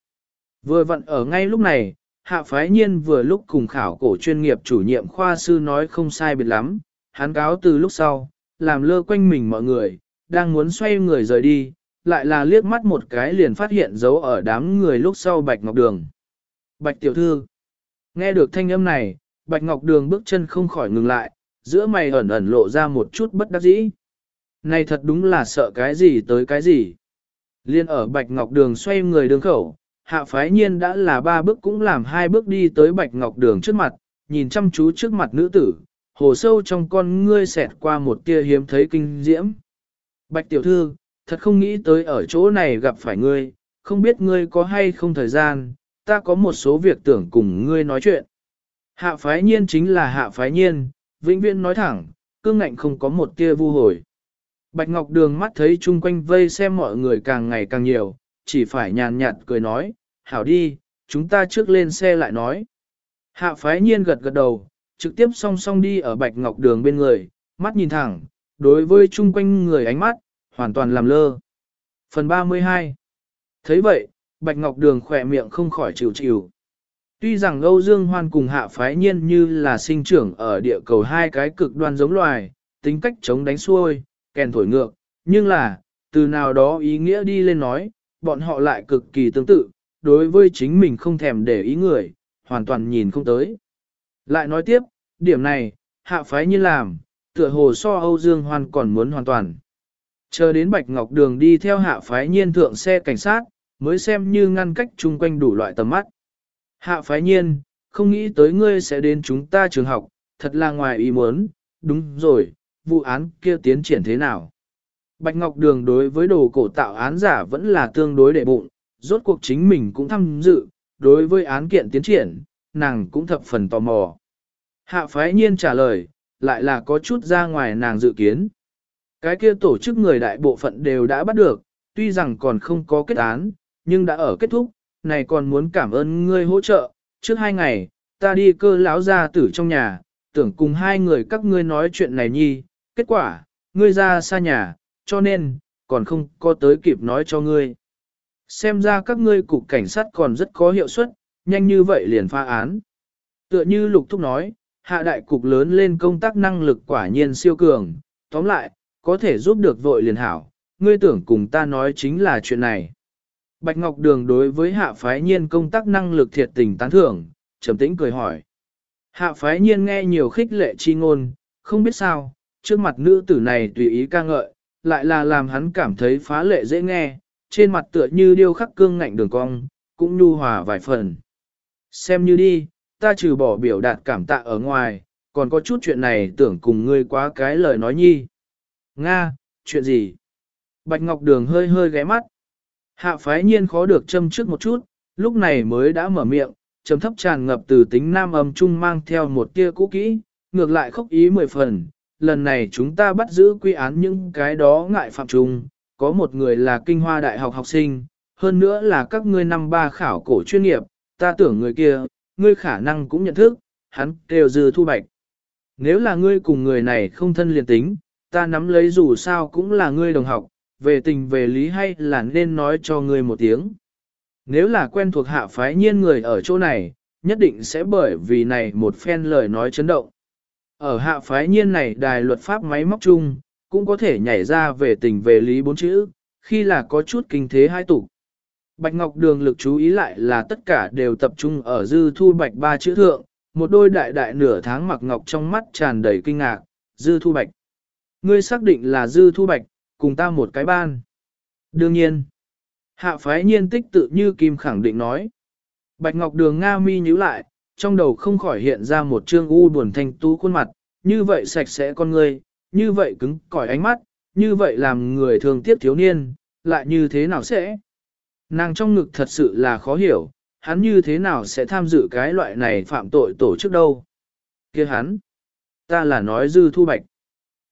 Vừa vặn ở ngay lúc này, hạ phái nhiên vừa lúc cùng khảo cổ chuyên nghiệp chủ nhiệm khoa sư nói không sai biệt lắm, hắn cáo từ lúc sau, làm lơ quanh mình mọi người, đang muốn xoay người rời đi, lại là liếc mắt một cái liền phát hiện dấu ở đám người lúc sau Bạch Ngọc Đường. Bạch Tiểu Thư Nghe được thanh âm này, Bạch Ngọc Đường bước chân không khỏi ngừng lại, giữa mày ẩn ẩn lộ ra một chút bất đắc dĩ. Này thật đúng là sợ cái gì tới cái gì. Liên ở Bạch Ngọc Đường xoay người đường khẩu, hạ phái nhiên đã là ba bước cũng làm hai bước đi tới Bạch Ngọc Đường trước mặt, nhìn chăm chú trước mặt nữ tử, hồ sâu trong con ngươi xẹt qua một tia hiếm thấy kinh diễm. Bạch tiểu thư, thật không nghĩ tới ở chỗ này gặp phải ngươi, không biết ngươi có hay không thời gian, ta có một số việc tưởng cùng ngươi nói chuyện. Hạ phái nhiên chính là hạ phái nhiên, vĩnh viễn nói thẳng, cương ngạnh không có một tia vu hồi. Bạch Ngọc Đường mắt thấy chung quanh vây xem mọi người càng ngày càng nhiều, chỉ phải nhàn nhạt cười nói, hảo đi, chúng ta trước lên xe lại nói. Hạ phái nhiên gật gật đầu, trực tiếp song song đi ở Bạch Ngọc Đường bên người, mắt nhìn thẳng, đối với chung quanh người ánh mắt, hoàn toàn làm lơ. Phần 32 thấy vậy, Bạch Ngọc Đường khỏe miệng không khỏi chịu chịu. Tuy rằng Âu Dương Hoan cùng hạ phái nhiên như là sinh trưởng ở địa cầu hai cái cực đoan giống loài, tính cách chống đánh xuôi, kèn thổi ngược, nhưng là, từ nào đó ý nghĩa đi lên nói, bọn họ lại cực kỳ tương tự, đối với chính mình không thèm để ý người, hoàn toàn nhìn không tới. Lại nói tiếp, điểm này, hạ phái nhiên làm, tựa hồ so Âu Dương Hoan còn muốn hoàn toàn. Chờ đến Bạch Ngọc Đường đi theo hạ phái nhiên thượng xe cảnh sát, mới xem như ngăn cách chung quanh đủ loại tầm mắt. Hạ phái nhiên, không nghĩ tới ngươi sẽ đến chúng ta trường học, thật là ngoài ý muốn, đúng rồi, vụ án kia tiến triển thế nào. Bạch Ngọc Đường đối với đồ cổ tạo án giả vẫn là tương đối đệ bụng, rốt cuộc chính mình cũng tham dự, đối với án kiện tiến triển, nàng cũng thập phần tò mò. Hạ phái nhiên trả lời, lại là có chút ra ngoài nàng dự kiến. Cái kia tổ chức người đại bộ phận đều đã bắt được, tuy rằng còn không có kết án, nhưng đã ở kết thúc, này còn muốn cảm ơn ngươi hỗ trợ, trước hai ngày, ta đi cơ lão gia tử trong nhà, tưởng cùng hai người các ngươi nói chuyện này nhi, kết quả, ngươi ra xa nhà, cho nên, còn không có tới kịp nói cho ngươi. Xem ra các ngươi cục cảnh sát còn rất có hiệu suất, nhanh như vậy liền pha án. Tựa như lục thúc nói, hạ đại cục lớn lên công tác năng lực quả nhiên siêu cường, tóm lại, có thể giúp được vội liền hảo, ngươi tưởng cùng ta nói chính là chuyện này. Bạch Ngọc Đường đối với hạ phái nhiên công tác năng lực thiệt tình tán thưởng, trầm tĩnh cười hỏi. Hạ phái nhiên nghe nhiều khích lệ chi ngôn, không biết sao, trước mặt nữ tử này tùy ý ca ngợi, lại là làm hắn cảm thấy phá lệ dễ nghe, trên mặt tựa như điêu khắc cương ngạnh đường cong, cũng nhu hòa vài phần. Xem như đi, ta trừ bỏ biểu đạt cảm tạ ở ngoài, còn có chút chuyện này tưởng cùng ngươi quá cái lời nói nhi. Nga, chuyện gì? Bạch Ngọc Đường hơi hơi ghé mắt. Hạ phái nhiên khó được châm trước một chút, lúc này mới đã mở miệng, trầm thấp tràn ngập từ tính nam âm trung mang theo một tia cũ kỹ, ngược lại khóc ý mười phần. Lần này chúng ta bắt giữ quy án những cái đó ngại phạm trùng, có một người là kinh hoa đại học học sinh, hơn nữa là các ngươi năm ba khảo cổ chuyên nghiệp, ta tưởng người kia, ngươi khả năng cũng nhận thức, hắn đều dư thu bạch. Nếu là ngươi cùng người này không thân liền tính, ta nắm lấy dù sao cũng là ngươi đồng học, về tình về lý hay là nên nói cho ngươi một tiếng. Nếu là quen thuộc hạ phái nhiên người ở chỗ này, nhất định sẽ bởi vì này một phen lời nói chấn động. Ở hạ phái nhiên này đài luật pháp máy móc chung, cũng có thể nhảy ra về tình về lý bốn chữ, khi là có chút kinh thế hai tục. Bạch Ngọc Đường lực chú ý lại là tất cả đều tập trung ở dư thu bạch ba chữ thượng, một đôi đại đại nửa tháng mặc ngọc trong mắt tràn đầy kinh ngạc, dư thu bạch. Ngươi xác định là dư thu bạch, cùng ta một cái ban. Đương nhiên, hạ phái nhiên tích tự như kim khẳng định nói. Bạch Ngọc Đường Nga mi nhíu lại, trong đầu không khỏi hiện ra một trương u buồn thanh tú khuôn mặt, như vậy sạch sẽ con người như vậy cứng cỏi ánh mắt, như vậy làm người thường tiếc thiếu niên, lại như thế nào sẽ? Nàng trong ngực thật sự là khó hiểu, hắn như thế nào sẽ tham dự cái loại này phạm tội tổ chức đâu? kia hắn, ta là nói dư thu bạch.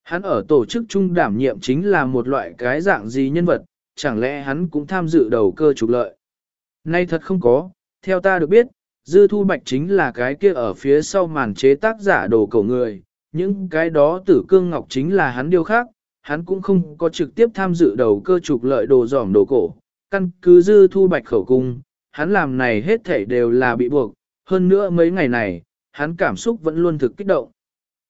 Hắn ở tổ chức trung đảm nhiệm chính là một loại cái dạng gì nhân vật, chẳng lẽ hắn cũng tham dự đầu cơ trục lợi? Nay thật không có, theo ta được biết, dư thu bạch chính là cái kia ở phía sau màn chế tác giả đồ cầu người, những cái đó tử cương ngọc chính là hắn điều khác, hắn cũng không có trực tiếp tham dự đầu cơ trục lợi đồ giỏm đồ cổ, căn cứ dư thu bạch khẩu cung, hắn làm này hết thảy đều là bị buộc, hơn nữa mấy ngày này, hắn cảm xúc vẫn luôn thực kích động.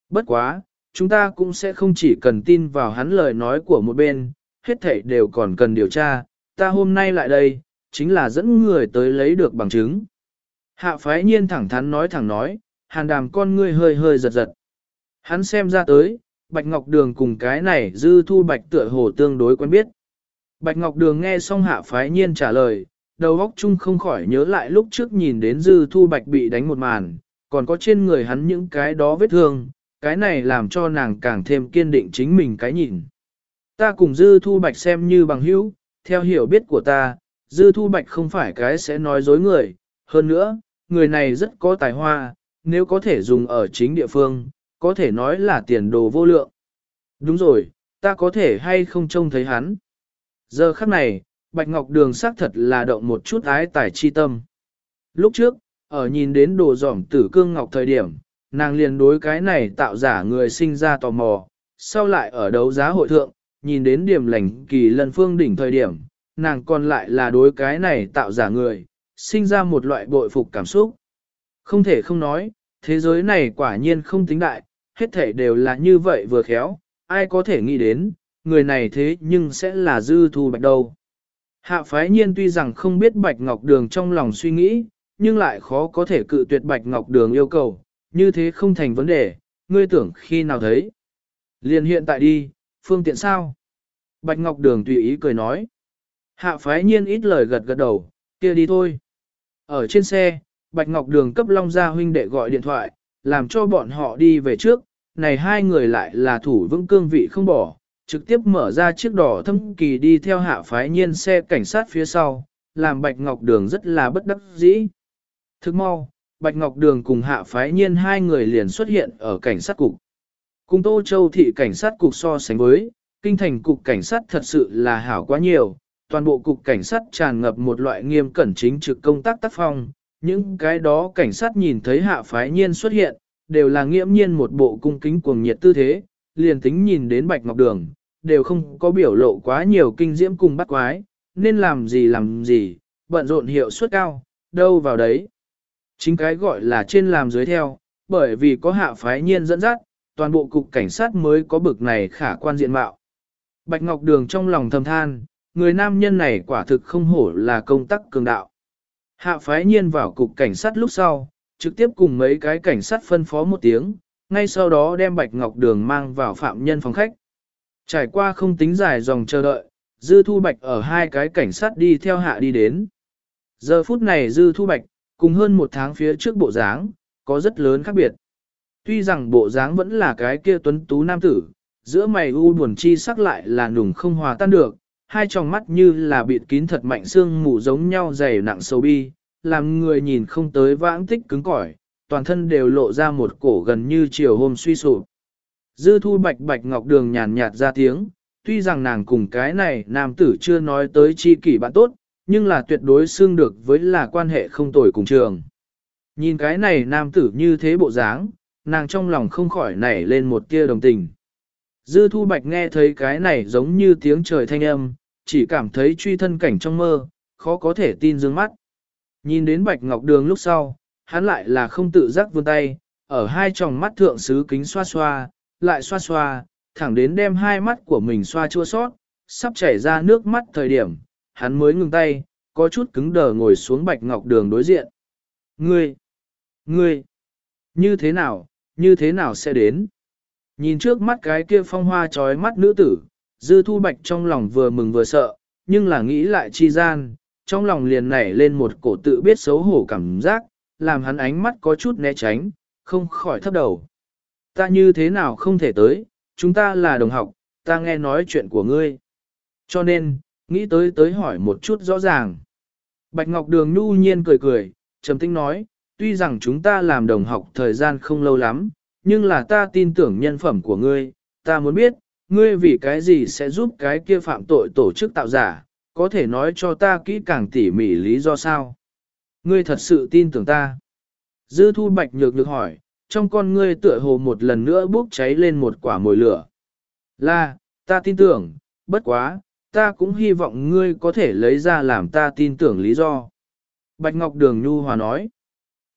Bất quá, chúng ta cũng sẽ không chỉ cần tin vào hắn lời nói của một bên, hết thảy đều còn cần điều tra, ta hôm nay lại đây, chính là dẫn người tới lấy được bằng chứng. Hạ phái nhiên thẳng thắn nói thẳng nói, hàn đàm con ngươi hơi hơi giật giật. Hắn xem ra tới, Bạch Ngọc Đường cùng cái này dư thu bạch tựa hồ tương đối quen biết. Bạch Ngọc Đường nghe xong hạ phái nhiên trả lời, đầu óc chung không khỏi nhớ lại lúc trước nhìn đến dư thu bạch bị đánh một màn, còn có trên người hắn những cái đó vết thương, cái này làm cho nàng càng thêm kiên định chính mình cái nhìn. Ta cùng dư thu bạch xem như bằng hữu, theo hiểu biết của ta, dư thu bạch không phải cái sẽ nói dối người, hơn nữa, người này rất có tài hoa, nếu có thể dùng ở chính địa phương, có thể nói là tiền đồ vô lượng. Đúng rồi, ta có thể hay không trông thấy hắn. Giờ khắc này, Bạch Ngọc Đường xác thật là động một chút ái tài chi tâm. Lúc trước, ở nhìn đến đồ giỏm tử cương ngọc thời điểm, nàng liền đối cái này tạo giả người sinh ra tò mò, sau lại ở đấu giá hội thượng, nhìn đến điểm lành kỳ lần phương đỉnh thời điểm, nàng còn lại là đối cái này tạo giả người, sinh ra một loại bội phục cảm xúc. Không thể không nói, thế giới này quả nhiên không tính đại, hết thể đều là như vậy vừa khéo, ai có thể nghĩ đến, người này thế nhưng sẽ là dư thu bạch đâu. Hạ phái nhiên tuy rằng không biết bạch ngọc đường trong lòng suy nghĩ, nhưng lại khó có thể cự tuyệt bạch ngọc đường yêu cầu, như thế không thành vấn đề, ngươi tưởng khi nào thấy. Liền hiện tại đi, phương tiện sao? Bạch ngọc đường tùy ý cười nói. Hạ phái nhiên ít lời gật gật đầu, kia đi thôi. Ở trên xe, Bạch Ngọc Đường cấp Long Gia huynh đệ gọi điện thoại, làm cho bọn họ đi về trước, này hai người lại là thủ vững cương vị không bỏ, trực tiếp mở ra chiếc đỏ thâm kỳ đi theo hạ phái nhiên xe cảnh sát phía sau, làm Bạch Ngọc Đường rất là bất đắc dĩ. Thức mau, Bạch Ngọc Đường cùng hạ phái nhiên hai người liền xuất hiện ở cảnh sát cục. Cùng Tô Châu thị cảnh sát cục so sánh với, kinh thành cục cảnh sát thật sự là hảo quá nhiều, toàn bộ cục cảnh sát tràn ngập một loại nghiêm cẩn chính trực công tác tác phong, những cái đó cảnh sát nhìn thấy hạ phái nhiên xuất hiện, đều là nghiễm nhiên một bộ cung kính cuồng nhiệt tư thế, liền tính nhìn đến Bạch Ngọc Đường, đều không có biểu lộ quá nhiều kinh diễm cùng bắt quái, nên làm gì làm gì, bận rộn hiệu suất cao, đâu vào đấy. Chính cái gọi là trên làm dưới theo, bởi vì có hạ phái nhiên dẫn dắt, toàn bộ cục cảnh sát mới có bực này khả quan diện mạo. Bạch Ngọc Đường trong lòng thầm than, người nam nhân này quả thực không hổ là công tác cường đạo. Hạ phái nhiên vào cục cảnh sát lúc sau, trực tiếp cùng mấy cái cảnh sát phân phó một tiếng, ngay sau đó đem Bạch Ngọc Đường mang vào phạm nhân phòng khách. Trải qua không tính dài dòng chờ đợi, Dư Thu Bạch ở hai cái cảnh sát đi theo hạ đi đến. Giờ phút này Dư Thu Bạch, cùng hơn một tháng phía trước bộ dáng, có rất lớn khác biệt. Tuy rằng bộ dáng vẫn là cái kia tuấn tú nam tử, giữa mày u buồn chi sắc lại là nùng không hòa tan được, hai tròng mắt như là bịt kín thật mạnh xương mù giống nhau dày nặng sâu bi, làm người nhìn không tới vãng tích cứng cỏi, toàn thân đều lộ ra một cổ gần như chiều hôm suy sụp. Dư thu bạch bạch ngọc đường nhàn nhạt ra tiếng, tuy rằng nàng cùng cái này nam tử chưa nói tới chi kỷ bạn tốt, nhưng là tuyệt đối xương được với là quan hệ không tồi cùng trường. Nhìn cái này nam tử như thế bộ dáng, nàng trong lòng không khỏi nảy lên một tia đồng tình. Dư thu bạch nghe thấy cái này giống như tiếng trời thanh âm, chỉ cảm thấy truy thân cảnh trong mơ, khó có thể tin dương mắt. Nhìn đến bạch ngọc đường lúc sau, hắn lại là không tự giác vươn tay, ở hai tròng mắt thượng sứ kính xoa xoa, lại xoa xoa, thẳng đến đem hai mắt của mình xoa chua sót, sắp chảy ra nước mắt thời điểm, hắn mới ngừng tay, có chút cứng đờ ngồi xuống bạch ngọc đường đối diện. Ngươi! Ngươi! Như thế nào, như thế nào sẽ đến? Nhìn trước mắt cái kia phong hoa trói mắt nữ tử, dư thu bạch trong lòng vừa mừng vừa sợ, nhưng là nghĩ lại chi gian, trong lòng liền nảy lên một cổ tự biết xấu hổ cảm giác, làm hắn ánh mắt có chút né tránh, không khỏi thấp đầu. Ta như thế nào không thể tới, chúng ta là đồng học, ta nghe nói chuyện của ngươi. Cho nên, nghĩ tới tới hỏi một chút rõ ràng. Bạch Ngọc Đường nhu nhiên cười cười, trầm tĩnh nói, tuy rằng chúng ta làm đồng học thời gian không lâu lắm, nhưng là ta tin tưởng nhân phẩm của ngươi, ta muốn biết, ngươi vì cái gì sẽ giúp cái kia phạm tội tổ chức tạo giả, có thể nói cho ta kỹ càng tỉ mỉ lý do sao. Ngươi thật sự tin tưởng ta. Dư thu bạch nhược được hỏi, trong con ngươi tựa hồ một lần nữa bốc cháy lên một quả mồi lửa. Là, ta tin tưởng, bất quá, ta cũng hy vọng ngươi có thể lấy ra làm ta tin tưởng lý do. Bạch Ngọc Đường Nhu Hòa nói.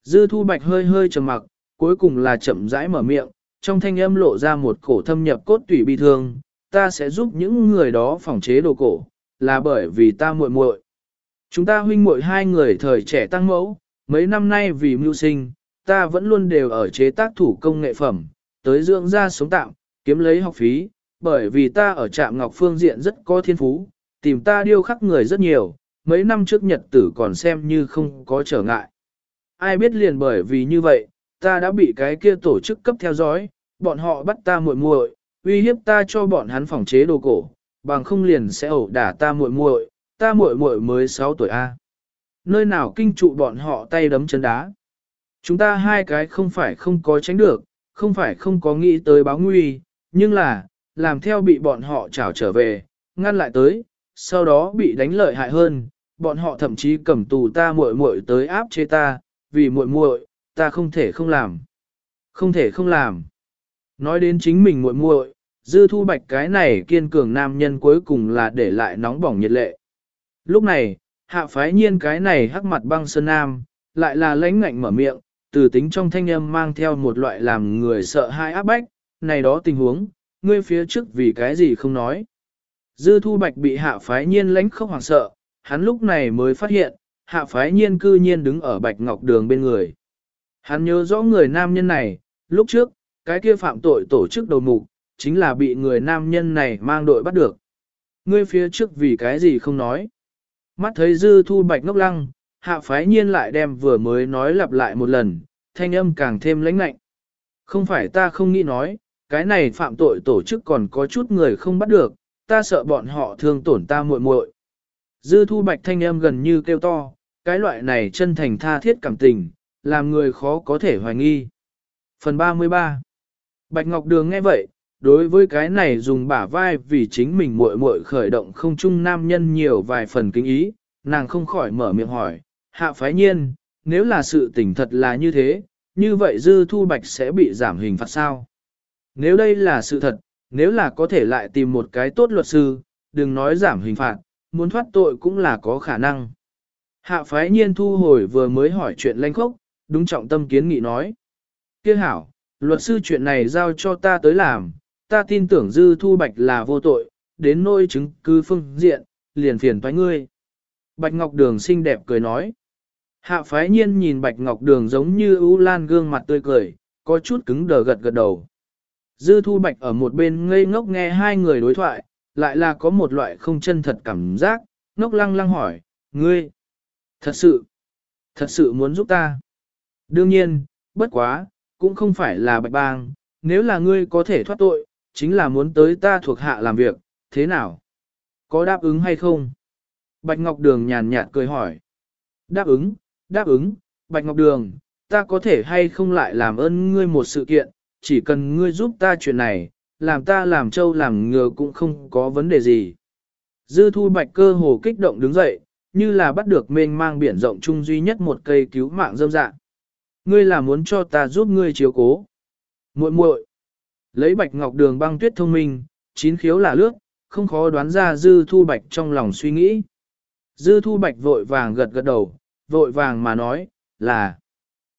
Dư thu bạch hơi hơi trầm mặc, cuối cùng là chậm rãi mở miệng, trong thanh âm lộ ra một cổ thâm nhập cốt tủy bi thương, ta sẽ giúp những người đó phòng chế đồ cổ, là bởi vì ta muội muội. Chúng ta huynh muội hai người thời trẻ tăng mẫu, mấy năm nay vì mưu sinh, ta vẫn luôn đều ở chế tác thủ công nghệ phẩm, tới dưỡng ra sống tạm, kiếm lấy học phí, bởi vì ta ở trạm ngọc phương diện rất có thiên phú, tìm ta điêu khắc người rất nhiều, mấy năm trước nhật tử còn xem như không có trở ngại. Ai biết liền bởi vì như vậy, ta đã bị cái kia tổ chức cấp theo dõi, bọn họ bắt ta muội muội, uy hiếp ta cho bọn hắn phòng chế đồ cổ, bằng không liền sẽ ẩu đả ta muội muội, ta muội muội mới 6 tuổi a. Nơi nào kinh trụ bọn họ tay đấm chân đá. Chúng ta hai cái không phải không có tránh được, không phải không có nghĩ tới báo nguy, nhưng là, làm theo bị bọn họ trảo trở về, ngăn lại tới, sau đó bị đánh lợi hại hơn, bọn họ thậm chí cầm tù ta muội muội tới áp chế ta, vì muội muội, ta không thể không làm. Không thể không làm. Nói đến chính mình muội muội, dư thu bạch cái này kiên cường nam nhân cuối cùng là để lại nóng bỏng nhiệt lệ. Lúc này, hạ phái nhiên cái này hắc mặt băng sơn nam, lại là lãnh ngạnh mở miệng, từ tính trong thanh âm mang theo một loại làm người sợ hai áp bách, này đó tình huống, ngươi phía trước vì cái gì không nói. Dư thu bạch bị hạ phái nhiên lãnh không hoảng sợ, hắn lúc này mới phát hiện, hạ phái nhiên cư nhiên đứng ở bạch ngọc đường bên người. Hắn nhớ rõ người nam nhân này, lúc trước, cái kia phạm tội tổ chức đầu mục, chính là bị người nam nhân này mang đội bắt được. Ngươi phía trước vì cái gì không nói. Mắt thấy dư thu bạch ngốc lăng, hạ phái nhiên lại đem vừa mới nói lặp lại một lần, thanh âm càng thêm lãnh lạnh. Không phải ta không nghĩ nói, cái này phạm tội tổ chức còn có chút người không bắt được, ta sợ bọn họ thương tổn ta muội muội. Dư thu bạch thanh âm gần như kêu to, cái loại này chân thành tha thiết cảm tình, làm người khó có thể hoài nghi. Phần 33 Bạch Ngọc Đường nghe vậy, đối với cái này dùng bả vai vì chính mình muội muội khởi động không chung nam nhân nhiều vài phần kính ý, nàng không khỏi mở miệng hỏi, hạ phái nhiên, nếu là sự tình thật là như thế, như vậy dư thu bạch sẽ bị giảm hình phạt sao? Nếu đây là sự thật, nếu là có thể lại tìm một cái tốt luật sư, đừng nói giảm hình phạt, muốn thoát tội cũng là có khả năng. Hạ phái nhiên thu hồi vừa mới hỏi chuyện lanh khốc, đúng trọng tâm kiến nghị nói. kia hảo, luật sư chuyện này giao cho ta tới làm, ta tin tưởng dư thu bạch là vô tội, đến nôi chứng cứ phương diện, liền phiền thoái ngươi. Bạch Ngọc Đường xinh đẹp cười nói. Hạ phái nhiên nhìn Bạch Ngọc Đường giống như ưu lan gương mặt tươi cười, có chút cứng đờ gật gật đầu. Dư thu bạch ở một bên ngây ngốc nghe hai người đối thoại, lại là có một loại không chân thật cảm giác, ngốc lăng lăng hỏi, ngươi, thật sự, thật sự muốn giúp ta. Đương nhiên, bất quá, cũng không phải là bạch bang, nếu là ngươi có thể thoát tội, chính là muốn tới ta thuộc hạ làm việc, thế nào? Có đáp ứng hay không? Bạch Ngọc Đường nhàn nhạt cười hỏi. Đáp ứng, đáp ứng, Bạch Ngọc Đường, ta có thể hay không lại làm ơn ngươi một sự kiện, chỉ cần ngươi giúp ta chuyện này, làm ta làm trâu làm ngựa cũng không có vấn đề gì. Dư thu bạch cơ hồ kích động đứng dậy, như là bắt được mênh mang biển rộng chung duy nhất một cây cứu mạng dâm dạng. Ngươi là muốn cho ta giúp ngươi chiếu cố. muội muội Lấy bạch ngọc đường băng tuyết thông minh, chín khiếu là lướt, không khó đoán ra dư thu bạch trong lòng suy nghĩ. Dư thu bạch vội vàng gật gật đầu, vội vàng mà nói, là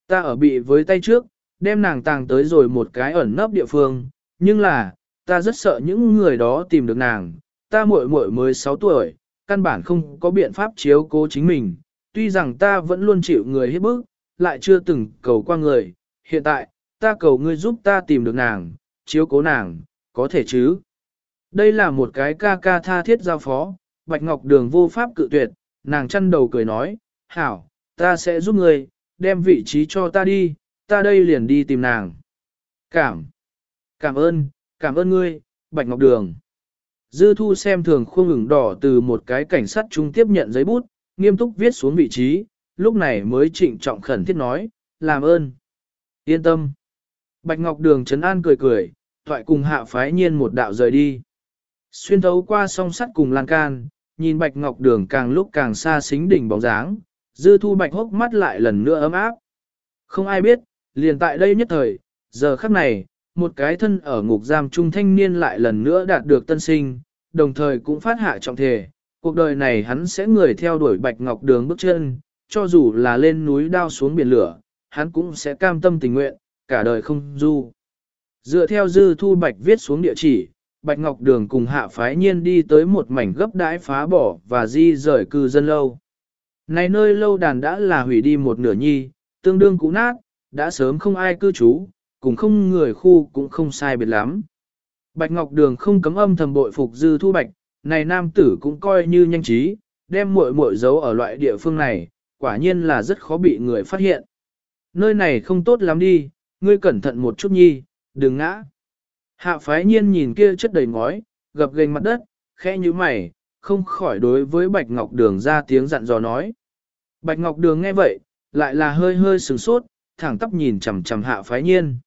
ta ở bị với tay trước, đem nàng tàng tới rồi một cái ẩn nấp địa phương, nhưng là, ta rất sợ những người đó tìm được nàng, ta muội muội mới 6 tuổi, căn bản không có biện pháp chiếu cố chính mình, tuy rằng ta vẫn luôn chịu người hiếp bức, lại chưa từng cầu qua người, hiện tại, ta cầu ngươi giúp ta tìm được nàng, chiếu cố nàng, có thể chứ. Đây là một cái ca ca tha thiết giao phó, Bạch Ngọc Đường vô pháp cự tuyệt, nàng chăn đầu cười nói, hảo, ta sẽ giúp ngươi, đem vị trí cho ta đi, ta đây liền đi tìm nàng. Cảm, cảm ơn, cảm ơn ngươi, Bạch Ngọc Đường. Dư thu xem thường khuôn ngừng đỏ từ một cái cảnh sát trung tiếp nhận giấy bút, nghiêm túc viết xuống vị trí, lúc này mới trịnh trọng khẩn thiết nói, làm ơn. Yên tâm. Bạch Ngọc Đường trấn an cười cười, thoại cùng hạ phái nhiên một đạo rời đi. Xuyên thấu qua song sắt cùng lan can, nhìn Bạch Ngọc Đường càng lúc càng xa xính đỉnh bóng dáng, dư thu Bạch hốc mắt lại lần nữa ấm áp. Không ai biết, liền tại đây nhất thời, giờ khắc này, một cái thân ở ngục giam trung thanh niên lại lần nữa đạt được tân sinh, đồng thời cũng phát hạ trọng thể, cuộc đời này hắn sẽ người theo đuổi Bạch Ngọc Đường bước chân, cho dù là lên núi đao xuống biển lửa, hắn cũng sẽ cam tâm tình nguyện, cả đời không du. Dựa theo dư thu Bạch viết xuống địa chỉ, Bạch Ngọc Đường cùng hạ phái nhiên đi tới một mảnh gấp đãi phá bỏ và di rời cư dân lâu. Này nơi lâu đàn đã là hủy đi một nửa nhi, tương đương cũ nát, đã sớm không ai cư trú, cùng không người khu cũng không sai biệt lắm. Bạch Ngọc Đường không cấm âm thầm bội phục dư thu bạch, này nam tử cũng coi như nhanh trí, đem muội muội giấu ở loại địa phương này, quả nhiên là rất khó bị người phát hiện. Nơi này không tốt lắm đi, ngươi cẩn thận một chút nhi, đừng ngã. Hạ phái nhiên nhìn kia chất đầy ngói, gập gành mặt đất, khẽ như mày, không khỏi đối với Bạch Ngọc Đường ra tiếng dặn dò nói. Bạch Ngọc Đường nghe vậy, lại là hơi hơi sửng sốt, thẳng tắp nhìn chằm chằm hạ phái nhiên.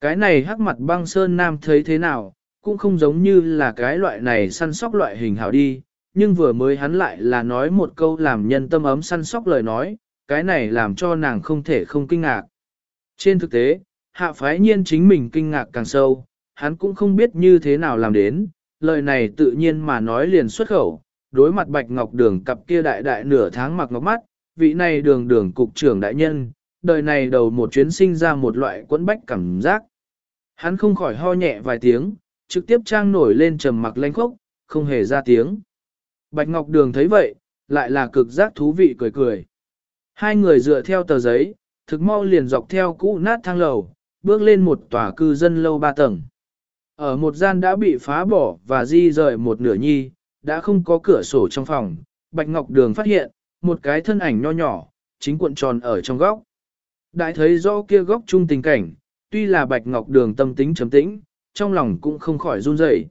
Cái này hắc mặt băng sơn nam thấy thế nào, cũng không giống như là cái loại này săn sóc loại hình hảo đi, nhưng vừa mới hắn lại là nói một câu làm nhân tâm ấm săn sóc lời nói, cái này làm cho nàng không thể không kinh ngạc. Trên thực tế, hạ phái nhiên chính mình kinh ngạc càng sâu, hắn cũng không biết như thế nào làm đến, lời này tự nhiên mà nói liền xuất khẩu, đối mặt bạch ngọc đường cặp kia đại đại nửa tháng mặc ngọc mắt, vị này đường đường cục trưởng đại nhân, đời này đầu một chuyến sinh ra một loại quẫn bách cảm giác. Hắn không khỏi ho nhẹ vài tiếng, trực tiếp trang nổi lên trầm mặc lanh khốc, không hề ra tiếng. Bạch Ngọc Đường thấy vậy, lại là cực giác thú vị cười cười. Hai người dựa theo tờ giấy, thực mau liền dọc theo cũ nát thang lầu, bước lên một tòa cư dân lâu ba tầng. Ở một gian đã bị phá bỏ và di rời một nửa nhi, đã không có cửa sổ trong phòng, Bạch Ngọc Đường phát hiện, một cái thân ảnh nho nhỏ, chính cuộn tròn ở trong góc. Đại thấy rõ kia góc chung tình cảnh, tuy là Bạch Ngọc Đường tâm tính trầm tĩnh, trong lòng cũng không khỏi run rẩy.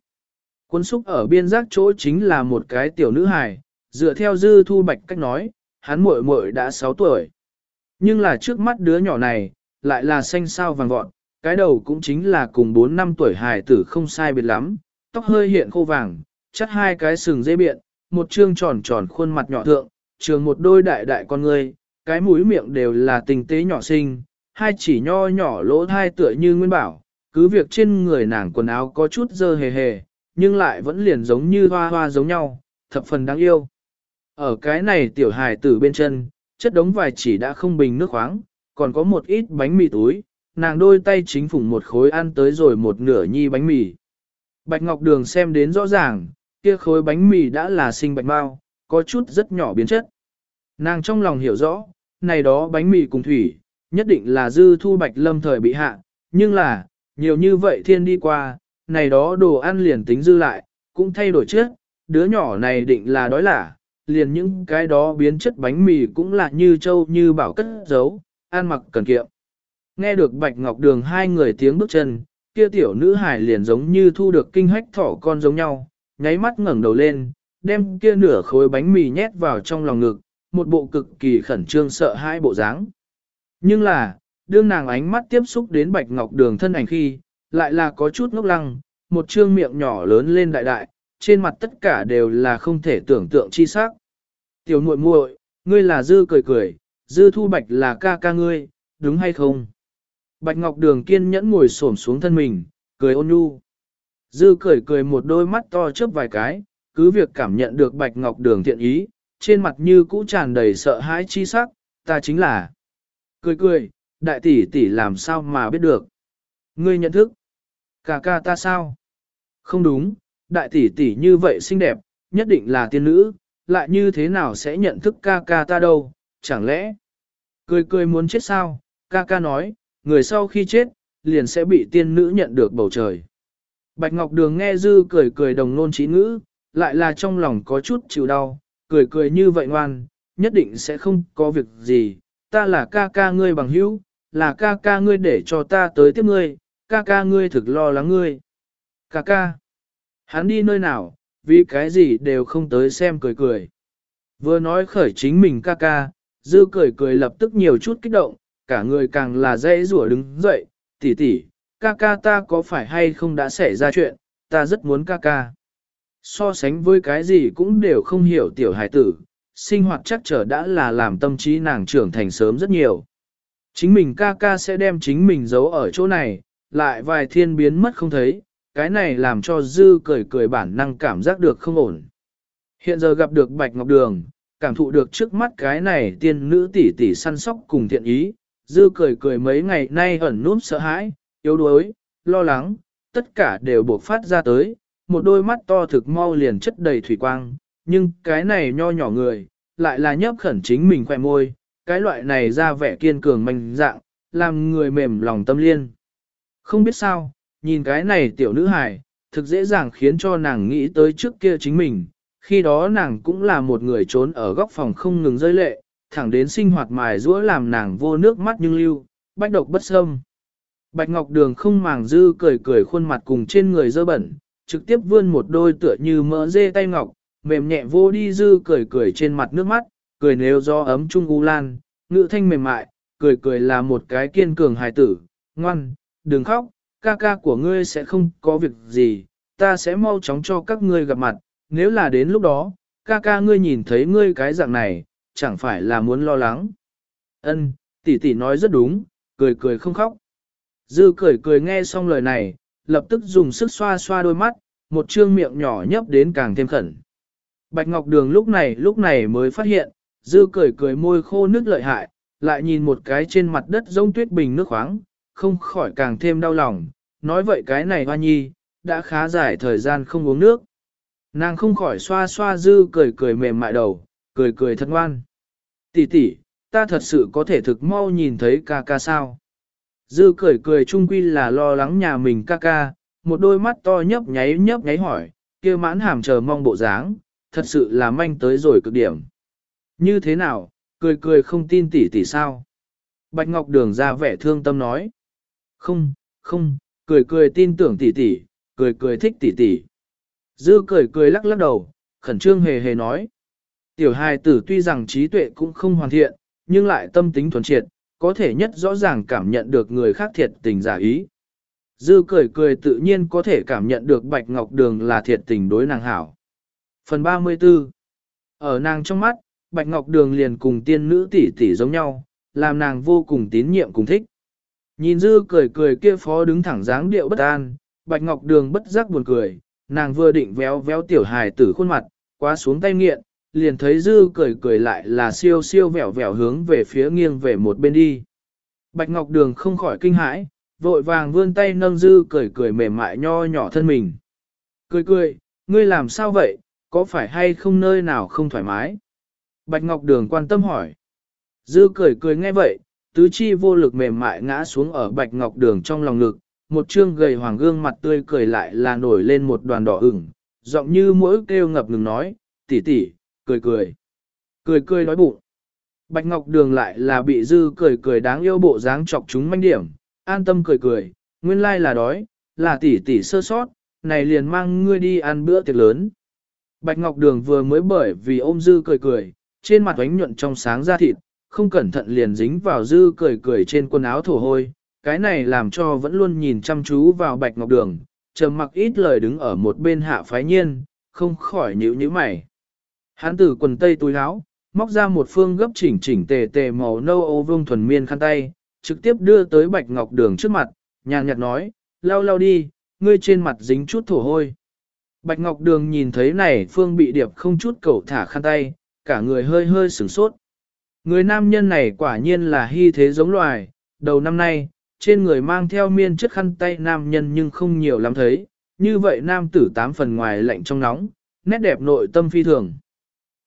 Quân xúc ở biên giác chỗ chính là một cái tiểu nữ hài, dựa theo dư thu bạch cách nói, hắn muội muội đã 6 tuổi. Nhưng là trước mắt đứa nhỏ này, lại là xanh sao vàng vọt, cái đầu cũng chính là cùng 4 năm tuổi hài tử không sai biệt lắm, tóc hơi hiện khô vàng, chắt hai cái sừng dây biện, một trương tròn tròn khuôn mặt nhỏ thượng, trường một đôi đại đại con người, cái mũi miệng đều là tình tế nhỏ xinh, hai chỉ nho nhỏ lỗ thai tựa như nguyên bảo, cứ việc trên người nàng quần áo có chút dơ hề hề, nhưng lại vẫn liền giống như hoa hoa giống nhau, thập phần đáng yêu. Ở cái này tiểu hài tử bên chân, chất đống vài chỉ đã không bình nước khoáng, còn có một ít bánh mì túi, nàng đôi tay chính phủng một khối ăn tới rồi một nửa nhi bánh mì. Bạch Ngọc Đường xem đến rõ ràng, kia khối bánh mì đã là sinh bạch mau, có chút rất nhỏ biến chất. Nàng trong lòng hiểu rõ, này đó bánh mì cùng thủy, nhất định là dư thu bạch lâm thời bị hạ, nhưng là, nhiều như vậy thiên đi qua, này đó đồ ăn liền tính dư lại, cũng thay đổi trước, đứa nhỏ này định là đói lả, liền những cái đó biến chất bánh mì cũng là như châu như bảo cất giấu, ăn mặc cần kiệm. Nghe được Bạch Ngọc Đường hai người tiếng bước chân, kia tiểu nữ hải liền giống như thu được kinh hách thỏ con giống nhau, nháy mắt ngẩng đầu lên, đem kia nửa khối bánh mì nhét vào trong lòng ngực, một bộ cực kỳ khẩn trương sợ hai bộ dáng. Nhưng là, đương nàng ánh mắt tiếp xúc đến Bạch Ngọc Đường thân ảnh khi, lại là có chút ngốc lăng, một trương miệng nhỏ lớn lên đại đại, trên mặt tất cả đều là không thể tưởng tượng chi sắc. Tiểu muội muội, ngươi là dư cười cười, dư thu bạch là ca ca ngươi, đúng hay không? Bạch Ngọc Đường kiên nhẫn ngồi xổm xuống thân mình, cười ôn nhu. Dư cười cười một đôi mắt to chớp vài cái, cứ việc cảm nhận được Bạch Ngọc Đường thiện ý, trên mặt như cũ tràn đầy sợ hãi chi sắc, ta chính là. Cười cười, đại tỷ tỷ làm sao mà biết được. Ngươi nhận thức. Cả ca ta sao? Không đúng, đại tỷ tỷ như vậy xinh đẹp, nhất định là tiên nữ, lại như thế nào sẽ nhận thức ca ca ta đâu, chẳng lẽ? Cười cười muốn chết sao? Ca ca nói, người sau khi chết, liền sẽ bị tiên nữ nhận được bầu trời. Bạch Ngọc Đường nghe dư cười cười đồng nôn trí ngữ, lại là trong lòng có chút chịu đau, cười cười như vậy ngoan, nhất định sẽ không có việc gì, ta là ca ca ngươi bằng hữu, là ca ca ngươi để cho ta tới tiếp ngươi, ca ca ngươi thực lo lắng ngươi. Ca ca, hắn đi nơi nào, vì cái gì đều không tới xem cười cười. Vừa nói khởi chính mình ca ca, dư cười cười lập tức nhiều chút kích động, cả người càng là dễ rủa đứng dậy, tỷ tỷ, ca ca ta có phải hay không đã xảy ra chuyện, ta rất muốn ca ca. So sánh với cái gì cũng đều không hiểu tiểu hải tử, sinh hoạt chắc trở đã là làm tâm trí nàng trưởng thành sớm rất nhiều. Chính mình ca ca sẽ đem chính mình giấu ở chỗ này, lại vài thiên biến mất không thấy, cái này làm cho dư cười cười bản năng cảm giác được không ổn. Hiện giờ gặp được Bạch Ngọc Đường, cảm thụ được trước mắt cái này tiên nữ tỷ tỷ săn sóc cùng thiện ý, dư cười cười mấy ngày nay ẩn núp sợ hãi, yếu đuối, lo lắng, tất cả đều buộc phát ra tới, một đôi mắt to thực mau liền chất đầy thủy quang, nhưng cái này nho nhỏ người, lại là nhấp khẩn chính mình khỏe môi, cái loại này ra vẻ kiên cường mạnh dạng, làm người mềm lòng tâm liên. Không biết sao, nhìn cái này tiểu nữ hài, thực dễ dàng khiến cho nàng nghĩ tới trước kia chính mình, khi đó nàng cũng là một người trốn ở góc phòng không ngừng rơi lệ, thẳng đến sinh hoạt mài rũa làm nàng vô nước mắt nhưng lưu, bách độc bất xâm. Bạch Ngọc Đường không màng dư cười cười khuôn mặt cùng trên người dơ bẩn, trực tiếp vươn một đôi tựa như mỡ dê tay ngọc, mềm nhẹ vô đi dư cười cười trên mặt nước mắt, cười nếu do ấm trung u lan, ngữ thanh mềm mại, cười cười là một cái kiên cường hài tử, ngoan, đừng khóc, ca ca của ngươi sẽ không có việc gì, ta sẽ mau chóng cho các ngươi gặp mặt, nếu là đến lúc đó, ca ca ngươi nhìn thấy ngươi cái dạng này, chẳng phải là muốn lo lắng. Ân, tỷ tỷ nói rất đúng, cười cười không khóc. Dư cười cười nghe xong lời này, lập tức dùng sức xoa xoa đôi mắt, một trương miệng nhỏ nhấp đến càng thêm khẩn. Bạch Ngọc Đường lúc này lúc này mới phát hiện, dư cười cười môi khô nước lợi hại, lại nhìn một cái trên mặt đất giống tuyết bình nước khoáng, không khỏi càng thêm đau lòng, nói vậy cái này hoa nhi, đã khá dài thời gian không uống nước. Nàng không khỏi xoa xoa dư cười cười mềm mại đầu, cười cười thật ngoan. Tỷ tỷ, ta thật sự có thể thực mau nhìn thấy ca ca sao. Dư cười cười trung quy là lo lắng nhà mình ca ca, một đôi mắt to nhấp nháy nhấp nháy hỏi, kia mãn hàm chờ mong bộ dáng, thật sự là manh tới rồi cực điểm. Như thế nào, cười cười không tin tỷ tỷ sao? Bạch Ngọc Đường ra vẻ thương tâm nói. Không, không, cười cười tin tưởng tỷ tỷ, cười cười thích tỷ tỷ. Dư cười cười lắc lắc đầu, khẩn trương hề hề nói. Tiểu hài tử tuy rằng trí tuệ cũng không hoàn thiện, nhưng lại tâm tính thuần triệt, có thể nhất rõ ràng cảm nhận được người khác thiệt tình giả ý. Dư cười cười tự nhiên có thể cảm nhận được Bạch Ngọc Đường là thiệt tình đối nàng hảo. Phần 34 Ở nàng trong mắt, Bạch Ngọc Đường liền cùng tiên nữ tỷ tỷ giống nhau, làm nàng vô cùng tín nhiệm cùng thích. Nhìn Dư cười cười kia phó đứng thẳng dáng điệu bất an, Bạch Ngọc Đường bất giác buồn cười, nàng vừa định véo véo tiểu hài tử khuôn mặt, quá xuống tay nghiện, liền thấy Dư cười cười lại là siêu siêu vẻo vẻo hướng về phía nghiêng về một bên đi. Bạch Ngọc Đường không khỏi kinh hãi, vội vàng vươn tay nâng Dư cười cười mềm mại nho nhỏ thân mình. Cười cười, ngươi làm sao vậy, có phải hay không nơi nào không thoải mái? Bạch Ngọc Đường quan tâm hỏi. Dư cười cười nghe vậy, tứ chi vô lực mềm mại ngã xuống ở Bạch Ngọc Đường trong lòng ngực, một trương gầy hoàng gương mặt tươi cười lại là nổi lên một đoàn đỏ ửng, giọng như mỗi kêu ngập ngừng nói, tỷ tỷ, cười cười, cười cười nói bụng. Bạch Ngọc Đường lại là bị dư cười cười đáng yêu bộ dáng chọc chúng manh điểm, an tâm cười cười, nguyên lai là đói, là tỷ tỷ sơ sót, này liền mang ngươi đi ăn bữa tiệc lớn. Bạch Ngọc Đường vừa mới bởi vì ôm dư cười cười, trên mặt ánh nhuận trong sáng ra thịt, không cẩn thận liền dính vào dư cười cười trên quần áo thổ hôi, cái này làm cho vẫn luôn nhìn chăm chú vào Bạch Ngọc Đường, trầm mặc ít lời đứng ở một bên hạ phái nhiên, không khỏi nhíu nhíu mày. Hán tử quần tây túi áo, móc ra một phương gấp chỉnh chỉnh tề tề màu nâu ô vương thuần miên khăn tay, trực tiếp đưa tới Bạch Ngọc Đường trước mặt, nhàn nhạt nói, lau lau đi, ngươi trên mặt dính chút thổ hôi. Bạch Ngọc Đường nhìn thấy này phương bị điệp không chút cầu thả khăn tay, cả người hơi hơi sửng sốt. Người nam nhân này quả nhiên là hy thế giống loài, đầu năm nay, trên người mang theo miên chất khăn tay nam nhân nhưng không nhiều lắm thấy, như vậy nam tử tám phần ngoài lạnh trong nóng, nét đẹp nội tâm phi thường.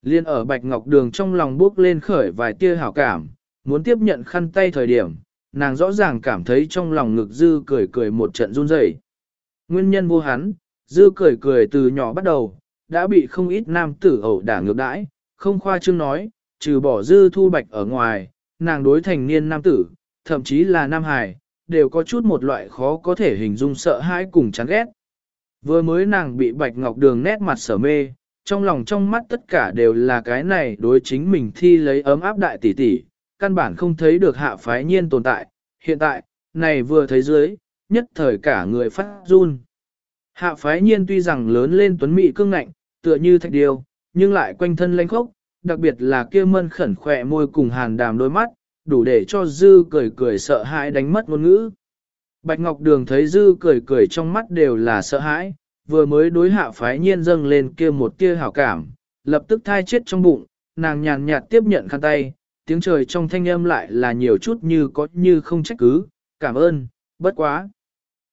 Liên ở Bạch Ngọc Đường trong lòng bước lên khởi vài tia hảo cảm, muốn tiếp nhận khăn tay thời điểm, nàng rõ ràng cảm thấy trong lòng ngực dư cười cười một trận run rẩy. Nguyên nhân vô hắn, dư cười cười từ nhỏ bắt đầu, đã bị không ít nam tử ẩu đả ngược đãi, không khoa trương nói, trừ bỏ dư thu bạch ở ngoài, nàng đối thành niên nam tử, thậm chí là nam hài, đều có chút một loại khó có thể hình dung sợ hãi cùng chán ghét. Vừa mới nàng bị bạch ngọc đường nét mặt sở mê, trong lòng trong mắt tất cả đều là cái này đối chính mình thi lấy ấm áp đại tỷ tỷ, căn bản không thấy được hạ phái nhiên tồn tại, hiện tại, này vừa thấy dưới, nhất thời cả người phát run. Hạ phái nhiên tuy rằng lớn lên tuấn mỹ cương ngạnh, tựa như thạch điêu, nhưng lại quanh thân lanh khốc, đặc biệt là kia mân khẩn khỏe môi cùng hàn đàm đôi mắt, đủ để cho dư cười cười sợ hãi đánh mất ngôn ngữ. Bạch Ngọc Đường thấy dư cười cười trong mắt đều là sợ hãi, vừa mới đối hạ phái nhiên dâng lên kia một tia hảo cảm, lập tức thai chết trong bụng, nàng nhàn nhạt tiếp nhận khăn tay, tiếng trời trong thanh âm lại là nhiều chút như có như không trách cứ, cảm ơn, bất quá.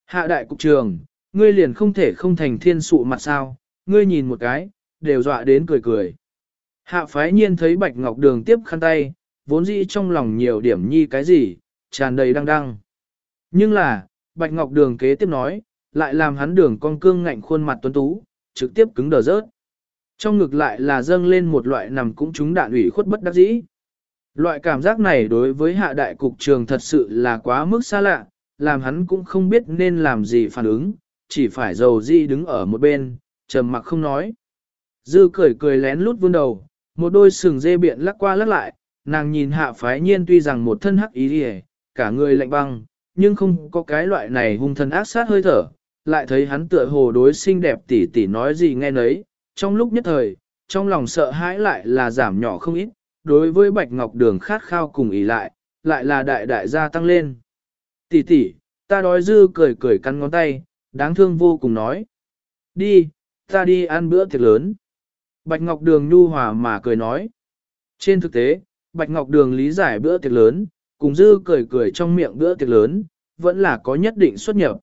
Hạ đại cục trường, ngươi liền không thể không thành thiên sụ mặt sao, ngươi nhìn một cái, đều dọa đến cười cười. Hạ phái nhiên thấy Bạch Ngọc Đường tiếp khăn tay, vốn dĩ trong lòng nhiều điểm nhi cái gì, tràn đầy đăng đăng. Nhưng là, Bạch Ngọc Đường kế tiếp nói, lại làm hắn đường con cương ngạnh khuôn mặt tuấn tú, trực tiếp cứng đờ rớt. Trong ngực lại là dâng lên một loại nằm cũng chúng đạn ủy khuất bất đắc dĩ. Loại cảm giác này đối với hạ đại cục trường thật sự là quá mức xa lạ, làm hắn cũng không biết nên làm gì phản ứng, chỉ phải dầu di đứng ở một bên, trầm mặc không nói. Dư cười cười lén lút vươn đầu, một đôi sừng dê biện lắc qua lắc lại, nàng nhìn hạ phái nhiên tuy rằng một thân hắc ý đi cả người lạnh băng, nhưng không có cái loại này hung thân ác sát hơi thở, lại thấy hắn tựa hồ đối xinh đẹp tỉ tỉ nói gì nghe nấy, trong lúc nhất thời, trong lòng sợ hãi lại là giảm nhỏ không ít, đối với bạch ngọc đường khát khao cùng ý lại, lại là đại đại gia tăng lên. Tỷ tỷ, ta đói dư cười cười cắn ngón tay, đáng thương vô cùng nói. Đi, ta đi ăn bữa tiệc lớn. Bạch Ngọc Đường nhu hòa mà cười nói. Trên thực tế, Bạch Ngọc Đường lý giải bữa tiệc lớn, cùng dư cười cười trong miệng bữa tiệc lớn, vẫn là có nhất định xuất nhập.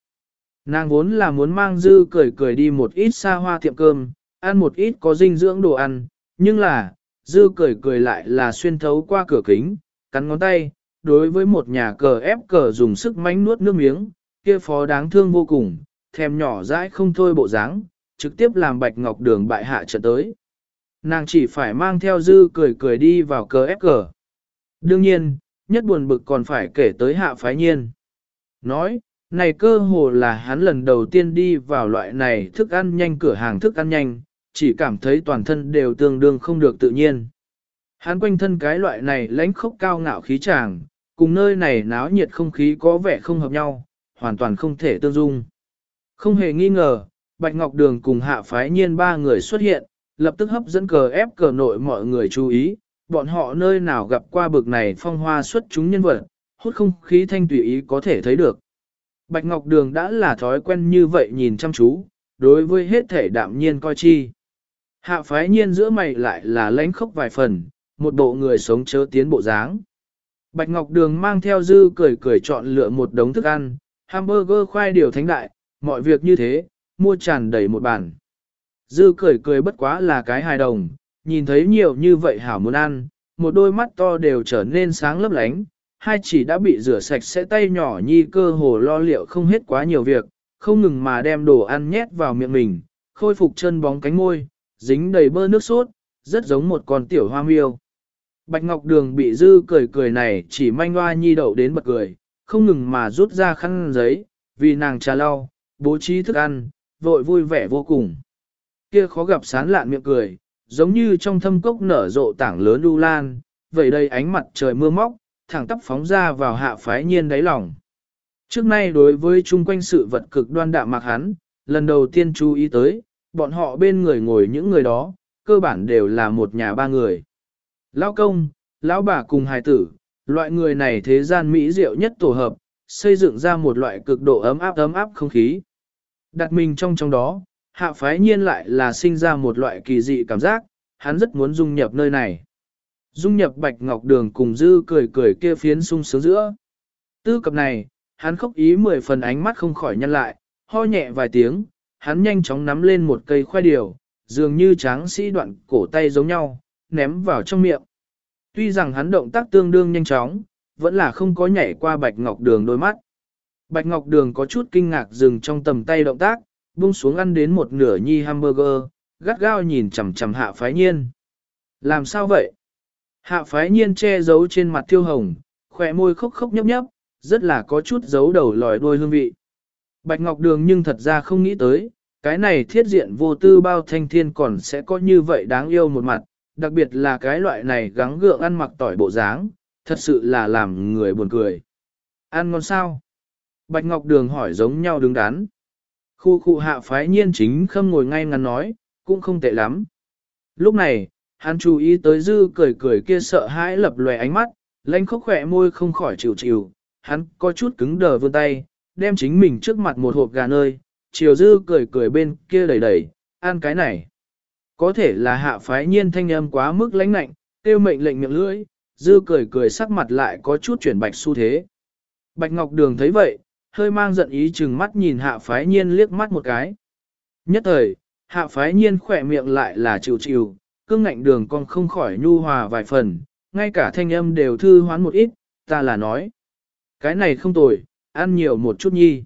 Nàng vốn là muốn mang dư cười cười đi một ít xa hoa tiệm cơm, ăn một ít có dinh dưỡng đồ ăn, nhưng là, dư cười cười lại là xuyên thấu qua cửa kính, cắn ngón tay, đối với một nhà cờ ép cờ dùng sức mánh nuốt nước miếng, kia phó đáng thương vô cùng, thèm nhỏ dãi không thôi bộ dáng, trực tiếp làm bạch ngọc đường bại hạ trận tới. Nàng chỉ phải mang theo dư cười cười đi vào cờ ép cờ. Đương nhiên, nhất buồn bực còn phải kể tới hạ phái nhiên. Nói, Này cơ hồ là hắn lần đầu tiên đi vào loại này thức ăn nhanh cửa hàng thức ăn nhanh, chỉ cảm thấy toàn thân đều tương đương không được tự nhiên. Hắn quanh thân cái loại này lãnh khốc cao ngạo khí tràng, cùng nơi này náo nhiệt không khí có vẻ không hợp nhau, hoàn toàn không thể tương dung. Không hề nghi ngờ, Bạch Ngọc Đường cùng hạ phái nhiên ba người xuất hiện, lập tức hấp dẫn cờ ép cờ nội mọi người chú ý, bọn họ nơi nào gặp qua bực này phong hoa xuất chúng nhân vật, hút không khí thanh tùy ý có thể thấy được. Bạch Ngọc Đường đã là thói quen như vậy nhìn chăm chú, đối với hết thể đạm nhiên coi chi. Hạ phái nhiên giữa mày lại là lãnh khốc vài phần, một bộ người sống chớ tiến bộ dáng. Bạch Ngọc Đường mang theo dư cười cười chọn lựa một đống thức ăn, hamburger khoai điều thánh đại, mọi việc như thế, mua tràn đầy một bàn. Dư cười cười bất quá là cái hài đồng, nhìn thấy nhiều như vậy hảo muốn ăn, một đôi mắt to đều trở nên sáng lấp lánh, hai chỉ đã bị rửa sạch sẽ tay nhỏ nhi cơ hồ lo liệu không hết quá nhiều việc, không ngừng mà đem đồ ăn nhét vào miệng mình, khôi phục chân bóng cánh môi, dính đầy bơ nước sốt, rất giống một con tiểu hoa miêu. Bạch Ngọc Đường bị dư cười cười này chỉ manh hoa nhi đậu đến bật cười, không ngừng mà rút ra khăn giấy, vì nàng trà lau, bố trí thức ăn, vội vui vẻ vô cùng. Kia khó gặp sán lạn miệng cười, giống như trong thâm cốc nở rộ tảng lớn u lan, vậy đây ánh mặt trời mưa móc, thẳng tắp phóng ra vào hạ phái nhiên đáy lòng. Trước nay đối với chung quanh sự vật cực đoan đạm mạc hắn, lần đầu tiên chú ý tới, bọn họ bên người ngồi những người đó, cơ bản đều là một nhà ba người. Lão công, lão bà cùng hài tử, loại người này thế gian mỹ diệu nhất tổ hợp, xây dựng ra một loại cực độ ấm áp ấm áp không khí. Đặt mình trong trong đó, hạ phái nhiên lại là sinh ra một loại kỳ dị cảm giác, hắn rất muốn dung nhập nơi này. Dung nhập bạch ngọc đường cùng dư cười cười kia phiến sung sướng giữa. Tư cập này, hắn khóc ý mười phần ánh mắt không khỏi nhăn lại, ho nhẹ vài tiếng, hắn nhanh chóng nắm lên một cây khoai điều, dường như tráng sĩ đoạn cổ tay giống nhau, ném vào trong miệng. Tuy rằng hắn động tác tương đương nhanh chóng, vẫn là không có nhảy qua bạch ngọc đường đôi mắt. Bạch ngọc đường có chút kinh ngạc dừng trong tầm tay động tác, buông xuống ăn đến một nửa nhi hamburger, gắt gao nhìn chằm chằm hạ phái nhiên. Làm sao vậy? Hạ phái nhiên che giấu trên mặt tiêu hồng, khỏe môi khóc khóc nhấp nhấp, rất là có chút giấu đầu lòi đuôi hương vị. Bạch Ngọc Đường nhưng thật ra không nghĩ tới, cái này thiết diện vô tư bao thanh thiên còn sẽ có như vậy đáng yêu một mặt, đặc biệt là cái loại này gắng gượng ăn mặc tỏi bộ dáng, thật sự là làm người buồn cười. Ăn ngon sao? Bạch Ngọc Đường hỏi giống nhau đứng đắn. Khu khu hạ phái nhiên chính khâm ngồi ngay ngắn nói, cũng không tệ lắm. Lúc này, hắn chú ý tới dư cười cười kia sợ hãi lập lòe ánh mắt, lãnh khóc khỏe môi không khỏi chịu chịu, hắn có chút cứng đờ vươn tay, đem chính mình trước mặt một hộp gà nơi, chiều dư cười cười bên kia đẩy đẩy, ăn cái này. Có thể là hạ phái nhiên thanh âm quá mức lãnh lạnh, tiêu mệnh lệnh miệng lưỡi, dư cười cười sắc mặt lại có chút chuyển bạch xu thế. Bạch Ngọc Đường thấy vậy, hơi mang giận ý chừng mắt nhìn hạ phái nhiên liếc mắt một cái. Nhất thời, hạ phái nhiên khỏe miệng lại là chịu chịu, cương ngạnh đường con không khỏi nhu hòa vài phần, ngay cả thanh âm đều thư hoán một ít, ta là nói. Cái này không tồi, ăn nhiều một chút nhi.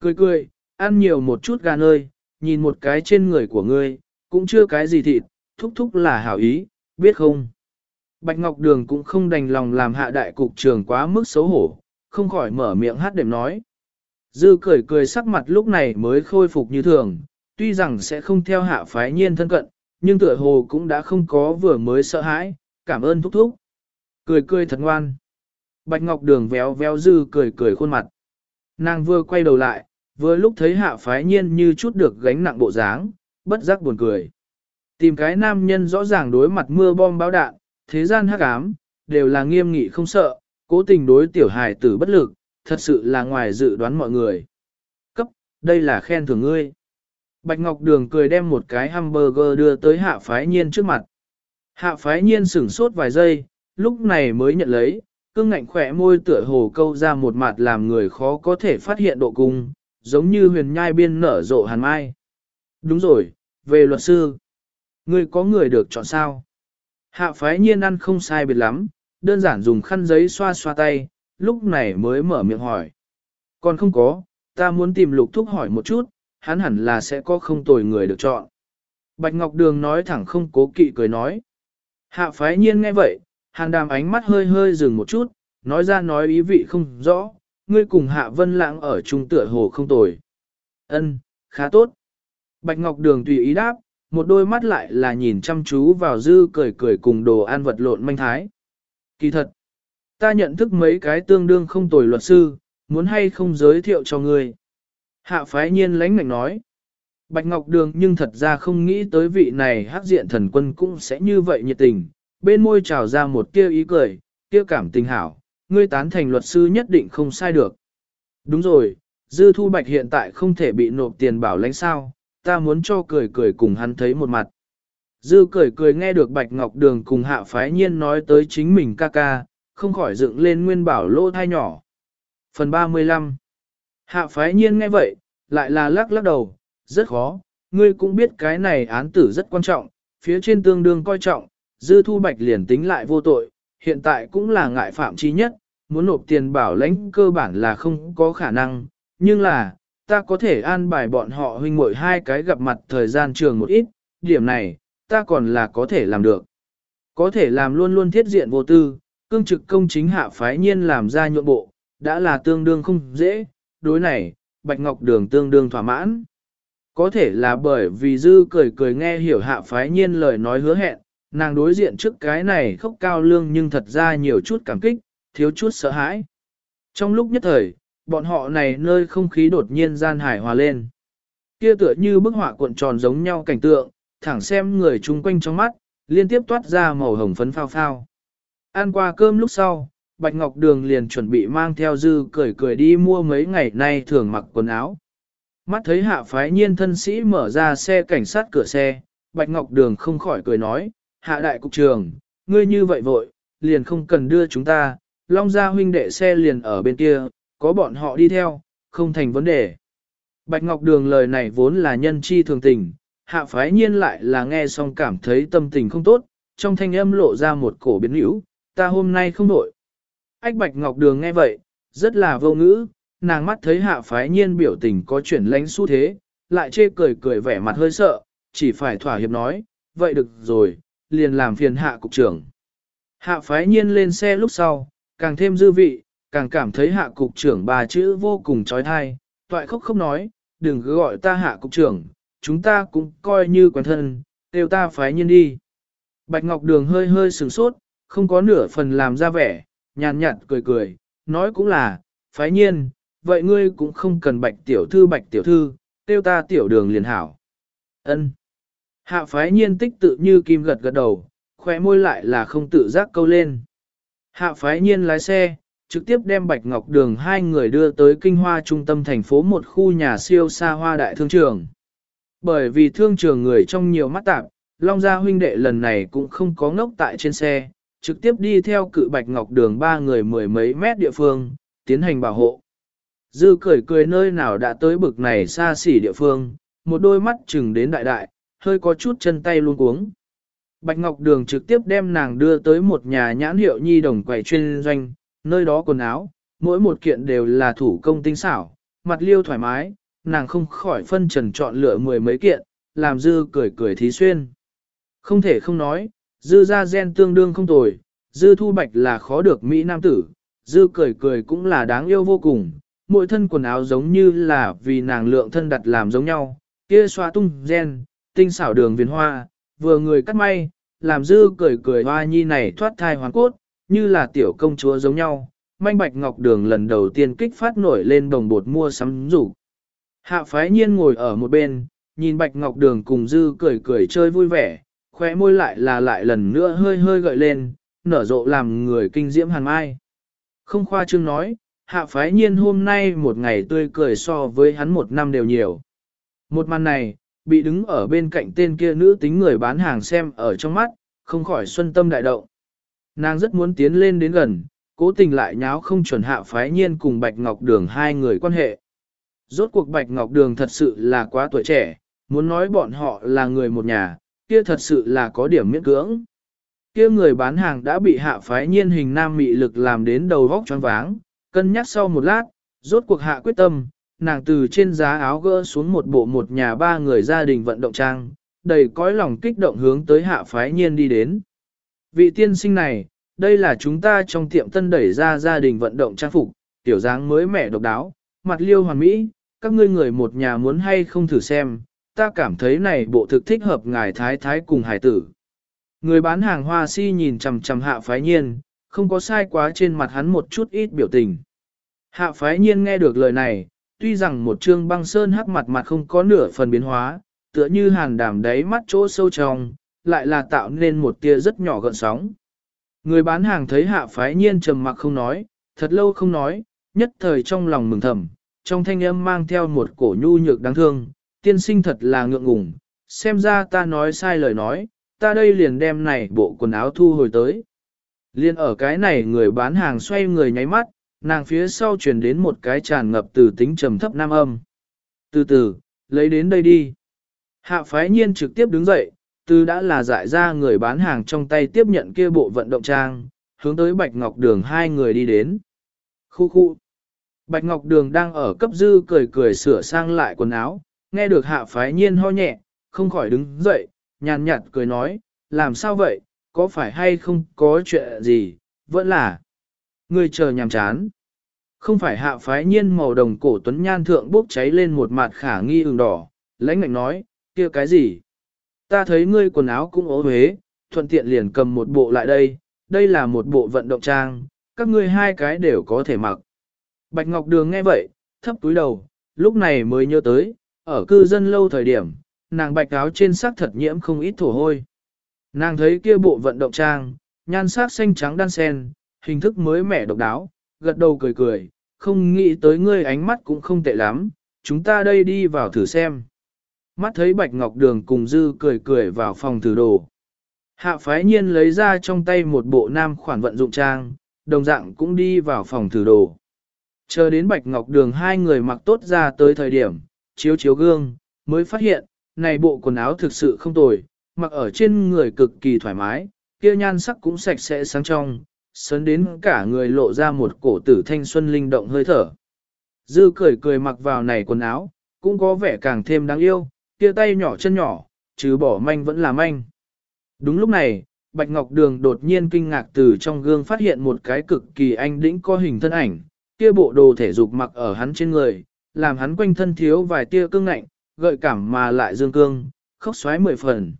Cười cười, ăn nhiều một chút gà nơi, nhìn một cái trên người của ngươi, cũng chưa cái gì thịt, thúc thúc là hảo ý, biết không? Bạch Ngọc Đường cũng không đành lòng làm hạ đại cục trường quá mức xấu hổ, không khỏi mở miệng hát đệm nói. Dư cười cười sắc mặt lúc này mới khôi phục như thường, tuy rằng sẽ không theo hạ phái nhiên thân cận, nhưng tựa hồ cũng đã không có vừa mới sợ hãi, cảm ơn thúc thúc. Cười cười thật ngoan. Bạch Ngọc Đường véo véo dư cười cười khuôn mặt. Nàng vừa quay đầu lại, vừa lúc thấy hạ phái nhiên như chút được gánh nặng bộ dáng, bất giác buồn cười. Tìm cái nam nhân rõ ràng đối mặt mưa bom báo đạn, thế gian hắc ám, đều là nghiêm nghị không sợ, cố tình đối tiểu hài tử bất lực, thật sự là ngoài dự đoán mọi người. Cấp, đây là khen thưởng ngươi. Bạch Ngọc Đường cười đem một cái hamburger đưa tới hạ phái nhiên trước mặt. Hạ phái nhiên sửng sốt vài giây, lúc này mới nhận lấy, cương ngạnh khỏe môi tựa hồ câu ra một mặt làm người khó có thể phát hiện độ cung, giống như huyền nhai biên nở rộ hàn mai. Đúng rồi, về luật sư. Ngươi có người được chọn sao? Hạ phái nhiên ăn không sai biệt lắm, đơn giản dùng khăn giấy xoa xoa tay, lúc này mới mở miệng hỏi. Còn không có, ta muốn tìm lục thúc hỏi một chút, hắn hẳn là sẽ có không tồi người được chọn. Bạch Ngọc Đường nói thẳng không cố kỵ cười nói. Hạ phái nhiên nghe vậy, hàn đàm ánh mắt hơi hơi dừng một chút, nói ra nói ý vị không rõ, ngươi cùng Hạ Vân Lãng ở trung tựa hồ không tồi. Ân, khá tốt. Bạch Ngọc Đường tùy ý đáp, một đôi mắt lại là nhìn chăm chú vào dư cười cười cùng đồ ăn vật lộn manh thái. Kỳ thật, ta nhận thức mấy cái tương đương không tồi luật sư, muốn hay không giới thiệu cho ngươi. Hạ phái nhiên lãnh ngạnh nói. Bạch Ngọc Đường nhưng thật ra không nghĩ tới vị này hắc diện thần quân cũng sẽ như vậy nhiệt tình, bên môi trào ra một tia ý cười, kia cảm tình hảo, ngươi tán thành luật sư nhất định không sai được. Đúng rồi, Dư Thu Bạch hiện tại không thể bị nộp tiền bảo lãnh sao, ta muốn cho cười cười cùng hắn thấy một mặt. Dư cười cười nghe được Bạch Ngọc Đường cùng hạ phái nhiên nói tới chính mình ca ca, không khỏi dựng lên nguyên bảo lỗ thai nhỏ. Phần 35 Hạ phái nhiên nghe vậy, lại là lắc lắc đầu, rất khó, ngươi cũng biết cái này án tử rất quan trọng, phía trên tương đương coi trọng, dư thu bạch liền tính lại vô tội, hiện tại cũng là ngại phạm chi nhất, muốn nộp tiền bảo lãnh cơ bản là không có khả năng, nhưng là, ta có thể an bài bọn họ huynh muội hai cái gặp mặt thời gian trường một ít, điểm này, ta còn là có thể làm được. Có thể làm luôn luôn thiết diện vô tư, cương trực công chính hạ phái nhiên làm ra nhuộn bộ, đã là tương đương không dễ, đối này, Bạch Ngọc Đường tương đương thỏa mãn. Có thể là bởi vì dư cười cười nghe hiểu hạ phái nhiên lời nói hứa hẹn, nàng đối diện trước cái này khóc cao lương nhưng thật ra nhiều chút cảm kích, thiếu chút sợ hãi. Trong lúc nhất thời, bọn họ này nơi không khí đột nhiên gian hải hòa lên. Kia tựa như bức họa cuộn tròn giống nhau cảnh tượng, thẳng xem người chung quanh trong mắt, liên tiếp toát ra màu hồng phấn phao phao. Ăn qua cơm lúc sau, Bạch Ngọc Đường liền chuẩn bị mang theo dư cười cười đi mua mấy ngày nay thường mặc quần áo. Mắt thấy hạ phái nhiên thân sĩ mở ra xe cảnh sát cửa xe, Bạch Ngọc Đường không khỏi cười nói, hạ đại cục trường, ngươi như vậy vội, liền không cần đưa chúng ta, Long Gia huynh đệ xe liền ở bên kia, có bọn họ đi theo, không thành vấn đề. Bạch Ngọc Đường lời này vốn là nhân chi thường tình, hạ phái nhiên lại là nghe xong cảm thấy tâm tình không tốt, trong thanh âm lộ ra một cổ biến hữu, ta hôm nay không đổi. Ách Bạch Ngọc Đường nghe vậy, rất là vô ngữ, nàng mắt thấy hạ phái nhiên biểu tình có chuyển lánh xu thế, lại chê cười cười vẻ mặt hơi sợ, chỉ phải thỏa hiệp nói, vậy được rồi, liền làm phiền hạ cục trưởng. Hạ phái nhiên lên xe lúc sau, càng thêm dư vị, càng cảm thấy hạ cục trưởng bà chữ vô cùng trói thai, toại khóc không nói, đừng cứ gọi ta hạ cục trưởng, chúng ta cũng coi như quen thân, đều ta phái nhiên đi. Bạch Ngọc Đường hơi hơi sửng sốt, không có nửa phần làm ra vẻ, nhàn nhạt cười cười, nói cũng là, phái nhiên, vậy ngươi cũng không cần bạch tiểu thư bạch tiểu thư, tiêu ta tiểu đường liền hảo. ân Hạ phái nhiên tích tự như kim gật gật đầu, khóe môi lại là không tự giác câu lên. Hạ phái nhiên lái xe, trực tiếp đem Bạch Ngọc Đường hai người đưa tới kinh hoa trung tâm thành phố một khu nhà siêu xa hoa đại thương trường. Bởi vì thương trường người trong nhiều mắt tạp, Long Gia huynh đệ lần này cũng không có ngốc tại trên xe, trực tiếp đi theo cự Bạch Ngọc Đường ba người mười mấy mét địa phương, tiến hành bảo hộ. Dư cười cười nơi nào đã tới bực này xa xỉ địa phương, một đôi mắt chừng đến đại đại, hơi có chút chân tay luôn cuống. Bạch Ngọc Đường trực tiếp đem nàng đưa tới một nhà nhãn hiệu nhi đồng quầy chuyên doanh, nơi đó quần áo, mỗi một kiện đều là thủ công tinh xảo, mặt liêu thoải mái, nàng không khỏi phân trần chọn lựa mười mấy kiện, làm dư cười cười thí xuyên. Không thể không nói, dư ra gen tương đương không tồi, dư thu bạch là khó được Mỹ Nam tử, dư cười cười cũng là đáng yêu vô cùng, mỗi thân quần áo giống như là vì nàng lượng thân đặt làm giống nhau, kia xoa tung gen, tinh xảo đường viền hoa, vừa người cắt may, làm dư cười cười hoa nhi này thoát thai hoàn cốt, như là tiểu công chúa giống nhau. Manh bạch ngọc đường lần đầu tiên kích phát nổi lên đồng bột mua sắm rủ. Hạ phái nhiên ngồi ở một bên, nhìn bạch ngọc đường cùng dư cười cười chơi vui vẻ, khóe môi lại là lại lần nữa hơi hơi gợi lên, nở rộ làm người kinh diễm hàn mai. Không khoa trương nói, hạ phái nhiên hôm nay một ngày tươi cười so với hắn một năm đều nhiều. Một màn này, bị đứng ở bên cạnh tên kia nữ tính người bán hàng xem ở trong mắt, không khỏi xuân tâm đại động. Nàng rất muốn tiến lên đến gần, cố tình lại nháo không chuẩn hạ phái nhiên cùng Bạch Ngọc Đường hai người quan hệ. Rốt cuộc Bạch Ngọc Đường thật sự là quá tuổi trẻ, muốn nói bọn họ là người một nhà, kia thật sự là có điểm miễn cưỡng. Kia người bán hàng đã bị hạ phái nhiên hình nam mị lực làm đến đầu vóc choáng váng, cân nhắc sau một lát, rốt cuộc hạ quyết tâm, nàng từ trên giá áo gỡ xuống một bộ một nhà ba người gia đình vận động trang, đầy cõi lòng kích động hướng tới hạ phái nhiên đi đến. Vị tiên sinh này, đây là chúng ta trong tiệm tân đẩy ra gia đình vận động trang phục, tiểu dáng mới mẻ độc đáo, mặt liêu hoàn mỹ, các ngươi người một nhà muốn hay không thử xem, ta cảm thấy này bộ thực thích hợp ngài thái thái cùng hải tử. Người bán hàng hoa si nhìn chằm chằm hạ phái nhiên, không có sai quá trên mặt hắn một chút ít biểu tình. Hạ phái nhiên nghe được lời này, tuy rằng một trương băng sơn hắc mặt mặt không có nửa phần biến hóa, tựa như hàn đàm đáy mắt chỗ sâu trong, lại là tạo nên một tia rất nhỏ gợn sóng. Người bán hàng thấy hạ phái nhiên trầm mặc không nói, thật lâu không nói, nhất thời trong lòng mừng thầm, trong thanh âm mang theo một cổ nhu nhược đáng thương, tiên sinh thật là ngượng ngùng, xem ra ta nói sai lời nói, ta đây liền đem này bộ quần áo thu hồi tới. Liên ở cái này người bán hàng xoay người nháy mắt, nàng phía sau truyền đến một cái tràn ngập từ tính trầm thấp nam âm. Từ từ, lấy đến đây đi. Hạ phái nhiên trực tiếp đứng dậy, từ đã là dại ra người bán hàng trong tay tiếp nhận kia bộ vận động trang, hướng tới Bạch Ngọc Đường hai người đi đến. Khu khu. Bạch Ngọc Đường đang ở cấp dư cười cười sửa sang lại quần áo, nghe được hạ phái nhiên ho nhẹ, không khỏi đứng dậy, nhàn nhạt cười nói, làm sao vậy, có phải hay không có chuyện gì, vẫn là người chờ nhàm chán. Không phải hạ phái nhiên màu đồng cổ tuấn nhan thượng bốc cháy lên một mặt khả nghi ửng đỏ, lãnh ngạnh nói, kia cái gì? Ta thấy ngươi quần áo cũng ố huế, thuận tiện liền cầm một bộ lại đây, đây là một bộ vận động trang, các ngươi hai cái đều có thể mặc. Bạch Ngọc Đường nghe vậy, thấp túi đầu, lúc này mới nhớ tới, ở cư dân lâu thời điểm, nàng bạch áo trên sắc thật nhiễm không ít thổ hôi. Nàng thấy kia bộ vận động trang, nhan sắc xanh trắng đan sen, hình thức mới mẻ độc đáo, gật đầu cười cười, không nghĩ tới ngươi ánh mắt cũng không tệ lắm, chúng ta đây đi vào thử xem. Mắt thấy Bạch Ngọc Đường cùng Dư cười cười vào phòng thử đồ. Hạ phái nhiên lấy ra trong tay một bộ nam khoản vận dụng trang, đồng dạng cũng đi vào phòng thử đồ. Chờ đến Bạch Ngọc Đường hai người mặc tốt ra tới thời điểm, chiếu chiếu gương, mới phát hiện, này bộ quần áo thực sự không tồi, mặc ở trên người cực kỳ thoải mái, kia nhan sắc cũng sạch sẽ sáng trong, sớn đến cả người lộ ra một cổ tử thanh xuân linh động hơi thở. Dư cười cười mặc vào này quần áo, cũng có vẻ càng thêm đáng yêu, kia tay nhỏ chân nhỏ, chứ bỏ manh vẫn là manh. Đúng lúc này, Bạch Ngọc Đường đột nhiên kinh ngạc từ trong gương phát hiện một cái cực kỳ anh đĩnh có hình thân ảnh, kia bộ đồ thể dục mặc ở hắn trên người, làm hắn quanh thân thiếu vài tia cương ngạnh, gợi cảm mà lại dương cương, khóc xoáy mười phần.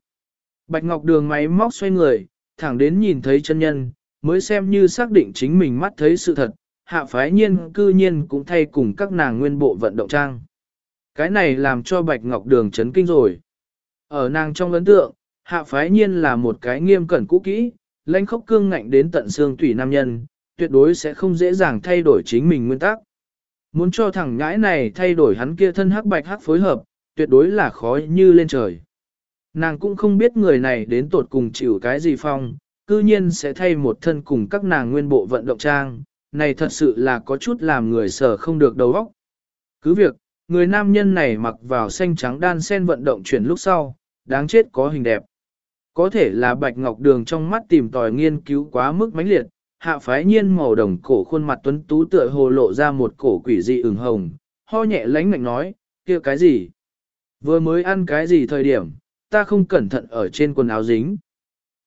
Bạch Ngọc Đường máy móc xoay người, thẳng đến nhìn thấy chân nhân, mới xem như xác định chính mình mắt thấy sự thật, hạ phái nhiên cư nhiên cũng thay cùng các nàng nguyên bộ vận động trang. Cái này làm cho Bạch Ngọc Đường chấn kinh rồi. Ở nàng trong ấn tượng, hạ phái nhiên là một cái nghiêm cẩn cũ kỹ, lãnh khốc cương ngạnh đến tận xương tủy nam nhân, tuyệt đối sẽ không dễ dàng thay đổi chính mình nguyên tắc. Muốn cho thằng nhãi này thay đổi hắn kia thân hắc bạch hắc phối hợp, tuyệt đối là khó như lên trời. Nàng cũng không biết người này đến tột cùng chịu cái gì phong, cư nhiên sẽ thay một thân cùng các nàng nguyên bộ vận động trang, này thật sự là có chút làm người sở không được đầu óc. Cứ việc, người nam nhân này mặc vào xanh trắng đan sen vận động chuyển lúc sau, đáng chết có hình đẹp. Có thể là bạch ngọc đường trong mắt tìm tòi nghiên cứu quá mức mãnh liệt, hạ phái nhiên màu đồng cổ khuôn mặt tuấn tú tựa hồ lộ ra một cổ quỷ dị ửng hồng, ho nhẹ lánh ngạnh nói, kia cái gì? Vừa mới ăn cái gì thời điểm, ta không cẩn thận ở trên quần áo dính.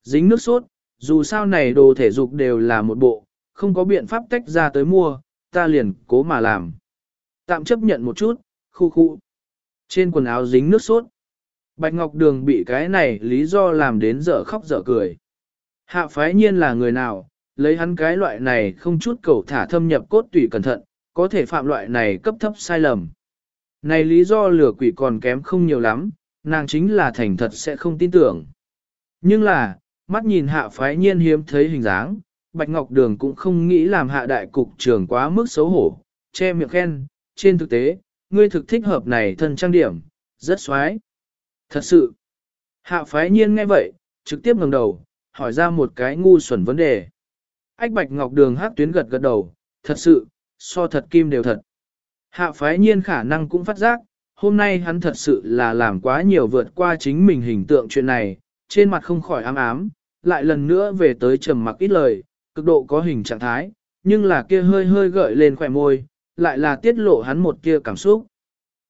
Dính nước sốt, dù sao này đồ thể dục đều là một bộ, không có biện pháp tách ra tới mua, ta liền cố mà làm. Tạm chấp nhận một chút, khu khu. Trên quần áo dính nước sốt. Bạch Ngọc Đường bị cái này lý do làm đến dở khóc dở cười. Hạ phái nhiên là người nào, lấy hắn cái loại này không chút cầu thả thâm nhập cốt tủy cẩn thận, có thể phạm loại này cấp thấp sai lầm. Này lý do lừa quỷ còn kém không nhiều lắm, nàng chính là thành thật sẽ không tin tưởng. Nhưng là, mắt nhìn hạ phái nhiên hiếm thấy hình dáng, Bạch Ngọc Đường cũng không nghĩ làm hạ đại cục trưởng quá mức xấu hổ, che miệng khen, trên thực tế, ngươi thực thích hợp này thân trang điểm, rất xoái. Thật sự, hạ phái nhiên nghe vậy, trực tiếp ngẩng đầu, hỏi ra một cái ngu xuẩn vấn đề. Ách Bạch Ngọc Đường hát tuyến gật gật đầu, thật sự, so thật kim đều thật. Hạ phái nhiên khả năng cũng phát giác, hôm nay hắn thật sự là làm quá nhiều vượt qua chính mình hình tượng chuyện này, trên mặt không khỏi ám ám, lại lần nữa về tới trầm mặc ít lời, cực độ có hình trạng thái, nhưng là kia hơi hơi gợi lên khỏe môi, lại là tiết lộ hắn một kia cảm xúc.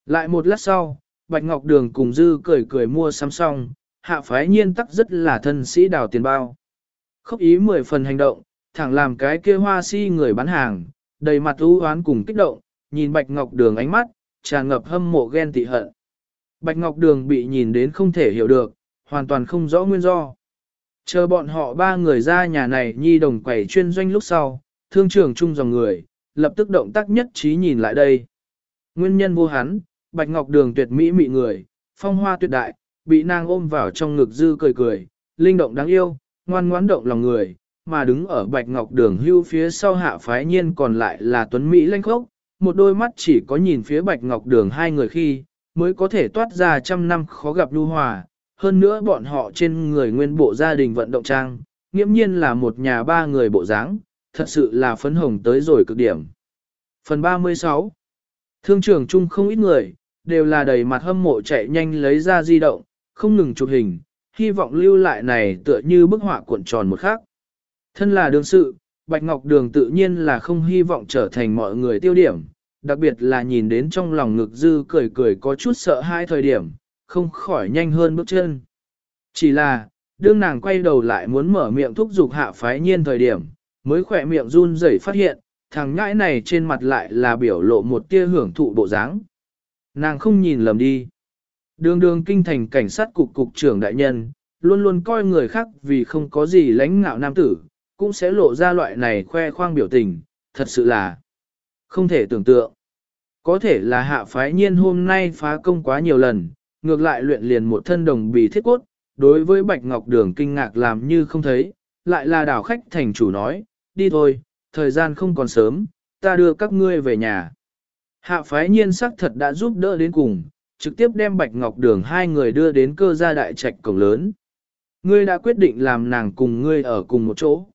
Lại một lát sau, Bạch Ngọc Đường cùng Dư cười cười mua sắm xong, hạ phái nhiên tắc rất là thân sĩ đào tiền bao. Khốc ý mười phần hành động, thẳng làm cái kia hoa si người bán hàng, đầy mặt u hoán cùng kích động, nhìn Bạch Ngọc Đường ánh mắt, tràn ngập hâm mộ ghen tị hận. Bạch Ngọc Đường bị nhìn đến không thể hiểu được, hoàn toàn không rõ nguyên do. Chờ bọn họ ba người ra nhà này nhi đồng quẩy chuyên doanh lúc sau, thương trưởng chung dòng người, lập tức động tác nhất trí nhìn lại đây. Nguyên nhân vô hắn, Bạch Ngọc Đường tuyệt mỹ mị người, phong hoa tuyệt đại, bị nàng ôm vào trong ngực dư cười cười, linh động đáng yêu, ngoan ngoãn động lòng người, mà đứng ở Bạch Ngọc Đường hưu phía sau hạ phái nhiên còn lại là Tuấn Mỹ lanh khốc, một đôi mắt chỉ có nhìn phía Bạch Ngọc Đường hai người khi, mới có thể toát ra trăm năm khó gặp lưu hòa, hơn nữa bọn họ trên người nguyên bộ gia đình vận động trang, nghiễm nhiên là một nhà ba người bộ dáng, thật sự là phấn hồng tới rồi cực điểm. Phần 36 Thương trường chung không ít người, đều là đầy mặt hâm mộ chạy nhanh lấy ra di động, không ngừng chụp hình, hy vọng lưu lại này tựa như bức họa cuộn tròn một khắc. Thân là đương sự, Bạch Ngọc Đường tự nhiên là không hy vọng trở thành mọi người tiêu điểm, đặc biệt là nhìn đến trong lòng ngực dư cười cười có chút sợ hai thời điểm, không khỏi nhanh hơn bước chân. Chỉ là, đương nàng quay đầu lại muốn mở miệng thúc giục hạ phái nhiên thời điểm, mới khỏe miệng run rẩy phát hiện, thằng ngãi này trên mặt lại là biểu lộ một tia hưởng thụ bộ dáng. Nàng không nhìn lầm đi. Đường đường kinh thành cảnh sát cục cục trưởng đại nhân, luôn luôn coi người khác vì không có gì lãnh ngạo nam tử, cũng sẽ lộ ra loại này khoe khoang biểu tình, thật sự là không thể tưởng tượng. Có thể là hạ phái nhiên hôm nay phá công quá nhiều lần, ngược lại luyện liền một thân đồng bì thiết cốt, đối với Bạch Ngọc Đường kinh ngạc làm như không thấy, lại là đảo khách thành chủ nói, đi thôi, thời gian không còn sớm, ta đưa các ngươi về nhà. Hạ phái nhiên sắc thật đã giúp đỡ đến cùng, trực tiếp đem Bạch Ngọc Đường hai người đưa đến cơ gia đại trạch cổng lớn. Ngươi đã quyết định làm nàng cùng ngươi ở cùng một chỗ.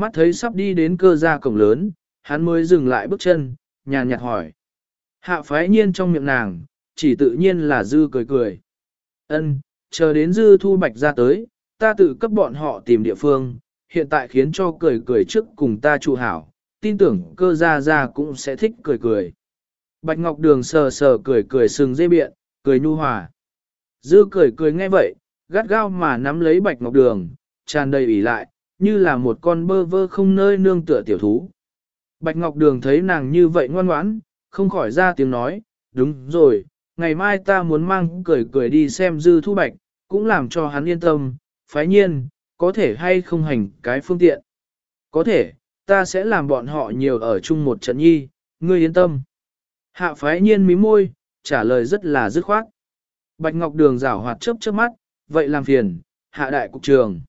Mắt thấy sắp đi đến cơ gia cổng lớn, hắn mới dừng lại bước chân, nhàn nhạt hỏi. Hạ phái nhiên trong miệng nàng, chỉ tự nhiên là dư cười cười. Ân, chờ đến dư thu bạch ra tới, ta tự cấp bọn họ tìm địa phương, hiện tại khiến cho cười cười trước cùng ta trụ hảo, tin tưởng cơ gia gia cũng sẽ thích cười cười. Bạch Ngọc Đường sờ sờ cười cười sừng dây biện, cười nhu hòa. Dư cười cười nghe vậy, gắt gao mà nắm lấy Bạch Ngọc Đường, tràn đầy ủy lại, như là một con bơ vơ không nơi nương tựa tiểu thú. Bạch Ngọc Đường thấy nàng như vậy ngoan ngoãn, không khỏi ra tiếng nói, đúng rồi, ngày mai ta muốn mang cười cười đi xem dư thu bạch, cũng làm cho hắn yên tâm, phái nhiên, có thể hay không hành cái phương tiện. Có thể, ta sẽ làm bọn họ nhiều ở chung một trận nhi, ngươi yên tâm. Hạ phái nhiên mí môi, trả lời rất là dứt khoát. Bạch Ngọc Đường rảo hoạt chớp chớp mắt, vậy làm phiền, hạ đại cục trường.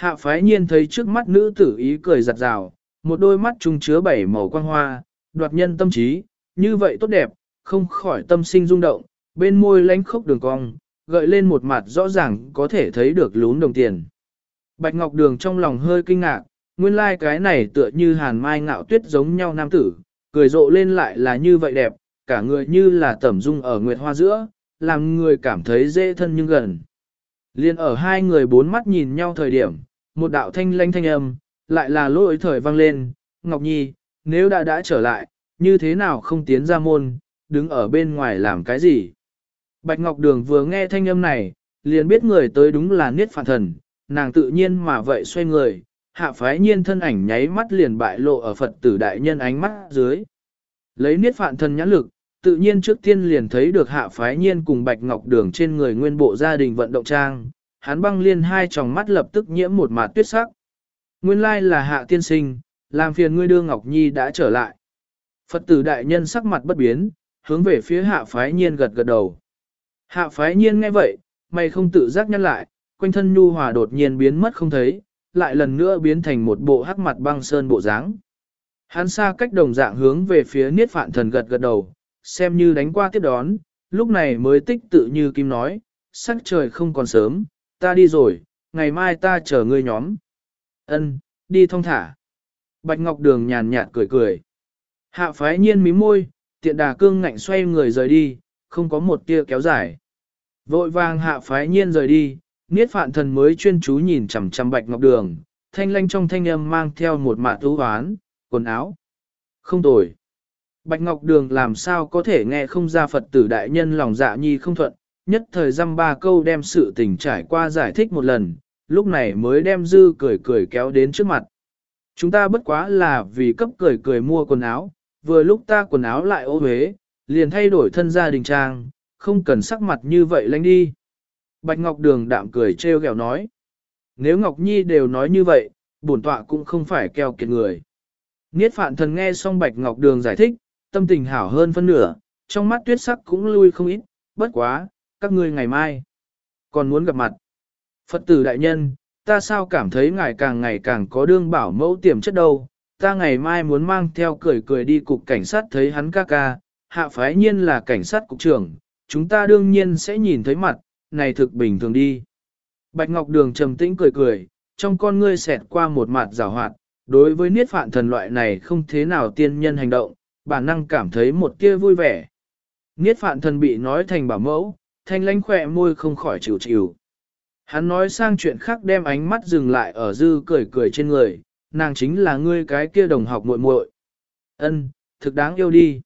Hạ phái nhiên thấy trước mắt nữ tử ý cười giặt rào, một đôi mắt trung chứa bảy màu quang hoa, đoạt nhân tâm trí, như vậy tốt đẹp, không khỏi tâm sinh rung động, bên môi lánh khốc đường cong, gợi lên một mặt rõ ràng có thể thấy được lún đồng tiền. Bạch Ngọc Đường trong lòng hơi kinh ngạc, nguyên lai like cái này tựa như hàn mai ngạo tuyết giống nhau nam tử, cười rộ lên lại là như vậy đẹp, cả người như là tẩm dung ở nguyệt hoa giữa, làm người cảm thấy dễ thân nhưng gần. Liên ở hai người bốn mắt nhìn nhau thời điểm, một đạo thanh lanh thanh âm, lại là lỗi thời vang lên, Ngọc Nhi, nếu đã đã trở lại, như thế nào không tiến ra môn, đứng ở bên ngoài làm cái gì. Bạch Ngọc Đường vừa nghe thanh âm này, liền biết người tới đúng là Niết Phạn Thần, nàng tự nhiên mà vậy xoay người, hạ phái nhiên thân ảnh nháy mắt liền bại lộ ở Phật tử đại nhân ánh mắt dưới. Lấy Niết Phạn Thần nhãn lực, tự nhiên trước tiên liền thấy được hạ phái nhiên cùng Bạch Ngọc Đường trên người nguyên bộ gia đình vận động trang, hắn băng liên hai tròng mắt lập tức nhiễm một mạt tuyết sắc. Nguyên lai là hạ tiên sinh, làm phiền ngươi đưa Ngọc Nhi đã trở lại. Phật tử đại nhân sắc mặt bất biến, hướng về phía hạ phái nhiên gật gật đầu. Hạ phái nhiên nghe vậy, mày không tự giác nhăn lại, quanh thân nhu hòa đột nhiên biến mất không thấy, lại lần nữa biến thành một bộ hắc mặt băng sơn bộ dáng. Hắn xa cách đồng dạng hướng về phía niết phạn thần gật gật đầu, xem như đánh qua tiếp đón, lúc này mới tích tự như kim nói, sắc trời không còn sớm, ta đi rồi, ngày mai ta chờ ngươi nhóm. Ân, đi thong thả. Bạch Ngọc Đường nhàn nhạt cười cười. Hạ phái nhiên mí môi, tiện đà cương ngạnh xoay người rời đi, không có một tia kéo dài. Vội vàng hạ phái nhiên rời đi, niết phạn thần mới chuyên chú nhìn chằm chằm bạch ngọc đường, thanh lanh trong thanh âm mang theo một mạ thú hoán, quần áo. Không tồi. Bạch ngọc đường làm sao có thể nghe không ra Phật tử đại nhân lòng dạ nhi không thuận, nhất thời dăm ba câu đem sự tình trải qua giải thích một lần, lúc này mới đem dư cười cười kéo đến trước mặt. Chúng ta bất quá là vì cấp cười cười mua quần áo, vừa lúc ta quần áo lại ô huế, liền thay đổi thân gia đình trang, không cần sắc mặt như vậy lánh đi. Bạch Ngọc Đường đạm cười trêu ghẹo nói. Nếu Ngọc Nhi đều nói như vậy, bổn tọa cũng không phải keo kiệt người. Niết phạn thần nghe xong Bạch Ngọc Đường giải thích, tâm tình hảo hơn phân nửa, trong mắt tuyết sắc cũng lui không ít, bất quá, các ngươi ngày mai. Còn muốn gặp mặt. Phật tử đại nhân, ta sao cảm thấy ngài càng ngày càng có đương bảo mẫu tiềm chất đâu, ta ngày mai muốn mang theo cười cười đi cục cảnh sát thấy hắn ca ca, hạ phái nhiên là cảnh sát cục trưởng, chúng ta đương nhiên sẽ nhìn thấy mặt, này thực bình thường đi. Bạch Ngọc Đường trầm tĩnh cười cười, trong con ngươi xẹt qua một mặt rào hoạt, đối với niết phạn thần loại này không thế nào tiên nhân hành động, bản năng cảm thấy một kia vui vẻ. Niết phạn thần bị nói thành bảo mẫu, thanh lãnh khỏe môi không khỏi chịu chịu. Hắn nói sang chuyện khác đem ánh mắt dừng lại ở dư cười cười trên người, nàng chính là ngươi cái kia đồng học muội muội. Ân, thực đáng yêu đi.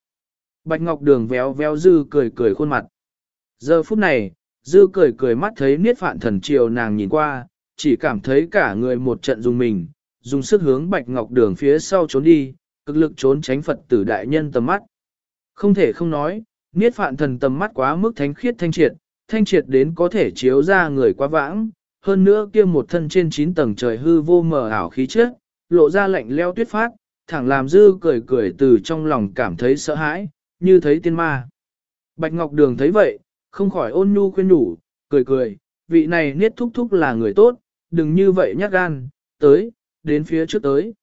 Bạch Ngọc Đường véo véo dư cười cười khuôn mặt. Giờ phút này, dư cười cười mắt thấy niết phạn thần chiều nàng nhìn qua, chỉ cảm thấy cả người một trận dùng mình, dùng sức hướng Bạch Ngọc Đường phía sau trốn đi, cực lực trốn tránh Phật tử đại nhân tầm mắt. Không thể không nói, niết phạn thần tầm mắt quá mức thánh khiết thanh triệt, thanh triệt đến có thể chiếu ra người quá vãng, hơn nữa kia một thân trên 9 tầng trời hư vô mờ ảo khí chất, lộ ra lạnh leo tuyết phát, thẳng làm dư cười cười từ trong lòng cảm thấy sợ hãi, như thấy tiên ma. Bạch Ngọc Đường thấy vậy, không khỏi ôn nhu khuyên nhủ, cười cười, vị này niết thúc thúc là người tốt, đừng như vậy nhát gan, tới, đến phía trước tới.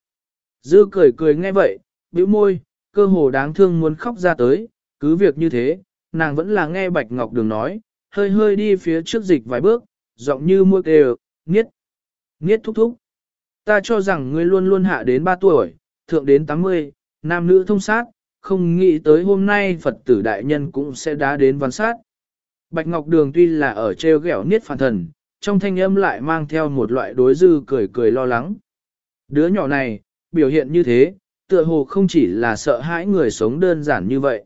Dư cười cười nghe vậy, bĩu môi, cơ hồ đáng thương muốn khóc ra tới, cứ việc như thế, nàng vẫn là nghe Bạch Ngọc Đường nói, hơi hơi đi phía trước dịch vài bước, giọng như mua kêu, nghiết, nghiết thúc thúc. Ta cho rằng ngươi luôn luôn hạ đến 3 tuổi, thượng đến 80, nam nữ thông sát, không nghĩ tới hôm nay Phật tử đại nhân cũng sẽ đá đến văn sát. Bạch Ngọc Đường tuy là ở treo ghẹo niết phản thần, trong thanh âm lại mang theo một loại đối dư cười cười lo lắng. Đứa nhỏ này, biểu hiện như thế, tựa hồ không chỉ là sợ hãi người sống đơn giản như vậy.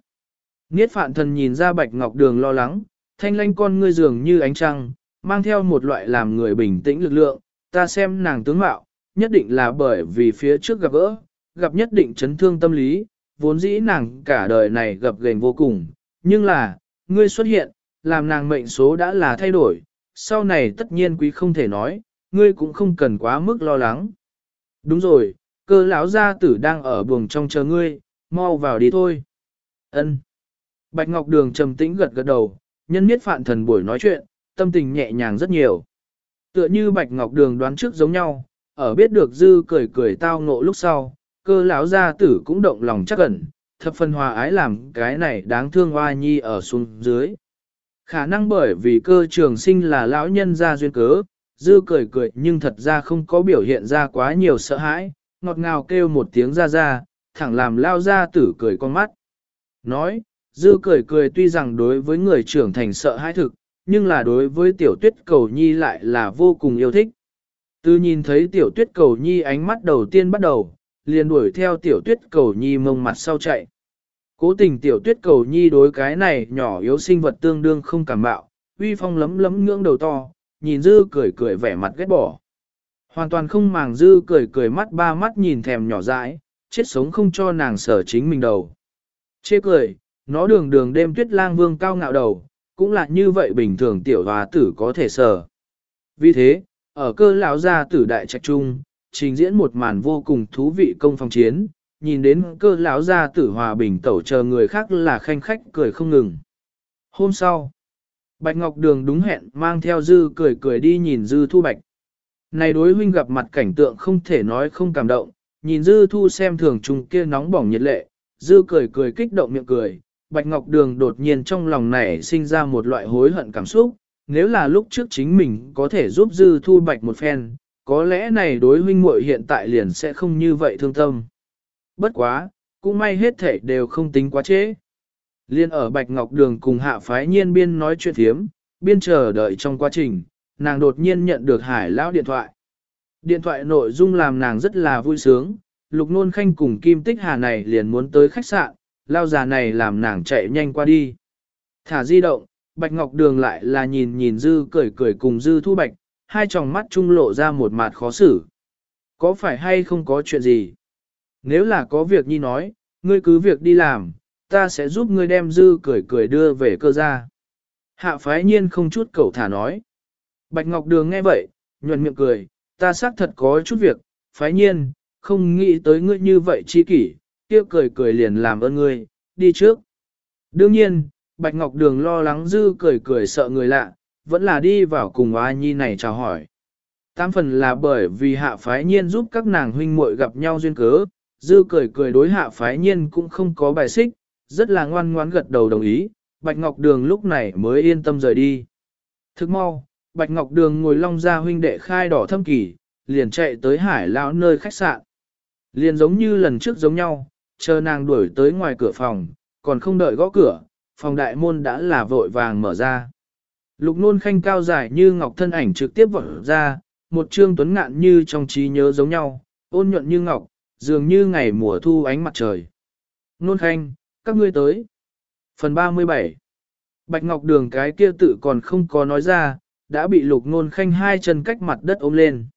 Niết phạn thần nhìn ra Bạch Ngọc Đường lo lắng, thanh lanh con ngươi dường như ánh trăng, mang theo một loại làm người bình tĩnh lực lượng, ta xem nàng tướng mạo, nhất định là bởi vì phía trước gặp gỡ, gặp nhất định chấn thương tâm lý, vốn dĩ nàng cả đời này gặp gềnh vô cùng, nhưng là, ngươi xuất hiện, làm nàng mệnh số đã là thay đổi, sau này tất nhiên quý không thể nói, ngươi cũng không cần quá mức lo lắng. Đúng rồi, cơ lão gia tử đang ở buồng trong chờ ngươi, mau vào đi thôi. Ân. Bạch Ngọc Đường trầm tĩnh gật gật đầu, nhân miết phạn thần buổi nói chuyện, tâm tình nhẹ nhàng rất nhiều. Tựa như Bạch Ngọc Đường đoán trước giống nhau, ở biết được dư cười cười tao ngộ lúc sau, cơ lão gia tử cũng động lòng chắc ẩn, thập phần hòa ái làm cái này đáng thương hoa nhi ở xuống dưới. Khả năng bởi vì cơ trường sinh là lão nhân gia duyên cớ, dư cười cười nhưng thật ra không có biểu hiện ra quá nhiều sợ hãi, ngọt ngào kêu một tiếng ra ra, thẳng làm lao gia tử cười con mắt. Nói, dư cười cười tuy rằng đối với người trưởng thành sợ hãi thực, nhưng là đối với tiểu tuyết cầu nhi lại là vô cùng yêu thích. Từ nhìn thấy tiểu tuyết cầu nhi ánh mắt đầu tiên bắt đầu, liền đuổi theo tiểu tuyết cầu nhi mông mặt sau chạy. Cố tình tiểu tuyết cầu nhi đối cái này nhỏ yếu sinh vật tương đương không cảm bạo, uy phong lấm lấm ngưỡng đầu to, nhìn dư cười cười vẻ mặt ghét bỏ. Hoàn toàn không màng dư cười cười mắt ba mắt nhìn thèm nhỏ dãi, chết sống không cho nàng sở chính mình đầu. Chê cười, nó đường đường đêm tuyết lang vương cao ngạo đầu, cũng là như vậy bình thường tiểu hòa tử có thể sở. Vì thế, ở cơ lão gia tử đại trạch trung, trình diễn một màn vô cùng thú vị công phòng chiến, nhìn đến cơ lão gia tử hòa bình tẩu chờ người khác là khanh khách cười không ngừng. Hôm sau, Bạch Ngọc Đường đúng hẹn mang theo dư cười cười đi nhìn dư thu bạch. Này đối huynh gặp mặt cảnh tượng không thể nói không cảm động, nhìn dư thu xem thường trùng kia nóng bỏng nhiệt lệ, dư cười cười kích động miệng cười, Bạch Ngọc Đường đột nhiên trong lòng này sinh ra một loại hối hận cảm xúc, nếu là lúc trước chính mình có thể giúp dư thu bạch một phen, có lẽ này đối huynh muội hiện tại liền sẽ không như vậy thương tâm. Bất quá, cũng may hết thể đều không tính quá trễ. Liên ở Bạch Ngọc Đường cùng hạ phái nhiên biên nói chuyện thiếm, biên chờ đợi trong quá trình, nàng đột nhiên nhận được hải lão điện thoại. Điện thoại nội dung làm nàng rất là vui sướng, lục nôn khanh cùng kim tích hà này liền muốn tới khách sạn, lao già này làm nàng chạy nhanh qua đi. Thả di động, Bạch Ngọc Đường lại là nhìn nhìn dư cười cười cùng dư thu bạch, hai tròng mắt trung lộ ra một mặt khó xử. Có phải hay không có chuyện gì? Nếu là có việc nhi nói, ngươi cứ việc đi làm, ta sẽ giúp ngươi đem dư cười cười đưa về cơ gia. Hạ phái nhiên không chút cầu thả nói. Bạch Ngọc Đường nghe vậy, nhuận miệng cười, ta xác thật có chút việc, phái nhiên, không nghĩ tới ngươi như vậy chi kỷ, kia cười cười liền làm ơn ngươi, đi trước. Đương nhiên, Bạch Ngọc Đường lo lắng dư cười cười sợ người lạ, vẫn là đi vào cùng A Nhi này chào hỏi. Tam phần là bởi vì hạ phái nhiên giúp các nàng huynh muội gặp nhau duyên cớ, dư cười cười đối hạ phái nhiên cũng không có bài xích, rất là ngoan ngoãn gật đầu đồng ý, Bạch Ngọc Đường lúc này mới yên tâm rời đi. Thức mau, Bạch Ngọc Đường ngồi long ra huynh đệ khai đỏ thâm kỳ, liền chạy tới hải lão nơi khách sạn. Liền giống như lần trước giống nhau, chờ nàng đuổi tới ngoài cửa phòng, còn không đợi gõ cửa, phòng đại môn đã là vội vàng mở ra. Lục nôn khanh cao dài như ngọc thân ảnh trực tiếp vọt ra, một trương tuấn ngạn như trong trí nhớ giống nhau, ôn nhuận như ngọc, dường như ngày mùa thu ánh mặt trời. Nôn khanh, các ngươi tới. Phần 37 Bạch Ngọc Đường cái kia tự còn không có nói ra, đã bị lục nôn khanh hai chân cách mặt đất ôm lên.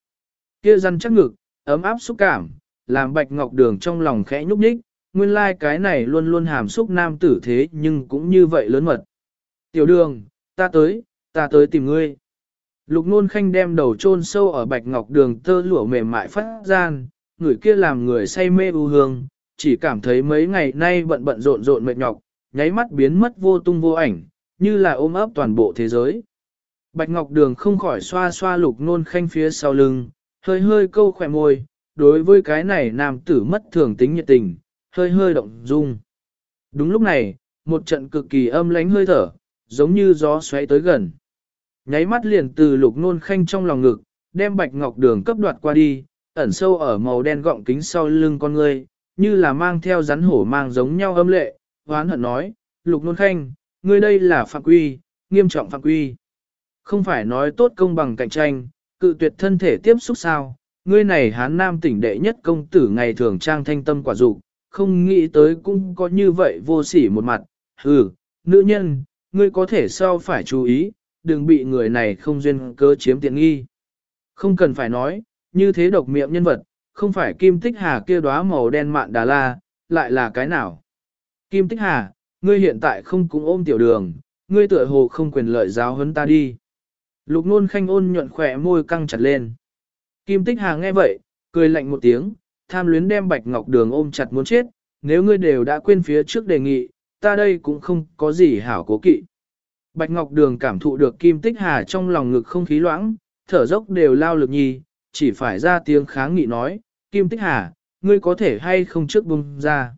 Kia răn chắc ngực, ấm áp xúc cảm, làm Bạch Ngọc Đường trong lòng khẽ nhúc nhích, nguyên lai like cái này luôn luôn hàm xúc nam tử thế nhưng cũng như vậy lớn mật. Tiểu đường, ta tới, ta tới tìm ngươi. Lục nôn khanh đem đầu chôn sâu ở Bạch Ngọc Đường tơ lụa mềm mại phát gian, người kia làm người say mê u hương, chỉ cảm thấy mấy ngày nay bận bận rộn rộn mệt nhọc, nháy mắt biến mất vô tung vô ảnh, như là ôm ấp toàn bộ thế giới. Bạch Ngọc Đường không khỏi xoa xoa lục nôn khanh phía sau lưng, hơi hơi câu khỏe môi, đối với cái này nam tử mất thường tính nhiệt tình, hơi hơi động dung. Đúng lúc này, một trận cực kỳ âm lánh hơi thở, giống như gió xoáy tới gần. Nháy mắt liền từ lục nôn khanh trong lòng ngực, đem bạch ngọc đường cấp đoạt qua đi, ẩn sâu ở màu đen gọng kính sau lưng con người, như là mang theo rắn hổ mang giống nhau âm lệ, hoán hận nói, lục nôn khanh, ngươi đây là phạm quy, nghiêm trọng phạm quy. Không phải nói tốt công bằng cạnh tranh, cự tuyệt thân thể tiếp xúc sao, ngươi này hán nam tỉnh đệ nhất công tử ngày thường trang thanh tâm quả dục không nghĩ tới cũng có như vậy vô sỉ một mặt, hừ, nữ nhân, ngươi có thể sao phải chú ý, đừng bị người này không duyên cớ chiếm tiện nghi. Không cần phải nói, như thế độc miệng nhân vật, không phải Kim Tích Hà kia đóa màu đen mạn đà la, lại là cái nào? Kim Tích Hà, ngươi hiện tại không cũng ôm tiểu đường, ngươi tựa hồ không quyền lợi giáo huấn ta đi. Lục nôn khanh ôn nhuận khỏe môi căng chặt lên. Kim Tích Hà nghe vậy, cười lạnh một tiếng, tham luyến đem Bạch Ngọc Đường ôm chặt muốn chết, nếu ngươi đều đã quên phía trước đề nghị, ta đây cũng không có gì hảo cố kỵ. Bạch Ngọc Đường cảm thụ được Kim Tích Hà trong lòng ngực không khí loãng, thở dốc đều lao lực nhi, chỉ phải ra tiếng kháng nghị nói, Kim Tích Hà, ngươi có thể hay không trước bung ra.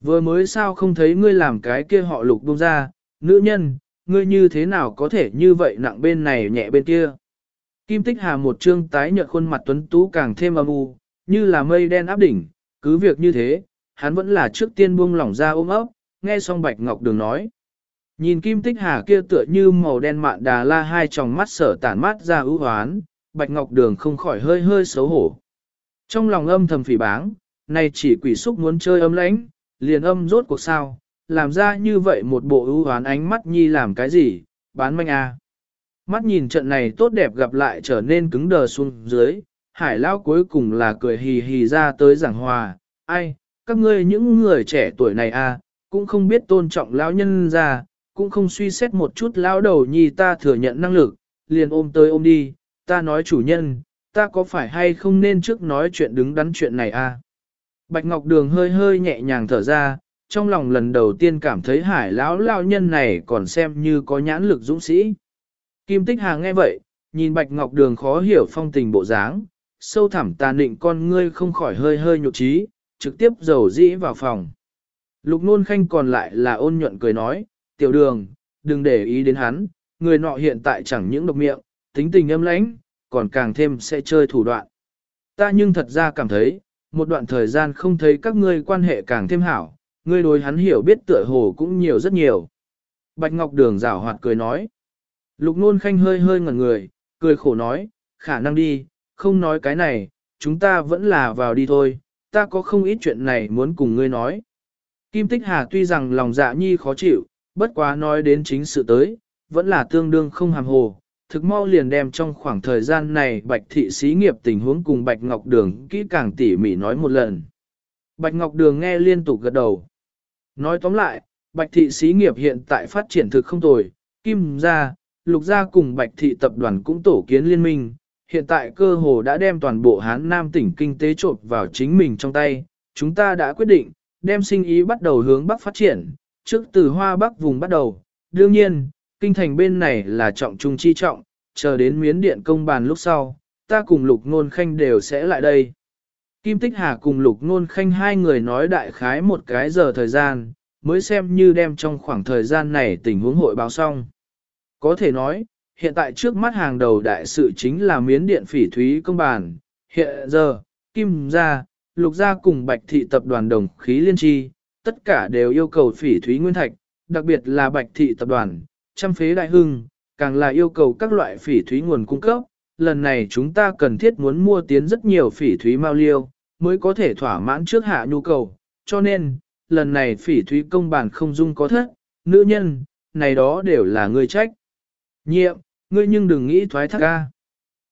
Vừa mới sao không thấy ngươi làm cái kia họ lục bung ra, nữ nhân, ngươi như thế nào có thể như vậy nặng bên này nhẹ bên kia. Kim Tích Hà một trương tái nhợt khuôn mặt tuấn tú càng thêm âm u, như là mây đen áp đỉnh, cứ việc như thế, hắn vẫn là trước tiên buông lỏng ra ôm ấp, nghe xong Bạch Ngọc Đường nói. Nhìn Kim Tích Hà kia tựa như màu đen mạn đà la hai tròng mắt sở tản mát ra ưu hoán, Bạch Ngọc Đường không khỏi hơi hơi xấu hổ. Trong lòng âm thầm phỉ báng, này chỉ quỷ xúc muốn chơi âm lãnh, liền âm rốt cuộc sao, làm ra như vậy một bộ ưu hoán ánh mắt nhi làm cái gì, bán manh à. Mắt nhìn trận này tốt đẹp gặp lại trở nên cứng đờ xuống dưới, hải lao cuối cùng là cười hì hì ra tới giảng hòa, ai, các ngươi những người trẻ tuổi này à, cũng không biết tôn trọng lão nhân ra, cũng không suy xét một chút lão đầu nhi ta thừa nhận năng lực, liền ôm tới ôm đi, ta nói chủ nhân, ta có phải hay không nên trước nói chuyện đứng đắn chuyện này à. Bạch Ngọc Đường hơi hơi nhẹ nhàng thở ra, trong lòng lần đầu tiên cảm thấy hải lão lão nhân này còn xem như có nhãn lực dũng sĩ. Kim Tích Hà nghe vậy, nhìn Bạch Ngọc Đường khó hiểu phong tình bộ dáng, sâu thẳm tà định con ngươi không khỏi hơi hơi nhột trí, trực tiếp dầu dĩ vào phòng. Lục nôn khanh còn lại là ôn nhuận cười nói, tiểu đường, đừng để ý đến hắn, người nọ hiện tại chẳng những độc miệng, tính tình âm lãnh, còn càng thêm sẽ chơi thủ đoạn. Ta nhưng thật ra cảm thấy, một đoạn thời gian không thấy các ngươi quan hệ càng thêm hảo, ngươi đối hắn hiểu biết tựa hồ cũng nhiều rất nhiều. Bạch Ngọc Đường rảo hoạt cười nói. Lục nôn khanh hơi hơi ngẩn người, cười khổ nói, khả năng đi, không nói cái này, chúng ta vẫn là vào đi thôi, ta có không ít chuyện này muốn cùng ngươi nói. Kim Tích Hà tuy rằng lòng dạ nhi khó chịu, bất quá nói đến chính sự tới, vẫn là tương đương không hàm hồ, thực mau liền đem trong khoảng thời gian này Bạch Thị xí nghiệp tình huống cùng Bạch Ngọc Đường kỹ càng tỉ mỉ nói một lần. Bạch Ngọc Đường nghe liên tục gật đầu. Nói tóm lại, Bạch Thị xí nghiệp hiện tại phát triển thực không tồi, Kim gia, Lục gia cùng Bạch Thị tập đoàn cũng tổ kiến liên minh, hiện tại cơ hồ đã đem toàn bộ Hán Nam tỉnh kinh tế trộn vào chính mình trong tay, chúng ta đã quyết định, đem sinh ý bắt đầu hướng Bắc phát triển, trước từ Hoa Bắc vùng bắt đầu, đương nhiên, kinh thành bên này là trọng trung chi trọng, chờ đến miến điện công bàn lúc sau, ta cùng Lục Nôn Khanh đều sẽ lại đây. Kim Tích Hà cùng Lục Nôn Khanh hai người nói đại khái một cái giờ thời gian, mới xem như đem trong khoảng thời gian này tình huống hội báo xong. Có thể nói, hiện tại trước mắt hàng đầu đại sự chính là miến điện phỉ thúy công bàn. Hiện giờ, Kim gia, Lục gia cùng Bạch thị tập đoàn đồng khí liên tri, tất cả đều yêu cầu phỉ thúy nguyên thạch, đặc biệt là Bạch thị tập đoàn, trăm phế đại hưng, càng là yêu cầu các loại phỉ thúy nguồn cung cấp. Lần này chúng ta cần thiết muốn mua tiến rất nhiều phỉ thúy mao liêu, mới có thể thỏa mãn trước hạ nhu cầu. Cho nên, lần này phỉ thúy công bản không dung có thất, nữ nhân, này đó đều là người trách. Nhiệm, ngươi nhưng đừng nghĩ thoái thác ca.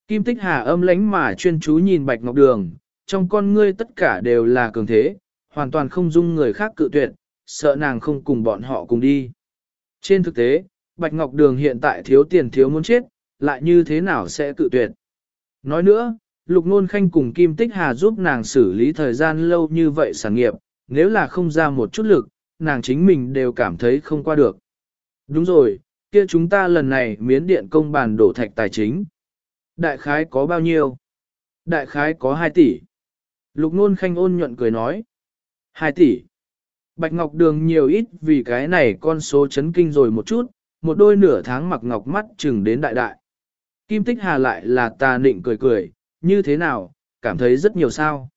Kim tích hà âm lánh mà chuyên chú nhìn bạch ngọc đường, trong con ngươi tất cả đều là cường thế, hoàn toàn không dung người khác cự tuyệt, sợ nàng không cùng bọn họ cùng đi. Trên thực tế, bạch ngọc đường hiện tại thiếu tiền thiếu muốn chết, lại như thế nào sẽ cự tuyệt. Nói nữa, lục nôn khanh cùng kim tích hà giúp nàng xử lý thời gian lâu như vậy sản nghiệp, nếu là không ra một chút lực, nàng chính mình đều cảm thấy không qua được. Đúng rồi, kia chúng ta lần này miến điện công bàn đổ thạch tài chính. Đại khái có bao nhiêu? Đại khái có 2 tỷ. Lục nôn khanh ôn nhuận cười nói. 2 tỷ. Bạch Ngọc Đường nhiều ít vì cái này con số chấn kinh rồi một chút, một đôi nửa tháng mặc ngọc mắt chừng đến đại đại. Kim Tích Hà lại là ta nịnh cười cười, như thế nào, cảm thấy rất nhiều sao.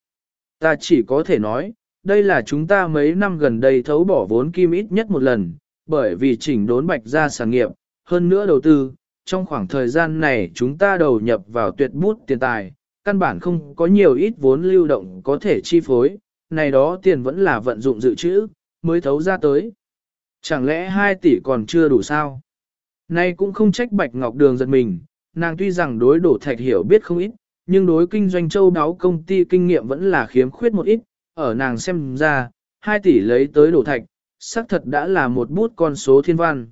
Ta chỉ có thể nói, đây là chúng ta mấy năm gần đây thấu bỏ vốn kim ít nhất một lần, bởi vì chỉnh đốn bạch ra sản nghiệp, hơn nữa đầu tư, trong khoảng thời gian này chúng ta đầu nhập vào tuyệt bút tiền tài, căn bản không có nhiều ít vốn lưu động có thể chi phối, này đó tiền vẫn là vận dụng dự trữ, mới thấu ra tới. Chẳng lẽ 2 tỷ còn chưa đủ sao? Nay cũng không trách Bạch Ngọc Đường giật mình, nàng tuy rằng đối đổ thạch hiểu biết không ít, nhưng đối kinh doanh châu đáo công ty kinh nghiệm vẫn là khiếm khuyết một ít, ở nàng xem ra, 2 tỷ lấy tới đổ thạch, xác thật đã là một bút con số thiên văn.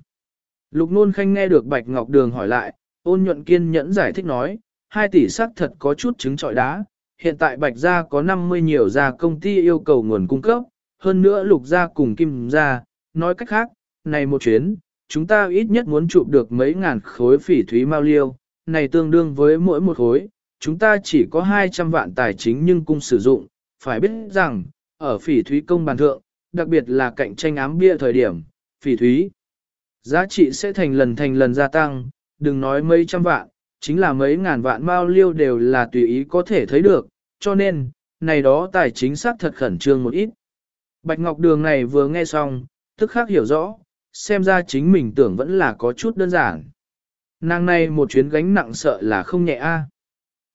Lục Nôn Khanh nghe được Bạch Ngọc Đường hỏi lại, ôn nhuận kiên nhẫn giải thích nói, 2 tỷ xác thật có chút trứng trọi đá, hiện tại Bạch Gia có 50 nhiều gia công ty yêu cầu nguồn cung cấp, hơn nữa Lục Gia cùng Kim Gia, nói cách khác, này một chuyến, chúng ta ít nhất muốn chụp được mấy ngàn khối phỉ thúy mao liêu, này tương đương với mỗi một khối, chúng ta chỉ có 200 vạn tài chính nhưng cung sử dụng, phải biết rằng, ở phỉ thúy công bàn thượng, đặc biệt là cạnh tranh ám bia thời điểm, phỉ thúy. Giá trị sẽ thành lần thành lần gia tăng, đừng nói mấy trăm vạn, chính là mấy ngàn vạn mao liêu đều là tùy ý có thể thấy được, cho nên, này đó tài chính xác thật khẩn trương một ít. Bạch Ngọc Đường này vừa nghe xong, tức khắc hiểu rõ, xem ra chính mình tưởng vẫn là có chút đơn giản. Nàng này một chuyến gánh nặng sợ là không nhẹ a.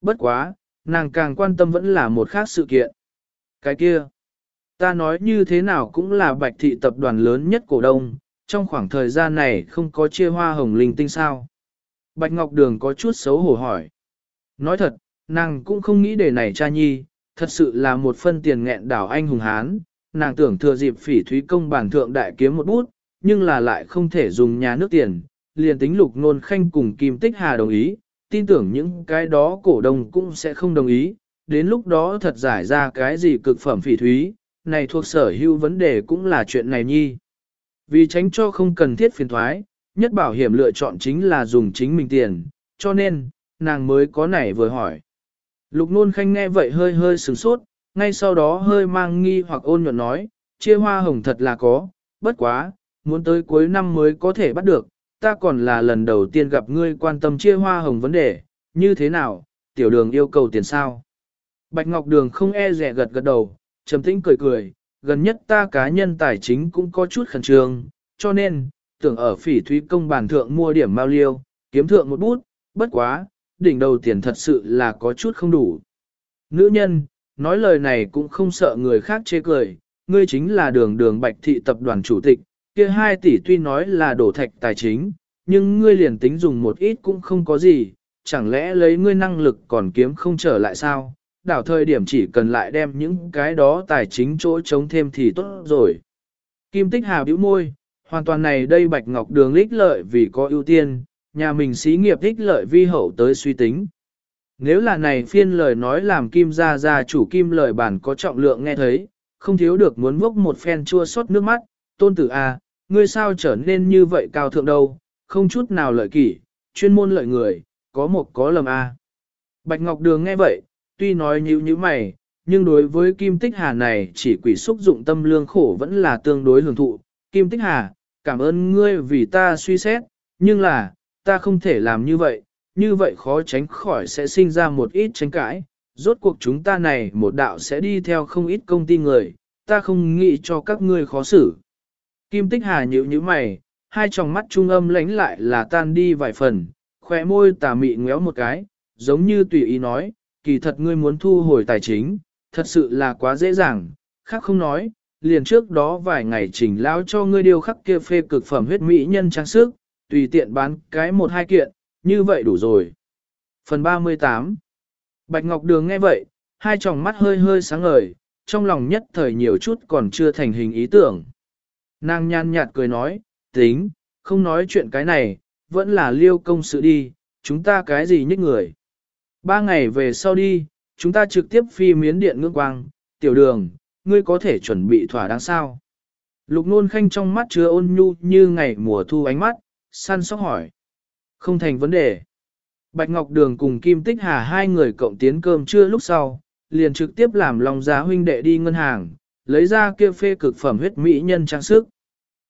Bất quá, nàng càng quan tâm vẫn là một khác sự kiện. Cái kia, ta nói như thế nào cũng là bạch thị tập đoàn lớn nhất cổ đông, trong khoảng thời gian này không có chia hoa hồng linh tinh sao. Bạch Ngọc Đường có chút xấu hổ hỏi. Nói thật, nàng cũng không nghĩ để này cha nhi, thật sự là một phân tiền nghẹn đảo anh hùng hán, nàng tưởng thừa dịp phỉ thúy công bản thượng đại kiếm một bút, nhưng là lại không thể dùng nhà nước tiền, liền tính lục nôn khanh cùng Kim Tích Hà đồng ý, tin tưởng những cái đó cổ đông cũng sẽ không đồng ý, đến lúc đó thật giải ra cái gì cực phẩm phỉ thúy, này thuộc sở hữu vấn đề cũng là chuyện này nhi. Vì tránh cho không cần thiết phiền thoái, nhất bảo hiểm lựa chọn chính là dùng chính mình tiền, cho nên, nàng mới có nảy vừa hỏi. Lục nôn khanh nghe vậy hơi hơi sửng sốt, ngay sau đó hơi mang nghi hoặc ôn nhuận nói, chia hoa hồng thật là có, bất quá, muốn tới cuối năm mới có thể bắt được, ta còn là lần đầu tiên gặp ngươi quan tâm chia hoa hồng vấn đề, như thế nào, tiểu đường yêu cầu tiền sao. Bạch Ngọc Đường không e rẻ gật gật đầu, trầm tĩnh cười cười, gần nhất ta cá nhân tài chính cũng có chút khẩn trương, cho nên, tưởng ở phỉ thúy công bản thượng mua điểm mao liêu, kiếm thượng một bút, bất quá, đỉnh đầu tiền thật sự là có chút không đủ. Nữ nhân, nói lời này cũng không sợ người khác chê cười, ngươi chính là đường đường bạch thị tập đoàn chủ tịch, kia 2 tỷ tuy nói là đổ thạch tài chính, nhưng ngươi liền tính dùng một ít cũng không có gì, chẳng lẽ lấy ngươi năng lực còn kiếm không trở lại sao? Đảo thời điểm chỉ cần lại đem những cái đó tài chính chỗ chống thêm thì tốt rồi. Kim Tích Hà bĩu môi, hoàn toàn này đây Bạch Ngọc Đường lích lợi vì có ưu tiên, nhà mình xí nghiệp ích lợi vi hậu tới suy tính. Nếu là này phiên lời nói làm Kim gia gia chủ Kim lời bản có trọng lượng nghe thấy, không thiếu được muốn vốc một phen chua xót nước mắt, tôn tử a, à, ngươi sao trở nên như vậy cao thượng đâu, không chút nào lợi kỷ, chuyên môn lợi người, có một có lầm a. À. Bạch Ngọc Đường nghe vậy, tuy nói như như mày, nhưng đối với Kim Tích Hà này chỉ quỷ xúc dụng tâm lương khổ vẫn là tương đối hưởng thụ. Kim Tích Hà, cảm ơn ngươi vì ta suy xét, nhưng là, ta không thể làm như vậy, như vậy khó tránh khỏi sẽ sinh ra một ít tranh cãi. Rốt cuộc chúng ta này một đạo sẽ đi theo không ít công ty người, ta không nghĩ cho các ngươi khó xử. Kim Tích Hà nhíu nhíu mày, hai tròng mắt trung âm lánh lại là tan đi vài phần, khóe môi tà mị ngéo một cái, giống như tùy ý nói, kỳ thật ngươi muốn thu hồi tài chính, thật sự là quá dễ dàng, khác không nói, liền trước đó vài ngày trình lão cho ngươi điều khắc kia phê cực phẩm huyết mỹ nhân trang sức, tùy tiện bán cái một hai kiện, như vậy đủ rồi. Phần 38 Bạch Ngọc Đường nghe vậy, hai tròng mắt hơi hơi sáng ngời, trong lòng nhất thời nhiều chút còn chưa thành hình ý tưởng. Nàng nhàn nhạt cười nói, tính, không nói chuyện cái này, vẫn là liêu công sự đi, chúng ta cái gì nhích người. Ba ngày về sau đi, chúng ta trực tiếp phi miến điện ngưỡng quang, tiểu đường, ngươi có thể chuẩn bị thỏa đáng sao. Lục nôn khanh trong mắt chứa ôn nhu như ngày mùa thu ánh mắt, săn sóc hỏi. Không thành vấn đề. Bạch Ngọc Đường cùng Kim Tích Hà hai người cộng tiến cơm trưa lúc sau, liền trực tiếp làm lòng giá huynh đệ đi ngân hàng, lấy ra kia phê cực phẩm huyết mỹ nhân trang sức.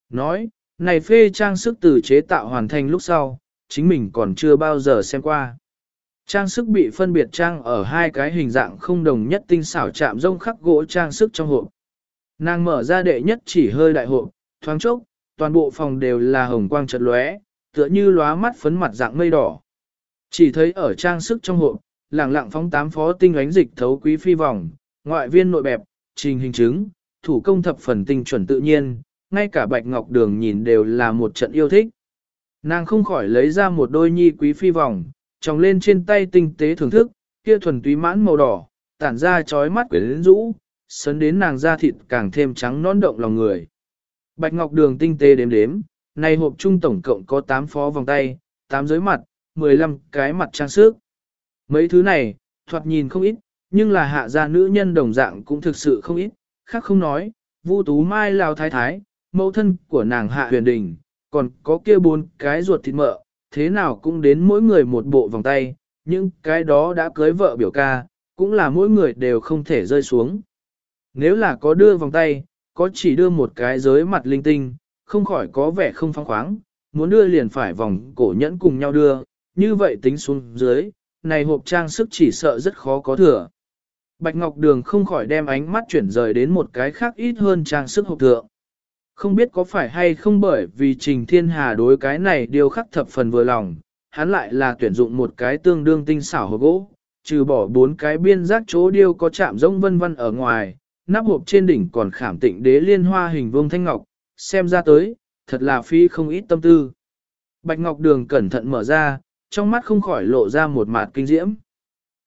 Nói, này phê trang sức từ chế tạo hoàn thành lúc sau, chính mình còn chưa bao giờ xem qua. Trang sức bị phân biệt trang ở hai cái hình dạng không đồng nhất tinh xảo chạm rông khắc gỗ trang sức trong hộp. Nàng mở ra đệ nhất chỉ hơi đại hộp, thoáng chốc, toàn bộ phòng đều là hồng quang chật lóe, tựa như lóa mắt phấn mặt dạng mây đỏ. Chỉ thấy ở trang sức trong hộp, lẳng lặng phóng tám phó tinh ánh dịch thấu quý phi vòng, ngoại viên nội bẹp, trình hình chứng, thủ công thập phần tinh chuẩn tự nhiên, ngay cả bạch ngọc đường nhìn đều là một trận yêu thích. Nàng không khỏi lấy ra một đôi nhi quý phi vòng, tròng lên trên tay tinh tế thưởng thức, kia thuần túy mãn màu đỏ, tản ra chói mắt quyến rũ, sấn đến nàng da thịt càng thêm trắng non động lòng người. Bạch ngọc đường tinh tế đếm đếm, này hộp trung tổng cộng có 8 phó vòng tay, 8 giới mặt, 15 cái mặt trang sức. Mấy thứ này, thoạt nhìn không ít, nhưng là hạ gia nữ nhân đồng dạng cũng thực sự không ít, khác không nói, Vu Tú Mai lao thái thái, mẫu thân của nàng hạ huyền đình, còn có kia bốn cái ruột thịt mỡ, thế nào cũng đến mỗi người một bộ vòng tay, nhưng cái đó đã cưới vợ biểu ca, cũng là mỗi người đều không thể rơi xuống. Nếu là có đưa vòng tay, có chỉ đưa một cái giới mặt linh tinh, không khỏi có vẻ không phong khoáng, muốn đưa liền phải vòng cổ nhẫn cùng nhau đưa, như vậy tính xuống dưới, này hộp trang sức chỉ sợ rất khó có thừa. Bạch Ngọc Đường không khỏi đem ánh mắt chuyển rời đến một cái khác ít hơn trang sức hộp thượng. Không biết có phải hay không bởi vì Trình Thiên Hà đối cái này điều khắc thập phần vừa lòng, hắn lại là tuyển dụng một cái tương đương tinh xảo hộp gỗ, trừ bỏ bốn cái biên giác chỗ điêu có chạm rông vân vân ở ngoài, nắp hộp trên đỉnh còn khảm tịnh đế liên hoa hình vương thanh ngọc, xem ra tới, thật là phi không ít tâm tư. Bạch Ngọc Đường cẩn thận mở ra, trong mắt không khỏi lộ ra một mạt kinh diễm.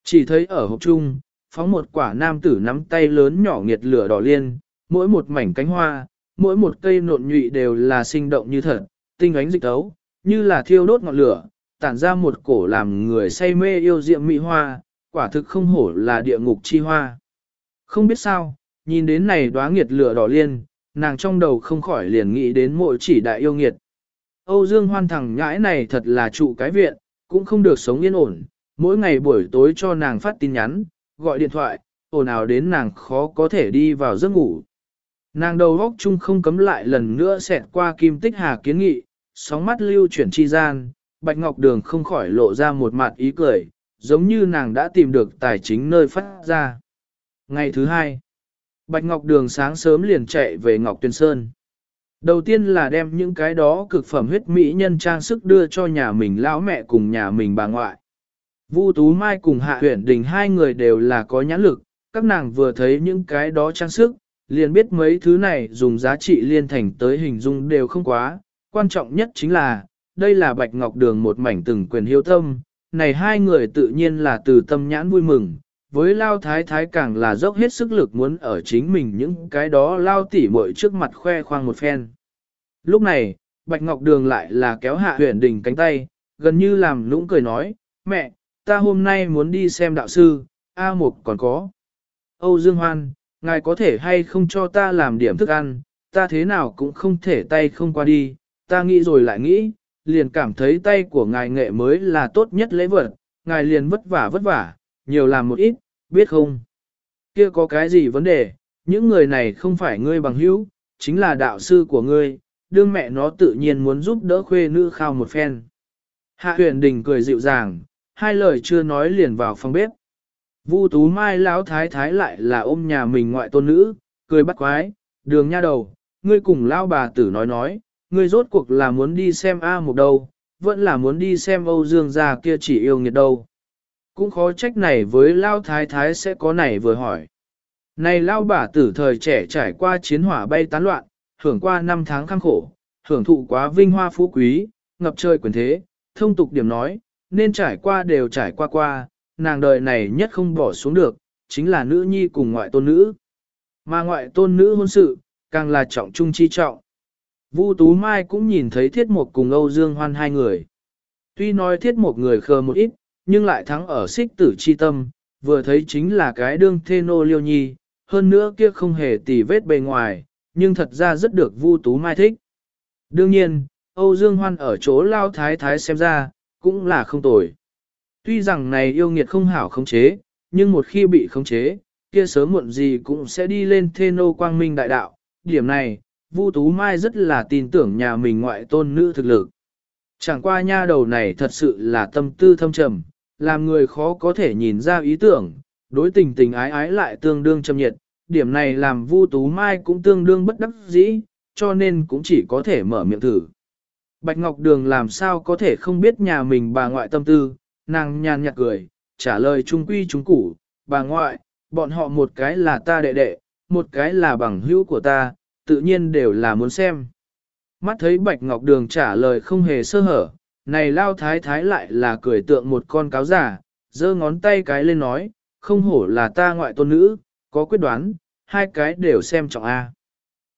Chỉ thấy ở hộp chung, phóng một quả nam tử nắm tay lớn nhỏ nghiệt lửa đỏ liên, mỗi một mảnh cánh hoa, mỗi một cây nộn nhụy đều là sinh động như thật, tinh ánh dịch tấu, như là thiêu đốt ngọn lửa, tản ra một cổ làm người say mê yêu diệm mỹ hoa, quả thực không hổ là địa ngục chi hoa. Không biết sao, nhìn đến này đóa nghiệt lửa đỏ liên, nàng trong đầu không khỏi liền nghĩ đến mỗi chỉ đại yêu nghiệt. Âu Dương hoan thẳng nhãi này thật là trụ cái viện, cũng không được sống yên ổn, mỗi ngày buổi tối cho nàng phát tin nhắn, gọi điện thoại, ồn ào đến nàng khó có thể đi vào giấc ngủ. Nàng đầu góc chung không cấm lại lần nữa xẹt qua kim tích hà kiến nghị, sóng mắt lưu chuyển chi gian, Bạch Ngọc Đường không khỏi lộ ra một mặt ý cười, giống như nàng đã tìm được tài chính nơi phát ra. Ngày thứ hai, Bạch Ngọc Đường sáng sớm liền chạy về Ngọc Tuyên Sơn. Đầu tiên là đem những cái đó cực phẩm huyết mỹ nhân trang sức đưa cho nhà mình lão mẹ cùng nhà mình bà ngoại. Vu Tú Mai cùng Hạ Huyền Đình hai người đều là có nhãn lực, các nàng vừa thấy những cái đó trang sức, liền biết mấy thứ này dùng giá trị liên thành tới hình dung đều không quá, quan trọng nhất chính là, đây là Bạch Ngọc Đường một mảnh từng quyền hiếu tâm, này hai người tự nhiên là từ tâm nhãn vui mừng, với Lao Thái Thái càng là dốc hết sức lực muốn ở chính mình những cái đó Lao tỉ muội trước mặt khoe khoang một phen. Lúc này, Bạch Ngọc Đường lại là kéo hạ huyền đình cánh tay, gần như làm lũng cười nói, mẹ, ta hôm nay muốn đi xem đạo sư, A Mục còn có. Âu Dương Hoan, ngài có thể hay không cho ta làm điểm thức ăn, ta thế nào cũng không thể tay không qua đi, ta nghĩ rồi lại nghĩ, liền cảm thấy tay của ngài nghệ mới là tốt nhất lễ vật, ngài liền vất vả vất vả, nhiều làm một ít, biết không? Kia có cái gì vấn đề, những người này không phải ngươi bằng hữu, chính là đạo sư của ngươi, đương mẹ nó tự nhiên muốn giúp đỡ khuê nữ khao một phen. Hạ huyền đình cười dịu dàng, hai lời chưa nói liền vào phòng bếp. Vu tú mai lão thái thái lại là ôm nhà mình ngoại tôn nữ, cười bắt quái, đường nha đầu, ngươi cùng lão bà tử nói nói, ngươi rốt cuộc là muốn đi xem A một đâu, vẫn là muốn đi xem Âu Dương gia kia chỉ yêu nghiệt đâu. Cũng khó trách này với lão thái thái sẽ có này vừa hỏi. Này lão bà tử thời trẻ trải qua chiến hỏa bay tán loạn, hưởng qua năm tháng khăng khổ, hưởng thụ quá vinh hoa phú quý, ngập trời quyền thế, thông tục điểm nói, nên trải qua đều trải qua qua, nàng đời này nhất không bỏ xuống được, chính là nữ nhi cùng ngoại tôn nữ. Mà ngoại tôn nữ hôn sự, càng là trọng trung chi trọng. Vu Tú Mai cũng nhìn thấy thiết Mục cùng Âu Dương Hoan hai người. Tuy nói thiết Mục người khờ một ít, nhưng lại thắng ở xích tử chi tâm, vừa thấy chính là cái đương thê nô liêu nhi, hơn nữa kia không hề tì vết bề ngoài, nhưng thật ra rất được Vu Tú Mai thích. Đương nhiên, Âu Dương Hoan ở chỗ lao thái thái xem ra, cũng là không tồi. Tuy rằng này yêu nghiệt không hảo khống chế, nhưng một khi bị khống chế, kia sớm muộn gì cũng sẽ đi lên thê nô quang minh đại đạo. Điểm này, Vu Tú Mai rất là tin tưởng nhà mình ngoại tôn nữ thực lực. Chẳng qua nha đầu này thật sự là tâm tư thâm trầm, làm người khó có thể nhìn ra ý tưởng, đối tình tình ái ái lại tương đương trầm nhiệt, điểm này làm Vu Tú Mai cũng tương đương bất đắc dĩ, cho nên cũng chỉ có thể mở miệng thử. Bạch Ngọc Đường làm sao có thể không biết nhà mình bà ngoại tâm tư, nàng nhàn nhạt cười, trả lời trung quy trung củ, bà ngoại, bọn họ một cái là ta đệ đệ, một cái là bằng hữu của ta, tự nhiên đều là muốn xem. Mắt thấy Bạch Ngọc Đường trả lời không hề sơ hở, này lao thái thái lại là cười tượng một con cáo giả, giơ ngón tay cái lên nói, không hổ là ta ngoại tôn nữ, có quyết đoán, hai cái đều xem trọng A.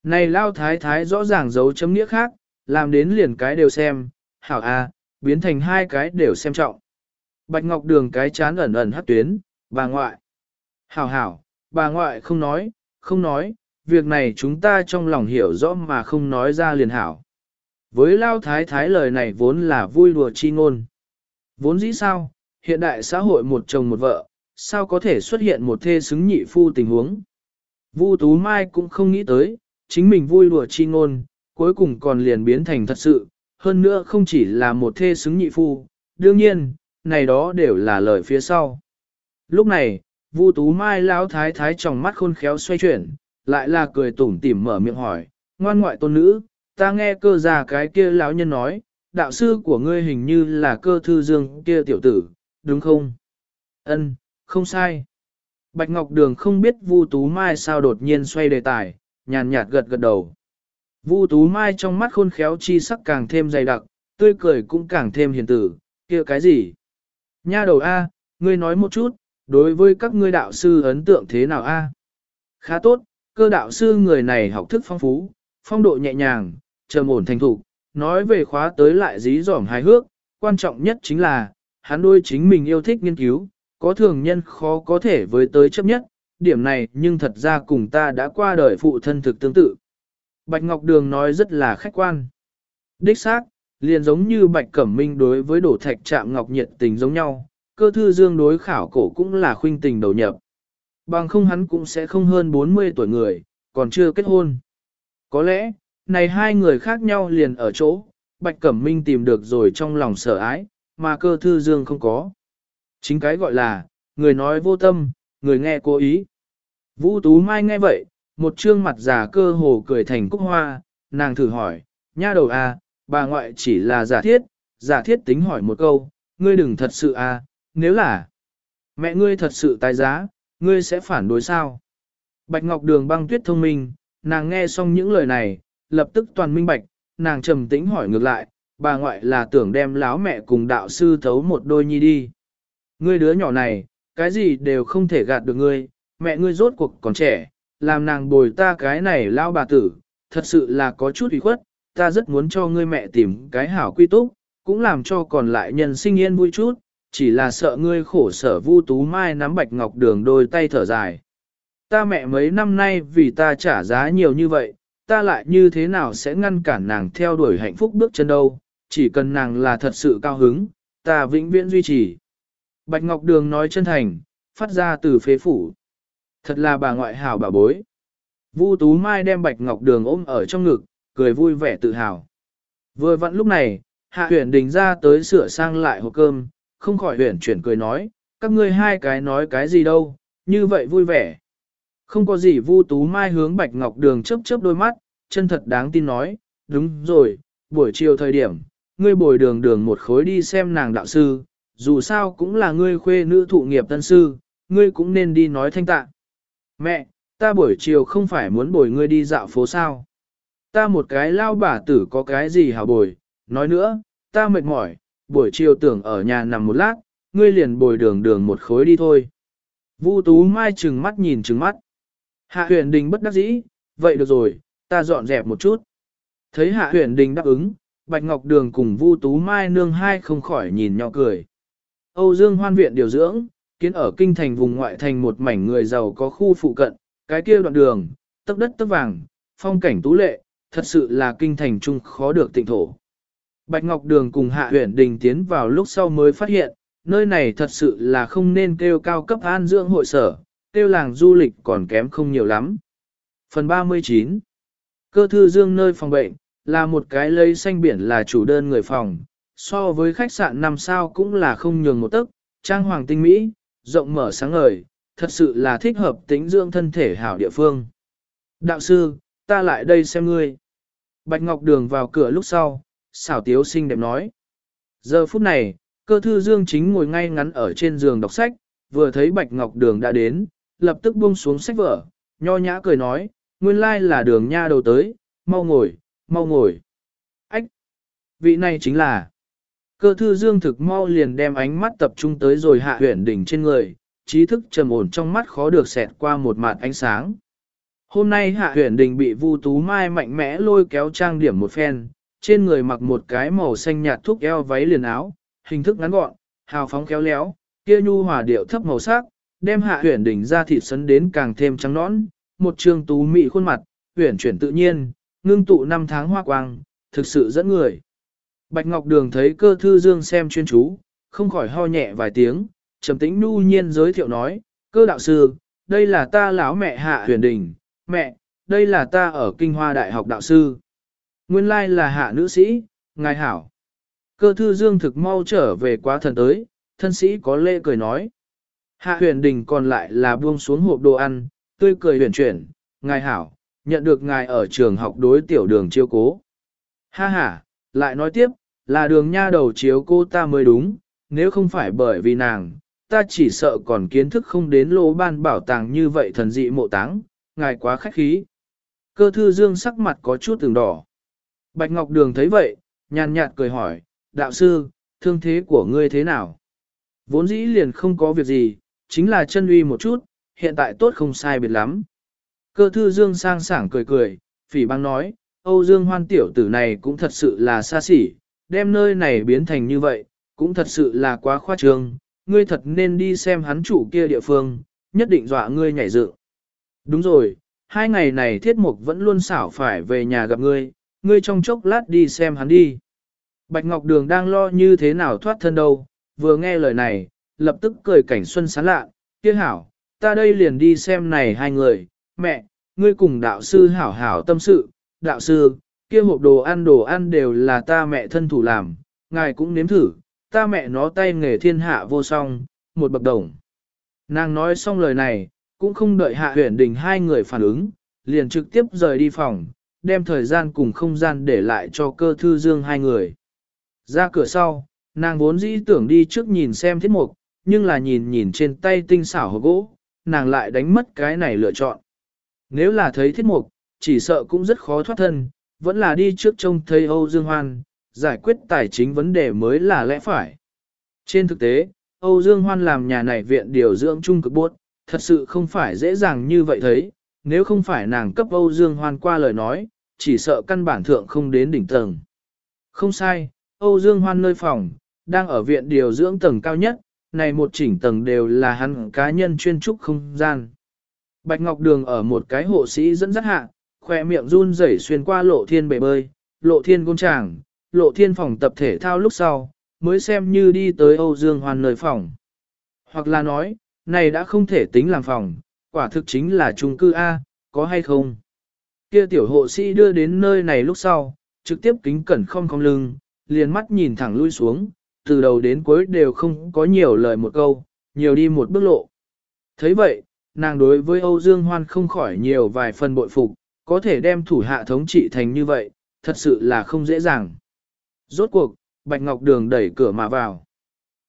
Này lao thái thái rõ ràng giấu chấm nghĩa khác, làm đến liền cái đều xem, hảo A, biến thành hai cái đều xem trọng. Bạch Ngọc Đường cái chán ẩn ẩn hắt tuyến, bà ngoại. Hảo hảo, bà ngoại không nói, không nói, việc này chúng ta trong lòng hiểu rõ mà không nói ra liền hảo. Với Lao Thái Thái lời này vốn là vui đùa chi ngôn. Vốn dĩ sao, hiện đại xã hội một chồng một vợ, sao có thể xuất hiện một thê xứng nhị phu tình huống. Vu Tú Mai cũng không nghĩ tới, chính mình vui đùa chi ngôn, cuối cùng còn liền biến thành thật sự, hơn nữa không chỉ là một thê xứng nhị phu, đương nhiên, này đó đều là lời phía sau. Lúc này, Vu Tú Mai lão thái thái trong mắt khôn khéo xoay chuyển, lại là cười tủm tỉm mở miệng hỏi, ngoan ngoại tôn nữ, ta nghe cơ già cái kia lão nhân nói, đạo sư của ngươi hình như là cơ thư dương kia tiểu tử, đúng không? Ân, không sai. Bạch Ngọc Đường không biết Vu Tú Mai sao đột nhiên xoay đề tài, nhàn nhạt gật gật đầu. Vu Tú Mai trong mắt khôn khéo chi sắc càng thêm dày đặc, tươi cười cũng càng thêm hiền tử, kia cái gì? Nha đầu A, ngươi nói một chút, đối với các ngươi đạo sư ấn tượng thế nào A? Khá tốt, cơ đạo sư người này học thức phong phú, phong độ nhẹ nhàng, trầm ổn thành thục, nói về khóa tới lại dí dỏm hài hước, quan trọng nhất chính là, hắn đôi chính mình yêu thích nghiên cứu, có thường nhân khó có thể với tới chấp nhất, điểm này nhưng thật ra cùng ta đã qua đời phụ thân thực tương tự. Bạch Ngọc Đường nói rất là khách quan. Đích xác, liền giống như Bạch Cẩm Minh đối với đổ thạch trạm ngọc nhiệt tình giống nhau, cơ thư dương đối khảo cổ cũng là khuynh tình đầu nhập. Bằng không hắn cũng sẽ không hơn 40 tuổi người, còn chưa kết hôn. Có lẽ, này hai người khác nhau liền ở chỗ, Bạch Cẩm Minh tìm được rồi trong lòng sở ái, mà cơ thư dương không có. Chính cái gọi là, người nói vô tâm, người nghe cố ý. Vũ Tú Mai nghe vậy, một trương mặt già cơ hồ cười thành cúc hoa, nàng thử hỏi, nha đầu à, bà ngoại chỉ là giả thiết, giả thiết tính hỏi một câu, ngươi đừng thật sự à, nếu là mẹ ngươi thật sự tài giá, ngươi sẽ phản đối sao? Bạch Ngọc Đường băng tuyết thông minh, nàng nghe xong những lời này, lập tức toàn minh bạch, nàng trầm tĩnh hỏi ngược lại, bà ngoại là tưởng đem láo mẹ cùng đạo sư thấu một đôi nhi đi. Ngươi đứa nhỏ này, cái gì đều không thể gạt được ngươi, mẹ ngươi rốt cuộc còn trẻ, làm nàng bồi ta cái này lao bà tử, thật sự là có chút ủy khuất, ta rất muốn cho ngươi mẹ tìm cái hảo quy túc, cũng làm cho còn lại nhân sinh yên vui chút, chỉ là sợ ngươi khổ sở vu tú mai nắm bạch ngọc đường đôi tay thở dài. Ta mẹ mấy năm nay vì ta trả giá nhiều như vậy, ta lại như thế nào sẽ ngăn cản nàng theo đuổi hạnh phúc bước chân đâu, chỉ cần nàng là thật sự cao hứng, ta vĩnh viễn duy trì. Bạch Ngọc Đường nói chân thành, phát ra từ phế phủ. Thật là bà ngoại hảo bà bối. Vu Tú Mai đem Bạch Ngọc Đường ôm ở trong ngực, cười vui vẻ tự hào. Vừa vặn lúc này, Hạ Huyền Đình ra tới sửa sang lại hộp cơm, không khỏi huyền chuyển cười nói, các ngươi hai cái nói cái gì đâu, như vậy vui vẻ. Không có gì Vu Tú Mai hướng Bạch Ngọc Đường chớp chớp đôi mắt, chân thật đáng tin nói, đúng rồi, buổi chiều thời điểm, ngươi bồi đường đường một khối đi xem nàng đạo sư, dù sao cũng là ngươi khuê nữ thụ nghiệp tân sư, ngươi cũng nên đi nói thanh tạ. Mẹ, ta buổi chiều không phải muốn bồi ngươi đi dạo phố sao. Ta một cái lao bà tử có cái gì hảo bồi, nói nữa, ta mệt mỏi, buổi chiều tưởng ở nhà nằm một lát, ngươi liền bồi đường đường một khối đi thôi. Vu Tú Mai trừng mắt nhìn trừng mắt. Hạ huyền đình bất đắc dĩ, vậy được rồi, ta dọn dẹp một chút. Thấy hạ huyền đình đáp ứng, Bạch Ngọc Đường cùng Vu Tú Mai nương hai không khỏi nhìn nhỏ cười. Âu Dương Hoan Viện điều dưỡng, kiến ở kinh thành vùng ngoại thành một mảnh người giàu có khu phụ cận, cái kia đoạn đường, tấp đất tấp vàng, phong cảnh tú lệ, thật sự là kinh thành trung khó được tịnh thổ. Bạch Ngọc Đường cùng Hạ Huyền Đình tiến vào lúc sau mới phát hiện, nơi này thật sự là không nên kêu cao cấp an dưỡng hội sở, kêu làng du lịch còn kém không nhiều lắm. Phần 39 Cơ thư dương nơi phòng bệnh, là một cái lấy xanh biển là chủ đơn người phòng, so với khách sạn 5 sao cũng là không nhường một tấc, trang hoàng tinh mỹ, rộng mở sáng ngời, thật sự là thích hợp tính dưỡng thân thể hảo địa phương. Đạo sư, ta lại đây xem ngươi. Bạch Ngọc Đường vào cửa lúc sau, xảo tiếu xinh đẹp nói. Giờ phút này, cơ thư dương chính ngồi ngay ngắn ở trên giường đọc sách, vừa thấy Bạch Ngọc Đường đã đến, lập tức buông xuống sách vở, nho nhã cười nói, nguyên lai là đường nha đầu tới, mau ngồi, mau ngồi. Ách! Vị này chính là... Cơ thư dương thực mau liền đem ánh mắt tập trung tới rồi hạ huyển đỉnh trên người, trí thức trầm ổn trong mắt khó được xẹt qua một mạt ánh sáng. Hôm nay hạ Huyền đình bị Vu Tú Mai mạnh mẽ lôi kéo trang điểm một phen, trên người mặc một cái màu xanh nhạt thúc eo váy liền áo, hình thức ngắn gọn, hào phóng kéo léo, kia nhu hòa điệu thấp màu sắc, đem hạ Huyền Đình ra thịt sấn đến càng thêm trắng nõn, một trương tú mị khuôn mặt, Huyền chuyển tự nhiên, ngưng tụ năm tháng hoa quang, thực sự dẫn người. Bạch Ngọc Đường thấy cơ thư dương xem chuyên chú, không khỏi ho nhẹ vài tiếng, trầm tĩnh nu nhiên giới thiệu nói, cơ đạo sư, đây là ta lão mẹ hạ huyền đình, mẹ, đây là ta ở kinh hoa đại học đạo sư. Nguyên lai là hạ nữ sĩ, ngài hảo. Cơ thư dương thực mau trở về quá thần tới, thân sĩ có lễ cười nói. Hạ huyền đình còn lại là buông xuống hộp đồ ăn, tươi cười huyền chuyển, ngài hảo, nhận được ngài ở trường học đối tiểu đường chiêu cố. Ha ha, lại nói tiếp, là đường nha đầu chiếu cô ta mới đúng, nếu không phải bởi vì nàng, ta chỉ sợ còn kiến thức không đến lỗ ban bảo tàng như vậy thần dị mộ táng, ngài quá khách khí. Cơ thư dương sắc mặt có chút từng đỏ. Bạch Ngọc Đường thấy vậy, nhàn nhạt cười hỏi, đạo sư, thương thế của ngươi thế nào? Vốn dĩ liền không có việc gì, chính là chân uy một chút, hiện tại tốt không sai biệt lắm. Cơ thư dương sang sảng cười cười, phỉ băng nói, Âu Dương hoan tiểu tử này cũng thật sự là xa xỉ, đem nơi này biến thành như vậy, cũng thật sự là quá khoa trương, ngươi thật nên đi xem hắn chủ kia địa phương, nhất định dọa ngươi nhảy dựng. Đúng rồi, hai ngày này thiết mục vẫn luôn xảo phải về nhà gặp ngươi, ngươi trong chốc lát đi xem hắn đi. Bạch Ngọc Đường đang lo như thế nào thoát thân đâu, vừa nghe lời này, lập tức cười cảnh xuân sán lạ, kia hảo, ta đây liền đi xem này hai người, mẹ, ngươi cùng đạo sư hảo hảo tâm sự, đạo sư, kia hộp đồ ăn đồ ăn đều là ta mẹ thân thủ làm, ngài cũng nếm thử, ta mẹ nó tay nghề thiên hạ vô song, một bậc đồng. Nàng nói xong lời này, cũng không đợi hạ huyền đình hai người phản ứng, liền trực tiếp rời đi phòng, đem thời gian cùng không gian để lại cho cơ thư dương hai người. Ra cửa sau, nàng vốn dĩ tưởng đi trước nhìn xem thiết mục, nhưng là nhìn nhìn trên tay tinh xảo hộp gỗ, nàng lại đánh mất cái này lựa chọn. Nếu là thấy thiết mục, chỉ sợ cũng rất khó thoát thân, vẫn là đi trước trông thấy Âu Dương Hoan, giải quyết tài chính vấn đề mới là lẽ phải. Trên thực tế, Âu Dương Hoan làm nhà này viện điều dưỡng trung cực buốt, thật sự không phải dễ dàng như vậy thấy, nếu không phải nàng cấp Âu Dương Hoan qua lời nói, chỉ sợ căn bản thượng không đến đỉnh tầng. Không sai, Âu Dương Hoan nơi phòng, đang ở viện điều dưỡng tầng cao nhất, này một chỉnh tầng đều là hắn cá nhân chuyên trúc không gian. Bạch Ngọc Đường ở một cái hộ sĩ dẫn dắt hạ, khỏe miệng run rẩy xuyên qua lộ thiên bể bơi, lộ thiên cung tràng, lộ thiên phòng tập thể thao lúc sau, mới xem như đi tới Âu Dương Hoan nơi phòng. Hoặc là nói, này đã không thể tính làm phòng, quả thực chính là chung cư A, có hay không? Kia tiểu hộ sĩ đưa đến nơi này lúc sau, trực tiếp kính cẩn không cong lưng, liền mắt nhìn thẳng lui xuống, từ đầu đến cuối đều không có nhiều lời một câu, nhiều đi một bước lộ. thấy vậy, nàng đối với Âu Dương Hoan không khỏi nhiều vài phần bội phục, có thể đem thủ hạ thống trị thành như vậy, thật sự là không dễ dàng. Rốt cuộc, Bạch Ngọc Đường đẩy cửa mà vào.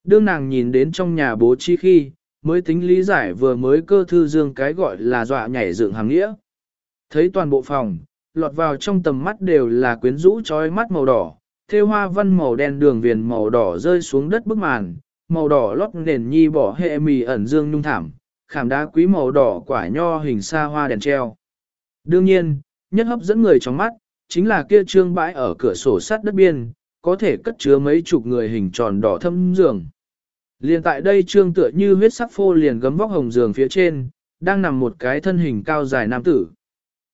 Đương nàng nhìn đến trong nhà bố trí khi, mới tính lý giải vừa mới cơ thư dương cái gọi là dọa nhảy dựng hàng nghĩa. Thấy toàn bộ phòng, lọt vào trong tầm mắt đều là quyến rũ trói mắt màu đỏ, thêu hoa văn màu đen đường viền màu đỏ rơi xuống đất bức màn, màu đỏ lót nền nhi bỏ hệ mì ẩn dương nhung thảm, khảm đá quý màu đỏ quả nho hình xa hoa đèn treo. Đương nhiên, nhất hấp dẫn người trong mắt, chính là kia trương bãi ở cửa sổ sắt đất biên, có thể cất chứa mấy chục người hình tròn đỏ thâm giường. Liền tại đây trương tựa như huyết sắc phô liền gấm vóc hồng giường phía trên, đang nằm một cái thân hình cao dài nam tử.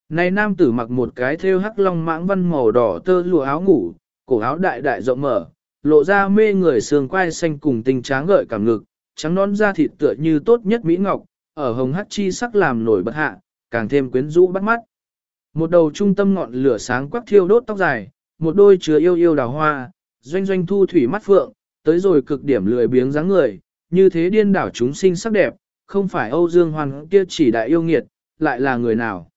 Này nam tử mặc một cái thêu hắc long mãng văn màu đỏ tơ lụa áo ngủ, cổ áo đại đại rộng mở, lộ ra mê người sườn quai xanh cùng tình tráng gợi cảm ngực, trắng nón da thịt tựa như tốt nhất mỹ ngọc, ở hồng hắc chi sắc làm nổi bật hạ, càng thêm quyến rũ bắt mắt. Một đầu trung tâm ngọn lửa sáng quắc thiêu đốt tóc dài, một đôi chứa yêu yêu đào hoa, doanh doanh thu thủy mắt phượng, tới rồi cực điểm lười biếng dáng người, như thế điên đảo chúng sinh sắc đẹp, không phải Âu Dương Hoan kia chỉ đại yêu nghiệt, lại là người nào.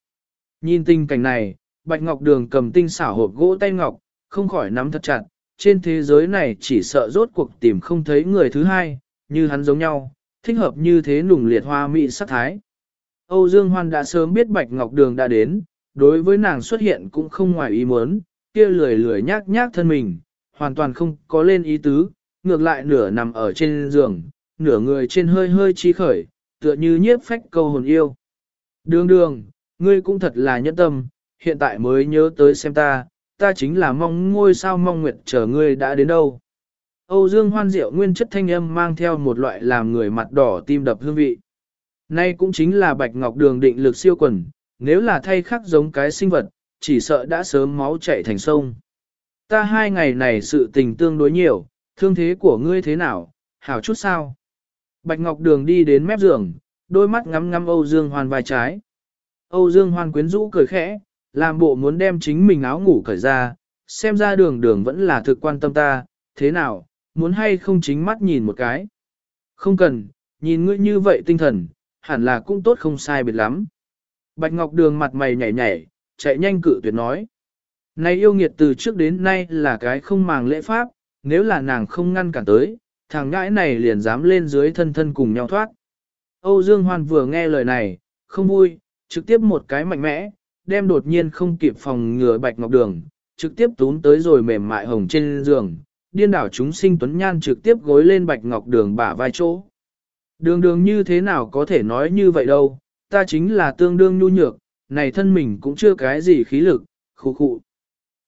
Nhìn tình cảnh này, Bạch Ngọc Đường cầm tinh xảo hộp gỗ tay ngọc, không khỏi nắm thật chặt, trên thế giới này chỉ sợ rốt cuộc tìm không thấy người thứ hai, như hắn giống nhau, thích hợp như thế nùng liệt hoa mỹ sắc thái. Âu Dương Hoan đã sớm biết Bạch Ngọc Đường đã đến, đối với nàng xuất hiện cũng không ngoài ý muốn, kia lười lười nhác nhác thân mình, hoàn toàn không có lên ý tứ, ngược lại nửa nằm ở trên giường, nửa người trên hơi hơi chi khởi, tựa như nhiếp phách câu hồn yêu. Đường đường, ngươi cũng thật là nhẫn tâm, hiện tại mới nhớ tới xem ta, ta chính là mong ngôi sao mong nguyệt chờ ngươi đã đến đâu. Âu Dương hoan diệu nguyên chất thanh âm mang theo một loại làm người mặt đỏ tim đập hương vị. Nay cũng chính là bạch ngọc đường định lực siêu quần, nếu là thay khắc giống cái sinh vật, chỉ sợ đã sớm máu chảy thành sông. Ta hai ngày này sự tình tương đối nhiều, thương thế của ngươi thế nào, hảo chút sao? Bạch Ngọc Đường đi đến mép giường, đôi mắt ngắm ngắm Âu Dương Hoan vai trái. Âu Dương Hoan quyến rũ cười khẽ, làm bộ muốn đem chính mình áo ngủ cởi ra, xem ra đường đường vẫn là thực quan tâm ta, thế nào, muốn hay không chính mắt nhìn một cái. Không cần, nhìn ngươi như vậy tinh thần, hẳn là cũng tốt không sai biệt lắm. Bạch Ngọc Đường mặt mày nhảy nhảy, chạy nhanh cự tuyệt nói. Này yêu nghiệt từ trước đến nay là cái không màng lễ pháp, nếu là nàng không ngăn cản tới, thằng ngãi này liền dám lên dưới thân thân cùng nhau thoát. Âu Dương Hoan vừa nghe lời này, không vui, trực tiếp một cái mạnh mẽ, đem đột nhiên không kịp phòng ngừa bạch ngọc đường, trực tiếp tún tới rồi mềm mại hồng trên giường, điên đảo chúng sinh tuấn nhan trực tiếp gối lên bạch ngọc đường bả vai chỗ. Đường đường như thế nào có thể nói như vậy đâu, ta chính là tương đương nhu nhược, này thân mình cũng chưa cái gì khí lực, khu khụ.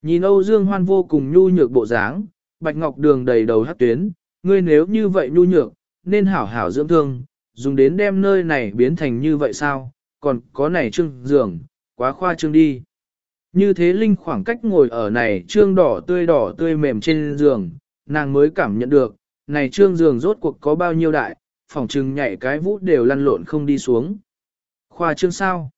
Nhìn Âu Dương Hoan vô cùng nhu nhược bộ dáng, Bạch Ngọc Đường đầy đầu hát tuyến, ngươi nếu như vậy nhu nhược, nên hảo hảo dưỡng thương, dùng đến đem nơi này biến thành như vậy sao, còn có này trương giường, quá khoa trương đi. Như thế Linh khoảng cách ngồi ở này trương đỏ tươi đỏ tươi mềm trên giường, nàng mới cảm nhận được, này trương giường rốt cuộc có bao nhiêu đại, phòng trừng nhảy cái vũ đều lăn lộn không đi xuống. Khoa trương sao?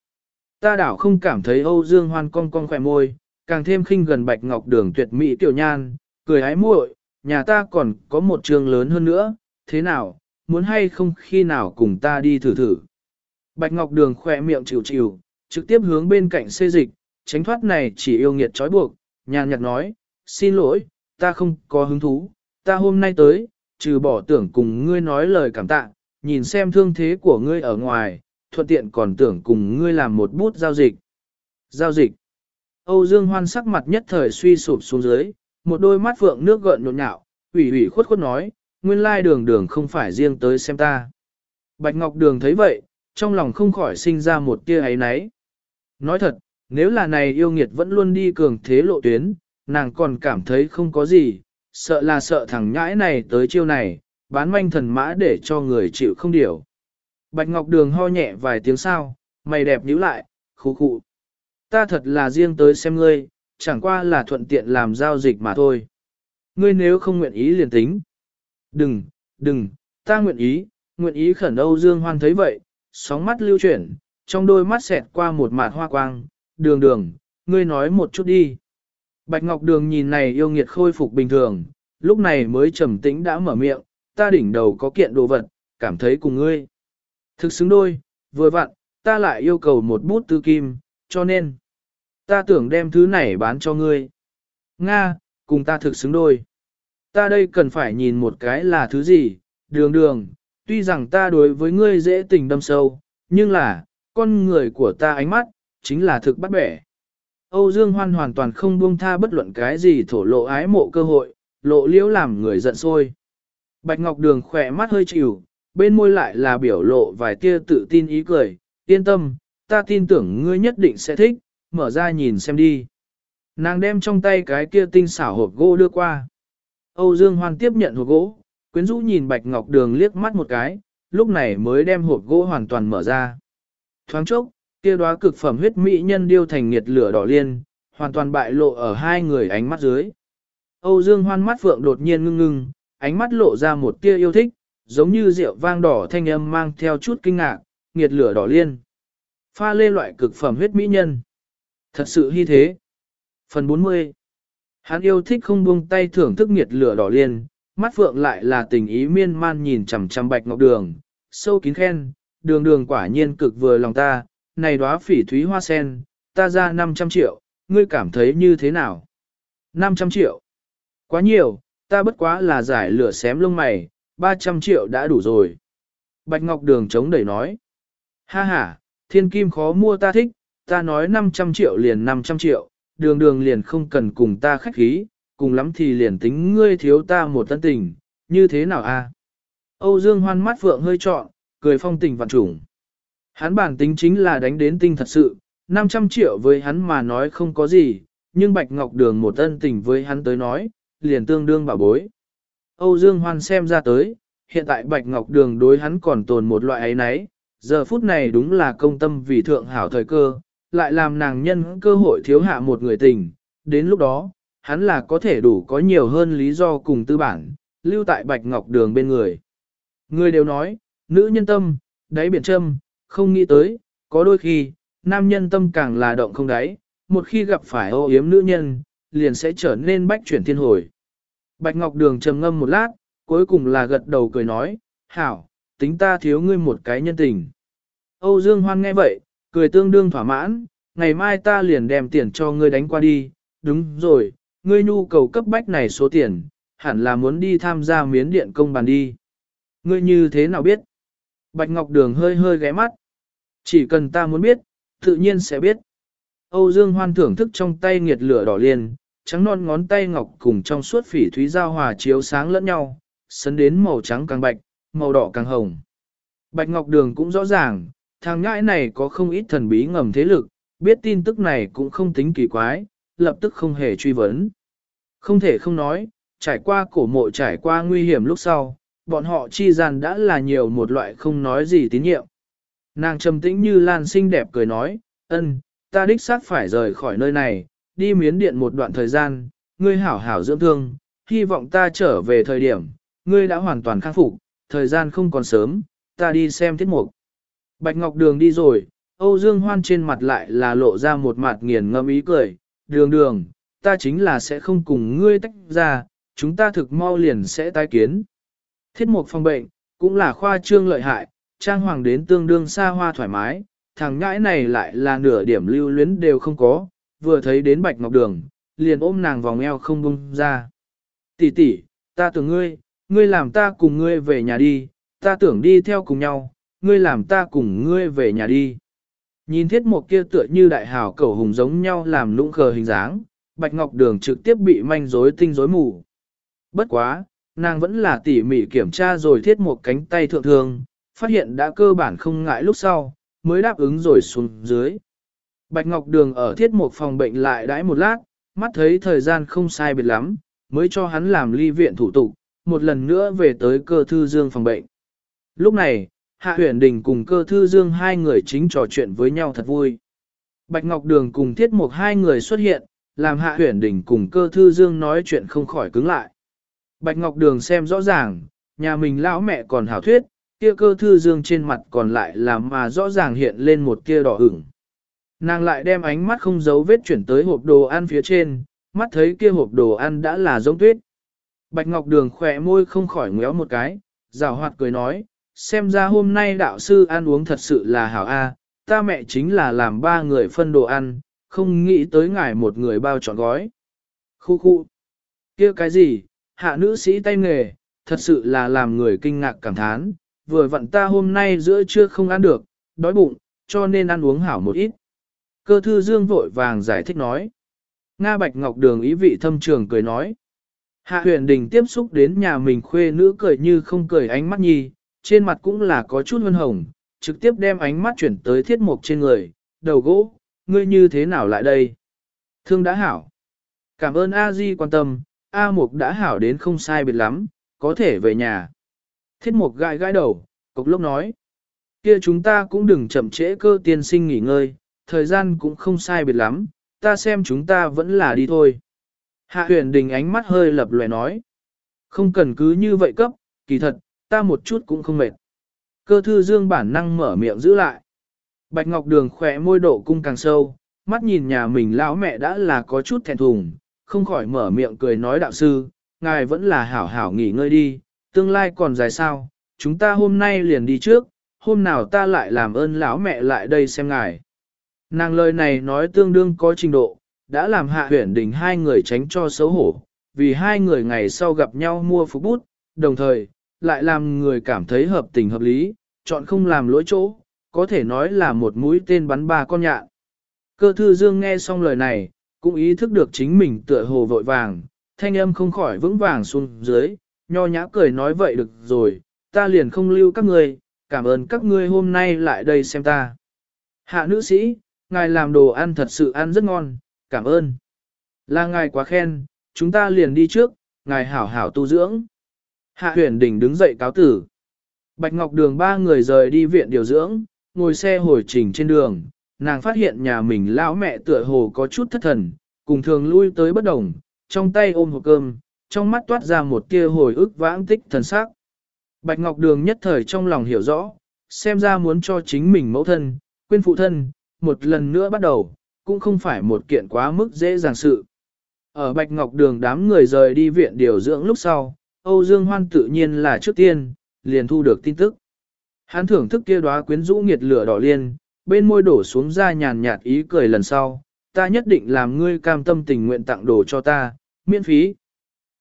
Ta đảo không cảm thấy Âu Dương Hoan cong cong khỏe môi, càng thêm khinh gần bạch ngọc đường tuyệt mỹ tiểu nhan, cười hái muội, nhà ta còn có một trường lớn hơn nữa, thế nào, muốn hay không khi nào cùng ta đi thử thử. Bạch ngọc đường khỏe miệng chịu chịu, trực tiếp hướng bên cạnh xê dịch, tránh thoát này chỉ yêu nghiệt trói buộc, nhàn nhạt nói, xin lỗi, ta không có hứng thú, ta hôm nay tới, trừ bỏ tưởng cùng ngươi nói lời cảm tạ, nhìn xem thương thế của ngươi ở ngoài, thuận tiện còn tưởng cùng ngươi làm một bút giao dịch. Giao dịch. Âu Dương Hoan sắc mặt nhất thời suy sụp xuống dưới, một đôi mắt phượng nước gợn nhộn nhạo, ủy ủy khuất khuất nói, nguyên lai đường đường không phải riêng tới xem ta. Bạch Ngọc Đường thấy vậy, trong lòng không khỏi sinh ra một tia ấy náy. Nói thật, nếu là này yêu nghiệt vẫn luôn đi cường thế lộ tuyến, nàng còn cảm thấy không có gì, sợ là sợ thằng nhãi này tới chiêu này, bán manh thần mã để cho người chịu không điều. Bạch Ngọc Đường ho nhẹ vài tiếng sao, mày đẹp nhíu lại, khú khụ. Ta thật là riêng tới xem ngươi, chẳng qua là thuận tiện làm giao dịch mà thôi. Ngươi nếu không nguyện ý liền tính. Đừng, đừng, ta nguyện ý, nguyện ý khẩn Âu Dương Hoan thấy vậy, sóng mắt lưu chuyển, trong đôi mắt xẹt qua một mạt hoa quang, đường đường, ngươi nói một chút đi. Bạch Ngọc Đường nhìn này yêu nghiệt khôi phục bình thường, lúc này mới trầm tĩnh đã mở miệng, ta đỉnh đầu có kiện đồ vật, cảm thấy cùng ngươi. Thực xứng đôi, vừa vặn, ta lại yêu cầu một bút tư kim, cho nên, ta tưởng đem thứ này bán cho ngươi. Nga, cùng ta thực xứng đôi. Ta đây cần phải nhìn một cái là thứ gì, đường đường, tuy rằng ta đối với ngươi dễ tình đâm sâu, nhưng là, con người của ta ánh mắt, chính là thực bắt bẻ. Âu Dương Hoan hoàn toàn không buông tha bất luận cái gì thổ lộ ái mộ cơ hội, lộ liễu làm người giận sôi. Bạch Ngọc Đường khỏe mắt hơi chịu, bên môi lại là biểu lộ vài tia tự tin ý cười, yên tâm, ta tin tưởng ngươi nhất định sẽ thích, mở ra nhìn xem đi. Nàng đem trong tay cái kia tinh xảo hộp gỗ đưa qua. Âu Dương Hoan tiếp nhận hộp gỗ, quyến rũ nhìn Bạch Ngọc Đường liếc mắt một cái, lúc này mới đem hộp gỗ hoàn toàn mở ra. Thoáng chốc, kia đóa cực phẩm huyết mỹ nhân điêu thành nhiệt lửa đỏ liên, hoàn toàn bại lộ ở hai người ánh mắt dưới. Âu Dương Hoan mắt phượng đột nhiên ngưng ngưng, ánh mắt lộ ra một tia yêu thích, giống như rượu vang đỏ thanh âm mang theo chút kinh ngạc, nhiệt lửa đỏ liên. Pha lê loại cực phẩm huyết mỹ nhân. Thật sự hy thế. Phần 40 Hắn yêu thích không buông tay thưởng thức nhiệt lửa đỏ liên, mắt phượng lại là tình ý miên man nhìn chằm chằm bạch ngọc đường, sâu kín khen, đường đường quả nhiên cực vừa lòng ta, này đóa phỉ thúy hoa sen, ta ra 500 triệu, ngươi cảm thấy như thế nào? 500 triệu. Quá nhiều, ta bất quá là giải lửa xém lông mày, 300 triệu đã đủ rồi. Bạch Ngọc Đường chống đẩy nói. Ha ha, thiên kim khó mua ta thích, ta nói 500 triệu liền 500 triệu, đường đường liền không cần cùng ta khách khí, cùng lắm thì liền tính ngươi thiếu ta một tân tình, như thế nào a? Âu Dương hoan mắt phượng hơi trọn, cười phong tình vạn trùng. Hắn bản tính chính là đánh đến tinh thật sự, 500 triệu với hắn mà nói không có gì, nhưng Bạch Ngọc Đường một ân tình với hắn tới nói, liền tương đương bảo bối. Âu Dương Hoan xem ra tới, hiện tại Bạch Ngọc Đường đối hắn còn tồn một loại ấy nấy, giờ phút này đúng là công tâm vì thượng hảo thời cơ, lại làm nàng nhân cơ hội thiếu hạ một người tình, đến lúc đó, hắn là có thể đủ có nhiều hơn lý do cùng tư bản, lưu tại Bạch Ngọc Đường bên người. Người đều nói, nữ nhân tâm, đáy biển châm, không nghĩ tới, có đôi khi, nam nhân tâm càng là động không đáy, một khi gặp phải ô yếm nữ nhân, liền sẽ trở nên bách chuyển thiên hồi. Bạch Ngọc Đường trầm ngâm một lát, cuối cùng là gật đầu cười nói, hảo, tính ta thiếu ngươi một cái nhân tình. Âu Dương Hoan nghe vậy, cười tương đương thỏa mãn, ngày mai ta liền đem tiền cho ngươi đánh qua đi, đúng rồi, ngươi nhu cầu cấp bách này số tiền, hẳn là muốn đi tham gia miến điện công bàn đi. Ngươi như thế nào biết? Bạch Ngọc Đường hơi hơi ghé mắt. Chỉ cần ta muốn biết, tự nhiên sẽ biết. Âu Dương Hoan thưởng thức trong tay nghiệt lửa đỏ liền, trắng non ngón tay ngọc cùng trong suốt phỉ thúy giao hòa chiếu sáng lẫn nhau, sấn đến màu trắng càng bạch, màu đỏ càng hồng. Bạch Ngọc Đường cũng rõ ràng, thằng ngãi này có không ít thần bí ngầm thế lực, biết tin tức này cũng không tính kỳ quái, lập tức không hề truy vấn. Không thể không nói, trải qua cổ mộ trải qua nguy hiểm lúc sau, bọn họ chi gian đã là nhiều một loại không nói gì tín nhiệm. Nàng trầm tĩnh như lan xinh đẹp cười nói, ân, ta đích xác phải rời khỏi nơi này, đi miến điện một đoạn thời gian, ngươi hảo hảo dưỡng thương, hy vọng ta trở về thời điểm, ngươi đã hoàn toàn khắc phục, thời gian không còn sớm, ta đi xem tiết mục. Bạch Ngọc Đường đi rồi, Âu Dương Hoan trên mặt lại là lộ ra một mặt nghiền ngâm ý cười, đường đường, ta chính là sẽ không cùng ngươi tách ra, chúng ta thực mau liền sẽ tái kiến. Thiết mục phòng bệnh, cũng là khoa trương lợi hại, trang hoàng đến tương đương xa hoa thoải mái, thằng ngãi này lại là nửa điểm lưu luyến đều không có, vừa thấy đến Bạch Ngọc Đường, liền ôm nàng vòng eo không buông ra. Tỷ tỷ, ta tưởng ngươi, ngươi làm ta cùng ngươi về nhà đi, ta tưởng đi theo cùng nhau, ngươi làm ta cùng ngươi về nhà đi. Nhìn thiết mục kia tựa như đại hào cầu hùng giống nhau làm lũng khờ hình dáng, Bạch Ngọc Đường trực tiếp bị manh rối tinh rối mù. Bất quá, nàng vẫn là tỉ mỉ kiểm tra rồi thiết một cánh tay thượng thường, phát hiện đã cơ bản không ngại lúc sau, mới đáp ứng rồi xuống dưới. Bạch Ngọc Đường ở thiết một phòng bệnh lại đãi một lát, mắt thấy thời gian không sai biệt lắm, mới cho hắn làm ly viện thủ tục, một lần nữa về tới cơ thư dương phòng bệnh. Lúc này, Hạ Huyền Đình cùng cơ thư dương hai người chính trò chuyện với nhau thật vui. Bạch Ngọc Đường cùng Thiết Mục hai người xuất hiện, làm Hạ Huyền Đình cùng cơ thư dương nói chuyện không khỏi cứng lại. Bạch Ngọc Đường xem rõ ràng, nhà mình lão mẹ còn hảo thuyết, kia cơ thư dương trên mặt còn lại là mà rõ ràng hiện lên một tia đỏ ửng. Nàng lại đem ánh mắt không giấu vết chuyển tới hộp đồ ăn phía trên, mắt thấy kia hộp đồ ăn đã là giống tuyết. Bạch Ngọc Đường khỏe môi không khỏi ngéo một cái, rào hoạt cười nói, xem ra hôm nay đạo sư ăn uống thật sự là hảo a, ta mẹ chính là làm ba người phân đồ ăn, không nghĩ tới ngài một người bao trọn gói. Khu khu, kia cái gì, hạ nữ sĩ tay nghề, thật sự là làm người kinh ngạc cảm thán, vừa vặn ta hôm nay giữa trưa không ăn được, đói bụng, cho nên ăn uống hảo một ít. Cơ thư dương vội vàng giải thích nói. Nga Bạch Ngọc Đường ý vị thâm trường cười nói. Hạ huyền đình tiếp xúc đến nhà mình khuê nữ cười như không cười ánh mắt nhi, trên mặt cũng là có chút hân hồng, trực tiếp đem ánh mắt chuyển tới thiết mục trên người, đầu gỗ, ngươi như thế nào lại đây? Thương đã hảo. Cảm ơn A Di quan tâm, A Mục đã hảo đến không sai biệt lắm, có thể về nhà. Thiết mục gãi gãi đầu, cục lốc nói. Kia chúng ta cũng đừng chậm trễ cơ tiên sinh nghỉ ngơi, thời gian cũng không sai biệt lắm, ta xem chúng ta vẫn là đi thôi. Hạ huyền đình ánh mắt hơi lập lòe nói. Không cần cứ như vậy cấp, kỳ thật, ta một chút cũng không mệt. Cơ thư dương bản năng mở miệng giữ lại. Bạch Ngọc Đường khỏe môi độ cung càng sâu, mắt nhìn nhà mình lão mẹ đã là có chút thẹn thùng, không khỏi mở miệng cười nói đạo sư, ngài vẫn là hảo hảo nghỉ ngơi đi, tương lai còn dài sao, chúng ta hôm nay liền đi trước, hôm nào ta lại làm ơn lão mẹ lại đây xem ngài. Nàng lời này nói tương đương có trình độ, đã làm hạ huyển đỉnh hai người tránh cho xấu hổ, vì hai người ngày sau gặp nhau mua phục bút, đồng thời, lại làm người cảm thấy hợp tình hợp lý, chọn không làm lỗi chỗ, có thể nói là một mũi tên bắn ba con nhạn. Cơ thư dương nghe xong lời này, cũng ý thức được chính mình tựa hồ vội vàng, thanh âm không khỏi vững vàng xuống dưới, nho nhã cười nói vậy được rồi, ta liền không lưu các ngươi, cảm ơn các ngươi hôm nay lại đây xem ta. Hạ nữ sĩ, ngài làm đồ ăn thật sự ăn rất ngon, cảm ơn. Là ngài quá khen, chúng ta liền đi trước, ngài hảo hảo tu dưỡng. Hạ huyền đỉnh đứng dậy cáo tử. Bạch Ngọc Đường ba người rời đi viện điều dưỡng, ngồi xe hồi trình trên đường, nàng phát hiện nhà mình lão mẹ tựa hồ có chút thất thần, cùng thường lui tới bất đồng, trong tay ôm hộp cơm, trong mắt toát ra một tia hồi ức vãng tích thần sắc. Bạch Ngọc Đường nhất thời trong lòng hiểu rõ, xem ra muốn cho chính mình mẫu thân, quên phụ thân, một lần nữa bắt đầu, cũng không phải một kiện quá mức dễ dàng sự. Ở Bạch Ngọc Đường đám người rời đi viện điều dưỡng lúc sau, Âu Dương Hoan tự nhiên là trước tiên, liền thu được tin tức. Hắn thưởng thức kia đóa quyến rũ nghiệt lửa đỏ liên, bên môi đổ xuống ra nhàn nhạt ý cười lần sau, ta nhất định làm ngươi cam tâm tình nguyện tặng đồ cho ta, miễn phí.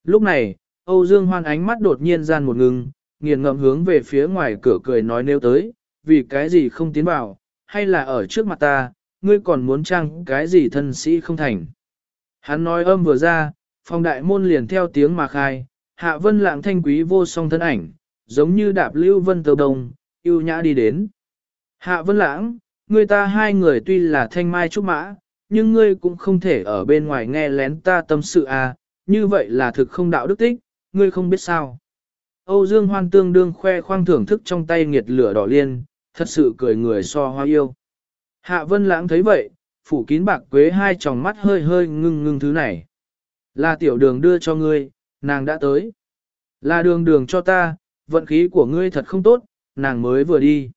Lúc này, Âu Dương Hoan ánh mắt đột nhiên gian một ngừng, nghiền ngậm hướng về phía ngoài cửa cười nói nếu tới, vì cái gì không tiến vào, hay là ở trước mặt ta, ngươi còn muốn trang cái gì thân sĩ không thành. Hắn nói âm vừa ra, phòng đại môn liền theo tiếng mà khai, hạ vân lạng thanh quý vô song thân ảnh, giống như đạp lưu vân tờ đồng, yêu nhã đi đến. Hạ vân lãng, người ta hai người tuy là thanh mai trúc mã, nhưng ngươi cũng không thể ở bên ngoài nghe lén ta tâm sự à, như vậy là thực không đạo đức tích, ngươi không biết sao. Âu Dương Hoan tương đương khoe khoang thưởng thức trong tay nghiệt lửa đỏ liên, thật sự cười người so hoa yêu. Hạ Vân Lãng thấy vậy, phủ kín bạc quế hai tròng mắt hơi hơi ngưng ngưng thứ này. Là tiểu đường đưa cho ngươi, nàng đã tới. Là đường đường cho ta, vận khí của ngươi thật không tốt, nàng mới vừa đi.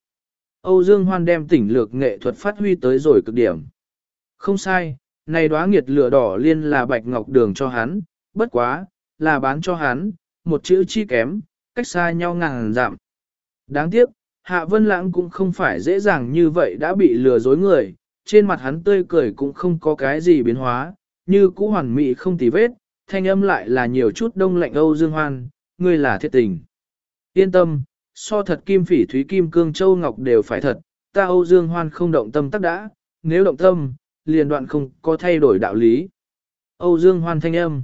Âu Dương Hoan đem tỉnh lược nghệ thuật phát huy tới rồi cực điểm. Không sai, này đóa nghiệt lửa đỏ liên là bạch ngọc đường cho hắn, bất quá, là bán cho hắn, một chữ chi kém, cách xa nhau ngàn giảm. Đáng tiếc, Hạ Vân Lãng cũng không phải dễ dàng như vậy đã bị lừa dối người, trên mặt hắn tươi cười cũng không có cái gì biến hóa, như cũ hoàn mỹ không tì vết, thanh âm lại là nhiều chút đông lạnh Âu Dương Hoan, ngươi là thiệt tình. Yên tâm, so thật kim phỉ thúy kim cương châu ngọc đều phải thật, ta Âu Dương Hoan không động tâm tắc đã, nếu động tâm, liền đoạn không có thay đổi đạo lý. Âu Dương Hoan thanh âm.